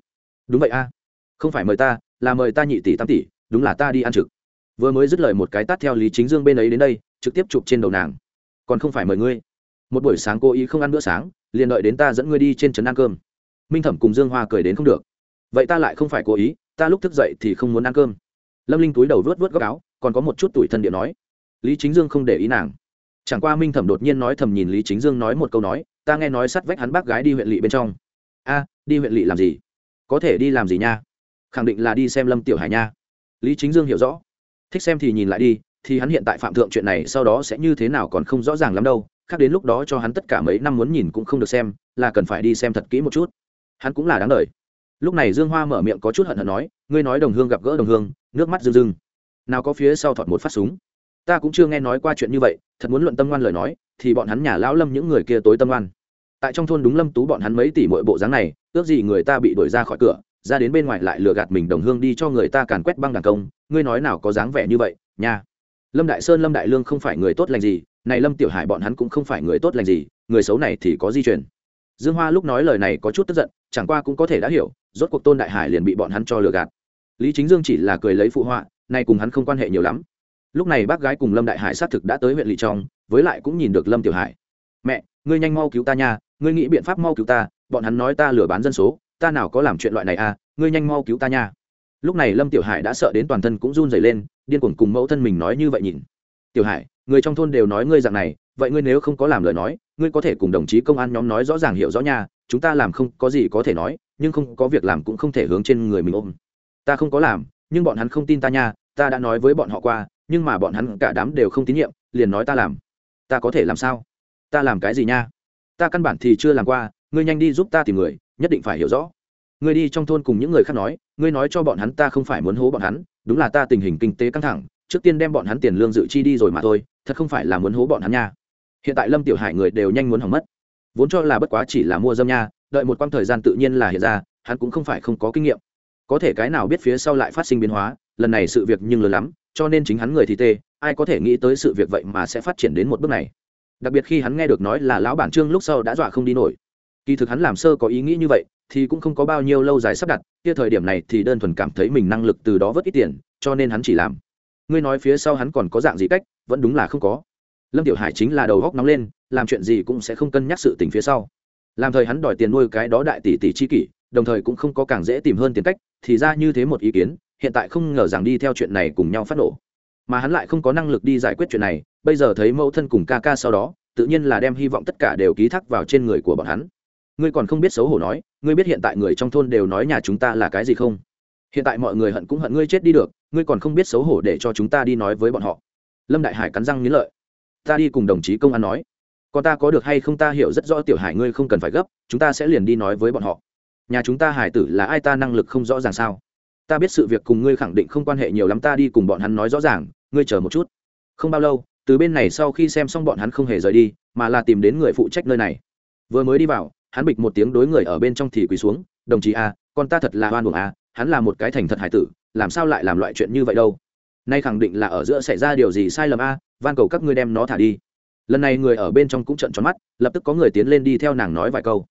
Đúng vậy a. Không phải mời ta, là mời ta nhị tỷ tam tỷ, đúng là ta đi ăn trực. Vừa mới dứt lời một cái tát theo lý chính dương bên ấy đến đây, trực tiếp chụp trên đầu nàng. Còn không phải mời ngươi. Một buổi sáng cô ý không ăn bữa sáng, liền đợi đến ta dẫn ngươi đi trên trấn ăn cơm minh thẩm cùng dương hoa cười đến không được. Vậy ta lại không phải cố ý, ta lúc thức dậy thì không muốn ăn cơm. Lâm linh túi đầu vớt vớt góc áo, còn có một chút tuổi thân điện nói. Lý chính dương không để ý nàng. Chẳng qua minh thẩm đột nhiên nói thầm nhìn lý chính dương nói một câu nói, ta nghe nói sắt vách hắn bác gái đi huyện lỵ bên trong. A, đi huyện lỵ làm gì? Có thể đi làm gì nha? Khẳng định là đi xem lâm tiểu hải nha. Lý chính dương hiểu rõ. Thích xem thì nhìn lại đi, thì hắn hiện tại phạm thượng chuyện này sau đó sẽ như thế nào còn không rõ ràng lắm đâu, khác đến lúc đó cho hắn tất cả mấy năm muốn nhìn cũng không được xem, là cần phải đi xem thật kỹ một chút hắn cũng là đáng đời. Lúc này dương hoa mở miệng có chút hận hận nói, ngươi nói đồng hương gặp gỡ đồng hương, nước mắt rưng rưng. Nào có phía sau thọt một phát súng. Ta cũng chưa nghe nói qua chuyện như vậy, thật muốn luận tâm ngoan lời nói, thì bọn hắn nhà lão lâm những người kia tối tâm ngoan. Tại trong thôn đúng lâm tú bọn hắn mấy tỷ mỗi bộ dáng này, ước gì người ta bị đuổi ra khỏi cửa, ra đến bên ngoài lại lừa gạt mình đồng hương đi cho người ta càn quét băng đàn công. Ngươi nói nào có dáng vẻ như vậy, nha. Lâm đại sơn, lâm đại lương không phải người tốt lành gì, này lâm tiểu hải bọn hắn cũng không phải người tốt lành gì, người xấu này thì có di chuyển dương hoa lúc nói lời này có chút tức giận, chẳng qua cũng có thể đã hiểu, rốt cuộc tôn đại hải liền bị bọn hắn cho lừa gạt. Lý chính dương chỉ là cười lấy phụ họa, nay cùng hắn không quan hệ nhiều lắm. Lúc này bác gái cùng lâm đại hải xác thực đã tới huyện lỵ trong, với lại cũng nhìn được lâm tiểu hải. Mẹ, ngươi nhanh mau cứu ta nha, ngươi nghĩ biện pháp mau cứu ta, bọn hắn nói ta lừa bán dân số, ta nào có làm chuyện loại này à ngươi nhanh mau cứu ta nha. Lúc này lâm tiểu hải đã sợ đến toàn thân cũng run rẩy lên, điên cuồng cùng mẫu thân mình nói như vậy nhìn. Tiểu hải, người trong thôn đều nói ngươi dạng này, vậy ngươi nếu không có làm lời nói ngươi có thể cùng đồng chí công an nhóm nói rõ ràng hiểu rõ nha, chúng ta làm không có gì có thể nói, nhưng không có việc làm cũng không thể hướng trên người mình ôm. Ta không có làm, nhưng bọn hắn không tin ta nha, ta đã nói với bọn họ qua, nhưng mà bọn hắn cả đám đều không tín nhiệm, liền nói ta làm. Ta có thể làm sao? Ta làm cái gì nha? Ta căn bản thì chưa làm qua, ngươi nhanh đi giúp ta tìm người, nhất định phải hiểu rõ. Ngươi đi trong thôn cùng những người khác nói, ngươi nói cho bọn hắn ta không phải muốn hố bọn hắn, đúng là ta tình hình kinh tế căng thẳng, trước tiên đem bọn hắn tiền lương dự chi đi rồi mà thôi, thật không phải là muốn hố bọn hắn nha hiện tại lâm tiểu hải người đều nhanh muốn hỏng mất. Vốn cho là bất quá chỉ là mua dâm nha, đợi một quãng thời gian tự nhiên là hiện ra, hắn cũng không phải không có kinh nghiệm. Có thể cái nào biết phía sau lại phát sinh biến hóa, lần này sự việc nhưng lớn lắm, cho nên chính hắn người thì tê, ai có thể nghĩ tới sự việc vậy mà sẽ phát triển đến một bước này. Đặc biệt khi hắn nghe được nói là lão bản trương lúc sau đã dọa không đi nổi. Kỳ thực hắn làm sơ có ý nghĩ như vậy, thì cũng không có bao nhiêu lâu dài sắp đặt, kia thời điểm này thì đơn thuần cảm thấy mình năng lực từ đó vớt ít tiền, cho nên hắn chỉ làm. Ngươi nói phía sau hắn còn có dạng gì cách, vẫn đúng là không có lâm tiểu hải chính là đầu góc nóng lên, làm chuyện gì cũng sẽ không cân nhắc sự tình phía sau. Làm thời hắn đòi tiền nuôi cái đó đại tỷ tỷ chi kỷ, đồng thời cũng không có càng dễ tìm hơn tiền cách, thì ra như thế một ý kiến, hiện tại không ngờ rằng đi theo chuyện này cùng nhau phát nổ. Mà hắn lại không có năng lực đi giải quyết chuyện này, bây giờ thấy mẫu thân cùng ca ca sau đó, tự nhiên là đem hy vọng tất cả đều ký thác vào trên người của bọn hắn. Ngươi còn không biết xấu hổ nói, ngươi biết hiện tại người trong thôn đều nói nhà chúng ta là cái gì không? Hiện tại mọi người hận cũng hận ngươi chết đi được, ngươi còn không biết xấu hổ để cho chúng ta đi nói với bọn họ. Lâm đại hải cắn răng nghĩ lợi ta đi cùng đồng chí công an nói. Còn ta có được hay không ta hiểu rất rõ tiểu hải ngươi không cần phải gấp, chúng ta sẽ liền đi nói với bọn họ. Nhà chúng ta hải tử là ai ta năng lực không rõ ràng sao? Ta biết sự việc cùng ngươi khẳng định không quan hệ nhiều lắm, ta đi cùng bọn hắn nói rõ ràng, ngươi chờ một chút. Không bao lâu, từ bên này sau khi xem xong bọn hắn không hề rời đi, mà là tìm đến người phụ trách nơi này. Vừa mới đi vào, hắn bịch một tiếng đối người ở bên trong thì quỳ xuống, đồng chí a, con ta thật là oan buồng a, hắn là một cái thành thật hải tử, làm sao lại làm loại chuyện như vậy đâu? Nay khẳng định là ở giữa xảy ra điều gì sai lầm a van cầu các ngươi đem nó thả đi. Lần này người ở bên trong cũng trận tròn mắt, lập tức có người tiến lên đi theo nàng nói vài câu.